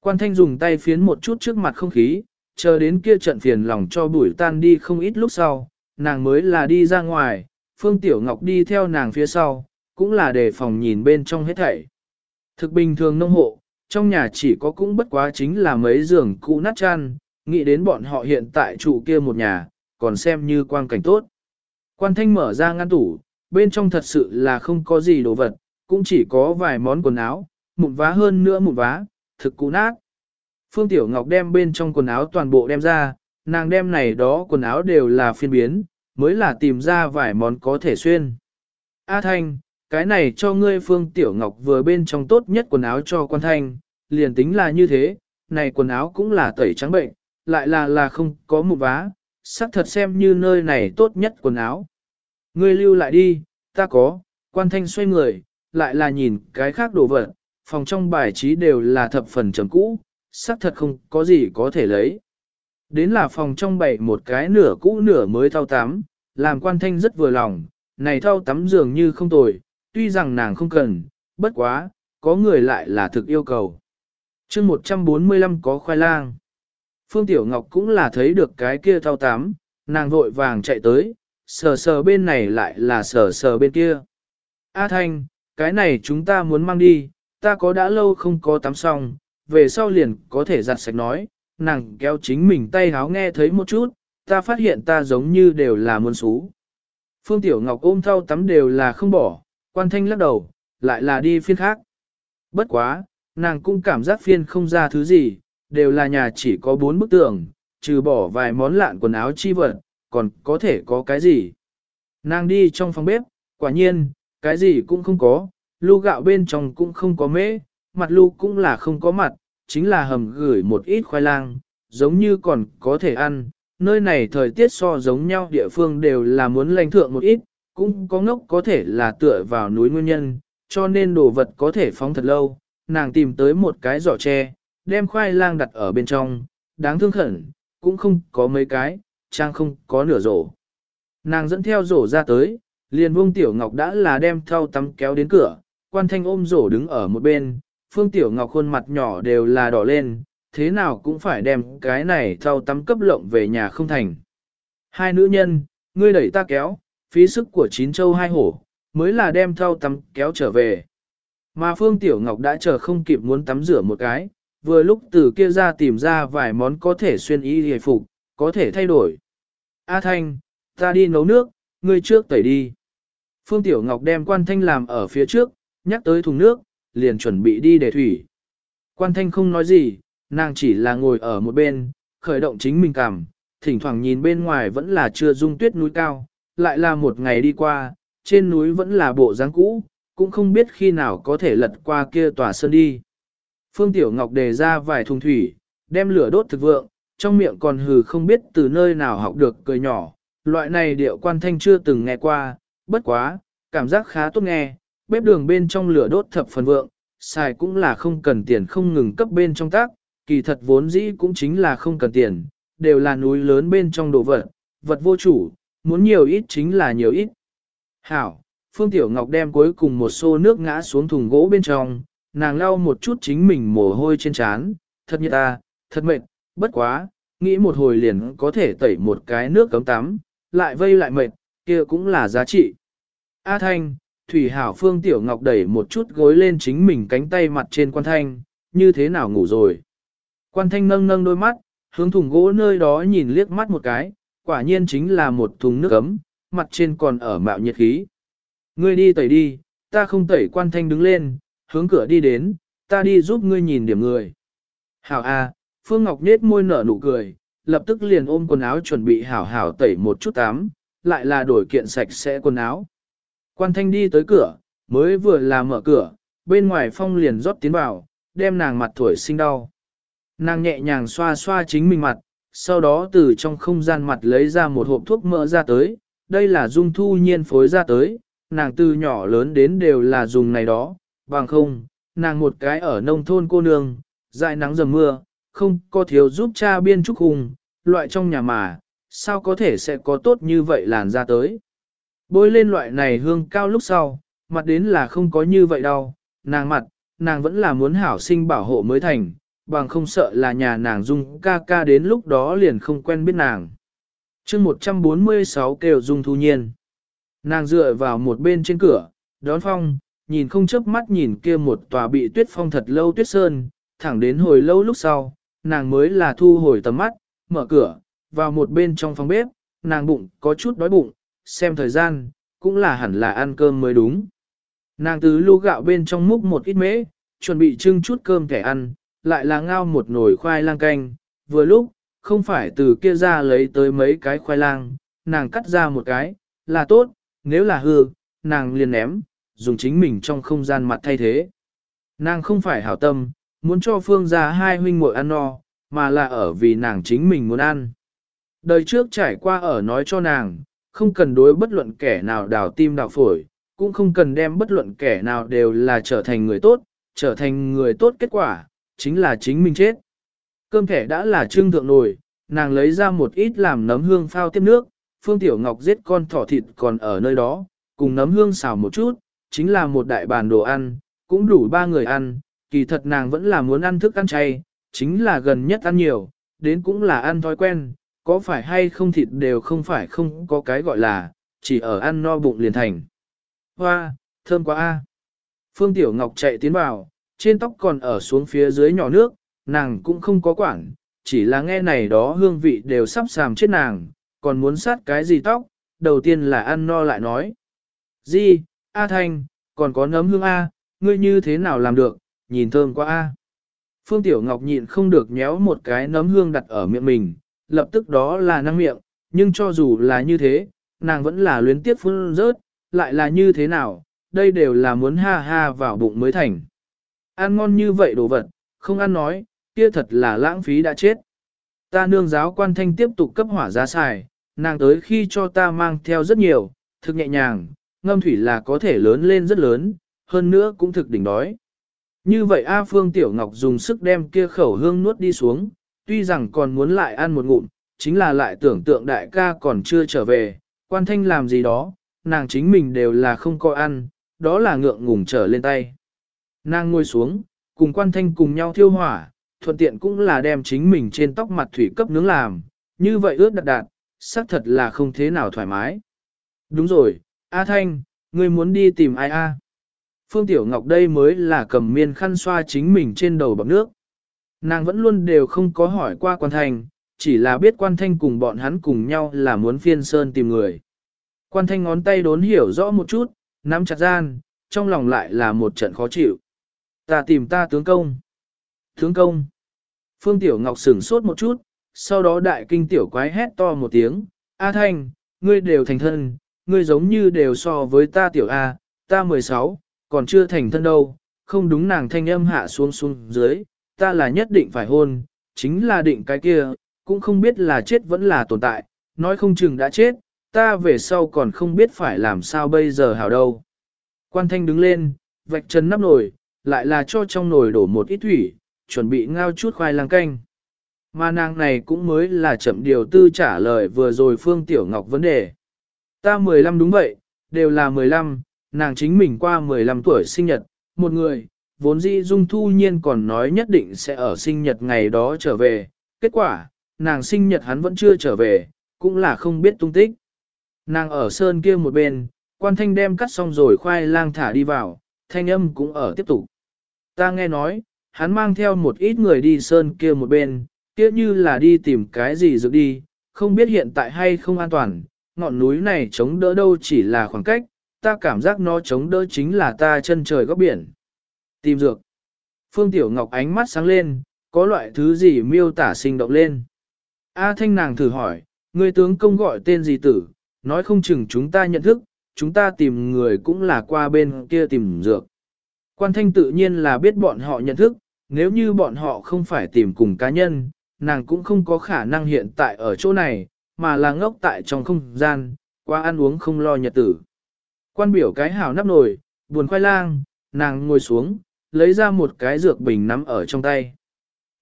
Quan thanh dùng tay phiến một chút trước mặt không khí, chờ đến kia trận phiền lòng cho bụi tan đi không ít lúc sau, nàng mới là đi ra ngoài, Phương Tiểu Ngọc đi theo nàng phía sau, cũng là để phòng nhìn bên trong hết thảy. Thực bình thường nông hộ, trong nhà chỉ có cũng bất quá chính là mấy giường cũ nát chăn, nghĩ đến bọn họ hiện tại trụ kia một nhà, còn xem như quang cảnh tốt. Quan thanh mở ra ngăn tủ, bên trong thật sự là không có gì đồ vật, cũng chỉ có vài món quần áo, mụn vá hơn nữa mụn vá, thực cũ nát. Phương Tiểu Ngọc đem bên trong quần áo toàn bộ đem ra, nàng đem này đó quần áo đều là phiên biến, mới là tìm ra vài món có thể xuyên. A Thanh, cái này cho ngươi Phương Tiểu Ngọc vừa bên trong tốt nhất quần áo cho quan thanh, liền tính là như thế, này quần áo cũng là tẩy trắng bệnh, lại là là không có một vá, sắc thật xem như nơi này tốt nhất quần áo. Ngươi lưu lại đi, ta có, quan thanh xoay người, lại là nhìn cái khác đồ vật, phòng trong bài trí đều là thập phần trầm cũ, sắc thật không có gì có thể lấy. Đến là phòng trong bày một cái nửa cũ nửa mới thao tắm, làm quan thanh rất vừa lòng, này thao tắm dường như không tồi, tuy rằng nàng không cần, bất quá, có người lại là thực yêu cầu. chương 145 có khoai lang. Phương Tiểu Ngọc cũng là thấy được cái kia thao tắm, nàng vội vàng chạy tới, sờ sờ bên này lại là sờ sờ bên kia. A Thanh, cái này chúng ta muốn mang đi, ta có đã lâu không có tắm xong, về sau liền có thể giặt sạch nói, nàng kéo chính mình tay háo nghe thấy một chút, ta phát hiện ta giống như đều là muôn xú. Phương Tiểu Ngọc ôm thau tắm đều là không bỏ, quan thanh lắc đầu, lại là đi phiên khác. Bất quá, nàng cũng cảm giác phiên không ra thứ gì, đều là nhà chỉ có bốn bức tường, trừ bỏ vài món lạn quần áo chi vật, còn có thể có cái gì. Nàng đi trong phòng bếp, quả nhiên, cái gì cũng không có, lu gạo bên trong cũng không có mễ, mặt lu cũng là không có mặt, chính là hầm gửi một ít khoai lang, giống như còn có thể ăn. Nơi này thời tiết so giống nhau địa phương đều là muốn lành thượng một ít, cũng có ngốc có thể là tựa vào núi nguyên nhân, cho nên đồ vật có thể phóng thật lâu. Nàng tìm tới một cái giỏ tre, đem khoai lang đặt ở bên trong, đáng thương khẩn, cũng không có mấy cái, trang không có nửa rổ. Nàng dẫn theo rổ ra tới, liền vương tiểu ngọc đã là đem thau tắm kéo đến cửa, quan thanh ôm rổ đứng ở một bên, phương tiểu ngọc khuôn mặt nhỏ đều là đỏ lên, thế nào cũng phải đem cái này thau tắm cấp lộng về nhà không thành. Hai nữ nhân, ngươi đẩy ta kéo, phí sức của chín châu hai hổ, mới là đem thau tắm kéo trở về. Mà Phương Tiểu Ngọc đã chờ không kịp muốn tắm rửa một cái, vừa lúc từ kia ra tìm ra vài món có thể xuyên y hề phục, có thể thay đổi. A Thanh, ta đi nấu nước, ngươi trước tẩy đi. Phương Tiểu Ngọc đem quan thanh làm ở phía trước, nhắc tới thùng nước, liền chuẩn bị đi để thủy. Quan thanh không nói gì, nàng chỉ là ngồi ở một bên, khởi động chính mình cảm, thỉnh thoảng nhìn bên ngoài vẫn là chưa dung tuyết núi cao, lại là một ngày đi qua, trên núi vẫn là bộ dáng cũ, cũng không biết khi nào có thể lật qua kia tòa sơn đi. Phương Tiểu Ngọc đề ra vài thùng thủy, đem lửa đốt thực vượng, trong miệng còn hừ không biết từ nơi nào học được cười nhỏ, loại này điệu quan thanh chưa từng nghe qua, bất quá, cảm giác khá tốt nghe, bếp đường bên trong lửa đốt thập phần vượng, xài cũng là không cần tiền không ngừng cấp bên trong tác, kỳ thật vốn dĩ cũng chính là không cần tiền, đều là núi lớn bên trong đồ vật, vật vô chủ, muốn nhiều ít chính là nhiều ít. Hảo, Phương Tiểu Ngọc đem cuối cùng một xô nước ngã xuống thùng gỗ bên trong, nàng lau một chút chính mình mồ hôi trên trán, thật như ta, thật mệt, bất quá, nghĩ một hồi liền có thể tẩy một cái nước cấm tắm, lại vây lại mệt, kia cũng là giá trị. A Thanh, Thủy Hảo Phương Tiểu Ngọc đẩy một chút gối lên chính mình cánh tay mặt trên quan thanh, như thế nào ngủ rồi. Quan thanh nâng nâng đôi mắt, hướng thùng gỗ nơi đó nhìn liếc mắt một cái, quả nhiên chính là một thùng nước ấm, mặt trên còn ở mạo nhiệt khí. Ngươi đi tẩy đi, ta không tẩy quan thanh đứng lên, hướng cửa đi đến, ta đi giúp ngươi nhìn điểm người. Hảo A, Phương Ngọc nết môi nở nụ cười, lập tức liền ôm quần áo chuẩn bị hảo hảo tẩy một chút tắm, lại là đổi kiện sạch sẽ quần áo. Quan thanh đi tới cửa, mới vừa là mở cửa, bên ngoài phong liền rót tiến vào, đem nàng mặt thổi sinh đau. Nàng nhẹ nhàng xoa xoa chính mình mặt, sau đó từ trong không gian mặt lấy ra một hộp thuốc mỡ ra tới, đây là dung thu nhiên phối ra tới, nàng từ nhỏ lớn đến đều là dùng này đó, bằng không, nàng một cái ở nông thôn cô nương, dại nắng dầm mưa, không có thiếu giúp cha biên trúc hùng, loại trong nhà mà, sao có thể sẽ có tốt như vậy làn ra tới. Bôi lên loại này hương cao lúc sau, mặt đến là không có như vậy đâu, nàng mặt, nàng vẫn là muốn hảo sinh bảo hộ mới thành, bằng không sợ là nhà nàng dung ca ca đến lúc đó liền không quen biết nàng. chương 146 kêu dung thu nhiên. Nàng dựa vào một bên trên cửa, đón phong, nhìn không chớp mắt nhìn kia một tòa bị tuyết phong thật lâu tuyết sơn, thẳng đến hồi lâu lúc sau, nàng mới là thu hồi tầm mắt, mở cửa, vào một bên trong phòng bếp, nàng bụng có chút đói bụng, xem thời gian, cũng là hẳn là ăn cơm mới đúng. Nàng từ lu gạo bên trong múc một ít mễ, chuẩn bị trưng chút cơm kẻ ăn, lại là ngao một nồi khoai lang canh, vừa lúc, không phải từ kia ra lấy tới mấy cái khoai lang, nàng cắt ra một cái, là tốt, nếu là hư, nàng liền ném, dùng chính mình trong không gian mặt thay thế. Nàng không phải hảo tâm, muốn cho phương gia hai huynh muội ăn no, mà là ở vì nàng chính mình muốn ăn. Đời trước trải qua ở nói cho nàng, không cần đối bất luận kẻ nào đào tim đào phổi, cũng không cần đem bất luận kẻ nào đều là trở thành người tốt, trở thành người tốt kết quả, chính là chính mình chết. Cơm thẻ đã là trưng thượng nồi, nàng lấy ra một ít làm nấm hương phao tiếp nước, Phương Tiểu Ngọc giết con thỏ thịt còn ở nơi đó, cùng nấm hương xào một chút, chính là một đại bàn đồ ăn, cũng đủ ba người ăn, kỳ thật nàng vẫn là muốn ăn thức ăn chay, chính là gần nhất ăn nhiều, đến cũng là ăn thói quen, có phải hay không thịt đều không phải không có cái gọi là, chỉ ở ăn no bụng liền thành. Hoa, thơm quá a. Phương Tiểu Ngọc chạy tiến vào, trên tóc còn ở xuống phía dưới nhỏ nước, nàng cũng không có quản, chỉ là nghe này đó hương vị đều sắp sàm chết nàng, còn muốn sát cái gì tóc, đầu tiên là ăn no lại nói. Di, A Thanh, còn có nấm hương A, ngươi như thế nào làm được, nhìn thơm quá A. Phương Tiểu Ngọc nhịn không được nhéo một cái nấm hương đặt ở miệng mình, lập tức đó là năng miệng, nhưng cho dù là như thế, nàng vẫn là luyến tiếc phương rớt, lại là như thế nào, đây đều là muốn ha ha vào bụng mới thành. Ăn ngon như vậy đồ vật, không ăn nói, kia thật là lãng phí đã chết. Ta nương giáo quan thanh tiếp tục cấp hỏa giá xài, nàng tới khi cho ta mang theo rất nhiều, thực nhẹ nhàng, ngâm thủy là có thể lớn lên rất lớn, hơn nữa cũng thực đỉnh đói. Như vậy A Phương Tiểu Ngọc dùng sức đem kia khẩu hương nuốt đi xuống, tuy rằng còn muốn lại ăn một ngụm, chính là lại tưởng tượng đại ca còn chưa trở về, quan thanh làm gì đó, nàng chính mình đều là không có ăn, đó là ngượng ngùng trở lên tay. Nàng ngồi xuống, cùng quan thanh cùng nhau thiêu hỏa, thuận tiện cũng là đem chính mình trên tóc mặt thủy cấp nướng làm, như vậy ướt đặt đạt, xác thật là không thế nào thoải mái. Đúng rồi, A Thanh, ngươi muốn đi tìm ai A? Phương Tiểu Ngọc đây mới là cầm miên khăn xoa chính mình trên đầu bọc nước. Nàng vẫn luôn đều không có hỏi qua quan thanh, chỉ là biết quan thanh cùng bọn hắn cùng nhau là muốn phiên sơn tìm người. Quan thanh ngón tay đốn hiểu rõ một chút, nắm chặt gian, trong lòng lại là một trận khó chịu. Ta tìm ta tướng công. Tướng công. Phương Tiểu Ngọc sửng sốt một chút, sau đó đại kinh tiểu quái hét to một tiếng, A Thanh, ngươi đều thành thân, ngươi giống như đều so với ta tiểu A, ta 16, còn chưa thành thân đâu, không đúng nàng thanh âm hạ xuống xuống dưới, ta là nhất định phải hôn, chính là định cái kia, cũng không biết là chết vẫn là tồn tại, nói không chừng đã chết, ta về sau còn không biết phải làm sao bây giờ hảo đâu. Quan thanh đứng lên, vạch chân nắp nồi, lại là cho trong nồi đổ một ít thủy, chuẩn bị ngao chút khoai lang canh. Mà nàng này cũng mới là chậm điều tư trả lời vừa rồi Phương Tiểu Ngọc vấn đề. Ta 15 đúng vậy, đều là 15, nàng chính mình qua 15 tuổi sinh nhật, một người, vốn dĩ Dung Thu Nhiên còn nói nhất định sẽ ở sinh nhật ngày đó trở về, kết quả, nàng sinh nhật hắn vẫn chưa trở về, cũng là không biết tung tích. Nàng ở sơn kia một bên, quan thanh đem cắt xong rồi khoai lang thả đi vào, thanh âm cũng ở tiếp tục. Ta nghe nói, hắn mang theo một ít người đi sơn kia một bên, kia như là đi tìm cái gì dược đi, không biết hiện tại hay không an toàn, ngọn núi này chống đỡ đâu chỉ là khoảng cách, ta cảm giác nó chống đỡ chính là ta chân trời góc biển. Tìm dược. Phương Tiểu Ngọc ánh mắt sáng lên, có loại thứ gì miêu tả sinh động lên. A Thanh nàng thử hỏi, người tướng công gọi tên gì tử, nói không chừng chúng ta nhận thức, chúng ta tìm người cũng là qua bên kia tìm dược. Quan Thanh tự nhiên là biết bọn họ nhận thức, nếu như bọn họ không phải tìm cùng cá nhân, nàng cũng không có khả năng hiện tại ở chỗ này, mà là ngốc tại trong không gian, qua ăn uống không lo nhật tử. Quan biểu cái hào nắp nồi, buồn khoai lang, nàng ngồi xuống, lấy ra một cái dược bình nắm ở trong tay.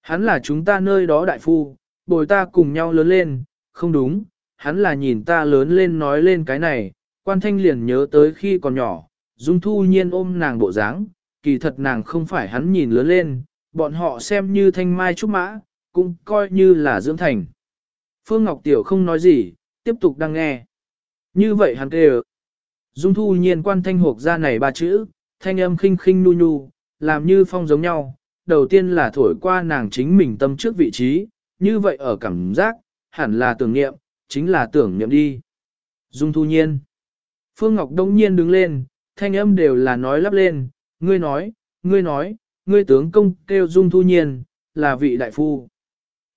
Hắn là chúng ta nơi đó đại phu, bồi ta cùng nhau lớn lên, không đúng, hắn là nhìn ta lớn lên nói lên cái này, quan thanh liền nhớ tới khi còn nhỏ, dung thu nhiên ôm nàng bộ dáng, kỳ thật nàng không phải hắn nhìn lớn lên, bọn họ xem như thanh mai trúc mã, cũng coi như là dưỡng thành. Phương Ngọc Tiểu không nói gì, tiếp tục đang nghe. Như vậy hắn kêu. Dung thu nhiên quan thanh hộp ra này ba chữ, thanh âm khinh khinh nu nhu, làm như phong giống nhau. Đầu tiên là thổi qua nàng chính mình tâm trước vị trí, như vậy ở cảm giác, hẳn là tưởng niệm, chính là tưởng niệm đi. Dung thu nhiên. Phương Ngọc đông nhiên đứng lên, thanh âm đều là nói lắp lên, ngươi nói, ngươi nói, ngươi tướng công kêu Dung thu nhiên, là vị đại phu.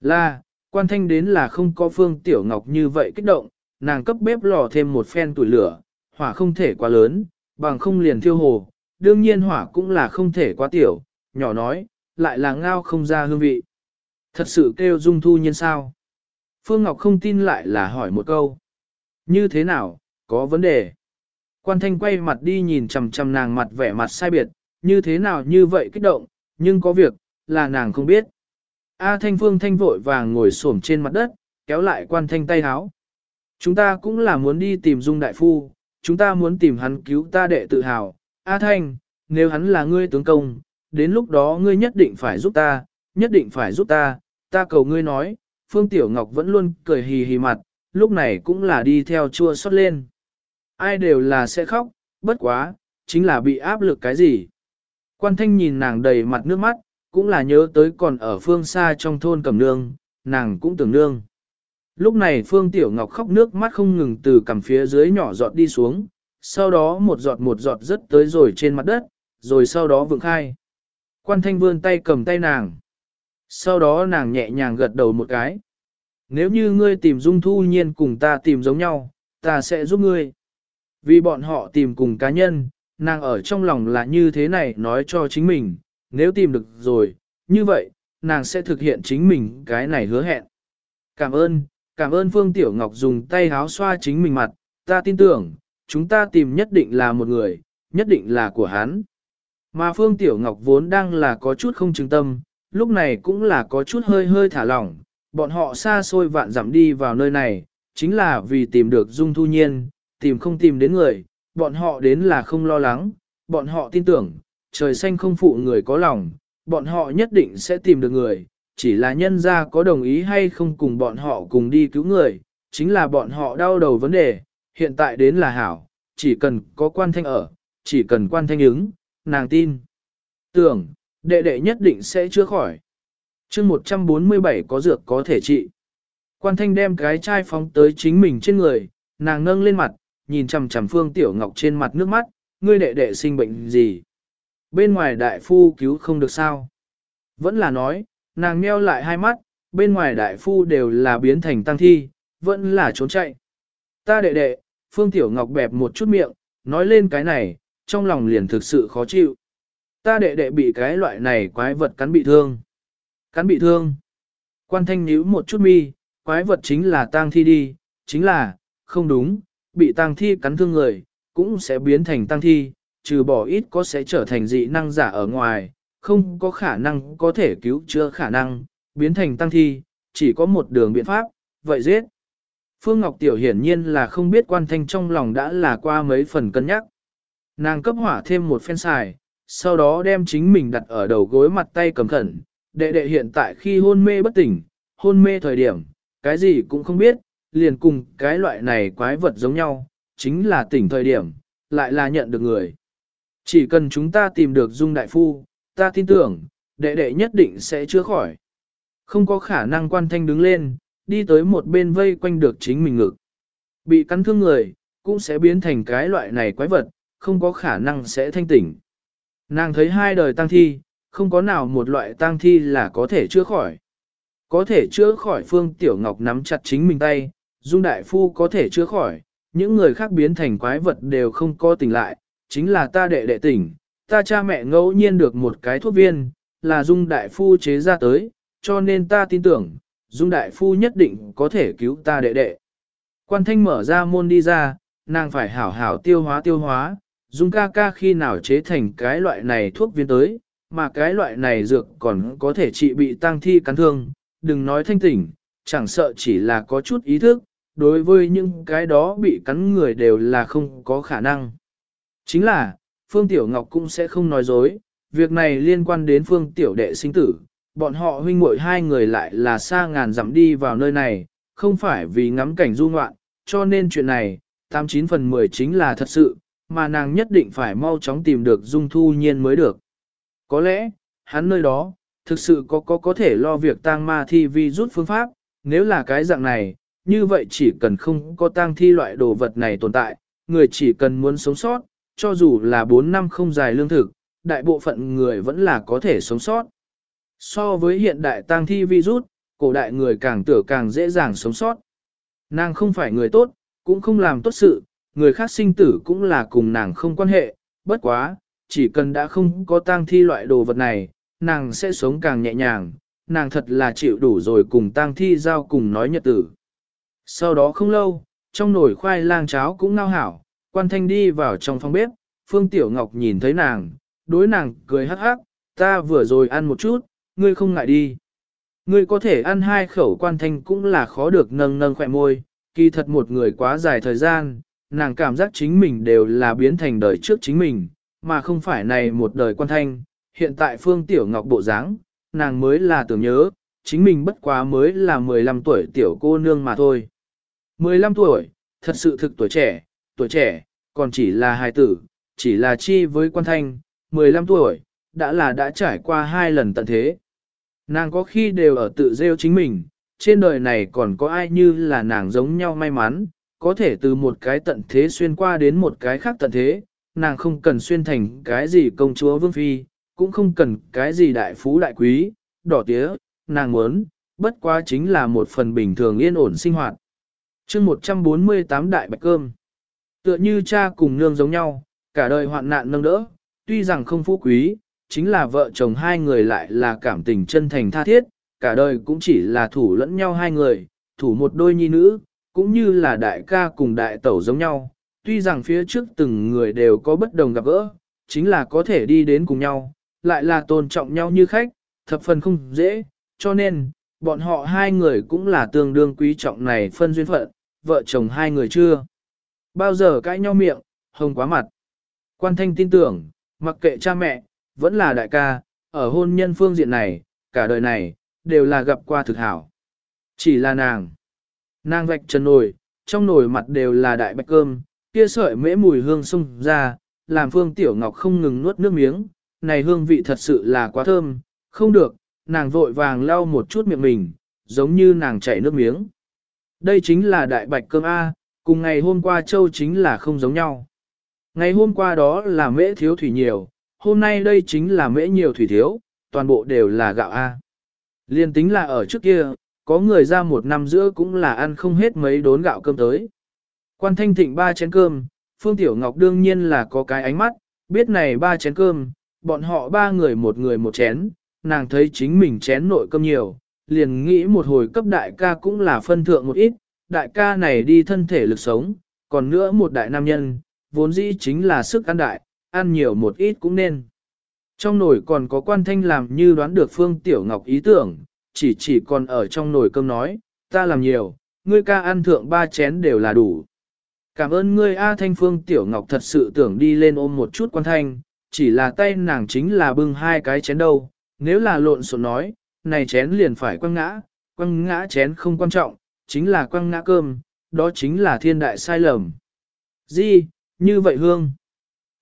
Là, quan thanh đến là không có Phương Tiểu Ngọc như vậy kích động, nàng cấp bếp lò thêm một phen tuổi lửa, hỏa không thể quá lớn, bằng không liền thiêu hồ, đương nhiên hỏa cũng là không thể quá tiểu, nhỏ nói, lại là ngao không ra hương vị. Thật sự kêu dung thu nhân sao? Phương Ngọc không tin lại là hỏi một câu. Như thế nào, có vấn đề? Quan thanh quay mặt đi nhìn chằm chằm nàng mặt vẻ mặt sai biệt, như thế nào như vậy kích động, nhưng có việc, là nàng không biết. A thanh phương thanh vội vàng ngồi xổm trên mặt đất, kéo lại quan thanh tay háo. Chúng ta cũng là muốn đi tìm dung đại phu, chúng ta muốn tìm hắn cứu ta đệ tự hào. A thanh, nếu hắn là ngươi tướng công, đến lúc đó ngươi nhất định phải giúp ta, nhất định phải giúp ta, ta cầu ngươi nói, Phương Tiểu Ngọc vẫn luôn cười hì hì mặt, lúc này cũng là đi theo chua xót lên. ai đều là sẽ khóc, bất quá, chính là bị áp lực cái gì. Quan thanh nhìn nàng đầy mặt nước mắt, cũng là nhớ tới còn ở phương xa trong thôn cầm nương, nàng cũng tưởng nương. Lúc này Phương Tiểu Ngọc khóc nước mắt không ngừng từ cằm phía dưới nhỏ giọt đi xuống, sau đó một giọt một giọt rớt tới rồi trên mặt đất, rồi sau đó vượng khai. Quan thanh vươn tay cầm tay nàng. Sau đó nàng nhẹ nhàng gật đầu một cái. Nếu như ngươi tìm Dung Thu Nhiên cùng ta tìm giống nhau, ta sẽ giúp ngươi. Vì bọn họ tìm cùng cá nhân, nàng ở trong lòng là như thế này nói cho chính mình, nếu tìm được rồi, như vậy, nàng sẽ thực hiện chính mình cái này hứa hẹn. Cảm ơn, cảm ơn Phương Tiểu Ngọc dùng tay háo xoa chính mình mặt, ta tin tưởng, chúng ta tìm nhất định là một người, nhất định là của hắn. Mà Phương Tiểu Ngọc vốn đang là có chút không chứng tâm, lúc này cũng là có chút hơi hơi thả lỏng, bọn họ xa xôi vạn dặm đi vào nơi này, chính là vì tìm được Dung Thu Nhiên, tìm không tìm đến người, bọn họ đến là không lo lắng, bọn họ tin tưởng, trời xanh không phụ người có lòng, bọn họ nhất định sẽ tìm được người, chỉ là nhân ra có đồng ý hay không cùng bọn họ cùng đi cứu người, chính là bọn họ đau đầu vấn đề, hiện tại đến là hảo, chỉ cần có quan thanh ở, chỉ cần quan thanh ứng, nàng tin. Tưởng, đệ đệ nhất định sẽ chữa khỏi. chương 147 có dược có thể trị. Quan thanh đem cái chai phóng tới chính mình trên người, nàng nâng lên mặt, nhìn chằm chằm phương tiểu ngọc trên mặt nước mắt, ngươi đệ đệ sinh bệnh gì. Bên ngoài đại phu cứu không được sao. Vẫn là nói, nàng meo lại hai mắt, bên ngoài đại phu đều là biến thành tăng thi, vẫn là trốn chạy. Ta đệ đệ, Phương Tiểu Ngọc bẹp một chút miệng, nói lên cái này, trong lòng liền thực sự khó chịu. Ta đệ đệ bị cái loại này quái vật cắn bị thương. Cắn bị thương. Quan thanh nhíu một chút mi, quái vật chính là tang thi đi, chính là, không đúng, bị tang thi cắn thương người, cũng sẽ biến thành tang thi, trừ bỏ ít có sẽ trở thành dị năng giả ở ngoài, không có khả năng có thể cứu chữa khả năng, biến thành tăng thi, chỉ có một đường biện pháp, vậy giết. Phương Ngọc Tiểu hiển nhiên là không biết quan thanh trong lòng đã là qua mấy phần cân nhắc. Nàng cấp hỏa thêm một phen xài, sau đó đem chính mình đặt ở đầu gối mặt tay cầm khẩn. Đệ đệ hiện tại khi hôn mê bất tỉnh, hôn mê thời điểm, cái gì cũng không biết, liền cùng cái loại này quái vật giống nhau, chính là tỉnh thời điểm, lại là nhận được người. Chỉ cần chúng ta tìm được Dung Đại Phu, ta tin tưởng, đệ đệ nhất định sẽ chữa khỏi. Không có khả năng quan thanh đứng lên, đi tới một bên vây quanh được chính mình ngực. Bị cắn thương người, cũng sẽ biến thành cái loại này quái vật, không có khả năng sẽ thanh tỉnh. Nàng thấy hai đời tăng thi, không có nào một loại tăng thi là có thể chữa khỏi. Có thể chữa khỏi Phương Tiểu Ngọc nắm chặt chính mình tay, Dung Đại Phu có thể chữa khỏi, những người khác biến thành quái vật đều không có tỉnh lại, chính là ta đệ đệ tỉnh, ta cha mẹ ngẫu nhiên được một cái thuốc viên, là Dung Đại Phu chế ra tới, cho nên ta tin tưởng, Dung Đại Phu nhất định có thể cứu ta đệ đệ. Quan thanh mở ra môn đi ra, nàng phải hảo hảo tiêu hóa tiêu hóa, Dung ca ca khi nào chế thành cái loại này thuốc viên tới, mà cái loại này dược còn có thể trị bị tăng thi cắn thương, đừng nói thanh tỉnh, chẳng sợ chỉ là có chút ý thức, đối với những cái đó bị cắn người đều là không có khả năng. Chính là, Phương Tiểu Ngọc cũng sẽ không nói dối, việc này liên quan đến Phương Tiểu đệ sinh tử, bọn họ huynh muội hai người lại là xa ngàn dặm đi vào nơi này, không phải vì ngắm cảnh du ngoạn, cho nên chuyện này, 89 phần 10 chính là thật sự, mà nàng nhất định phải mau chóng tìm được Dung Thu Nhiên mới được. Có lẽ, hắn nơi đó, thực sự có có có thể lo việc tang ma thi vi rút phương pháp, nếu là cái dạng này, như vậy chỉ cần không có tang thi loại đồ vật này tồn tại, người chỉ cần muốn sống sót, cho dù là 4 năm không dài lương thực, đại bộ phận người vẫn là có thể sống sót. So với hiện đại tang thi virus, cổ đại người càng tử càng dễ dàng sống sót. Nàng không phải người tốt, cũng không làm tốt sự, người khác sinh tử cũng là cùng nàng không quan hệ, bất quá, chỉ cần đã không có tang thi loại đồ vật này, nàng sẽ sống càng nhẹ nhàng, nàng thật là chịu đủ rồi cùng tang thi giao cùng nói nhật tử. Sau đó không lâu, trong nồi khoai lang cháo cũng ngao hảo, quan thanh đi vào trong phòng bếp, Phương Tiểu Ngọc nhìn thấy nàng, đối nàng cười hắc hắc, ta vừa rồi ăn một chút, ngươi không ngại đi. Ngươi có thể ăn hai khẩu quan thanh cũng là khó được nâng nâng khỏe môi, kỳ thật một người quá dài thời gian, nàng cảm giác chính mình đều là biến thành đời trước chính mình, mà không phải này một đời quan thanh. Hiện tại Phương Tiểu Ngọc bộ dáng, nàng mới là tưởng nhớ, chính mình bất quá mới là 15 tuổi tiểu cô nương mà thôi. 15 tuổi, thật sự thực tuổi trẻ, tuổi trẻ, còn chỉ là hài tử, chỉ là chi với quan thanh, 15 tuổi, đã là đã trải qua hai lần tận thế. Nàng có khi đều ở tự rêu chính mình, trên đời này còn có ai như là nàng giống nhau may mắn, có thể từ một cái tận thế xuyên qua đến một cái khác tận thế, nàng không cần xuyên thành cái gì công chúa vương phi, cũng không cần cái gì đại phú đại quý, đỏ tía, nàng muốn, bất quá chính là một phần bình thường yên ổn sinh hoạt. chương 148 đại bạch cơm, tựa như cha cùng nương giống nhau, cả đời hoạn nạn nâng đỡ, tuy rằng không phú quý, chính là vợ chồng hai người lại là cảm tình chân thành tha thiết, cả đời cũng chỉ là thủ lẫn nhau hai người, thủ một đôi nhi nữ, cũng như là đại ca cùng đại tẩu giống nhau. Tuy rằng phía trước từng người đều có bất đồng gặp gỡ, chính là có thể đi đến cùng nhau, lại là tôn trọng nhau như khách, thập phần không dễ, cho nên, bọn họ hai người cũng là tương đương quý trọng này phân duyên phận, vợ chồng hai người chưa. Bao giờ cãi nhau miệng, hồng quá mặt. Quan thanh tin tưởng, mặc kệ cha mẹ, vẫn là đại ca, ở hôn nhân phương diện này, cả đời này, đều là gặp qua thực hảo. Chỉ là nàng. Nàng vạch chân nồi, trong nồi mặt đều là đại bạch cơm, kia sợi mễ mùi hương sung ra, làm Phương Tiểu Ngọc không ngừng nuốt nước miếng, này hương vị thật sự là quá thơm, không được, nàng vội vàng lau một chút miệng mình, giống như nàng chảy nước miếng. Đây chính là đại bạch cơm A, cùng ngày hôm qua châu chính là không giống nhau. Ngày hôm qua đó là mễ thiếu thủy nhiều, hôm nay đây chính là mễ nhiều thủy thiếu, toàn bộ đều là gạo A. Liên tính là ở trước kia, có người ra một năm giữa cũng là ăn không hết mấy đốn gạo cơm tới. Quan thanh thịnh ba chén cơm, Phương Tiểu Ngọc đương nhiên là có cái ánh mắt, biết này ba chén cơm, bọn họ ba người một người một chén, nàng thấy chính mình chén nội cơm nhiều, liền nghĩ một hồi cấp đại ca cũng là phân thượng một ít, đại ca này đi thân thể lực sống, còn nữa một đại nam nhân, vốn dĩ chính là sức ăn đại, ăn nhiều một ít cũng nên. Trong nồi còn có quan thanh làm như đoán được Phương Tiểu Ngọc ý tưởng, chỉ chỉ còn ở trong nồi cơm nói, ta làm nhiều, ngươi ca ăn thượng ba chén đều là đủ. Cảm ơn ngươi A Thanh Phương Tiểu Ngọc thật sự tưởng đi lên ôm một chút quan thanh, chỉ là tay nàng chính là bưng hai cái chén đâu, nếu là lộn xộn nói, này chén liền phải quăng ngã, quăng ngã chén không quan trọng, chính là quăng ngã cơm, đó chính là thiên đại sai lầm. Di, như vậy hương.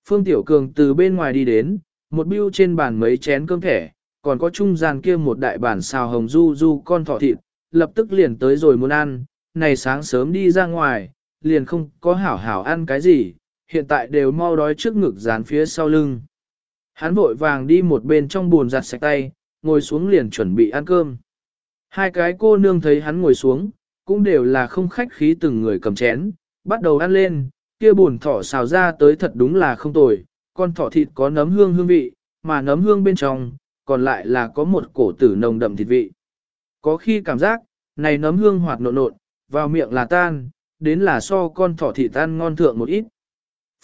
Phương Tiểu Cường từ bên ngoài đi đến, một biêu trên bàn mấy chén cơm thẻ, còn có trung gian kia một đại bản xào hồng du du con thỏ thịt, lập tức liền tới rồi muốn ăn, này sáng sớm đi ra ngoài, liền không có hảo hảo ăn cái gì, hiện tại đều mau đói trước ngực dán phía sau lưng. Hắn vội vàng đi một bên trong buồn giặt sạch tay, ngồi xuống liền chuẩn bị ăn cơm. Hai cái cô nương thấy hắn ngồi xuống, cũng đều là không khách khí từng người cầm chén, bắt đầu ăn lên, kia buồn thỏ xào ra tới thật đúng là không tồi, con thỏ thịt có nấm hương hương vị, mà nấm hương bên trong, còn lại là có một cổ tử nồng đậm thịt vị. Có khi cảm giác, này nấm hương hoạt nộn nộn, vào miệng là tan, đến là so con thỏ thịt tan ngon thượng một ít.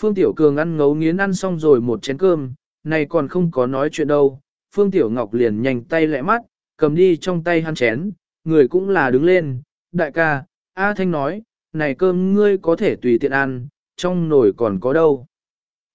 Phương Tiểu Cường ăn ngấu nghiến ăn xong rồi một chén cơm, này còn không có nói chuyện đâu. Phương Tiểu Ngọc liền nhanh tay lẹ mắt, cầm đi trong tay hắn chén, người cũng là đứng lên. Đại ca, A Thanh nói, này cơm ngươi có thể tùy tiện ăn, trong nồi còn có đâu.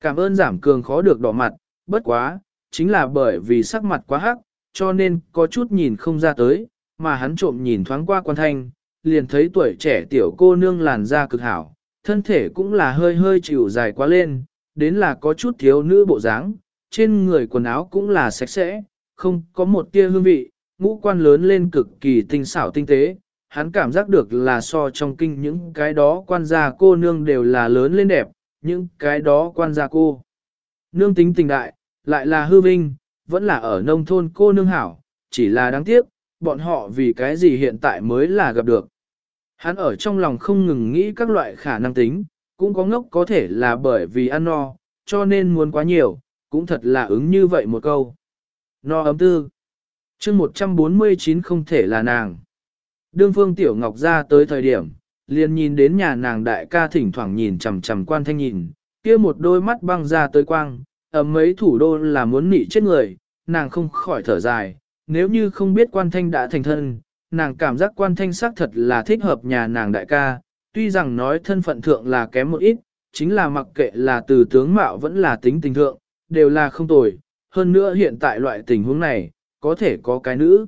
Cảm ơn giảm cường khó được đỏ mặt, bất quá, chính là bởi vì sắc mặt quá hắc, cho nên có chút nhìn không ra tới, mà hắn trộm nhìn thoáng qua quan thanh, liền thấy tuổi trẻ tiểu cô nương làn da cực hảo, thân thể cũng là hơi hơi chịu dài quá lên, đến là có chút thiếu nữ bộ dáng, trên người quần áo cũng là sạch sẽ, không có một tia hương vị, ngũ quan lớn lên cực kỳ tinh xảo tinh tế, hắn cảm giác được là so trong kinh những cái đó quan gia cô nương đều là lớn lên đẹp, những cái đó quan gia cô. Nương tính tình đại, lại là hư vinh, vẫn là ở nông thôn cô nương hảo, chỉ là đáng tiếc, bọn họ vì cái gì hiện tại mới là gặp được. Hắn ở trong lòng không ngừng nghĩ các loại khả năng tính, cũng có ngốc có thể là bởi vì ăn no, cho nên muốn quá nhiều, cũng thật là ứng như vậy một câu. No ấm tư. chương 149 không thể là nàng. Đương phương Tiểu Ngọc ra tới thời điểm, liền nhìn đến nhà nàng đại ca thỉnh thoảng nhìn chằm chằm quan thanh nhìn, kia một đôi mắt băng ra tới quang, ấm mấy thủ đô là muốn nị chết người, nàng không khỏi thở dài, nếu như không biết quan thanh đã thành thân, nàng cảm giác quan thanh xác thật là thích hợp nhà nàng đại ca, tuy rằng nói thân phận thượng là kém một ít, chính là mặc kệ là từ tướng mạo vẫn là tính tình thượng, đều là không tồi, hơn nữa hiện tại loại tình huống này, có thể có cái nữ.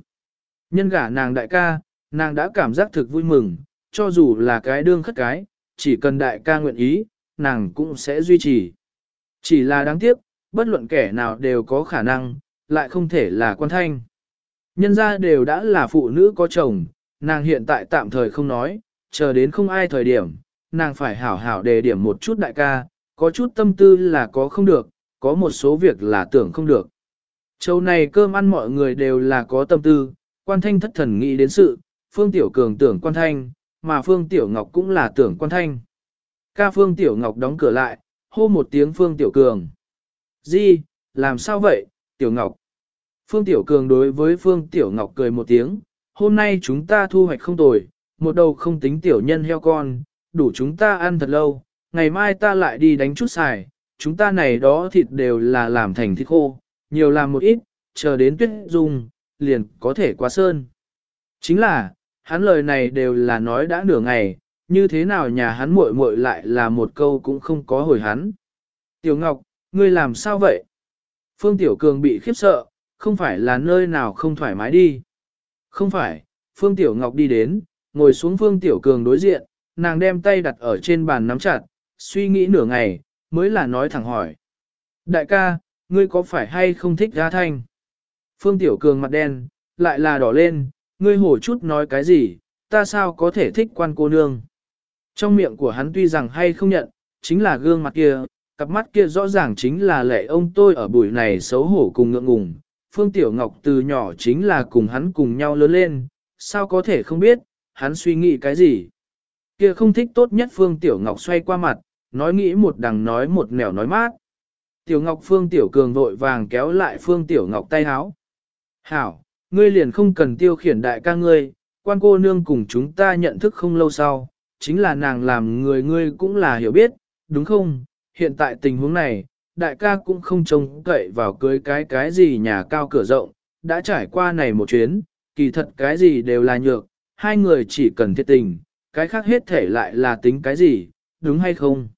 Nhân gả nàng đại ca, nàng đã cảm giác thực vui mừng, cho dù là cái đương khất cái, chỉ cần đại ca nguyện ý, nàng cũng sẽ duy trì. Chỉ là đáng tiếc, bất luận kẻ nào đều có khả năng, lại không thể là quan thanh. Nhân ra đều đã là phụ nữ có chồng, nàng hiện tại tạm thời không nói, chờ đến không ai thời điểm, nàng phải hảo hảo đề điểm một chút đại ca, có chút tâm tư là có không được, có một số việc là tưởng không được. Châu này cơm ăn mọi người đều là có tâm tư, quan thanh thất thần nghĩ đến sự, Phương Tiểu Cường tưởng quan thanh, mà Phương Tiểu Ngọc cũng là tưởng quan thanh. Ca Phương Tiểu Ngọc đóng cửa lại, hô một tiếng Phương Tiểu Cường. Di, làm sao vậy, Tiểu Ngọc? Phương Tiểu Cường đối với Phương Tiểu Ngọc cười một tiếng, hôm nay chúng ta thu hoạch không tồi, một đầu không tính tiểu nhân heo con, đủ chúng ta ăn thật lâu, ngày mai ta lại đi đánh chút xài, chúng ta này đó thịt đều là làm thành thịt khô, nhiều làm một ít, chờ đến tuyết dung, liền có thể qua sơn. Chính là, hắn lời này đều là nói đã nửa ngày, như thế nào nhà hắn muội muội lại là một câu cũng không có hồi hắn. Tiểu Ngọc, ngươi làm sao vậy? Phương Tiểu Cường bị khiếp sợ, không phải là nơi nào không thoải mái đi. Không phải, Phương Tiểu Ngọc đi đến, ngồi xuống Phương Tiểu Cường đối diện, nàng đem tay đặt ở trên bàn nắm chặt, suy nghĩ nửa ngày, mới là nói thẳng hỏi. Đại ca, ngươi có phải hay không thích ra thanh? Phương Tiểu Cường mặt đen, lại là đỏ lên, ngươi hổ chút nói cái gì, ta sao có thể thích quan cô nương? Trong miệng của hắn tuy rằng hay không nhận, chính là gương mặt kia, cặp mắt kia rõ ràng chính là lệ ông tôi ở buổi này xấu hổ cùng ngượng ngùng. Phương Tiểu Ngọc từ nhỏ chính là cùng hắn cùng nhau lớn lên, sao có thể không biết, hắn suy nghĩ cái gì. Kia không thích tốt nhất Phương Tiểu Ngọc xoay qua mặt, nói nghĩ một đằng nói một nẻo nói mát. Tiểu Ngọc Phương Tiểu Cường vội vàng kéo lại Phương Tiểu Ngọc tay háo. Hảo, ngươi liền không cần tiêu khiển đại ca ngươi, quan cô nương cùng chúng ta nhận thức không lâu sau, chính là nàng làm người ngươi cũng là hiểu biết, đúng không? Hiện tại tình huống này, đại ca cũng không trông cậy vào cưới cái cái gì nhà cao cửa rộng, đã trải qua này một chuyến, kỳ thật cái gì đều là nhược, hai người chỉ cần thiết tình, cái khác hết thể lại là tính cái gì, đúng hay không?